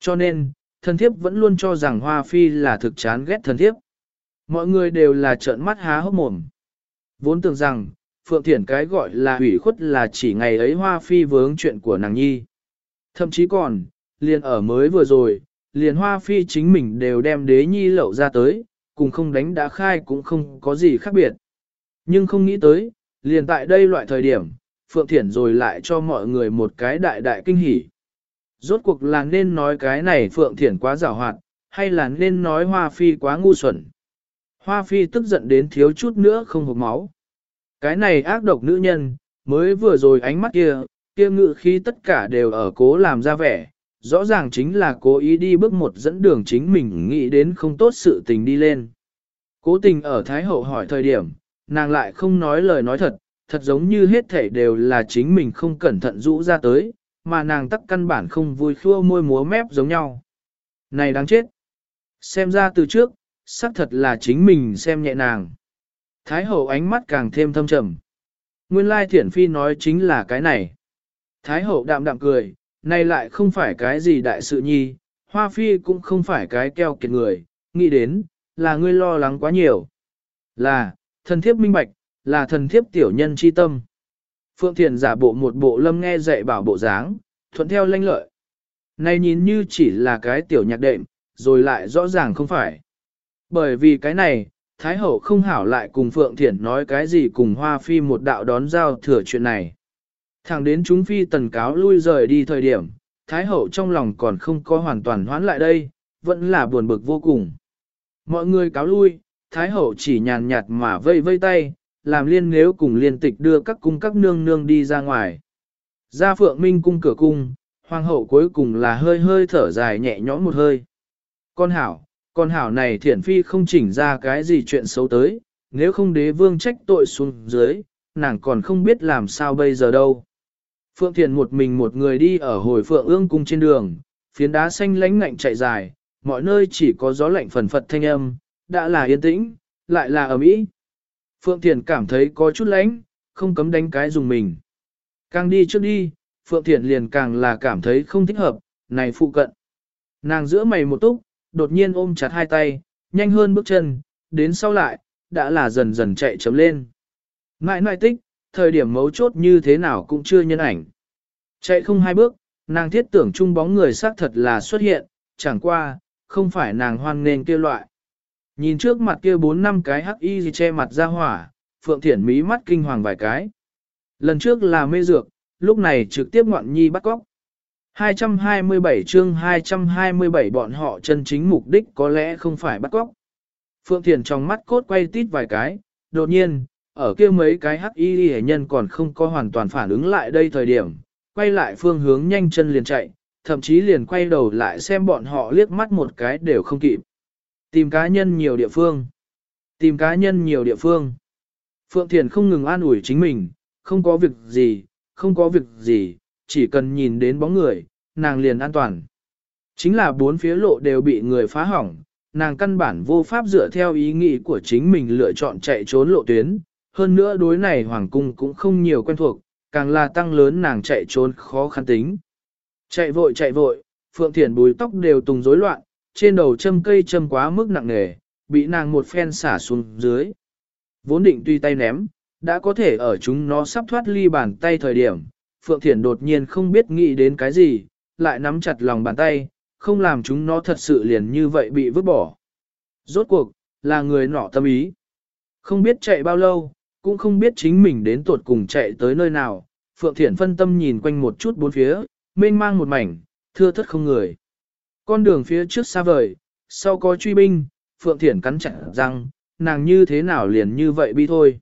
Cho nên, thần thiếp vẫn luôn cho rằng hoa phi là thực chán ghét thần thiếp. Mọi người đều là trợn mắt há hốc mồm. Vốn tưởng rằng, Phượng Thiển cái gọi là hủy khuất là chỉ ngày ấy hoa phi vướng chuyện của nàng nhi. Thậm chí còn, liền ở mới vừa rồi, liền hoa phi chính mình đều đem đế nhi lậu ra tới, cùng không đánh đã khai cũng không có gì khác biệt. Nhưng không nghĩ tới, liền tại đây loại thời điểm, Phượng Thiển rồi lại cho mọi người một cái đại đại kinh hỉ. Rốt cuộc là nên nói cái này Phượng Thiển quá rào hoạt, hay là nên nói Hoa Phi quá ngu xuẩn. Hoa Phi tức giận đến thiếu chút nữa không hộp máu. Cái này ác độc nữ nhân, mới vừa rồi ánh mắt kia, kia ngự khí tất cả đều ở cố làm ra vẻ, rõ ràng chính là cố ý đi bước một dẫn đường chính mình nghĩ đến không tốt sự tình đi lên. Cố tình ở Thái Hậu hỏi thời điểm, nàng lại không nói lời nói thật, thật giống như hết thể đều là chính mình không cẩn thận rũ ra tới, mà nàng tắc căn bản không vui khua môi múa mép giống nhau. Này đáng chết! Xem ra từ trước, xác thật là chính mình xem nhẹ nàng. Thái hậu ánh mắt càng thêm thâm trầm. Nguyên lai thiển phi nói chính là cái này. Thái hậu đạm đạm cười, này lại không phải cái gì đại sự nhi, hoa phi cũng không phải cái keo kiệt người, nghĩ đến, là ngươi lo lắng quá nhiều. Là, thần thiếp minh bạch, là thần thiếp tiểu nhân chi tâm. Phượng Thiền giả bộ một bộ lâm nghe dạy bảo bộ dáng, thuận theo lanh lợi. Này nhìn như chỉ là cái tiểu nhạc đệm, rồi lại rõ ràng không phải. Bởi vì cái này, Thái Hậu không hảo lại cùng Phượng Thiển nói cái gì cùng Hoa Phi một đạo đón giao thừa chuyện này. Thẳng đến chúng Phi tần cáo lui rời đi thời điểm, Thái Hậu trong lòng còn không có hoàn toàn hoán lại đây, vẫn là buồn bực vô cùng. Mọi người cáo lui, Thái Hậu chỉ nhàn nhạt mà vây vây tay, làm liên nếu cùng liên tịch đưa các cung các nương nương đi ra ngoài. Ra Phượng Minh cung cửa cung, Hoàng hậu cuối cùng là hơi hơi thở dài nhẹ nhõm một hơi. Con hảo, con hảo này thiển phi không chỉnh ra cái gì chuyện xấu tới, nếu không đế vương trách tội xuống dưới, nàng còn không biết làm sao bây giờ đâu. Phượng Thiền một mình một người đi ở hồi Phượng ương cung trên đường, phiến đá xanh lánh ngạnh chạy dài, mọi nơi chỉ có gió lạnh phần phật thanh âm, đã là yên tĩnh, lại là ấm ý. Phượng Thiền cảm thấy có chút lánh, không cấm đánh cái dùng mình. Càng đi trước đi, Phượng Thiền liền càng là cảm thấy không thích hợp, này phụ cận. Nàng giữa mày một túc, đột nhiên ôm chặt hai tay, nhanh hơn bước chân, đến sau lại, đã là dần dần chạy chấm lên. Ngại ngại tích, thời điểm mấu chốt như thế nào cũng chưa nhân ảnh. Chạy không hai bước, nàng thiết tưởng chung bóng người xác thật là xuất hiện, chẳng qua, không phải nàng hoan nên kia loại. Nhìn trước mặt kia bốn năm cái hắc y gì che mặt ra hỏa, Phượng Thiển mí mắt kinh hoàng vài cái. Lần trước là mê dược, lúc này trực tiếp ngoạn nhi bắt cóc. 227 chương 227 bọn họ chân chính mục đích có lẽ không phải bắt cóc. Phượng Thiền trong mắt cốt quay tít vài cái, đột nhiên, ở kia mấy cái hắc y hệ nhân còn không có hoàn toàn phản ứng lại đây thời điểm, quay lại phương hướng nhanh chân liền chạy, thậm chí liền quay đầu lại xem bọn họ liếc mắt một cái đều không kịp. Tìm cá nhân nhiều địa phương. Tìm cá nhân nhiều địa phương. Phượng Thiền không ngừng an ủi chính mình, không có việc gì, không có việc gì, chỉ cần nhìn đến bóng người, nàng liền an toàn. Chính là bốn phía lộ đều bị người phá hỏng, nàng căn bản vô pháp dựa theo ý nghĩ của chính mình lựa chọn chạy trốn lộ tuyến, hơn nữa đối này hoàng cung cũng không nhiều quen thuộc, càng là tăng lớn nàng chạy trốn khó khăn tính. Chạy vội chạy vội, Phượng Thiển bùi tóc đều tùng rối loạn, trên đầu châm cây châm quá mức nặng nề, bị nàng một phen xả xuống dưới. Vốn định tuy tay ném, đã có thể ở chúng nó sắp thoát ly bàn tay thời điểm, Phượng Thiển đột nhiên không biết nghĩ đến cái gì, lại nắm chặt lòng bàn tay, không làm chúng nó thật sự liền như vậy bị vứt bỏ. Rốt cuộc, là người nọ tâm ý. Không biết chạy bao lâu, cũng không biết chính mình đến tuột cùng chạy tới nơi nào, Phượng Thiển phân tâm nhìn quanh một chút bốn phía, mênh mang một mảnh, thưa thất không người. Con đường phía trước xa vời, sau có truy binh, Phượng Thiển cắn chặt răng, nàng như thế nào liền như vậy bi thôi.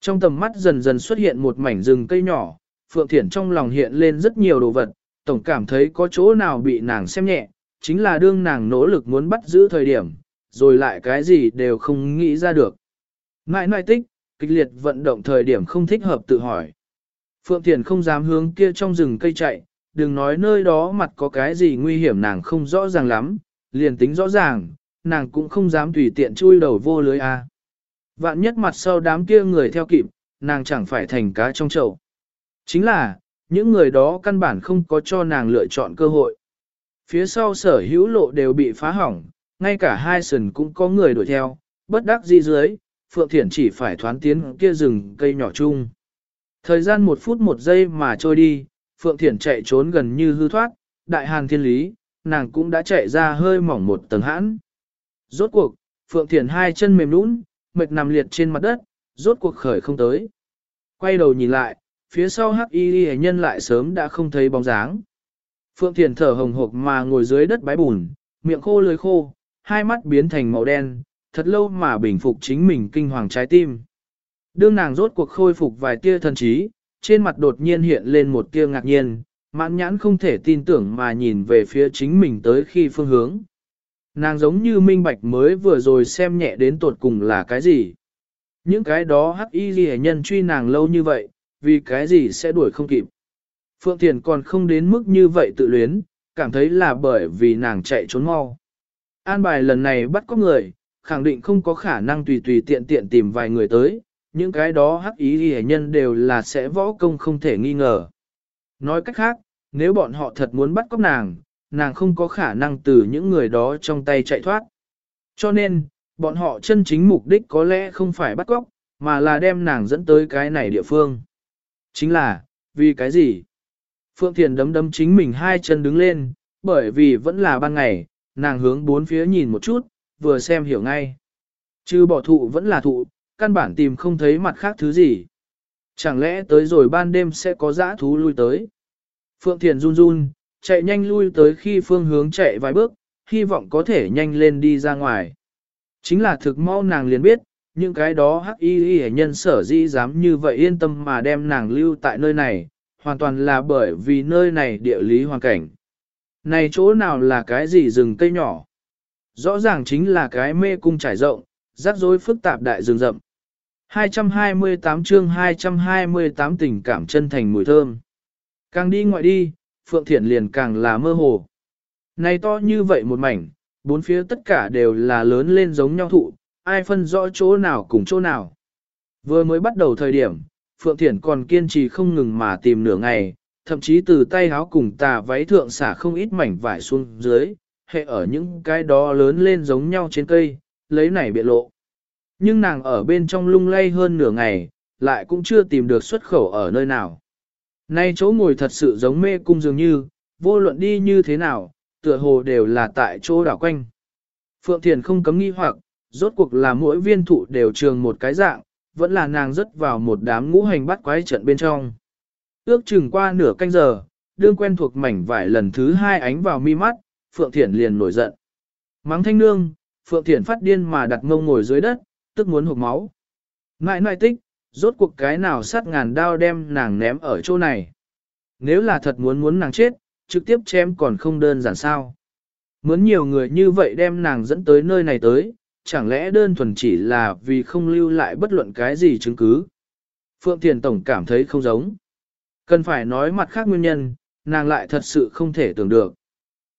Trong tầm mắt dần dần xuất hiện một mảnh rừng cây nhỏ, Phượng Thiển trong lòng hiện lên rất nhiều đồ vật, tổng cảm thấy có chỗ nào bị nàng xem nhẹ, chính là đương nàng nỗ lực muốn bắt giữ thời điểm, rồi lại cái gì đều không nghĩ ra được. Ngại nại tích, kịch liệt vận động thời điểm không thích hợp tự hỏi. Phượng Thiền không dám hướng kia trong rừng cây chạy, đừng nói nơi đó mặt có cái gì nguy hiểm nàng không rõ ràng lắm, liền tính rõ ràng, nàng cũng không dám tùy tiện chui đầu vô lưới a. Vạn nhất mặt sau đám kia người theo kịp, nàng chẳng phải thành cá trong chậu. Chính là, những người đó căn bản không có cho nàng lựa chọn cơ hội. Phía sau sở hữu lộ đều bị phá hỏng, ngay cả hai sần cũng có người đuổi theo, bất đắc dĩ dưới, Phượng Thiển chỉ phải thoán tiến kia rừng cây nhỏ chung. Thời gian một phút một giây mà trôi đi, Phượng Thiển chạy trốn gần như hư thoát, đại hàn thiên lý, nàng cũng đã chạy ra hơi mỏng một tầng hãn. Rốt cuộc, Phượng Thiển hai chân mềm nũng, mệt nằm liệt trên mặt đất, rốt cuộc khởi không tới. Quay đầu nhìn lại, phía sau hắc y nhân lại sớm đã không thấy bóng dáng. Phượng Thiền thở hồng hộc mà ngồi dưới đất bái bùn, miệng khô lưới khô, hai mắt biến thành màu đen, thật lâu mà bình phục chính mình kinh hoàng trái tim. Đương nàng rốt cuộc khôi phục vài tia thần trí, trên mặt đột nhiên hiện lên một tia ngạc nhiên, mãn nhãn không thể tin tưởng mà nhìn về phía chính mình tới khi phương hướng. Nàng giống như minh bạch mới vừa rồi xem nhẹ đến tột cùng là cái gì. Những cái đó hắc y ghi nhân truy nàng lâu như vậy, vì cái gì sẽ đuổi không kịp. Phượng Thiền còn không đến mức như vậy tự luyến, cảm thấy là bởi vì nàng chạy trốn mau. An bài lần này bắt có người, khẳng định không có khả năng tùy tùy tiện tiện tìm vài người tới, những cái đó hắc ý ghi nhân đều là sẽ võ công không thể nghi ngờ. Nói cách khác, nếu bọn họ thật muốn bắt cóc nàng, nàng không có khả năng từ những người đó trong tay chạy thoát. Cho nên, bọn họ chân chính mục đích có lẽ không phải bắt cóc, mà là đem nàng dẫn tới cái này địa phương. Chính là, vì cái gì? Phượng Thiền đấm đấm chính mình hai chân đứng lên, bởi vì vẫn là ban ngày, nàng hướng bốn phía nhìn một chút, vừa xem hiểu ngay. Chứ bỏ thụ vẫn là thụ, căn bản tìm không thấy mặt khác thứ gì. Chẳng lẽ tới rồi ban đêm sẽ có dã thú lui tới? Phượng Thiền run run, chạy nhanh lui tới khi phương hướng chạy vài bước, hy vọng có thể nhanh lên đi ra ngoài. Chính là thực mau nàng liền biết, những cái đó hắc y y nhân sở dĩ dám như vậy yên tâm mà đem nàng lưu tại nơi này, hoàn toàn là bởi vì nơi này địa lý hoàn cảnh. Này chỗ nào là cái gì rừng cây nhỏ? Rõ ràng chính là cái mê cung trải rộng, rắc rối phức tạp đại rừng rậm. 228 chương 228 tình cảm chân thành mùi thơm. Càng đi ngoại đi, Phượng Thiển liền càng là mơ hồ. Này to như vậy một mảnh, bốn phía tất cả đều là lớn lên giống nhau thụ, ai phân rõ chỗ nào cùng chỗ nào. Vừa mới bắt đầu thời điểm, Phượng Thiển còn kiên trì không ngừng mà tìm nửa ngày, thậm chí từ tay háo cùng tà váy thượng xả không ít mảnh vải xuống dưới, hệ ở những cái đó lớn lên giống nhau trên cây, lấy này biện lộ. Nhưng nàng ở bên trong lung lay hơn nửa ngày, lại cũng chưa tìm được xuất khẩu ở nơi nào. Nay chỗ ngồi thật sự giống mê cung dường như, vô luận đi như thế nào, tựa hồ đều là tại chỗ đảo quanh. Phượng Thiền không cấm nghi hoặc, rốt cuộc là mỗi viên thụ đều trường một cái dạng, vẫn là nàng rớt vào một đám ngũ hành bắt quái trận bên trong. Ước chừng qua nửa canh giờ, đương quen thuộc mảnh vải lần thứ hai ánh vào mi mắt, Phượng Thiển liền nổi giận. Mắng thanh nương, Phượng Thiển phát điên mà đặt ngông ngồi dưới đất, tức muốn hụt máu. Ngại nại tích, rốt cuộc cái nào sát ngàn đao đem nàng ném ở chỗ này. Nếu là thật muốn muốn nàng chết, trực tiếp chém còn không đơn giản sao. Muốn nhiều người như vậy đem nàng dẫn tới nơi này tới, chẳng lẽ đơn thuần chỉ là vì không lưu lại bất luận cái gì chứng cứ. Phượng Thiền Tổng cảm thấy không giống. Cần phải nói mặt khác nguyên nhân, nàng lại thật sự không thể tưởng được.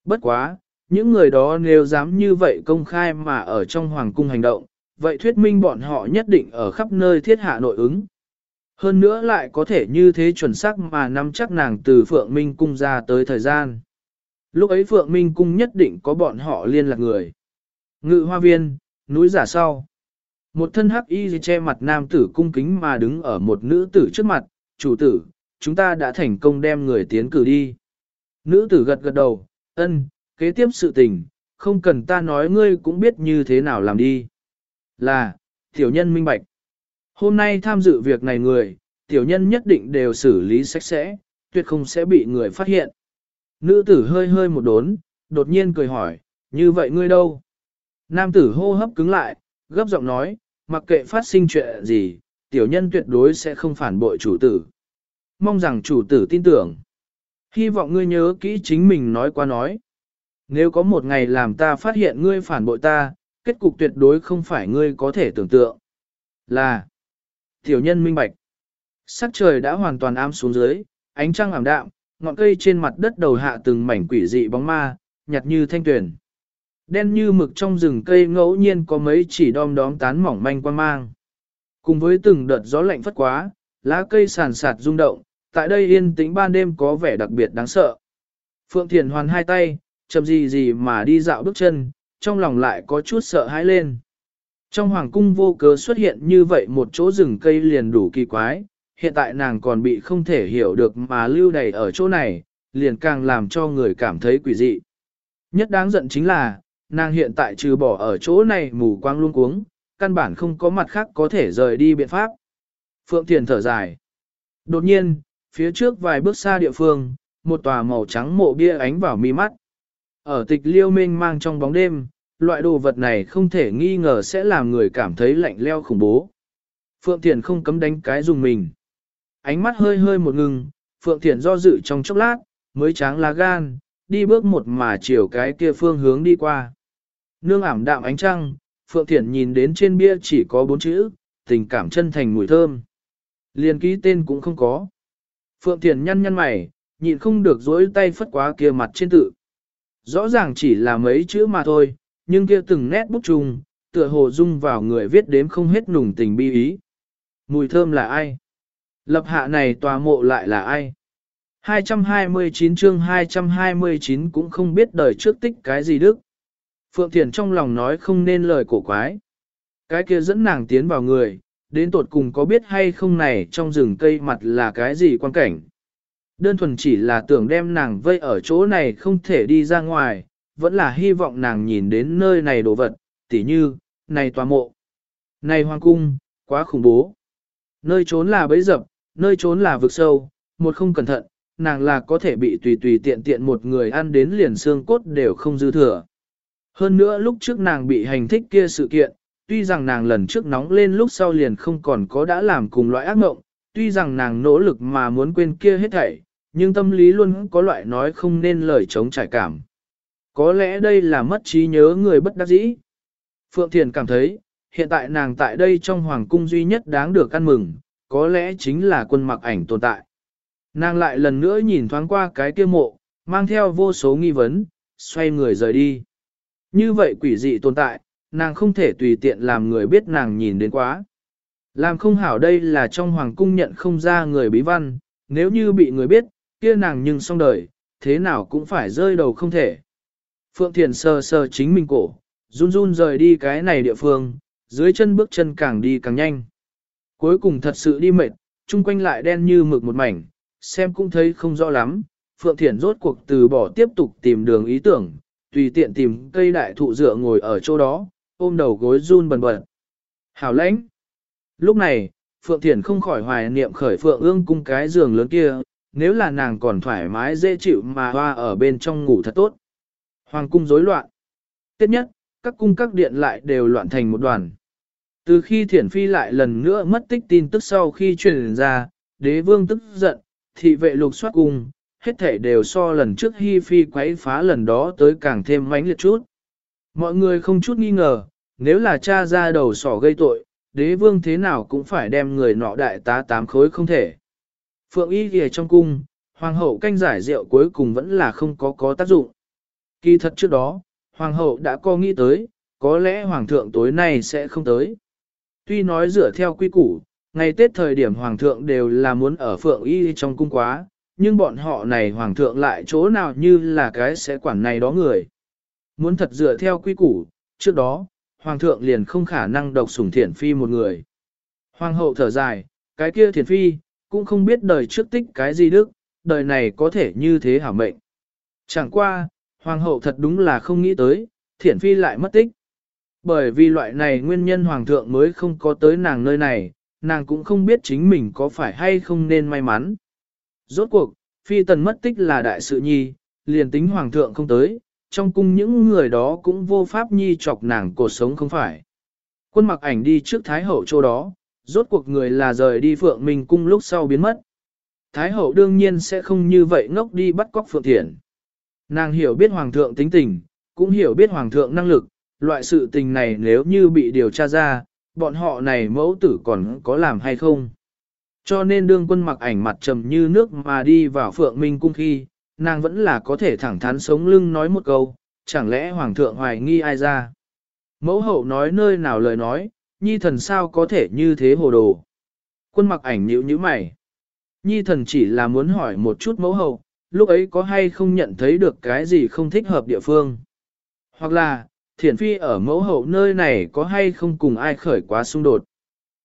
Bất quá, những người đó nếu dám như vậy công khai mà ở trong hoàng cung hành động, vậy thuyết minh bọn họ nhất định ở khắp nơi thiết hạ nội ứng. Hơn nữa lại có thể như thế chuẩn xác mà nắm chắc nàng từ Phượng Minh cung ra tới thời gian. Lúc ấy Phượng Minh cung nhất định có bọn họ liên lạc người. Ngự hoa viên, núi giả sau. Một thân hắc y che mặt nam tử cung kính mà đứng ở một nữ tử trước mặt, chủ tử, chúng ta đã thành công đem người tiến cử đi. Nữ tử gật gật đầu, ân, kế tiếp sự tình, không cần ta nói ngươi cũng biết như thế nào làm đi. Là, tiểu nhân minh bạch. Hôm nay tham dự việc này người, tiểu nhân nhất định đều xử lý sạch sẽ, tuyệt không sẽ bị người phát hiện. Nữ tử hơi hơi một đốn, đột nhiên cười hỏi, như vậy ngươi đâu? Nam tử hô hấp cứng lại, gấp giọng nói, mặc kệ phát sinh chuyện gì, tiểu nhân tuyệt đối sẽ không phản bội chủ tử. Mong rằng chủ tử tin tưởng. Hy vọng ngươi nhớ kỹ chính mình nói qua nói. Nếu có một ngày làm ta phát hiện ngươi phản bội ta, kết cục tuyệt đối không phải ngươi có thể tưởng tượng. Là tiểu nhân minh bạch. Sắc trời đã hoàn toàn ám xuống dưới, ánh trăng ảm đạm, ngọn cây trên mặt đất đầu hạ từng mảnh quỷ dị bóng ma, nhạt như thanh tuyển. Đen như mực trong rừng cây ngẫu nhiên có mấy chỉ đom đóm tán mỏng manh quan mang. Cùng với từng đợt gió lạnh phất quá, lá cây sàn sạt rung động, tại đây yên tĩnh ban đêm có vẻ đặc biệt đáng sợ. Phượng Thiền hoàn hai tay, chậm gì gì mà đi dạo bước chân, trong lòng lại có chút sợ hãi lên. Trong hoàng cung vô cớ xuất hiện như vậy một chỗ rừng cây liền đủ kỳ quái, hiện tại nàng còn bị không thể hiểu được mà lưu đầy ở chỗ này, liền càng làm cho người cảm thấy quỷ dị. Nhất đáng giận chính là, nàng hiện tại trừ bỏ ở chỗ này mù quang luôn cuống, căn bản không có mặt khác có thể rời đi biện pháp. Phượng Thiền thở dài. Đột nhiên, phía trước vài bước xa địa phương, một tòa màu trắng mộ bia ánh vào mi mắt. Ở tịch liêu minh mang trong bóng đêm, loại đồ vật này không thể nghi ngờ sẽ làm người cảm thấy lạnh leo khủng bố. Phượng Thiền không cấm đánh cái dùng mình. Ánh mắt hơi hơi một ngừng, Phượng Thiền do dự trong chốc lát, mới tráng lá gan, đi bước một mà chiều cái kia phương hướng đi qua. Nương ảm đạm ánh trăng, Phượng Thiển nhìn đến trên bia chỉ có bốn chữ, tình cảm chân thành mùi thơm. Liền ký tên cũng không có. Phượng Thiền nhăn nhăn mày, nhịn không được dối tay phất quá kia mặt trên tự. Rõ ràng chỉ là mấy chữ mà thôi, nhưng kia từng nét bút trùng, tựa hồ dung vào người viết đếm không hết nùng tình bi ý. Mùi thơm là ai? Lập hạ này tòa mộ lại là ai? 229 chương 229 cũng không biết đời trước tích cái gì đức. Phượng Thiền trong lòng nói không nên lời cổ quái. Cái kia dẫn nàng tiến vào người, đến tột cùng có biết hay không này trong rừng cây mặt là cái gì quan cảnh. Đơn thuần chỉ là tưởng đem nàng vây ở chỗ này không thể đi ra ngoài, vẫn là hy vọng nàng nhìn đến nơi này đồ vật, tỉ như, này tòa mộ, này hoàng cung, quá khủng bố. Nơi trốn là bấy dập, nơi trốn là vực sâu, một không cẩn thận, nàng là có thể bị tùy tùy tiện tiện một người ăn đến liền xương cốt đều không dư thừa. Hơn nữa lúc trước nàng bị hành thích kia sự kiện, tuy rằng nàng lần trước nóng lên lúc sau liền không còn có đã làm cùng loại ác mộng, tuy rằng nàng nỗ lực mà muốn quên kia hết thảy, nhưng tâm lý luôn có loại nói không nên lời chống trải cảm. Có lẽ đây là mất trí nhớ người bất đắc dĩ. Phượng Thiền cảm thấy, hiện tại nàng tại đây trong hoàng cung duy nhất đáng được ăn mừng, có lẽ chính là quân mặc ảnh tồn tại. Nàng lại lần nữa nhìn thoáng qua cái kia mộ, mang theo vô số nghi vấn, xoay người rời đi. Như vậy quỷ dị tồn tại, nàng không thể tùy tiện làm người biết nàng nhìn đến quá. Làm không hảo đây là trong hoàng cung nhận không ra người bí văn, nếu như bị người biết, kia nàng nhưng xong đời, thế nào cũng phải rơi đầu không thể. Phượng Thiền sờ sờ chính mình cổ, run run rời đi cái này địa phương, dưới chân bước chân càng đi càng nhanh. Cuối cùng thật sự đi mệt, chung quanh lại đen như mực một mảnh, xem cũng thấy không rõ lắm. Phượng Thiển rốt cuộc từ bỏ tiếp tục tìm đường ý tưởng, tùy tiện tìm cây đại thụ dựa ngồi ở chỗ đó, ôm đầu gối run bần bật. Hảo lãnh. Lúc này, Phượng Thiển không khỏi hoài niệm khởi Phượng ương cung cái giường lớn kia, nếu là nàng còn thoải mái dễ chịu mà hoa ở bên trong ngủ thật tốt. Hoàng cung rối loạn. Tiếp nhất, các cung các điện lại đều loạn thành một đoàn. Từ khi Thiển Phi lại lần nữa mất tích tin tức sau khi truyền ra, đế vương tức giận, thị vệ lục soát cung, hết thể đều so lần trước Hi Phi quấy phá lần đó tới càng thêm mãnh liệt chút. Mọi người không chút nghi ngờ, nếu là cha ra đầu sỏ gây tội, đế vương thế nào cũng phải đem người nọ đại tá tám khối không thể. Phượng y kìa trong cung, hoàng hậu canh giải rượu cuối cùng vẫn là không có có tác dụng. Kỳ thật trước đó, hoàng hậu đã có nghĩ tới, có lẽ hoàng thượng tối nay sẽ không tới. Tuy nói dựa theo quy củ, ngày Tết thời điểm hoàng thượng đều là muốn ở phượng y trong cung quá, nhưng bọn họ này hoàng thượng lại chỗ nào như là cái sẽ quản này đó người. Muốn thật dựa theo quy củ, trước đó, hoàng thượng liền không khả năng độc sủng thiển phi một người. Hoàng hậu thở dài, cái kia thiển phi, cũng không biết đời trước tích cái gì đức, đời này có thể như thế hảo mệnh. Chẳng qua, hoàng hậu thật đúng là không nghĩ tới, thiển phi lại mất tích. Bởi vì loại này nguyên nhân hoàng thượng mới không có tới nàng nơi này, nàng cũng không biết chính mình có phải hay không nên may mắn. Rốt cuộc, phi tần mất tích là đại sự nhi, liền tính hoàng thượng không tới, trong cung những người đó cũng vô pháp nhi chọc nàng cuộc sống không phải. Quân mặc ảnh đi trước Thái Hậu chỗ đó, rốt cuộc người là rời đi Phượng Minh cung lúc sau biến mất. Thái Hậu đương nhiên sẽ không như vậy ngốc đi bắt cóc Phượng Thiện. Nàng hiểu biết Hoàng thượng tính tình, cũng hiểu biết Hoàng thượng năng lực, loại sự tình này nếu như bị điều tra ra, bọn họ này mẫu tử còn có làm hay không. Cho nên đương quân mặc ảnh mặt trầm như nước mà đi vào Phượng Minh cung khi, nàng vẫn là có thể thẳng thắn sống lưng nói một câu, chẳng lẽ Hoàng thượng hoài nghi ai ra. Mẫu hậu nói nơi nào lời nói, nhi thần sao có thể như thế hồ đồ. Quân mặc ảnh nhíu nhíu mày. Nhi thần chỉ là muốn hỏi một chút mẫu hậu, lúc ấy có hay không nhận thấy được cái gì không thích hợp địa phương. Hoặc là, thiển phi ở mẫu hậu nơi này có hay không cùng ai khởi quá xung đột.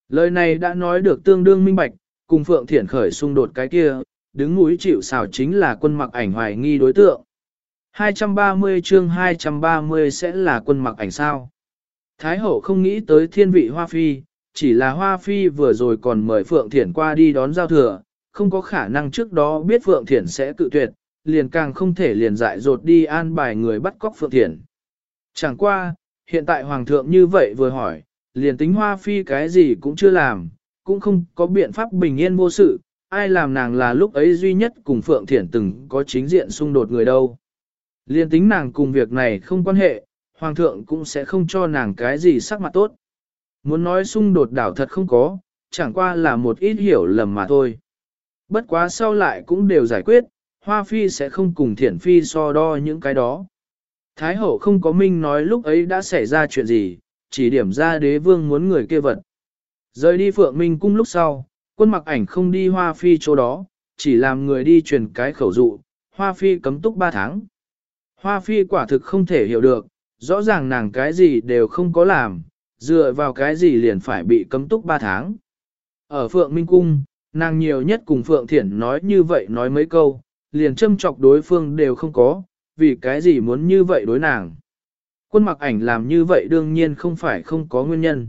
Lời này đã nói được tương đương minh bạch, cùng phượng thiển khởi xung đột cái kia, đứng mũi chịu xào chính là quân mặc ảnh hoài nghi đối tượng. 230 chương 230 sẽ là quân mặc ảnh sao. Thái hậu không nghĩ tới thiên vị hoa phi, chỉ là hoa phi vừa rồi còn mời Phượng Thiển qua đi đón giao thừa, không có khả năng trước đó biết Phượng Thiển sẽ cự tuyệt, liền càng không thể liền dại dột đi an bài người bắt cóc Phượng Thiển. Chẳng qua, hiện tại Hoàng thượng như vậy vừa hỏi, liền tính hoa phi cái gì cũng chưa làm, cũng không có biện pháp bình yên vô sự, ai làm nàng là lúc ấy duy nhất cùng Phượng Thiển từng có chính diện xung đột người đâu. Liên tính nàng cùng việc này không quan hệ, Hoàng thượng cũng sẽ không cho nàng cái gì sắc mặt tốt. Muốn nói xung đột đảo thật không có, chẳng qua là một ít hiểu lầm mà thôi. Bất quá sau lại cũng đều giải quyết, Hoa Phi sẽ không cùng Thiển Phi so đo những cái đó. Thái hậu không có minh nói lúc ấy đã xảy ra chuyện gì, chỉ điểm ra đế vương muốn người kia vật. Rời đi Phượng Minh cung lúc sau, quân mặc ảnh không đi Hoa Phi chỗ đó, chỉ làm người đi truyền cái khẩu dụ, Hoa Phi cấm túc 3 tháng. Hoa Phi quả thực không thể hiểu được, rõ ràng nàng cái gì đều không có làm, dựa vào cái gì liền phải bị cấm túc 3 tháng. Ở Phượng Minh Cung, nàng nhiều nhất cùng Phượng Thiển nói như vậy nói mấy câu, liền châm chọc đối phương đều không có, vì cái gì muốn như vậy đối nàng. Quân mặc ảnh làm như vậy đương nhiên không phải không có nguyên nhân.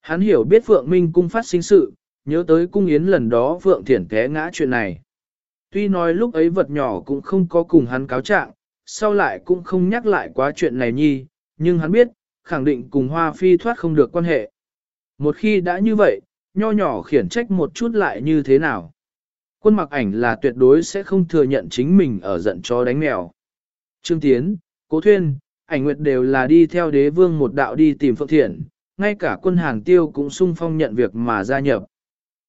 Hắn hiểu biết Phượng Minh Cung phát sinh sự, nhớ tới cung yến lần đó Phượng Thiển té ngã chuyện này. Tuy nói lúc ấy vật nhỏ cũng không có cùng hắn cáo trạng, sau lại cũng không nhắc lại quá chuyện này nhi, nhưng hắn biết, khẳng định cùng Hoa Phi thoát không được quan hệ. Một khi đã như vậy, nho nhỏ khiển trách một chút lại như thế nào. Quân mặc ảnh là tuyệt đối sẽ không thừa nhận chính mình ở giận cho đánh mèo. Trương Tiến, Cố Thuyên, ảnh nguyệt đều là đi theo đế vương một đạo đi tìm Phượng Thiện, ngay cả quân hàng tiêu cũng sung phong nhận việc mà gia nhập.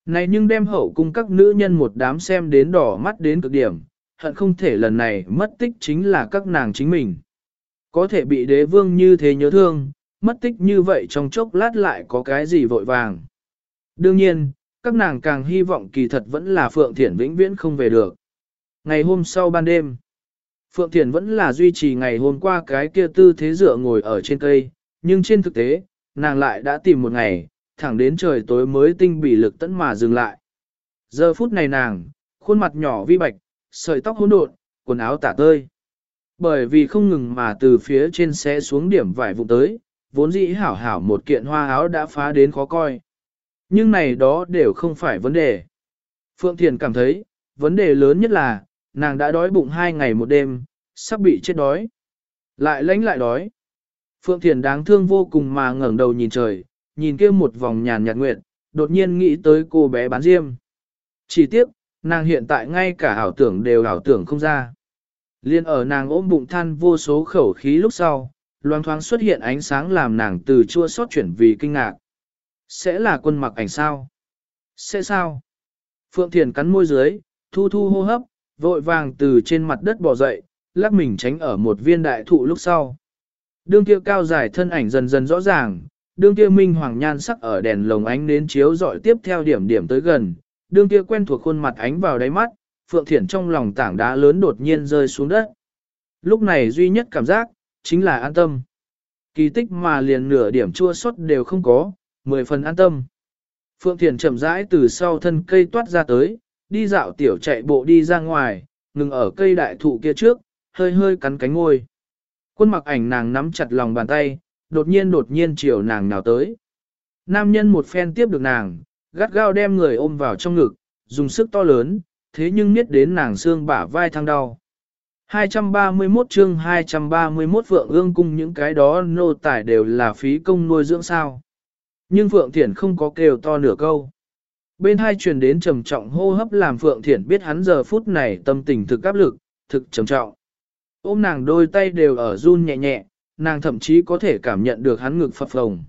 Này nhưng đem hậu cung các nữ nhân một đám xem đến đỏ mắt đến cực điểm, hận không thể lần này mất tích chính là các nàng chính mình. Có thể bị đế vương như thế nhớ thương, mất tích như vậy trong chốc lát lại có cái gì vội vàng. Đương nhiên, các nàng càng hy vọng kỳ thật vẫn là Phượng Thiển vĩnh viễn không về được. Ngày hôm sau ban đêm, Phượng Thiển vẫn là duy trì ngày hôm qua cái kia tư thế dựa ngồi ở trên cây, nhưng trên thực tế, nàng lại đã tìm một ngày, thẳng đến trời tối mới tinh bị lực tẫn mà dừng lại. Giờ phút này nàng, khuôn mặt nhỏ vi bạch, sợi tóc hỗn độn, quần áo tả tơi. Bởi vì không ngừng mà từ phía trên xe xuống điểm vải vụ tới, vốn dĩ hảo hảo một kiện hoa áo đã phá đến khó coi. Nhưng này đó đều không phải vấn đề. Phượng Thiền cảm thấy, vấn đề lớn nhất là, nàng đã đói bụng hai ngày một đêm, sắp bị chết đói. Lại lánh lại đói. Phượng Thiền đáng thương vô cùng mà ngẩng đầu nhìn trời, nhìn kia một vòng nhàn nhạt nguyện, đột nhiên nghĩ tới cô bé bán diêm. Chỉ tiếc, nàng hiện tại ngay cả ảo tưởng đều ảo tưởng không ra. Liên ở nàng ôm bụng than vô số khẩu khí lúc sau, loang thoáng xuất hiện ánh sáng làm nàng từ chua xót chuyển vì kinh ngạc. Sẽ là quân mặc ảnh sao? Sẽ sao? Phượng Thiền cắn môi dưới, thu thu hô hấp, vội vàng từ trên mặt đất bò dậy, lắc mình tránh ở một viên đại thụ lúc sau. Đương kia cao dài thân ảnh dần dần rõ ràng, đương kia minh hoàng nhan sắc ở đèn lồng ánh đến chiếu dọi tiếp theo điểm điểm tới gần, đương kia quen thuộc khuôn mặt ánh vào đáy mắt, Phượng Thiển trong lòng tảng đá lớn đột nhiên rơi xuống đất. Lúc này duy nhất cảm giác, chính là an tâm. Kỳ tích mà liền nửa điểm chua xót đều không có, mười phần an tâm. Phượng Thiển chậm rãi từ sau thân cây toát ra tới, đi dạo tiểu chạy bộ đi ra ngoài, ngừng ở cây đại thụ kia trước, hơi hơi cắn cánh ngôi. Quân mặc ảnh nàng nắm chặt lòng bàn tay, đột nhiên đột nhiên chiều nàng nào tới. Nam nhân một phen tiếp được nàng, gắt gao đem người ôm vào trong ngực, dùng sức to lớn, thế nhưng miết đến nàng xương bả vai thăng đau. 231 chương 231 Phượng ương cung những cái đó nô tài đều là phí công nuôi dưỡng sao. Nhưng Phượng Thiển không có kêu to nửa câu. Bên hai truyền đến trầm trọng hô hấp làm Phượng Thiển biết hắn giờ phút này tâm tình thực áp lực, thực trầm trọng. Ôm nàng đôi tay đều ở run nhẹ nhẹ, nàng thậm chí có thể cảm nhận được hắn ngực phập phồng.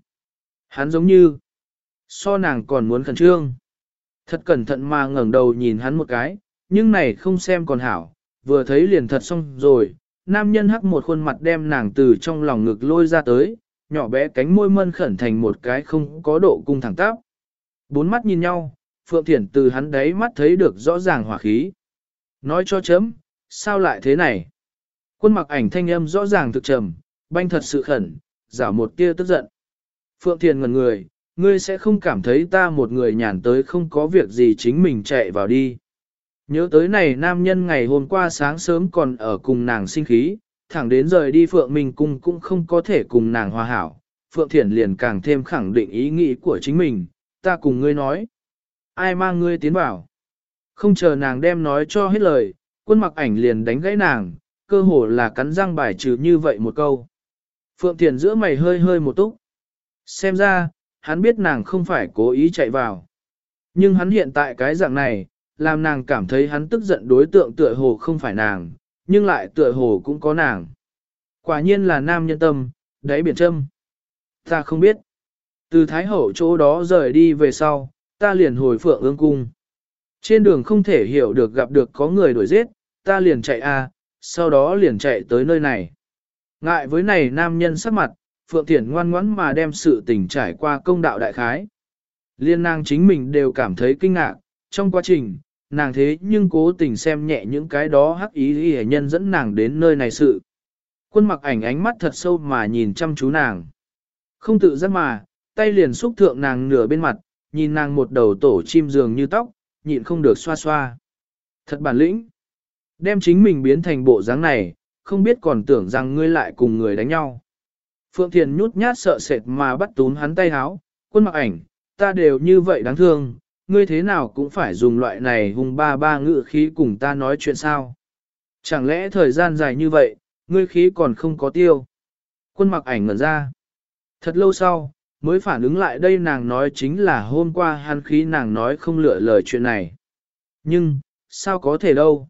Hắn giống như, so nàng còn muốn khẩn trương. Thật cẩn thận mà ngẩng đầu nhìn hắn một cái, nhưng này không xem còn hảo, vừa thấy liền thật xong rồi, nam nhân hắc một khuôn mặt đem nàng từ trong lòng ngực lôi ra tới, nhỏ bé cánh môi mân khẩn thành một cái không có độ cung thẳng tắp. Bốn mắt nhìn nhau, Phượng Thiển từ hắn đấy mắt thấy được rõ ràng hỏa khí. Nói cho chấm, sao lại thế này? Quân mặc ảnh thanh âm rõ ràng thực trầm, banh thật sự khẩn, giả một tia tức giận. Phượng Thiền ngần người, ngươi sẽ không cảm thấy ta một người nhàn tới không có việc gì chính mình chạy vào đi. Nhớ tới này nam nhân ngày hôm qua sáng sớm còn ở cùng nàng sinh khí, thẳng đến rời đi Phượng Minh Cung cũng không có thể cùng nàng hòa hảo. Phượng Thiển liền càng thêm khẳng định ý nghĩ của chính mình, ta cùng ngươi nói. Ai mang ngươi tiến vào? Không chờ nàng đem nói cho hết lời, quân mặc ảnh liền đánh gãy nàng, cơ hồ là cắn răng bài trừ như vậy một câu. Phượng Thiền giữa mày hơi hơi một túc. Xem ra, hắn biết nàng không phải cố ý chạy vào. Nhưng hắn hiện tại cái dạng này, làm nàng cảm thấy hắn tức giận đối tượng tựa hồ không phải nàng, nhưng lại tựa hồ cũng có nàng. Quả nhiên là nam nhân tâm, đáy biển châm. Ta không biết. Từ Thái Hậu chỗ đó rời đi về sau, ta liền hồi phượng ương cung. Trên đường không thể hiểu được gặp được có người đuổi giết, ta liền chạy a, sau đó liền chạy tới nơi này. Ngại với này nam nhân sắc mặt, Phượng Thiển ngoan ngoãn mà đem sự tình trải qua công đạo đại khái. Liên nàng chính mình đều cảm thấy kinh ngạc, trong quá trình, nàng thế nhưng cố tình xem nhẹ những cái đó hắc ý y nhân dẫn nàng đến nơi này sự. Quân mặc ảnh ánh mắt thật sâu mà nhìn chăm chú nàng. Không tự giác mà, tay liền xúc thượng nàng nửa bên mặt, nhìn nàng một đầu tổ chim dường như tóc, nhịn không được xoa xoa. Thật bản lĩnh. Đem chính mình biến thành bộ dáng này, không biết còn tưởng rằng ngươi lại cùng người đánh nhau. Phượng Thiền nhút nhát sợ sệt mà bắt tún hắn tay háo, quân mặc ảnh, ta đều như vậy đáng thương, ngươi thế nào cũng phải dùng loại này hùng ba ba ngự khí cùng ta nói chuyện sao. Chẳng lẽ thời gian dài như vậy, ngươi khí còn không có tiêu. Quân mặc ảnh ngẩn ra. Thật lâu sau, mới phản ứng lại đây nàng nói chính là hôm qua hắn khí nàng nói không lựa lời chuyện này. Nhưng, sao có thể đâu.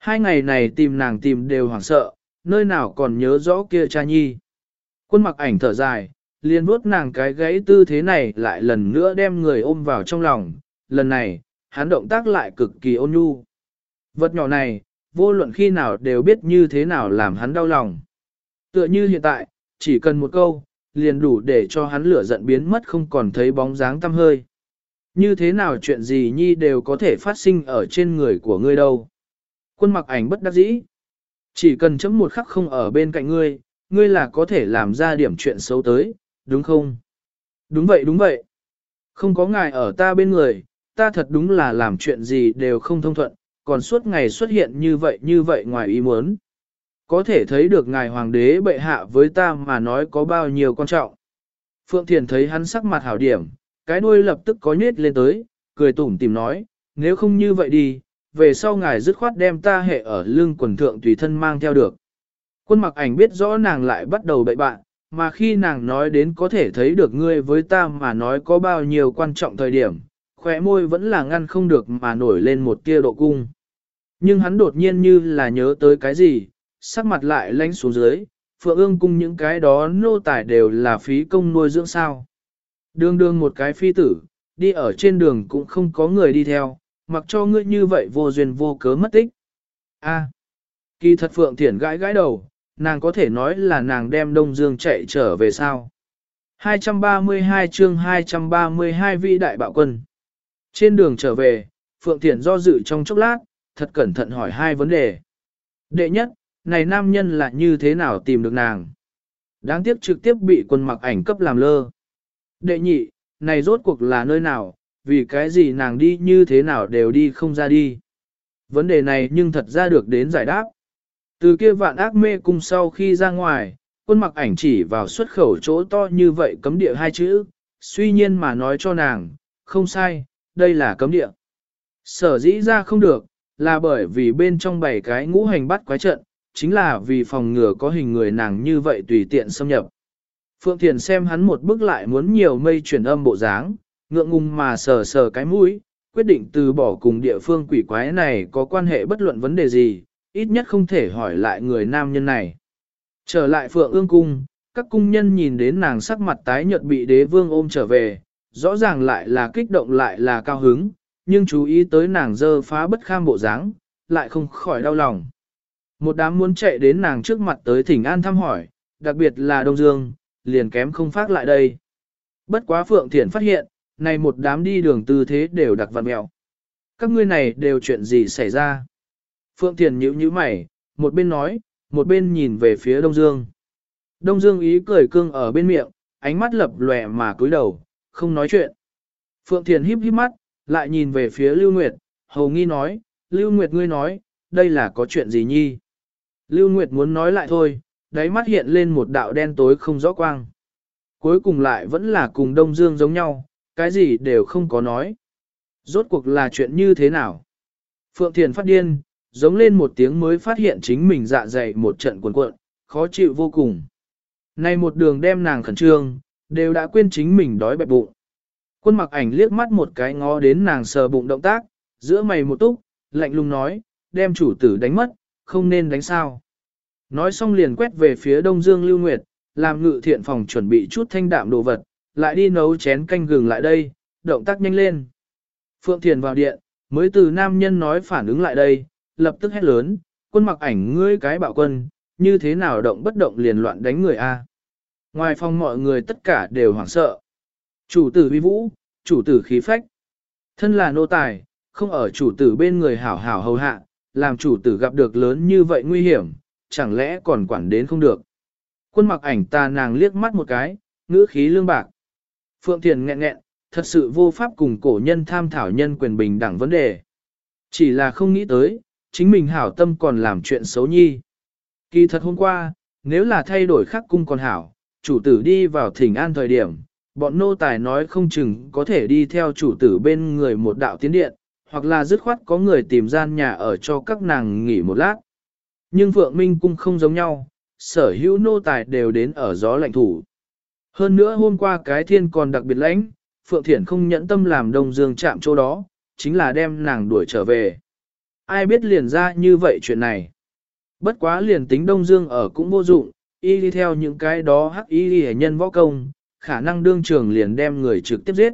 Hai ngày này tìm nàng tìm đều hoảng sợ, nơi nào còn nhớ rõ kia cha nhi. Quân mặc ảnh thở dài, liền vuốt nàng cái gãy tư thế này lại lần nữa đem người ôm vào trong lòng, lần này, hắn động tác lại cực kỳ ôn nhu. Vật nhỏ này, vô luận khi nào đều biết như thế nào làm hắn đau lòng. Tựa như hiện tại, chỉ cần một câu, liền đủ để cho hắn lửa giận biến mất không còn thấy bóng dáng tăm hơi. Như thế nào chuyện gì nhi đều có thể phát sinh ở trên người của ngươi đâu. Quân mặc ảnh bất đắc dĩ. Chỉ cần chấm một khắc không ở bên cạnh ngươi, ngươi là có thể làm ra điểm chuyện xấu tới, đúng không? Đúng vậy đúng vậy. Không có ngài ở ta bên người, ta thật đúng là làm chuyện gì đều không thông thuận, còn suốt ngày xuất hiện như vậy như vậy ngoài ý muốn. Có thể thấy được ngài hoàng đế bệ hạ với ta mà nói có bao nhiêu quan trọng. Phượng Thiền thấy hắn sắc mặt hảo điểm, cái đuôi lập tức có nhết lên tới, cười tủm tìm nói, nếu không như vậy đi, về sau ngài dứt khoát đem ta hệ ở lưng quần thượng tùy thân mang theo được. Quân mặc ảnh biết rõ nàng lại bắt đầu bậy bạn, mà khi nàng nói đến có thể thấy được ngươi với ta mà nói có bao nhiêu quan trọng thời điểm, khóe môi vẫn là ngăn không được mà nổi lên một tia độ cung. Nhưng hắn đột nhiên như là nhớ tới cái gì, sắc mặt lại lánh xuống dưới, phượng ương cung những cái đó nô tài đều là phí công nuôi dưỡng sao. Đường đường một cái phi tử, đi ở trên đường cũng không có người đi theo, mặc cho ngươi như vậy vô duyên vô cớ mất tích. A. kỳ thật phượng thiển gãi gãi đầu, nàng có thể nói là nàng đem Đông Dương chạy trở về sao. 232 chương 232 vị đại bạo quân. Trên đường trở về, Phượng Thiển do dự trong chốc lát, thật cẩn thận hỏi hai vấn đề. Đệ nhất, này nam nhân là như thế nào tìm được nàng? Đáng tiếc trực tiếp bị quân mặc ảnh cấp làm lơ. Đệ nhị, này rốt cuộc là nơi nào, vì cái gì nàng đi như thế nào đều đi không ra đi. Vấn đề này nhưng thật ra được đến giải đáp. Từ kia vạn ác mê cung sau khi ra ngoài, quân mặc ảnh chỉ vào xuất khẩu chỗ to như vậy cấm địa hai chữ, suy nhiên mà nói cho nàng, không sai, đây là cấm địa. Sở dĩ ra không được, là bởi vì bên trong bảy cái ngũ hành bắt quái trận, chính là vì phòng ngừa có hình người nàng như vậy tùy tiện xâm nhập. Phượng Thiền xem hắn một bước lại muốn nhiều mây chuyển âm bộ dáng, ngượng ngùng mà sờ sờ cái mũi, quyết định từ bỏ cùng địa phương quỷ quái này có quan hệ bất luận vấn đề gì, ít nhất không thể hỏi lại người nam nhân này. Trở lại Phượng ương cung, các cung nhân nhìn đến nàng sắc mặt tái nhợt bị đế vương ôm trở về, rõ ràng lại là kích động lại là cao hứng, nhưng chú ý tới nàng dơ phá bất kham bộ dáng, lại không khỏi đau lòng. Một đám muốn chạy đến nàng trước mặt tới thỉnh an thăm hỏi, đặc biệt là Đông Dương, liền kém không phát lại đây. Bất quá Phượng Thiển phát hiện, này một đám đi đường tư thế đều đặc vặn mẹo. Các ngươi này đều chuyện gì xảy ra? Phượng Thiền nhíu nhíu mày, một bên nói, một bên nhìn về phía Đông Dương. Đông Dương ý cười cưng ở bên miệng, ánh mắt lập lòe mà cúi đầu, không nói chuyện. Phượng Thiền híp híp mắt, lại nhìn về phía Lưu Nguyệt, hầu nghi nói, Lưu Nguyệt ngươi nói, đây là có chuyện gì nhi? Lưu Nguyệt muốn nói lại thôi, đáy mắt hiện lên một đạo đen tối không rõ quang. Cuối cùng lại vẫn là cùng Đông Dương giống nhau, cái gì đều không có nói. Rốt cuộc là chuyện như thế nào? Phượng Thiền phát điên, giống lên một tiếng mới phát hiện chính mình dạ dày một trận cuộn cuộn, khó chịu vô cùng. Nay một đường đem nàng khẩn trương, đều đã quên chính mình đói bẹp bụng. Quân mặc ảnh liếc mắt một cái ngó đến nàng sờ bụng động tác, giữa mày một túc, lạnh lùng nói, đem chủ tử đánh mất, không nên đánh sao. Nói xong liền quét về phía Đông Dương Lưu Nguyệt, làm ngự thiện phòng chuẩn bị chút thanh đạm đồ vật, lại đi nấu chén canh gừng lại đây, động tác nhanh lên. Phượng Thiền vào điện, mới từ nam nhân nói phản ứng lại đây, lập tức hét lớn, quân mặc ảnh ngươi cái bạo quân, như thế nào động bất động liền loạn đánh người a Ngoài phòng mọi người tất cả đều hoảng sợ. Chủ tử vi vũ, chủ tử khí phách. Thân là nô tài, không ở chủ tử bên người hảo hảo hầu hạ, làm chủ tử gặp được lớn như vậy nguy hiểm, chẳng lẽ còn quản đến không được. Quân mặc ảnh ta nàng liếc mắt một cái, ngữ khí lương bạc. Phượng Thiền nghẹn nghẹn, thật sự vô pháp cùng cổ nhân tham thảo nhân quyền bình đẳng vấn đề. Chỉ là không nghĩ tới, chính mình hảo tâm còn làm chuyện xấu nhi. Kỳ thật hôm qua, nếu là thay đổi khắc cung còn hảo, chủ tử đi vào thỉnh an thời điểm, bọn nô tài nói không chừng có thể đi theo chủ tử bên người một đạo tiến điện, hoặc là dứt khoát có người tìm gian nhà ở cho các nàng nghỉ một lát. Nhưng Phượng Minh cung không giống nhau, sở hữu nô tài đều đến ở gió lạnh thủ. Hơn nữa hôm qua cái thiên còn đặc biệt lãnh, Phượng Thiển không nhẫn tâm làm Đông Dương chạm chỗ đó, chính là đem nàng đuổi trở về. Ai biết liền ra như vậy chuyện này. Bất quá liền tính Đông Dương ở cũng vô dụng, y đi theo những cái đó hắc y đi nhân võ công, khả năng đương trường liền đem người trực tiếp giết.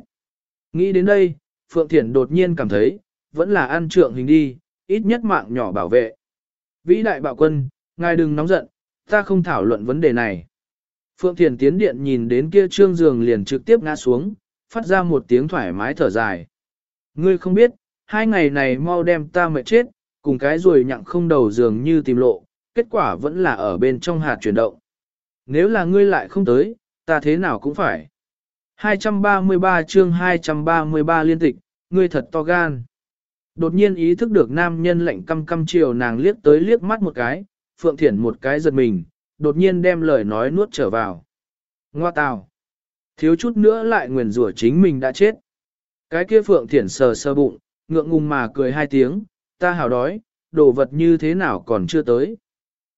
Nghĩ đến đây, Phượng Thiển đột nhiên cảm thấy, vẫn là ăn trượng hình đi, ít nhất mạng nhỏ bảo vệ. Vĩ đại bạo quân, ngài đừng nóng giận, ta không thảo luận vấn đề này. Phượng Thiền tiến điện nhìn đến kia trương giường liền trực tiếp ngã xuống, phát ra một tiếng thoải mái thở dài. Ngươi không biết, hai ngày này mau đem ta mệt chết, cùng cái ruồi nhặng không đầu giường như tìm lộ, kết quả vẫn là ở bên trong hạt chuyển động. Nếu là ngươi lại không tới, ta thế nào cũng phải. 233 chương 233 liên tịch, ngươi thật to gan. Đột nhiên ý thức được nam nhân lạnh căm căm chiều nàng liếc tới liếc mắt một cái, Phượng Thiển một cái giật mình, đột nhiên đem lời nói nuốt trở vào. Ngoa tào. Thiếu chút nữa lại nguyền rủa chính mình đã chết. Cái kia Phượng Thiển sờ sơ bụng, ngượng ngùng mà cười hai tiếng, ta hào đói, đồ vật như thế nào còn chưa tới.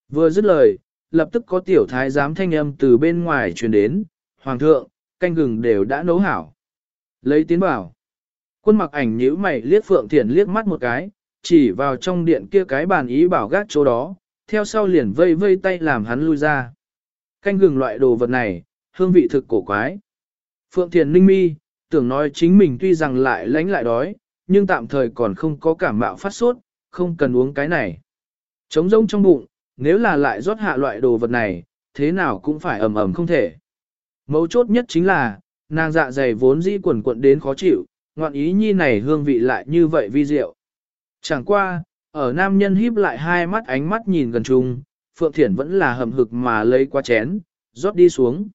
Vừa dứt lời, lập tức có tiểu thái giám thanh âm từ bên ngoài truyền đến, Hoàng thượng, canh gừng đều đã nấu hảo. Lấy tiến bảo. Quân mặc ảnh nhíu mày liếc Phượng Thiển liếc mắt một cái, chỉ vào trong điện kia cái bàn ý bảo gác chỗ đó, theo sau liền vây vây tay làm hắn lui ra. Canh gừng loại đồ vật này, hương vị thực cổ quái. Phượng Thiền ninh mi, tưởng nói chính mình tuy rằng lại lánh lại đói, nhưng tạm thời còn không có cảm mạo phát sốt, không cần uống cái này. Trống rông trong bụng, nếu là lại rót hạ loại đồ vật này, thế nào cũng phải ẩm ẩm không thể. Mấu chốt nhất chính là, nàng dạ dày vốn dĩ quần quận đến khó chịu, ngoạn ý nhi này hương vị lại như vậy vi diệu. Chẳng qua, ở nam nhân híp lại hai mắt ánh mắt nhìn gần chung, Phượng Thiển vẫn là hầm hực mà lấy qua chén, rót đi xuống.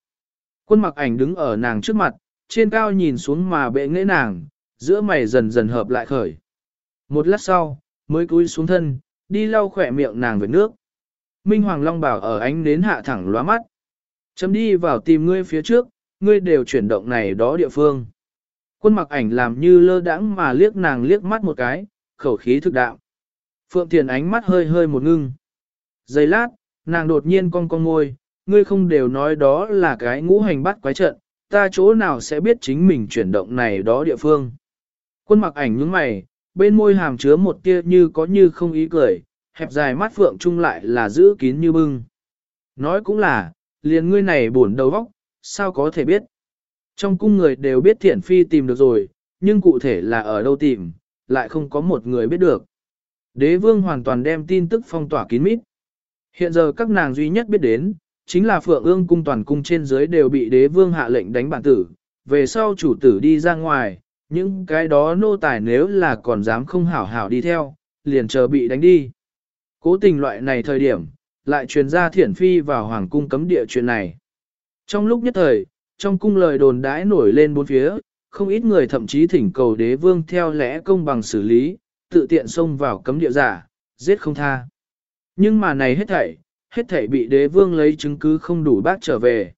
Quân mặc ảnh đứng ở nàng trước mặt, trên cao nhìn xuống mà bệ nghệ nàng, giữa mày dần dần hợp lại khởi. Một lát sau, mới cúi xuống thân, đi lau khỏe miệng nàng về nước. Minh Hoàng Long bảo ở ánh nến hạ thẳng lóa mắt. Chấm đi vào tìm ngươi phía trước, ngươi đều chuyển động này đó địa phương. Quân mặc ảnh làm như lơ đãng mà liếc nàng liếc mắt một cái, khẩu khí thực đạo. Phượng Thiền ánh mắt hơi hơi một ngưng. Giây lát, nàng đột nhiên cong cong ngôi, ngươi không đều nói đó là cái ngũ hành bắt quái trận, ta chỗ nào sẽ biết chính mình chuyển động này đó địa phương. Quân mặc ảnh nhướng mày, bên môi hàm chứa một tia như có như không ý cười, hẹp dài mắt phượng trung lại là giữ kín như bưng. Nói cũng là, liền ngươi này buồn đầu vóc, sao có thể biết. Trong cung người đều biết thiện phi tìm được rồi, nhưng cụ thể là ở đâu tìm, lại không có một người biết được. Đế vương hoàn toàn đem tin tức phong tỏa kín mít. Hiện giờ các nàng duy nhất biết đến, chính là phượng ương cung toàn cung trên dưới đều bị đế vương hạ lệnh đánh bản tử, về sau chủ tử đi ra ngoài, những cái đó nô tài nếu là còn dám không hảo hảo đi theo, liền chờ bị đánh đi. Cố tình loại này thời điểm, lại truyền ra thiển phi vào hoàng cung cấm địa chuyện này. Trong lúc nhất thời, trong cung lời đồn đãi nổi lên bốn phía, không ít người thậm chí thỉnh cầu đế vương theo lẽ công bằng xử lý, tự tiện xông vào cấm địa giả, giết không tha. Nhưng mà này hết thảy, hết thảy bị đế vương lấy chứng cứ không đủ bác trở về.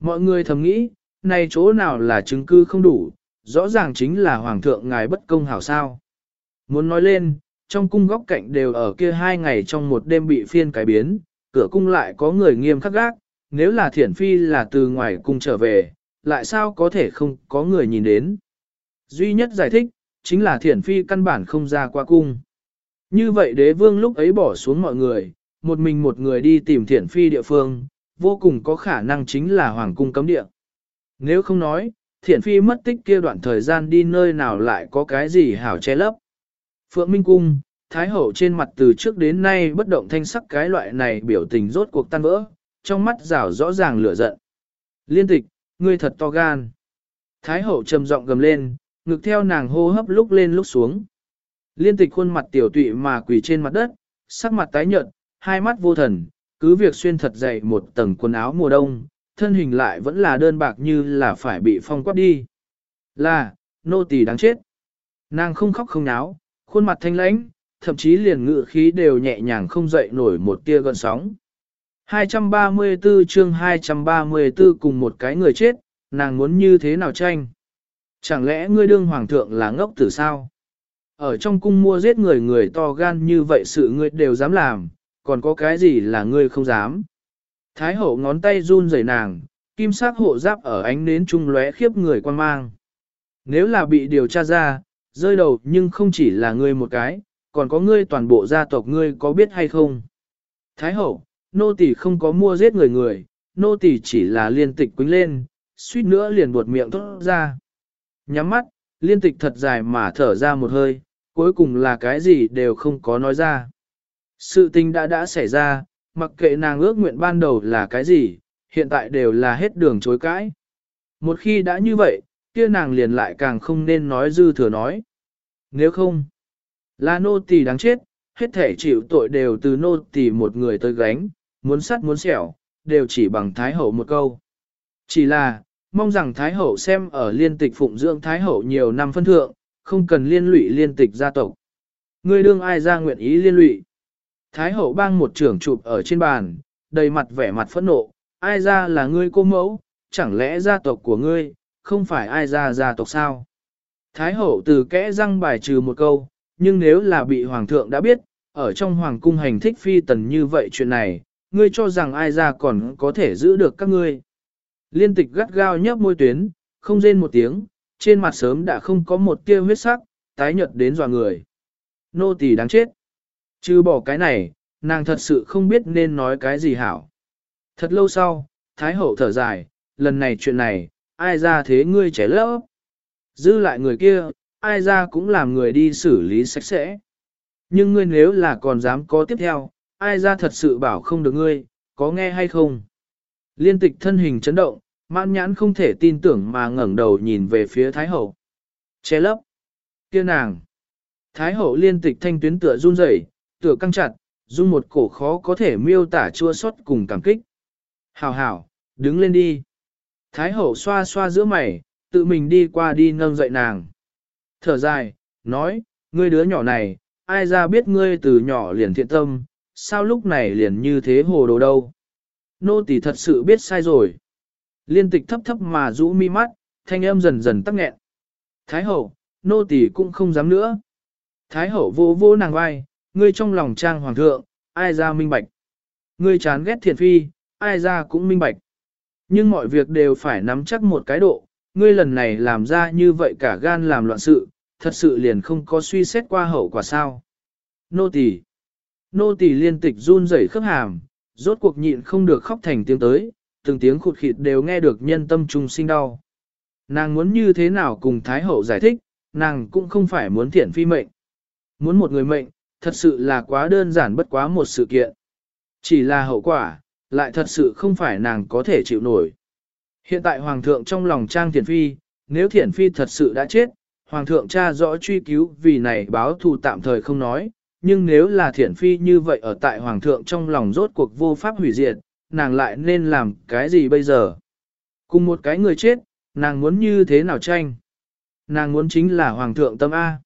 Mọi người thầm nghĩ, này chỗ nào là chứng cứ không đủ, rõ ràng chính là hoàng thượng ngài bất công hảo sao. Muốn nói lên, trong cung góc cạnh đều ở kia hai ngày trong một đêm bị phiên cải biến, cửa cung lại có người nghiêm khắc gác, nếu là thiển phi là từ ngoài cung trở về, lại sao có thể không có người nhìn đến. Duy nhất giải thích, chính là thiển phi căn bản không ra qua cung. Như vậy đế vương lúc ấy bỏ xuống mọi người, một mình một người đi tìm thiển phi địa phương, vô cùng có khả năng chính là hoàng cung cấm địa. Nếu không nói, thiển phi mất tích kia đoạn thời gian đi nơi nào lại có cái gì hảo che lấp. Phượng Minh Cung, Thái Hậu trên mặt từ trước đến nay bất động thanh sắc cái loại này biểu tình rốt cuộc tan vỡ, trong mắt rảo rõ ràng lửa giận. Liên tịch, ngươi thật to gan. Thái Hậu trầm giọng gầm lên, ngực theo nàng hô hấp lúc lên lúc xuống. Liên tịch khuôn mặt tiểu tụy mà quỳ trên mặt đất, sắc mặt tái nhợt, hai mắt vô thần, cứ việc xuyên thật dày một tầng quần áo mùa đông, thân hình lại vẫn là đơn bạc như là phải bị phong quát đi. Là, nô tỳ đáng chết. Nàng không khóc không náo, khuôn mặt thanh lãnh, thậm chí liền ngự khí đều nhẹ nhàng không dậy nổi một tia gợn sóng. 234 chương 234 cùng một cái người chết, nàng muốn như thế nào tranh? Chẳng lẽ ngươi đương hoàng thượng là ngốc tử sao? Ở trong cung mua giết người người to gan như vậy sự ngươi đều dám làm, còn có cái gì là ngươi không dám? Thái hậu ngón tay run rẩy nàng, kim sắc hộ giáp ở ánh nến trung lóe khiếp người quan mang. Nếu là bị điều tra ra, rơi đầu nhưng không chỉ là ngươi một cái, còn có ngươi toàn bộ gia tộc ngươi có biết hay không? Thái hậu, nô tỳ không có mua giết người người, nô tỳ chỉ là liên tịch quính lên, suýt nữa liền buột miệng thốt ra. Nhắm mắt, liên tịch thật dài mà thở ra một hơi, cuối cùng là cái gì đều không có nói ra. Sự tình đã đã xảy ra, mặc kệ nàng ước nguyện ban đầu là cái gì, hiện tại đều là hết đường chối cãi. Một khi đã như vậy, kia nàng liền lại càng không nên nói dư thừa nói. Nếu không, là nô tỳ đáng chết, hết thể chịu tội đều từ nô tỳ một người tới gánh, muốn sắt muốn sẹo đều chỉ bằng Thái Hậu một câu. Chỉ là, mong rằng Thái Hậu xem ở liên tịch phụng dưỡng Thái Hậu nhiều năm phân thượng, không cần liên lụy liên tịch gia tộc. Ngươi đương ai ra nguyện ý liên lụy. Thái Hậu bang một trưởng chụp ở trên bàn, đầy mặt vẻ mặt phẫn nộ, ai ra là ngươi cô mẫu, chẳng lẽ gia tộc của ngươi, không phải ai ra gia tộc sao? Thái Hậu từ kẽ răng bài trừ một câu, nhưng nếu là bị Hoàng thượng đã biết, ở trong Hoàng cung hành thích phi tần như vậy chuyện này, ngươi cho rằng ai ra còn có thể giữ được các ngươi. Liên tịch gắt gao nhấp môi tuyến, không rên một tiếng, trên mặt sớm đã không có một tia huyết sắc, tái nhợt đến dò người. Nô tỳ đáng chết. Chứ bỏ cái này, nàng thật sự không biết nên nói cái gì hảo. Thật lâu sau, Thái hậu thở dài, lần này chuyện này, ai ra thế ngươi trẻ lỡ. Dư lại người kia, ai ra cũng làm người đi xử lý sạch sẽ. Nhưng ngươi nếu là còn dám có tiếp theo, ai ra thật sự bảo không được ngươi, có nghe hay không? Liên tịch thân hình chấn động, mãn nhãn không thể tin tưởng mà ngẩng đầu nhìn về phía Thái Hậu. Che lấp. kia nàng. Thái Hậu liên tịch thanh tuyến tựa run rẩy, tựa căng chặt, dung một cổ khó có thể miêu tả chua xót cùng cảm kích. Hảo hảo, đứng lên đi. Thái Hậu xoa xoa giữa mày, tự mình đi qua đi nâng dậy nàng. Thở dài, nói, ngươi đứa nhỏ này, ai ra biết ngươi từ nhỏ liền thiện tâm, sao lúc này liền như thế hồ đồ đâu. Nô tỳ thật sự biết sai rồi. Liên tịch thấp thấp mà rũ mi mắt, thanh âm dần dần tắc nghẹn. Thái hậu, nô tỳ cũng không dám nữa. Thái hậu vô vô nàng vai, ngươi trong lòng trang hoàng thượng, ai ra minh bạch. Ngươi chán ghét thiện phi, ai ra cũng minh bạch. Nhưng mọi việc đều phải nắm chắc một cái độ, ngươi lần này làm ra như vậy cả gan làm loạn sự, thật sự liền không có suy xét qua hậu quả sao. Nô tỳ, Nô tỳ liên tịch run rẩy khớp hàm, rốt cuộc nhịn không được khóc thành tiếng tới, từng tiếng khụt khịt đều nghe được nhân tâm trung sinh đau. Nàng muốn như thế nào cùng Thái Hậu giải thích, nàng cũng không phải muốn thiện phi mệnh. Muốn một người mệnh, thật sự là quá đơn giản bất quá một sự kiện. Chỉ là hậu quả, lại thật sự không phải nàng có thể chịu nổi. Hiện tại Hoàng thượng trong lòng trang thiện phi, nếu thiện phi thật sự đã chết, Hoàng thượng cha rõ truy cứu vì này báo thù tạm thời không nói, nhưng nếu là thiện phi như vậy ở tại hoàng thượng trong lòng rốt cuộc vô pháp hủy diệt, nàng lại nên làm cái gì bây giờ? Cùng một cái người chết, nàng muốn như thế nào tranh? Nàng muốn chính là hoàng thượng tâm A.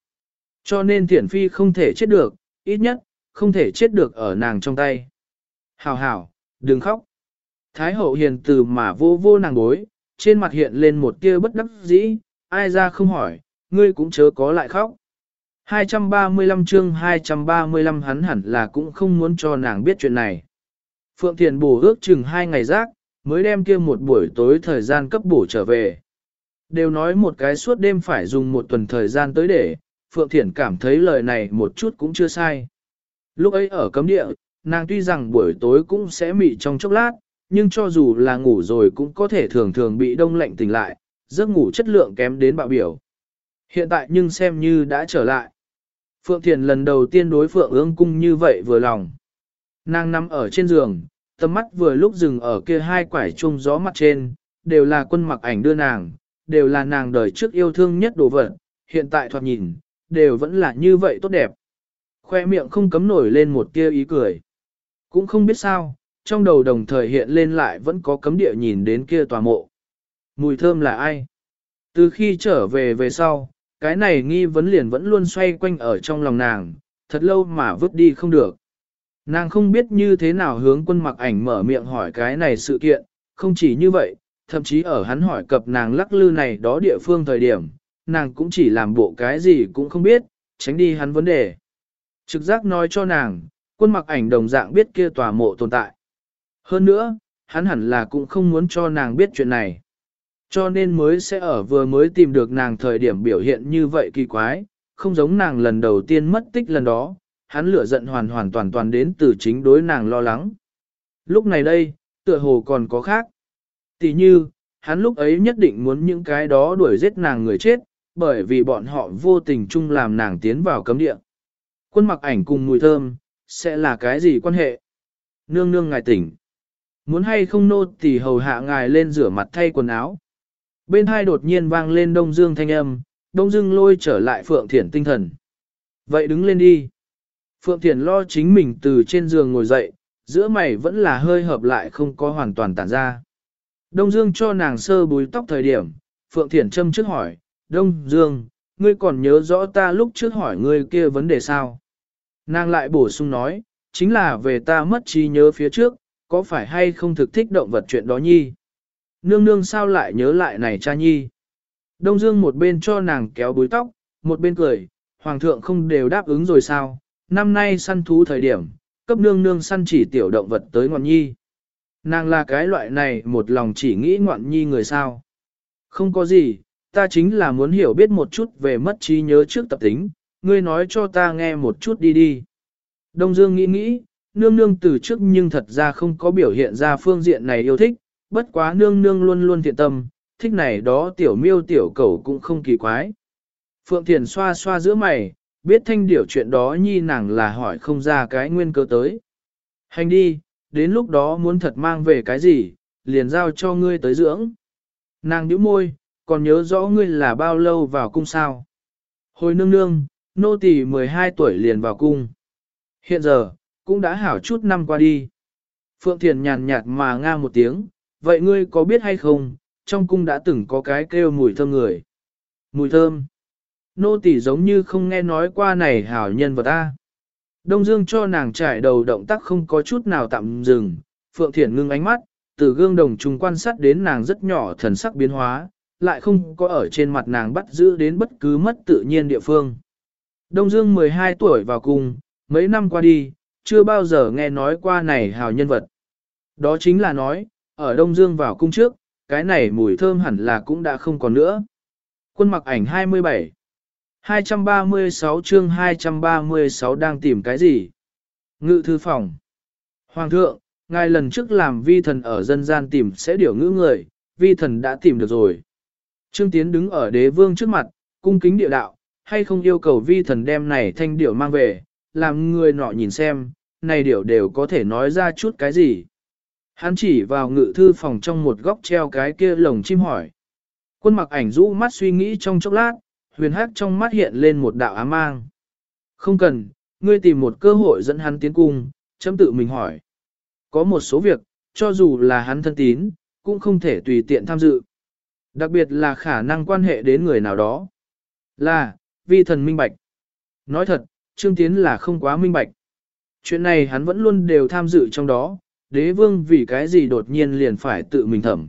Cho nên thiện phi không thể chết được, ít nhất, không thể chết được ở nàng trong tay. Hảo hảo, đừng khóc. Thái hậu hiền từ mà vô vô nàng bối, trên mặt hiện lên một tia bất đắc dĩ, ai ra không hỏi, ngươi cũng chớ có lại khóc. 235 chương 235 hắn hẳn là cũng không muốn cho nàng biết chuyện này. Phượng Thiền bổ ước chừng hai ngày rác, mới đem kia một buổi tối thời gian cấp bổ trở về. Đều nói một cái suốt đêm phải dùng một tuần thời gian tới để, Phượng Thiển cảm thấy lời này một chút cũng chưa sai. Lúc ấy ở cấm địa, nàng tuy rằng buổi tối cũng sẽ mị trong chốc lát, nhưng cho dù là ngủ rồi cũng có thể thường thường bị đông lạnh tỉnh lại, giấc ngủ chất lượng kém đến bạo biểu. Hiện tại nhưng xem như đã trở lại. Phượng Thiền lần đầu tiên đối Phượng ương cung như vậy vừa lòng. Nàng nằm ở trên giường, tầm mắt vừa lúc dừng ở kia hai quải chung gió mặt trên, đều là quân mặc ảnh đưa nàng, đều là nàng đời trước yêu thương nhất đồ vật, hiện tại thoạt nhìn, đều vẫn là như vậy tốt đẹp. Khoe miệng không cấm nổi lên một tia ý cười. Cũng không biết sao, trong đầu đồng thời hiện lên lại vẫn có cấm địa nhìn đến kia tòa mộ. Mùi thơm là ai? Từ khi trở về về sau, cái này nghi vấn liền vẫn luôn xoay quanh ở trong lòng nàng, thật lâu mà vứt đi không được. Nàng không biết như thế nào hướng quân mặc ảnh mở miệng hỏi cái này sự kiện, không chỉ như vậy, thậm chí ở hắn hỏi cập nàng lắc lư này đó địa phương thời điểm, nàng cũng chỉ làm bộ cái gì cũng không biết, tránh đi hắn vấn đề. Trực giác nói cho nàng, quân mặc ảnh đồng dạng biết kia tòa mộ tồn tại. Hơn nữa, hắn hẳn là cũng không muốn cho nàng biết chuyện này. Cho nên mới sẽ ở vừa mới tìm được nàng thời điểm biểu hiện như vậy kỳ quái, không giống nàng lần đầu tiên mất tích lần đó, hắn lửa giận hoàn hoàn toàn toàn đến từ chính đối nàng lo lắng. Lúc này đây, tựa hồ còn có khác. Tỷ như, hắn lúc ấy nhất định muốn những cái đó đuổi giết nàng người chết, bởi vì bọn họ vô tình chung làm nàng tiến vào cấm địa. Quân mặc ảnh cùng mùi thơm, sẽ là cái gì quan hệ? Nương nương ngài tỉnh. Muốn hay không nô tỷ hầu hạ ngài lên rửa mặt thay quần áo. Bên hai đột nhiên vang lên đông dương thanh âm, đông dương lôi trở lại Phượng Thiển tinh thần. Vậy đứng lên đi. Phượng Thiển lo chính mình từ trên giường ngồi dậy, giữa mày vẫn là hơi hợp lại không có hoàn toàn tản ra. Đông Dương cho nàng sơ búi tóc thời điểm, Phượng Thiển châm trước hỏi, Đông Dương, ngươi còn nhớ rõ ta lúc trước hỏi ngươi kia vấn đề sao? Nàng lại bổ sung nói, chính là về ta mất trí nhớ phía trước, có phải hay không thực thích động vật chuyện đó nhi? Nương nương sao lại nhớ lại này cha nhi? Đông Dương một bên cho nàng kéo búi tóc, một bên cười, Hoàng thượng không đều đáp ứng rồi sao? Năm nay săn thú thời điểm, cấp nương nương săn chỉ tiểu động vật tới ngọn nhi. Nàng là cái loại này một lòng chỉ nghĩ ngoạn nhi người sao. Không có gì, ta chính là muốn hiểu biết một chút về mất trí nhớ trước tập tính, ngươi nói cho ta nghe một chút đi đi. Đông Dương nghĩ nghĩ, nương nương từ trước nhưng thật ra không có biểu hiện ra phương diện này yêu thích, bất quá nương nương luôn luôn thiện tâm, thích này đó tiểu miêu tiểu cầu cũng không kỳ quái. Phượng Thiền xoa xoa giữa mày, biết thanh điểu chuyện đó nhi nàng là hỏi không ra cái nguyên cơ tới. Hành đi, đến lúc đó muốn thật mang về cái gì, liền giao cho ngươi tới dưỡng. Nàng nhíu môi, còn nhớ rõ ngươi là bao lâu vào cung sao. Hồi nương nương, nô tỳ 12 tuổi liền vào cung. Hiện giờ, cũng đã hảo chút năm qua đi. Phượng Thiền nhàn nhạt mà nga một tiếng, vậy ngươi có biết hay không, trong cung đã từng có cái kêu mùi thơm người. Mùi thơm. Nô tỳ giống như không nghe nói qua này hảo nhân vật ta. Đông Dương cho nàng trải đầu động tác không có chút nào tạm dừng, Phượng Thiển ngưng ánh mắt, từ gương đồng trùng quan sát đến nàng rất nhỏ thần sắc biến hóa, lại không có ở trên mặt nàng bắt giữ đến bất cứ mất tự nhiên địa phương. Đông Dương 12 tuổi vào cung, mấy năm qua đi, chưa bao giờ nghe nói qua này hào nhân vật. Đó chính là nói, ở Đông Dương vào cung trước, cái này mùi thơm hẳn là cũng đã không còn nữa. Quân mặc ảnh 27 236 chương 236 đang tìm cái gì? Ngự thư phòng. Hoàng thượng, ngài lần trước làm vi thần ở dân gian tìm sẽ điều ngữ người, vi thần đã tìm được rồi. Trương Tiến đứng ở đế vương trước mặt, cung kính địa đạo, hay không yêu cầu vi thần đem này thanh điểu mang về, làm người nọ nhìn xem, này điểu đều có thể nói ra chút cái gì. Hắn chỉ vào ngự thư phòng trong một góc treo cái kia lồng chim hỏi. Quân mặc ảnh rũ mắt suy nghĩ trong chốc lát, huyền hắc trong mắt hiện lên một đạo ám mang. Không cần, ngươi tìm một cơ hội dẫn hắn tiến cung, chấm tự mình hỏi. Có một số việc, cho dù là hắn thân tín, cũng không thể tùy tiện tham dự. Đặc biệt là khả năng quan hệ đến người nào đó. Là, vi thần minh bạch. Nói thật, Trương Tiến là không quá minh bạch. Chuyện này hắn vẫn luôn đều tham dự trong đó, đế vương vì cái gì đột nhiên liền phải tự mình thẩm.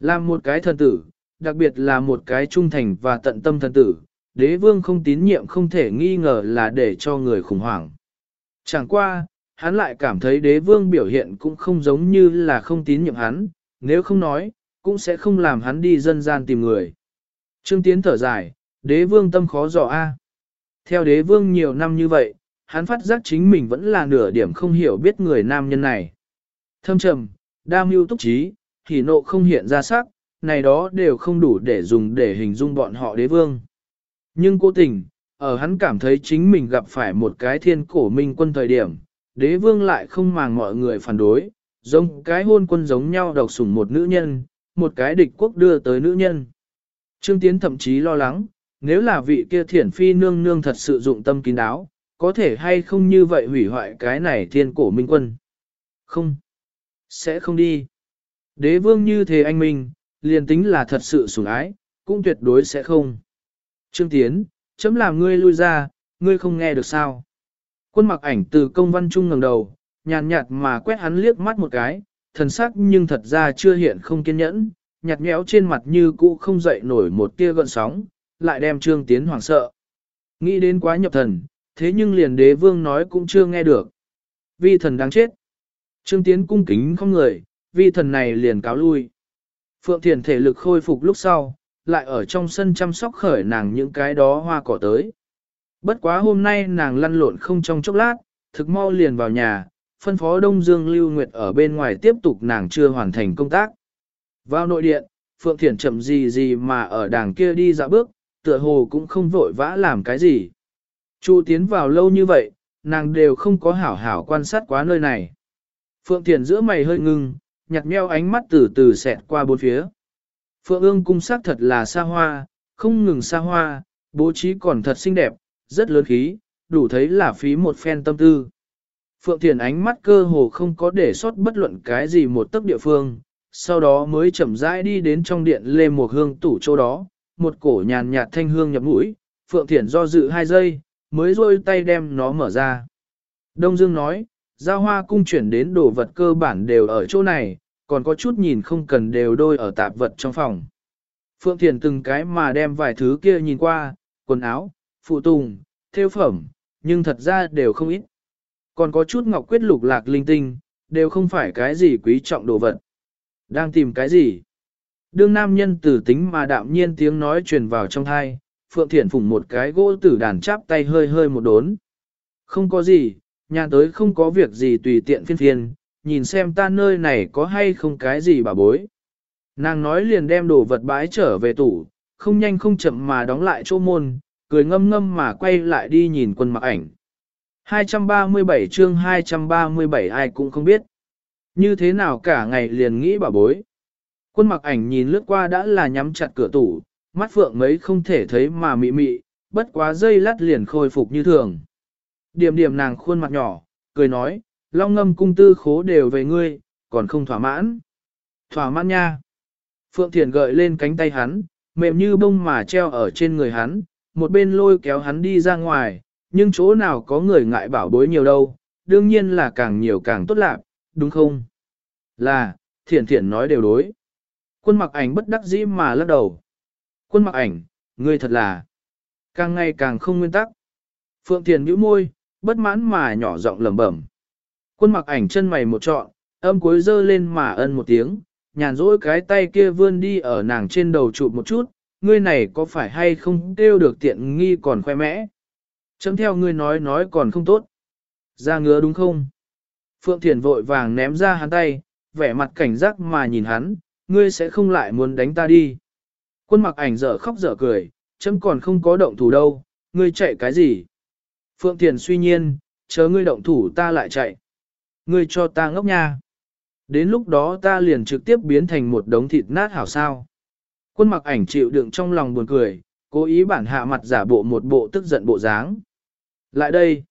Làm một cái thần tử, đặc biệt là một cái trung thành và tận tâm thần tử, đế vương không tín nhiệm không thể nghi ngờ là để cho người khủng hoảng. Chẳng qua, hắn lại cảm thấy đế vương biểu hiện cũng không giống như là không tín nhiệm hắn, nếu không nói, cũng sẽ không làm hắn đi dân gian tìm người. Trương Tiến thở dài, đế vương tâm khó dò a. Theo đế vương nhiều năm như vậy, hắn phát giác chính mình vẫn là nửa điểm không hiểu biết người nam nhân này. Thâm trầm, đa mưu túc trí, thì nộ không hiện ra sắc, này đó đều không đủ để dùng để hình dung bọn họ đế vương. Nhưng cố tình, ở hắn cảm thấy chính mình gặp phải một cái thiên cổ minh quân thời điểm, đế vương lại không màng mọi người phản đối, giống cái hôn quân giống nhau độc sủng một nữ nhân, một cái địch quốc đưa tới nữ nhân. Trương Tiến thậm chí lo lắng, nếu là vị kia thiển phi nương nương thật sự dụng tâm kín đáo, có thể hay không như vậy hủy hoại cái này thiên cổ minh quân. Không, sẽ không đi. Đế vương như thế anh minh, liền tính là thật sự sủng ái, cũng tuyệt đối sẽ không. Trương Tiến, chấm làm ngươi lui ra, ngươi không nghe được sao. Quân mặc ảnh từ công văn trung ngẩng đầu, nhàn nhạt mà quét hắn liếc mắt một cái, thần sắc nhưng thật ra chưa hiện không kiên nhẫn, nhạt nhẽo trên mặt như cũ không dậy nổi một tia gợn sóng, lại đem Trương Tiến hoảng sợ. Nghĩ đến quá nhập thần, thế nhưng liền đế vương nói cũng chưa nghe được. Vi thần đáng chết. Trương Tiến cung kính không người, vi thần này liền cáo lui. Phượng Thiền thể lực khôi phục lúc sau, lại ở trong sân chăm sóc khởi nàng những cái đó hoa cỏ tới. Bất quá hôm nay nàng lăn lộn không trong chốc lát, thực mau liền vào nhà, phân phó Đông Dương Lưu Nguyệt ở bên ngoài tiếp tục nàng chưa hoàn thành công tác. Vào nội điện, Phượng Thiển chậm gì gì mà ở đàng kia đi dạo bước, tựa hồ cũng không vội vã làm cái gì. Chu tiến vào lâu như vậy, nàng đều không có hảo hảo quan sát quá nơi này. Phượng Thiền giữa mày hơi ngưng, nhặt meo ánh mắt từ từ xẹt qua bốn phía. Phượng ương cung sắc thật là xa hoa, không ngừng xa hoa, bố trí còn thật xinh đẹp, rất lớn khí, đủ thấy là phí một phen tâm tư. Phượng Thiền ánh mắt cơ hồ không có để sót bất luận cái gì một tấc địa phương, sau đó mới chậm rãi đi đến trong điện lê một hương tủ chỗ đó, một cổ nhàn nhạt thanh hương nhập mũi, Phượng Thiển do dự hai giây, mới rôi tay đem nó mở ra. Đông Dương nói, giao hoa cung chuyển đến đồ vật cơ bản đều ở chỗ này, còn có chút nhìn không cần đều đôi ở tạp vật trong phòng. Phượng Thiền từng cái mà đem vài thứ kia nhìn qua, quần áo, phụ tùng, theo phẩm, nhưng thật ra đều không ít. Còn có chút ngọc quyết lục lạc linh tinh, đều không phải cái gì quý trọng đồ vật. Đang tìm cái gì? Đương nam nhân tử tính mà đạm nhiên tiếng nói truyền vào trong thai, Phượng Thiển phủng một cái gỗ tử đàn chắp tay hơi hơi một đốn. Không có gì, nhà tới không có việc gì tùy tiện phiên phiên, nhìn xem ta nơi này có hay không cái gì bà bối. Nàng nói liền đem đồ vật bãi trở về tủ, không nhanh không chậm mà đóng lại chỗ môn, cười ngâm ngâm mà quay lại đi nhìn quân mặc ảnh. 237 chương 237 ai cũng không biết. Như thế nào cả ngày liền nghĩ bà bối. Quân mặc ảnh nhìn lướt qua đã là nhắm chặt cửa tủ, mắt phượng mấy không thể thấy mà mị mị, bất quá dây lát liền khôi phục như thường. Điểm điểm nàng khuôn mặt nhỏ, cười nói, long ngâm cung tư khố đều về ngươi, còn không thỏa mãn. Thỏa mãn nha. Phượng Thiền gợi lên cánh tay hắn, mềm như bông mà treo ở trên người hắn, một bên lôi kéo hắn đi ra ngoài, nhưng chỗ nào có người ngại bảo bối nhiều đâu, đương nhiên là càng nhiều càng tốt lạc, đúng không? Là, thiển thiển nói đều đối. Quân mặc ảnh bất đắc dĩ mà lắc đầu. Quân mặc ảnh, ngươi thật là càng ngày càng không nguyên tắc. Phượng Thiền nhíu môi, bất mãn mà nhỏ giọng lẩm bẩm. Quân mặc ảnh chân mày một trọn, âm cuối dơ lên mà ân một tiếng, nhàn rỗi cái tay kia vươn đi ở nàng trên đầu chụp một chút, ngươi này có phải hay không kêu được tiện nghi còn khoe mẽ. Chấm theo ngươi nói nói còn không tốt. Ra ngứa đúng không? Phượng Thiền vội vàng ném ra hắn tay, vẻ mặt cảnh giác mà nhìn hắn, ngươi sẽ không lại muốn đánh ta đi. Quân mặc ảnh dở khóc dở cười, chấm còn không có động thủ đâu, ngươi chạy cái gì? Phượng Thiền suy nhiên, chờ ngươi động thủ ta lại chạy. Ngươi cho ta ngốc nha. Đến lúc đó ta liền trực tiếp biến thành một đống thịt nát hảo sao. Quân mặc ảnh chịu đựng trong lòng buồn cười, cố ý bản hạ mặt giả bộ một bộ tức giận bộ dáng. Lại đây.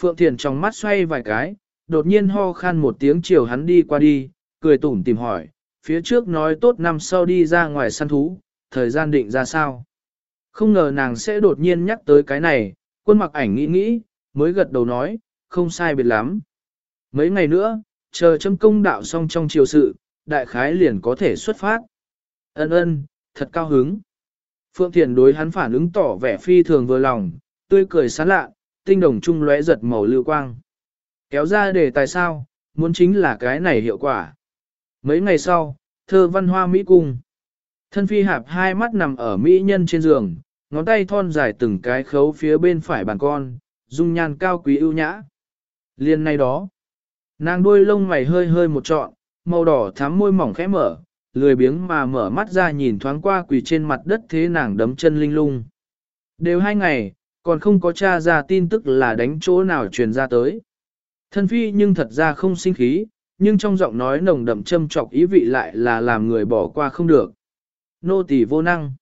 Phượng Thiền trong mắt xoay vài cái, đột nhiên ho khan một tiếng chiều hắn đi qua đi, cười tủm tìm hỏi, phía trước nói tốt năm sau đi ra ngoài săn thú, thời gian định ra sao. Không ngờ nàng sẽ đột nhiên nhắc tới cái này, quân mặc ảnh nghĩ nghĩ, mới gật đầu nói, không sai biệt lắm. Mấy ngày nữa, chờ châm công đạo xong trong triều sự, đại khái liền có thể xuất phát. Ân ân, thật cao hứng. Phượng Thiền đối hắn phản ứng tỏ vẻ phi thường vừa lòng, tươi cười sán lạ, tinh đồng trung lóe giật màu lưu quang. Kéo ra để tại sao, muốn chính là cái này hiệu quả. Mấy ngày sau, thơ văn hoa Mỹ Cung. Thân phi hạp hai mắt nằm ở mỹ nhân trên giường, ngón tay thon dài từng cái khấu phía bên phải bàn con, dung nhan cao quý ưu nhã. Liên này đó, nàng đuôi lông mày hơi hơi một trọn, màu đỏ thắm môi mỏng khẽ mở, lười biếng mà mở mắt ra nhìn thoáng qua quỳ trên mặt đất thế nàng đấm chân linh lung. Đều hai ngày, còn không có tra ra tin tức là đánh chỗ nào truyền ra tới. Thân phi nhưng thật ra không sinh khí, nhưng trong giọng nói nồng đậm châm trọc ý vị lại là làm người bỏ qua không được. Nô tỳ vô năng.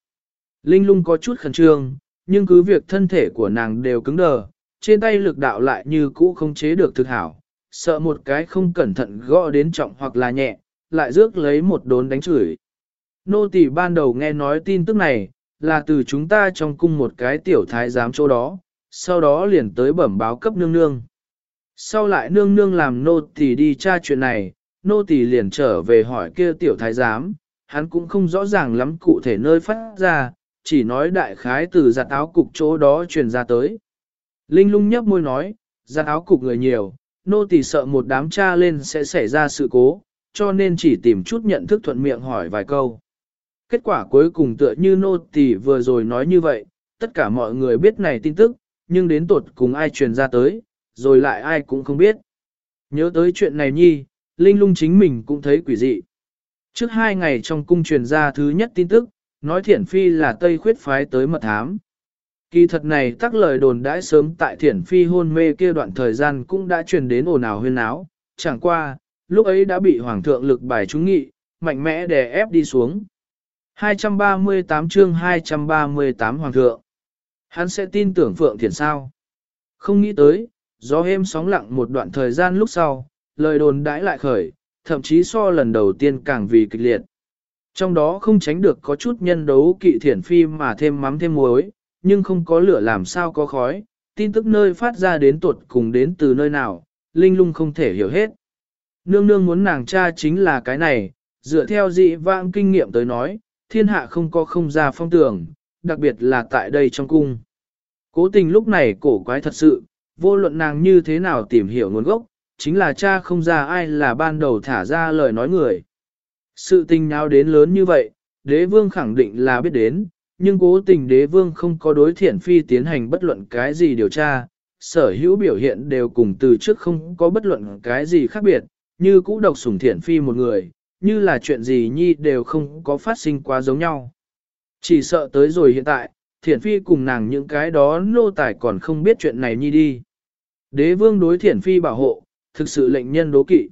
Linh lung có chút khẩn trương, nhưng cứ việc thân thể của nàng đều cứng đờ, trên tay lực đạo lại như cũ không chế được thực hảo, sợ một cái không cẩn thận gõ đến trọng hoặc là nhẹ, lại rước lấy một đốn đánh chửi. Nô tỳ ban đầu nghe nói tin tức này, là từ chúng ta trong cung một cái tiểu thái giám chỗ đó, sau đó liền tới bẩm báo cấp nương nương. Sau lại nương nương làm nô tỳ đi tra chuyện này, nô tỳ liền trở về hỏi kia tiểu thái giám, hắn cũng không rõ ràng lắm cụ thể nơi phát ra, chỉ nói đại khái từ giặt áo cục chỗ đó truyền ra tới. Linh lung nhấp môi nói, giặt áo cục người nhiều, nô tỳ sợ một đám cha lên sẽ xảy ra sự cố, cho nên chỉ tìm chút nhận thức thuận miệng hỏi vài câu. Kết quả cuối cùng tựa như nô tỳ vừa rồi nói như vậy, tất cả mọi người biết này tin tức, nhưng đến tột cùng ai truyền ra tới, rồi lại ai cũng không biết. Nhớ tới chuyện này nhi, Linh lung chính mình cũng thấy quỷ dị. Trước hai ngày trong cung truyền ra thứ nhất tin tức, nói thiển phi là Tây khuyết phái tới mật thám. Kỳ thật này tắc lời đồn đãi sớm tại thiển phi hôn mê kia đoạn thời gian cũng đã truyền đến ồn ào huyên áo, chẳng qua, lúc ấy đã bị hoàng thượng lực bài trúng nghị, mạnh mẽ đè ép đi xuống. 238 chương 238 hoàng thượng. Hắn sẽ tin tưởng Phượng Thiển sao? Không nghĩ tới, gió êm sóng lặng một đoạn thời gian lúc sau, lời đồn đãi lại khởi, thậm chí so lần đầu tiên càng vì kịch liệt. Trong đó không tránh được có chút nhân đấu kỵ thiển phi mà thêm mắm thêm muối, nhưng không có lửa làm sao có khói, tin tức nơi phát ra đến tuột cùng đến từ nơi nào, linh lung không thể hiểu hết. Nương nương muốn nàng cha chính là cái này, dựa theo dị vãng kinh nghiệm tới nói, thiên hạ không có không ra phong tưởng, đặc biệt là tại đây trong cung. Cố tình lúc này cổ quái thật sự, vô luận nàng như thế nào tìm hiểu nguồn gốc, chính là cha không ra ai là ban đầu thả ra lời nói người. Sự tình nào đến lớn như vậy, đế vương khẳng định là biết đến, nhưng cố tình đế vương không có đối thiện phi tiến hành bất luận cái gì điều tra, sở hữu biểu hiện đều cùng từ trước không có bất luận cái gì khác biệt, như cũ độc sủng thiện phi một người, như là chuyện gì nhi đều không có phát sinh quá giống nhau. Chỉ sợ tới rồi hiện tại, thiện phi cùng nàng những cái đó nô tài còn không biết chuyện này nhi đi. Đế vương đối thiện phi bảo hộ, thực sự lệnh nhân đố kỵ.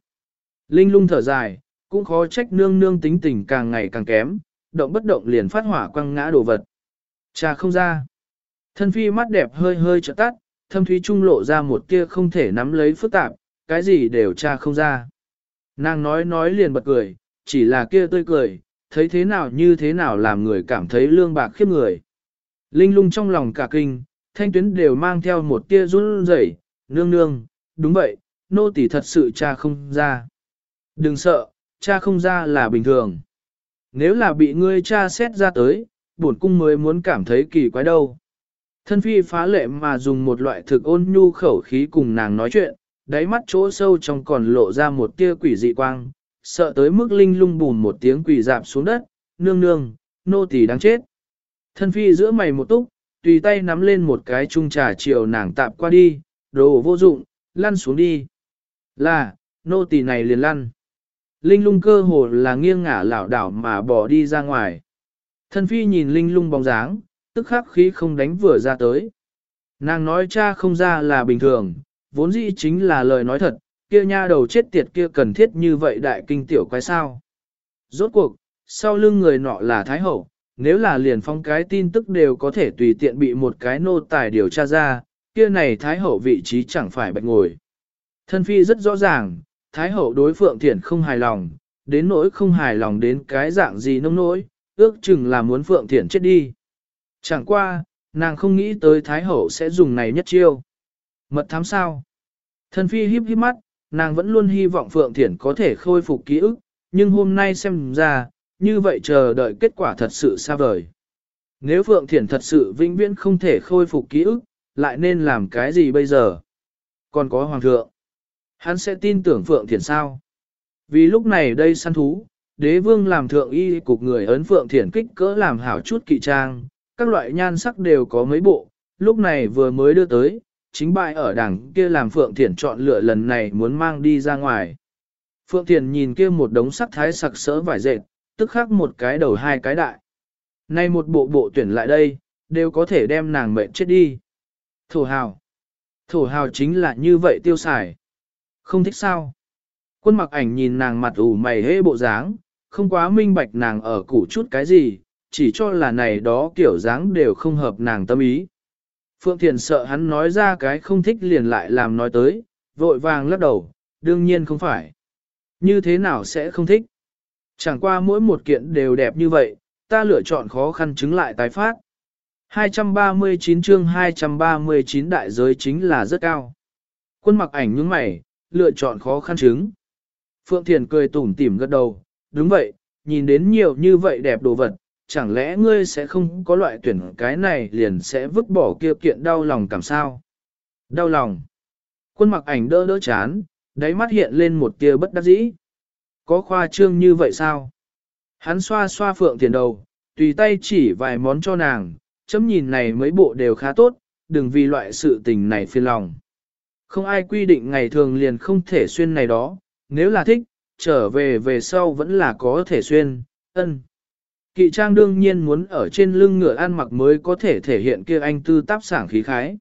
Linh lung thở dài, cũng khó trách nương nương tính tình càng ngày càng kém, động bất động liền phát hỏa quăng ngã đồ vật. Cha không ra. Thân phi mắt đẹp hơi hơi trợ tắt, thâm thúy trung lộ ra một tia không thể nắm lấy phức tạp, cái gì đều cha không ra. Nàng nói nói liền bật cười, chỉ là kia tươi cười, thấy thế nào như thế nào làm người cảm thấy lương bạc khiếp người. Linh lung trong lòng cả kinh, thanh tuyến đều mang theo một tia run rẩy, nương nương, đúng vậy, nô tỳ thật sự cha không ra. Đừng sợ, cha không ra là bình thường. Nếu là bị ngươi cha xét ra tới, bổn cung mới muốn cảm thấy kỳ quái đâu. Thân phi phá lệ mà dùng một loại thực ôn nhu khẩu khí cùng nàng nói chuyện, đáy mắt chỗ sâu trong còn lộ ra một tia quỷ dị quang, sợ tới mức linh lung bùn một tiếng quỷ dạp xuống đất, nương nương, nô tỳ đáng chết. Thân phi giữa mày một túc, tùy tay nắm lên một cái chung trà chiều nàng tạp qua đi, đồ vô dụng, lăn xuống đi. Là, nô tỳ này liền lăn. Linh lung cơ hồ là nghiêng ngả lảo đảo mà bỏ đi ra ngoài. Thân phi nhìn linh lung bóng dáng, tức khắc khí không đánh vừa ra tới. Nàng nói cha không ra là bình thường, vốn dĩ chính là lời nói thật, kia nha đầu chết tiệt kia cần thiết như vậy đại kinh tiểu quái sao. Rốt cuộc, sau lưng người nọ là Thái Hậu, nếu là liền phong cái tin tức đều có thể tùy tiện bị một cái nô tài điều tra ra, kia này Thái Hậu vị trí chẳng phải bạch ngồi. Thân phi rất rõ ràng, Thái hậu đối Phượng Thiển không hài lòng, đến nỗi không hài lòng đến cái dạng gì nông nỗi, ước chừng là muốn Phượng Thiển chết đi. Chẳng qua, nàng không nghĩ tới Thái hậu sẽ dùng này nhất chiêu. Mật thám sao? Thân phi híp híp mắt, nàng vẫn luôn hy vọng Phượng Thiển có thể khôi phục ký ức, nhưng hôm nay xem ra, như vậy chờ đợi kết quả thật sự xa vời. Nếu Phượng Thiển thật sự vĩnh viễn không thể khôi phục ký ức, lại nên làm cái gì bây giờ? Còn có Hoàng thượng. Hắn sẽ tin tưởng Phượng Thiển sao? Vì lúc này đây săn thú, đế vương làm thượng y cục người ấn phượng thiển kích cỡ làm hảo chút kỵ trang, các loại nhan sắc đều có mấy bộ, lúc này vừa mới đưa tới, chính bại ở đằng kia làm phượng thiển chọn lựa lần này muốn mang đi ra ngoài. Phượng thiển nhìn kia một đống sắc thái sặc sỡ vải dệt, tức khắc một cái đầu hai cái đại. Nay một bộ bộ tuyển lại đây, đều có thể đem nàng mệnh chết đi. Thổ hào. Thổ hào chính là như vậy tiêu xài. Không thích sao. Quân mặc ảnh nhìn nàng mặt ủ mày hê bộ dáng, không quá minh bạch nàng ở củ chút cái gì, chỉ cho là này đó kiểu dáng đều không hợp nàng tâm ý. Phượng Thiền sợ hắn nói ra cái không thích liền lại làm nói tới, vội vàng lắc đầu, đương nhiên không phải. Như thế nào sẽ không thích? Chẳng qua mỗi một kiện đều đẹp như vậy, ta lựa chọn khó khăn chứng lại tái phát. 239 chương 239 đại giới chính là rất cao. Quân mặc ảnh những mày, lựa chọn khó khăn chứng. Phượng Thiền cười tủm tỉm gật đầu, đúng vậy, nhìn đến nhiều như vậy đẹp đồ vật, chẳng lẽ ngươi sẽ không có loại tuyển cái này liền sẽ vứt bỏ kia kiện đau lòng cảm sao? Đau lòng. Quân mặc ảnh đỡ đỡ chán, đáy mắt hiện lên một tia bất đắc dĩ. Có khoa trương như vậy sao? Hắn xoa xoa Phượng Thiền đầu, tùy tay chỉ vài món cho nàng, chấm nhìn này mấy bộ đều khá tốt, đừng vì loại sự tình này phiền lòng. Không ai quy định ngày thường liền không thể xuyên này đó, nếu là thích, trở về về sau vẫn là có thể xuyên, ân. Kỵ trang đương nhiên muốn ở trên lưng ngựa ăn mặc mới có thể thể hiện kia anh tư táp sảng khí khái.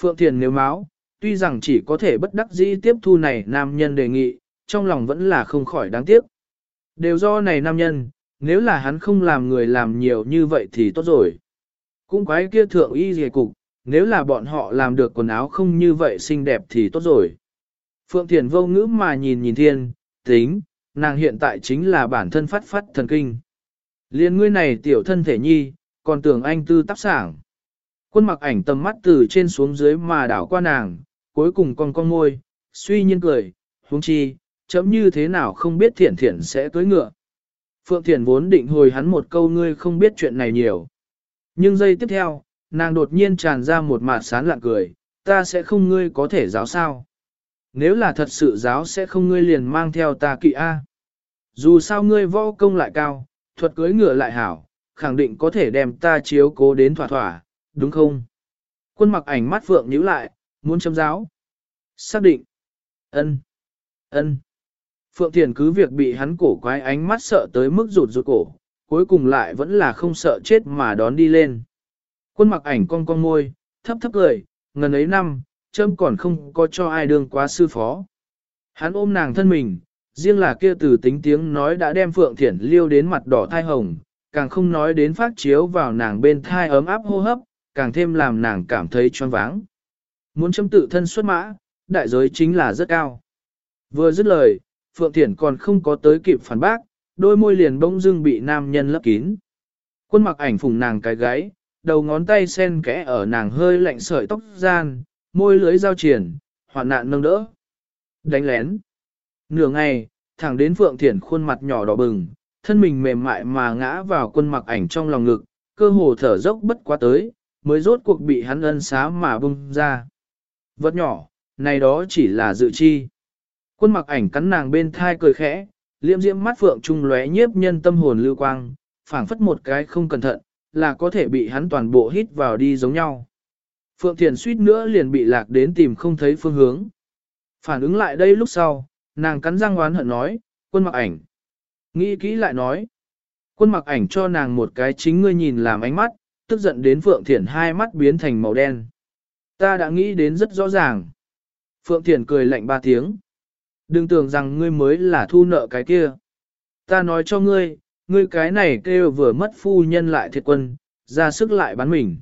Phượng Thiền nếu máu, tuy rằng chỉ có thể bất đắc dĩ tiếp thu này nam nhân đề nghị, trong lòng vẫn là không khỏi đáng tiếc. Đều do này nam nhân, nếu là hắn không làm người làm nhiều như vậy thì tốt rồi. Cũng quái kia thượng y dề cục, nếu là bọn họ làm được quần áo không như vậy xinh đẹp thì tốt rồi. Phượng Thiền vô ngữ mà nhìn nhìn thiên, tính, nàng hiện tại chính là bản thân phát phát thần kinh. Liên ngươi này tiểu thân thể nhi, còn tưởng anh tư tác sảng. Quân mặc ảnh tầm mắt từ trên xuống dưới mà đảo qua nàng, cuối cùng con con môi, suy nhiên cười, huống chi, chấm như thế nào không biết thiện thiện sẽ cưới ngựa. Phượng Thiển vốn định hồi hắn một câu ngươi không biết chuyện này nhiều. Nhưng giây tiếp theo, nàng đột nhiên tràn ra một mạt sán lạng cười, ta sẽ không ngươi có thể giáo sao. Nếu là thật sự giáo sẽ không ngươi liền mang theo ta kỵ A. Dù sao ngươi võ công lại cao, thuật cưới ngựa lại hảo, khẳng định có thể đem ta chiếu cố đến thỏa thỏa, đúng không? Quân mặc ảnh mắt phượng nhíu lại, muốn chấm giáo. Xác định. ân, ân. Phượng Thiền cứ việc bị hắn cổ quái ánh mắt sợ tới mức rụt rụt cổ, cuối cùng lại vẫn là không sợ chết mà đón đi lên. Quân mặc ảnh cong cong môi, thấp thấp cười, ngần ấy năm, châm còn không có cho ai đương quá sư phó. Hắn ôm nàng thân mình, riêng là kia từ tính tiếng nói đã đem Phượng Thiển liêu đến mặt đỏ thai hồng, càng không nói đến phát chiếu vào nàng bên thai ấm áp hô hấp, càng thêm làm nàng cảm thấy choáng váng. Muốn châm tự thân xuất mã, đại giới chính là rất cao. Vừa dứt lời, Phượng Thiển còn không có tới kịp phản bác, đôi môi liền bỗng dưng bị nam nhân lấp kín. Quân mặc ảnh phùng nàng cái gáy, đầu ngón tay sen kẽ ở nàng hơi lạnh sợi tóc gian, môi lưới giao triển, hoạn nạn nâng đỡ. Đánh lén. Nửa ngày, thẳng đến Phượng Thiển khuôn mặt nhỏ đỏ bừng, thân mình mềm mại mà ngã vào quân mặc ảnh trong lòng ngực, cơ hồ thở dốc bất quá tới, mới rốt cuộc bị hắn ân xá mà bung ra. Vật nhỏ, này đó chỉ là dự chi. Quân mặc ảnh cắn nàng bên thai cười khẽ, liêm diễm mắt Phượng trung lóe nhiếp nhân tâm hồn lưu quang, phảng phất một cái không cẩn thận, là có thể bị hắn toàn bộ hít vào đi giống nhau. Phượng Thiền suýt nữa liền bị lạc đến tìm không thấy phương hướng. Phản ứng lại đây lúc sau, nàng cắn răng oán hận nói, quân mặc ảnh. Nghĩ kỹ lại nói, quân mặc ảnh cho nàng một cái chính ngươi nhìn làm ánh mắt, tức giận đến Phượng Thiển hai mắt biến thành màu đen. Ta đã nghĩ đến rất rõ ràng. Phượng Thiển cười lạnh ba tiếng. Đừng tưởng rằng ngươi mới là thu nợ cái kia. Ta nói cho ngươi, ngươi cái này kêu vừa mất phu nhân lại thiệt quân, ra sức lại bán mình.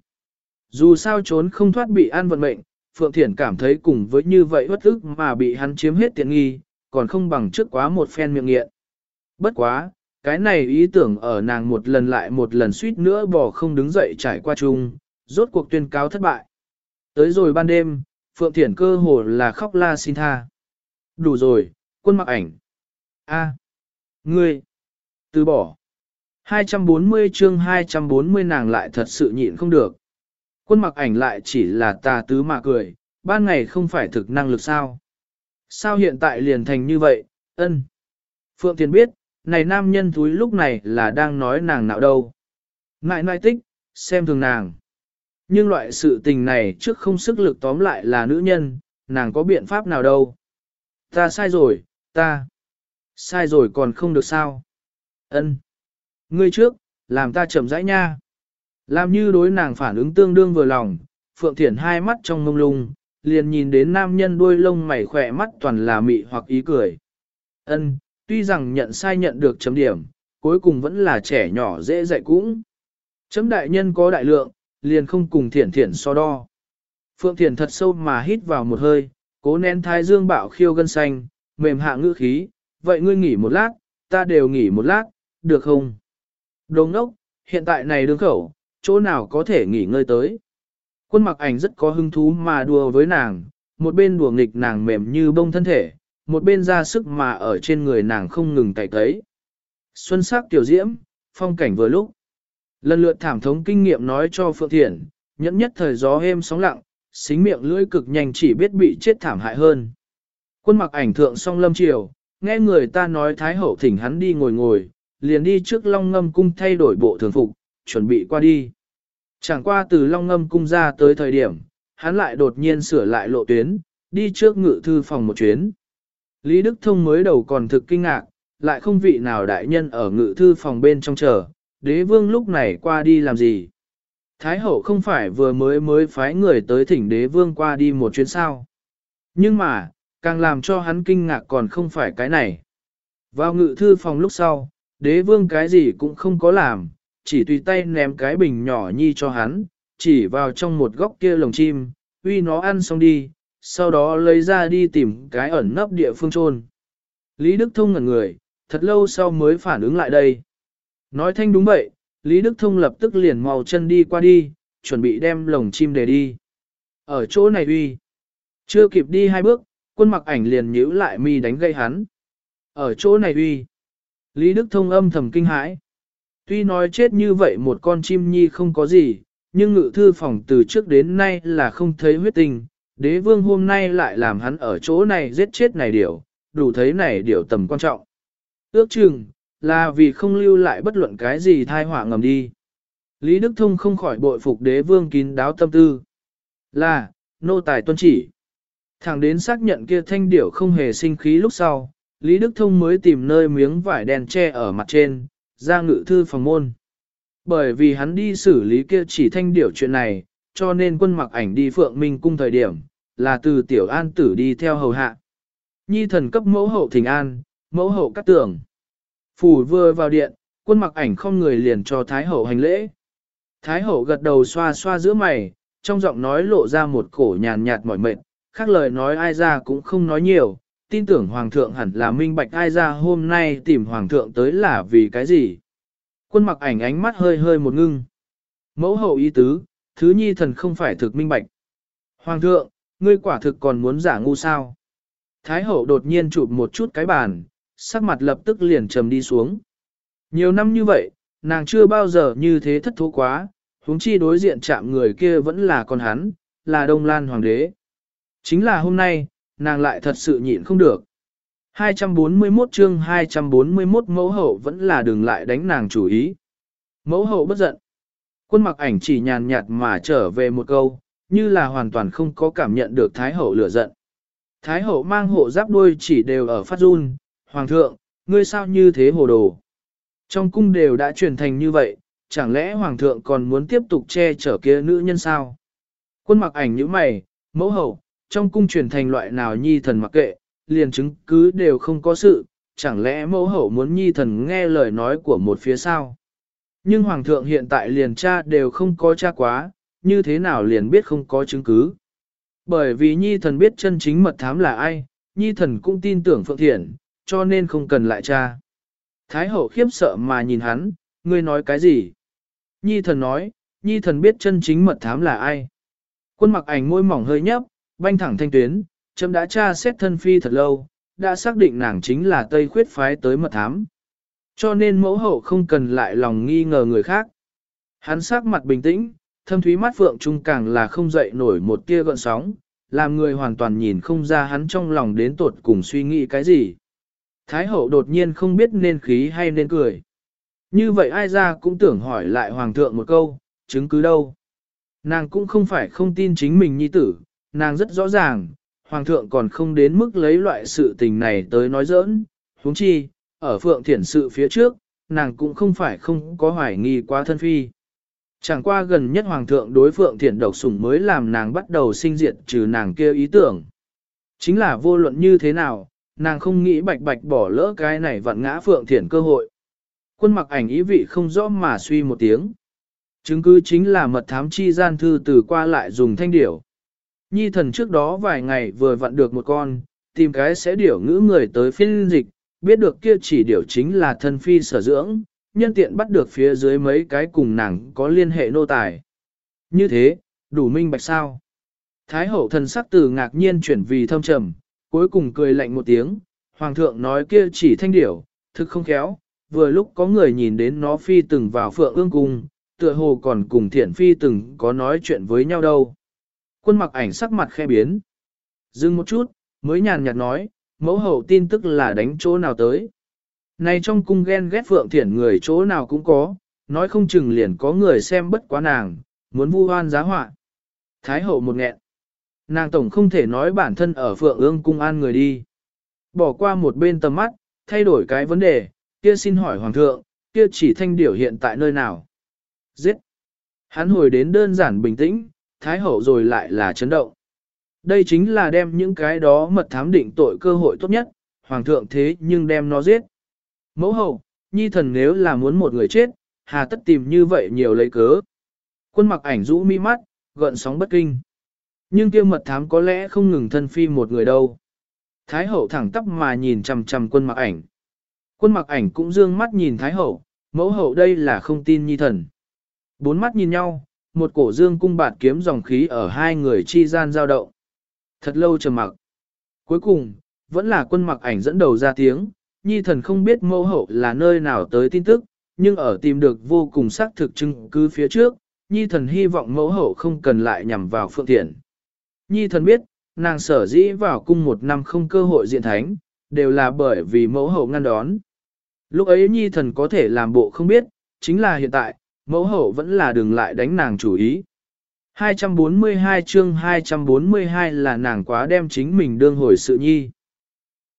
Dù sao trốn không thoát bị an vận mệnh, Phượng Thiển cảm thấy cùng với như vậy bất ức mà bị hắn chiếm hết tiện nghi, còn không bằng trước quá một phen miệng nghiện. Bất quá, cái này ý tưởng ở nàng một lần lại một lần suýt nữa bỏ không đứng dậy trải qua chung, rốt cuộc tuyên cáo thất bại. Tới rồi ban đêm, Phượng Thiển cơ hồ là khóc la xin tha. Đủ rồi, quân mặc ảnh. a ngươi, từ bỏ. 240 chương 240 nàng lại thật sự nhịn không được. Quân mặc ảnh lại chỉ là tà tứ mà cười, ban ngày không phải thực năng lực sao. Sao hiện tại liền thành như vậy, ân. Phượng Thiền biết, này nam nhân thúi lúc này là đang nói nàng nào đâu. Ngại ngại tích, xem thường nàng. Nhưng loại sự tình này trước không sức lực tóm lại là nữ nhân, nàng có biện pháp nào đâu. Ta sai rồi, ta. Sai rồi còn không được sao. Ân, Ngươi trước, làm ta chậm rãi nha. Làm như đối nàng phản ứng tương đương vừa lòng, Phượng Thiển hai mắt trong mông lung, liền nhìn đến nam nhân đuôi lông mày khỏe mắt toàn là mị hoặc ý cười. Ân, tuy rằng nhận sai nhận được chấm điểm, cuối cùng vẫn là trẻ nhỏ dễ dạy cũng. Chấm đại nhân có đại lượng, liền không cùng thiển thiển so đo. Phượng Thiển thật sâu mà hít vào một hơi, cố nén thái dương bạo khiêu gân xanh, mềm hạ ngữ khí, vậy ngươi nghỉ một lát, ta đều nghỉ một lát, được không? Đồ ngốc, hiện tại này đương khẩu, chỗ nào có thể nghỉ ngơi tới. Quân mặc ảnh rất có hứng thú mà đùa với nàng, một bên đùa nghịch nàng mềm như bông thân thể, một bên ra sức mà ở trên người nàng không ngừng cày cấy. Xuân sắc tiểu diễm, phong cảnh vừa lúc. Lần lượt thảm thống kinh nghiệm nói cho Phượng Thiển, nhẫn nhất thời gió êm sóng lặng, xính miệng lưỡi cực nhanh chỉ biết bị chết thảm hại hơn. Quân mặc ảnh thượng song lâm triều, nghe người ta nói Thái Hậu thỉnh hắn đi ngồi ngồi, liền đi trước Long Ngâm Cung thay đổi bộ thường phục, chuẩn bị qua đi. Chẳng qua từ Long Ngâm Cung ra tới thời điểm, hắn lại đột nhiên sửa lại lộ tuyến, đi trước ngự thư phòng một chuyến. Lý Đức Thông mới đầu còn thực kinh ngạc, lại không vị nào đại nhân ở ngự thư phòng bên trong chờ, đế vương lúc này qua đi làm gì. Thái hậu không phải vừa mới mới phái người tới thỉnh đế vương qua đi một chuyến sao. Nhưng mà, càng làm cho hắn kinh ngạc còn không phải cái này. Vào ngự thư phòng lúc sau, đế vương cái gì cũng không có làm, chỉ tùy tay ném cái bình nhỏ nhi cho hắn, chỉ vào trong một góc kia lồng chim, uy nó ăn xong đi, sau đó lấy ra đi tìm cái ẩn nấp địa phương trôn. Lý Đức Thông ngẩn người, thật lâu sau mới phản ứng lại đây. Nói thanh đúng vậy, Lý Đức Thông lập tức liền màu chân đi qua đi, chuẩn bị đem lồng chim để đi. Ở chỗ này uy. Chưa kịp đi hai bước, quân mặc ảnh liền nhíu lại mi đánh gây hắn. Ở chỗ này uy. Lý Đức Thông âm thầm kinh hãi. Tuy nói chết như vậy một con chim nhi không có gì, nhưng ngự thư phòng từ trước đến nay là không thấy huyết tình, đế vương hôm nay lại làm hắn ở chỗ này giết chết này điều, đủ thấy này điều tầm quan trọng. Ước chừng, là vì không lưu lại bất luận cái gì thai họa ngầm đi. Lý Đức Thông không khỏi bội phục đế vương kín đáo tâm tư. Là, nô tài tuân chỉ. Thẳng đến xác nhận kia thanh điểu không hề sinh khí lúc sau, Lý Đức Thông mới tìm nơi miếng vải đèn che ở mặt trên, ra ngự thư phòng môn. Bởi vì hắn đi xử lý kia chỉ thanh điểu chuyện này, cho nên quân mặc ảnh đi phượng minh cung thời điểm, là từ tiểu an tử đi theo hầu hạ. Nhi thần cấp mẫu hậu thỉnh an, mẫu hậu cắt tưởng. Phủ vừa vào điện, quân mặc ảnh không người liền cho Thái hậu hành lễ. Thái hậu gật đầu xoa xoa giữa mày, trong giọng nói lộ ra một cổ nhàn nhạt mỏi mệt, khác lời nói ai ra cũng không nói nhiều, tin tưởng Hoàng thượng hẳn là minh bạch ai ra hôm nay tìm Hoàng thượng tới là vì cái gì. Quân mặc ảnh ánh mắt hơi hơi một ngưng. Mẫu hậu ý tứ, thứ nhi thần không phải thực minh bạch. Hoàng thượng, ngươi quả thực còn muốn giả ngu sao. Thái hậu đột nhiên chụp một chút cái bàn, sắc mặt lập tức liền trầm đi xuống. Nhiều năm như vậy, nàng chưa bao giờ như thế thất thố quá, huống chi đối diện chạm người kia vẫn là con hắn, là Đông Lan Hoàng đế. Chính là hôm nay, nàng lại thật sự nhịn không được. 241 chương 241 mẫu hậu vẫn là đừng lại đánh nàng chủ ý. Mẫu hậu bất giận. Quân mặc ảnh chỉ nhàn nhạt mà trở về một câu, như là hoàn toàn không có cảm nhận được Thái hậu lửa giận. Thái hậu mang hộ giáp đuôi chỉ đều ở phát run, Hoàng thượng, ngươi sao như thế hồ đồ? Trong cung đều đã truyền thành như vậy, chẳng lẽ Hoàng thượng còn muốn tiếp tục che chở kia nữ nhân sao? Quân mặc ảnh như mày, mẫu hậu, trong cung truyền thành loại nào nhi thần mặc kệ, liền chứng cứ đều không có sự, chẳng lẽ mẫu hậu muốn nhi thần nghe lời nói của một phía sao? Nhưng Hoàng thượng hiện tại liền cha đều không có cha quá, như thế nào liền biết không có chứng cứ? Bởi vì nhi thần biết chân chính mật thám là ai, nhi thần cũng tin tưởng Phượng Thiện, cho nên không cần lại cha. Thái hậu khiếp sợ mà nhìn hắn, ngươi nói cái gì? Nhi thần nói, nhi thần biết chân chính mật thám là ai. Quân mặc ảnh môi mỏng hơi nhấp, banh thẳng thanh tuyến, chấm đã tra xét thân phi thật lâu, đã xác định nàng chính là Tây khuyết phái tới mật thám. Cho nên mẫu hậu không cần lại lòng nghi ngờ người khác. Hắn sắc mặt bình tĩnh, thâm thúy mắt phượng trung càng là không dậy nổi một tia gợn sóng, làm người hoàn toàn nhìn không ra hắn trong lòng đến tột cùng suy nghĩ cái gì. Thái hậu đột nhiên không biết nên khí hay nên cười. Như vậy ai ra cũng tưởng hỏi lại hoàng thượng một câu, chứng cứ đâu. Nàng cũng không phải không tin chính mình nhi tử, nàng rất rõ ràng, hoàng thượng còn không đến mức lấy loại sự tình này tới nói giỡn, huống chi, ở phượng thiển sự phía trước, nàng cũng không phải không có hoài nghi quá thân phi. Chẳng qua gần nhất hoàng thượng đối phượng thiển độc sủng mới làm nàng bắt đầu sinh diệt trừ nàng kia ý tưởng. Chính là vô luận như thế nào, nàng không nghĩ bạch bạch bỏ lỡ cái này vặn ngã phượng thiển cơ hội. Quân mặc ảnh ý vị không rõ mà suy một tiếng. Chứng cứ chính là mật thám chi gian thư từ qua lại dùng thanh điểu. Nhi thần trước đó vài ngày vừa vặn được một con, tìm cái sẽ điểu ngữ người tới phiên dịch, biết được kia chỉ điểu chính là thân phi sở dưỡng, nhân tiện bắt được phía dưới mấy cái cùng nàng có liên hệ nô tài. Như thế, đủ minh bạch sao. Thái hậu thần sắc từ ngạc nhiên chuyển vì thâm trầm, cuối cùng cười lạnh một tiếng, hoàng thượng nói kia chỉ thanh điểu, thực không khéo, vừa lúc có người nhìn đến nó phi từng vào phượng ương cung, tựa hồ còn cùng thiện phi từng có nói chuyện với nhau đâu. Quân mặc ảnh sắc mặt khe biến. Dừng một chút, mới nhàn nhạt nói, mẫu hậu tin tức là đánh chỗ nào tới. Này trong cung ghen ghét phượng thiển người chỗ nào cũng có, nói không chừng liền có người xem bất quá nàng, muốn vu hoan giá họa. Thái hậu một nghẹn. Nàng tổng không thể nói bản thân ở phượng ương cung an người đi. Bỏ qua một bên tầm mắt, thay đổi cái vấn đề, kia xin hỏi hoàng thượng, kia chỉ thanh điểu hiện tại nơi nào. Giết! Hắn hồi đến đơn giản bình tĩnh, thái hậu rồi lại là chấn động. Đây chính là đem những cái đó mật thám định tội cơ hội tốt nhất, hoàng thượng thế nhưng đem nó giết. Mẫu hậu, nhi thần nếu là muốn một người chết, hà tất tìm như vậy nhiều lấy cớ. Quân mặc ảnh rũ mi mắt, gợn sóng bất kinh. Nhưng kia mật thám có lẽ không ngừng thân phi một người đâu. Thái hậu thẳng tắp mà nhìn chằm chằm quân mặc ảnh. Quân mặc ảnh cũng dương mắt nhìn Thái hậu, mẫu hậu đây là không tin nhi thần. Bốn mắt nhìn nhau, một cổ dương cung bạt kiếm dòng khí ở hai người chi gian giao động. Thật lâu trầm mặc. Cuối cùng, vẫn là quân mặc ảnh dẫn đầu ra tiếng, nhi thần không biết mẫu hậu là nơi nào tới tin tức, nhưng ở tìm được vô cùng xác thực chứng cứ phía trước, nhi thần hy vọng mẫu hậu không cần lại nhằm vào phượng thiện. Nhi thần biết, nàng sở dĩ vào cung một năm không cơ hội diện thánh, đều là bởi vì mẫu hậu ngăn đón. Lúc ấy nhi thần có thể làm bộ không biết, chính là hiện tại, mẫu hậu vẫn là đừng lại đánh nàng chủ ý. 242 chương 242 là nàng quá đem chính mình đương hồi sự nhi.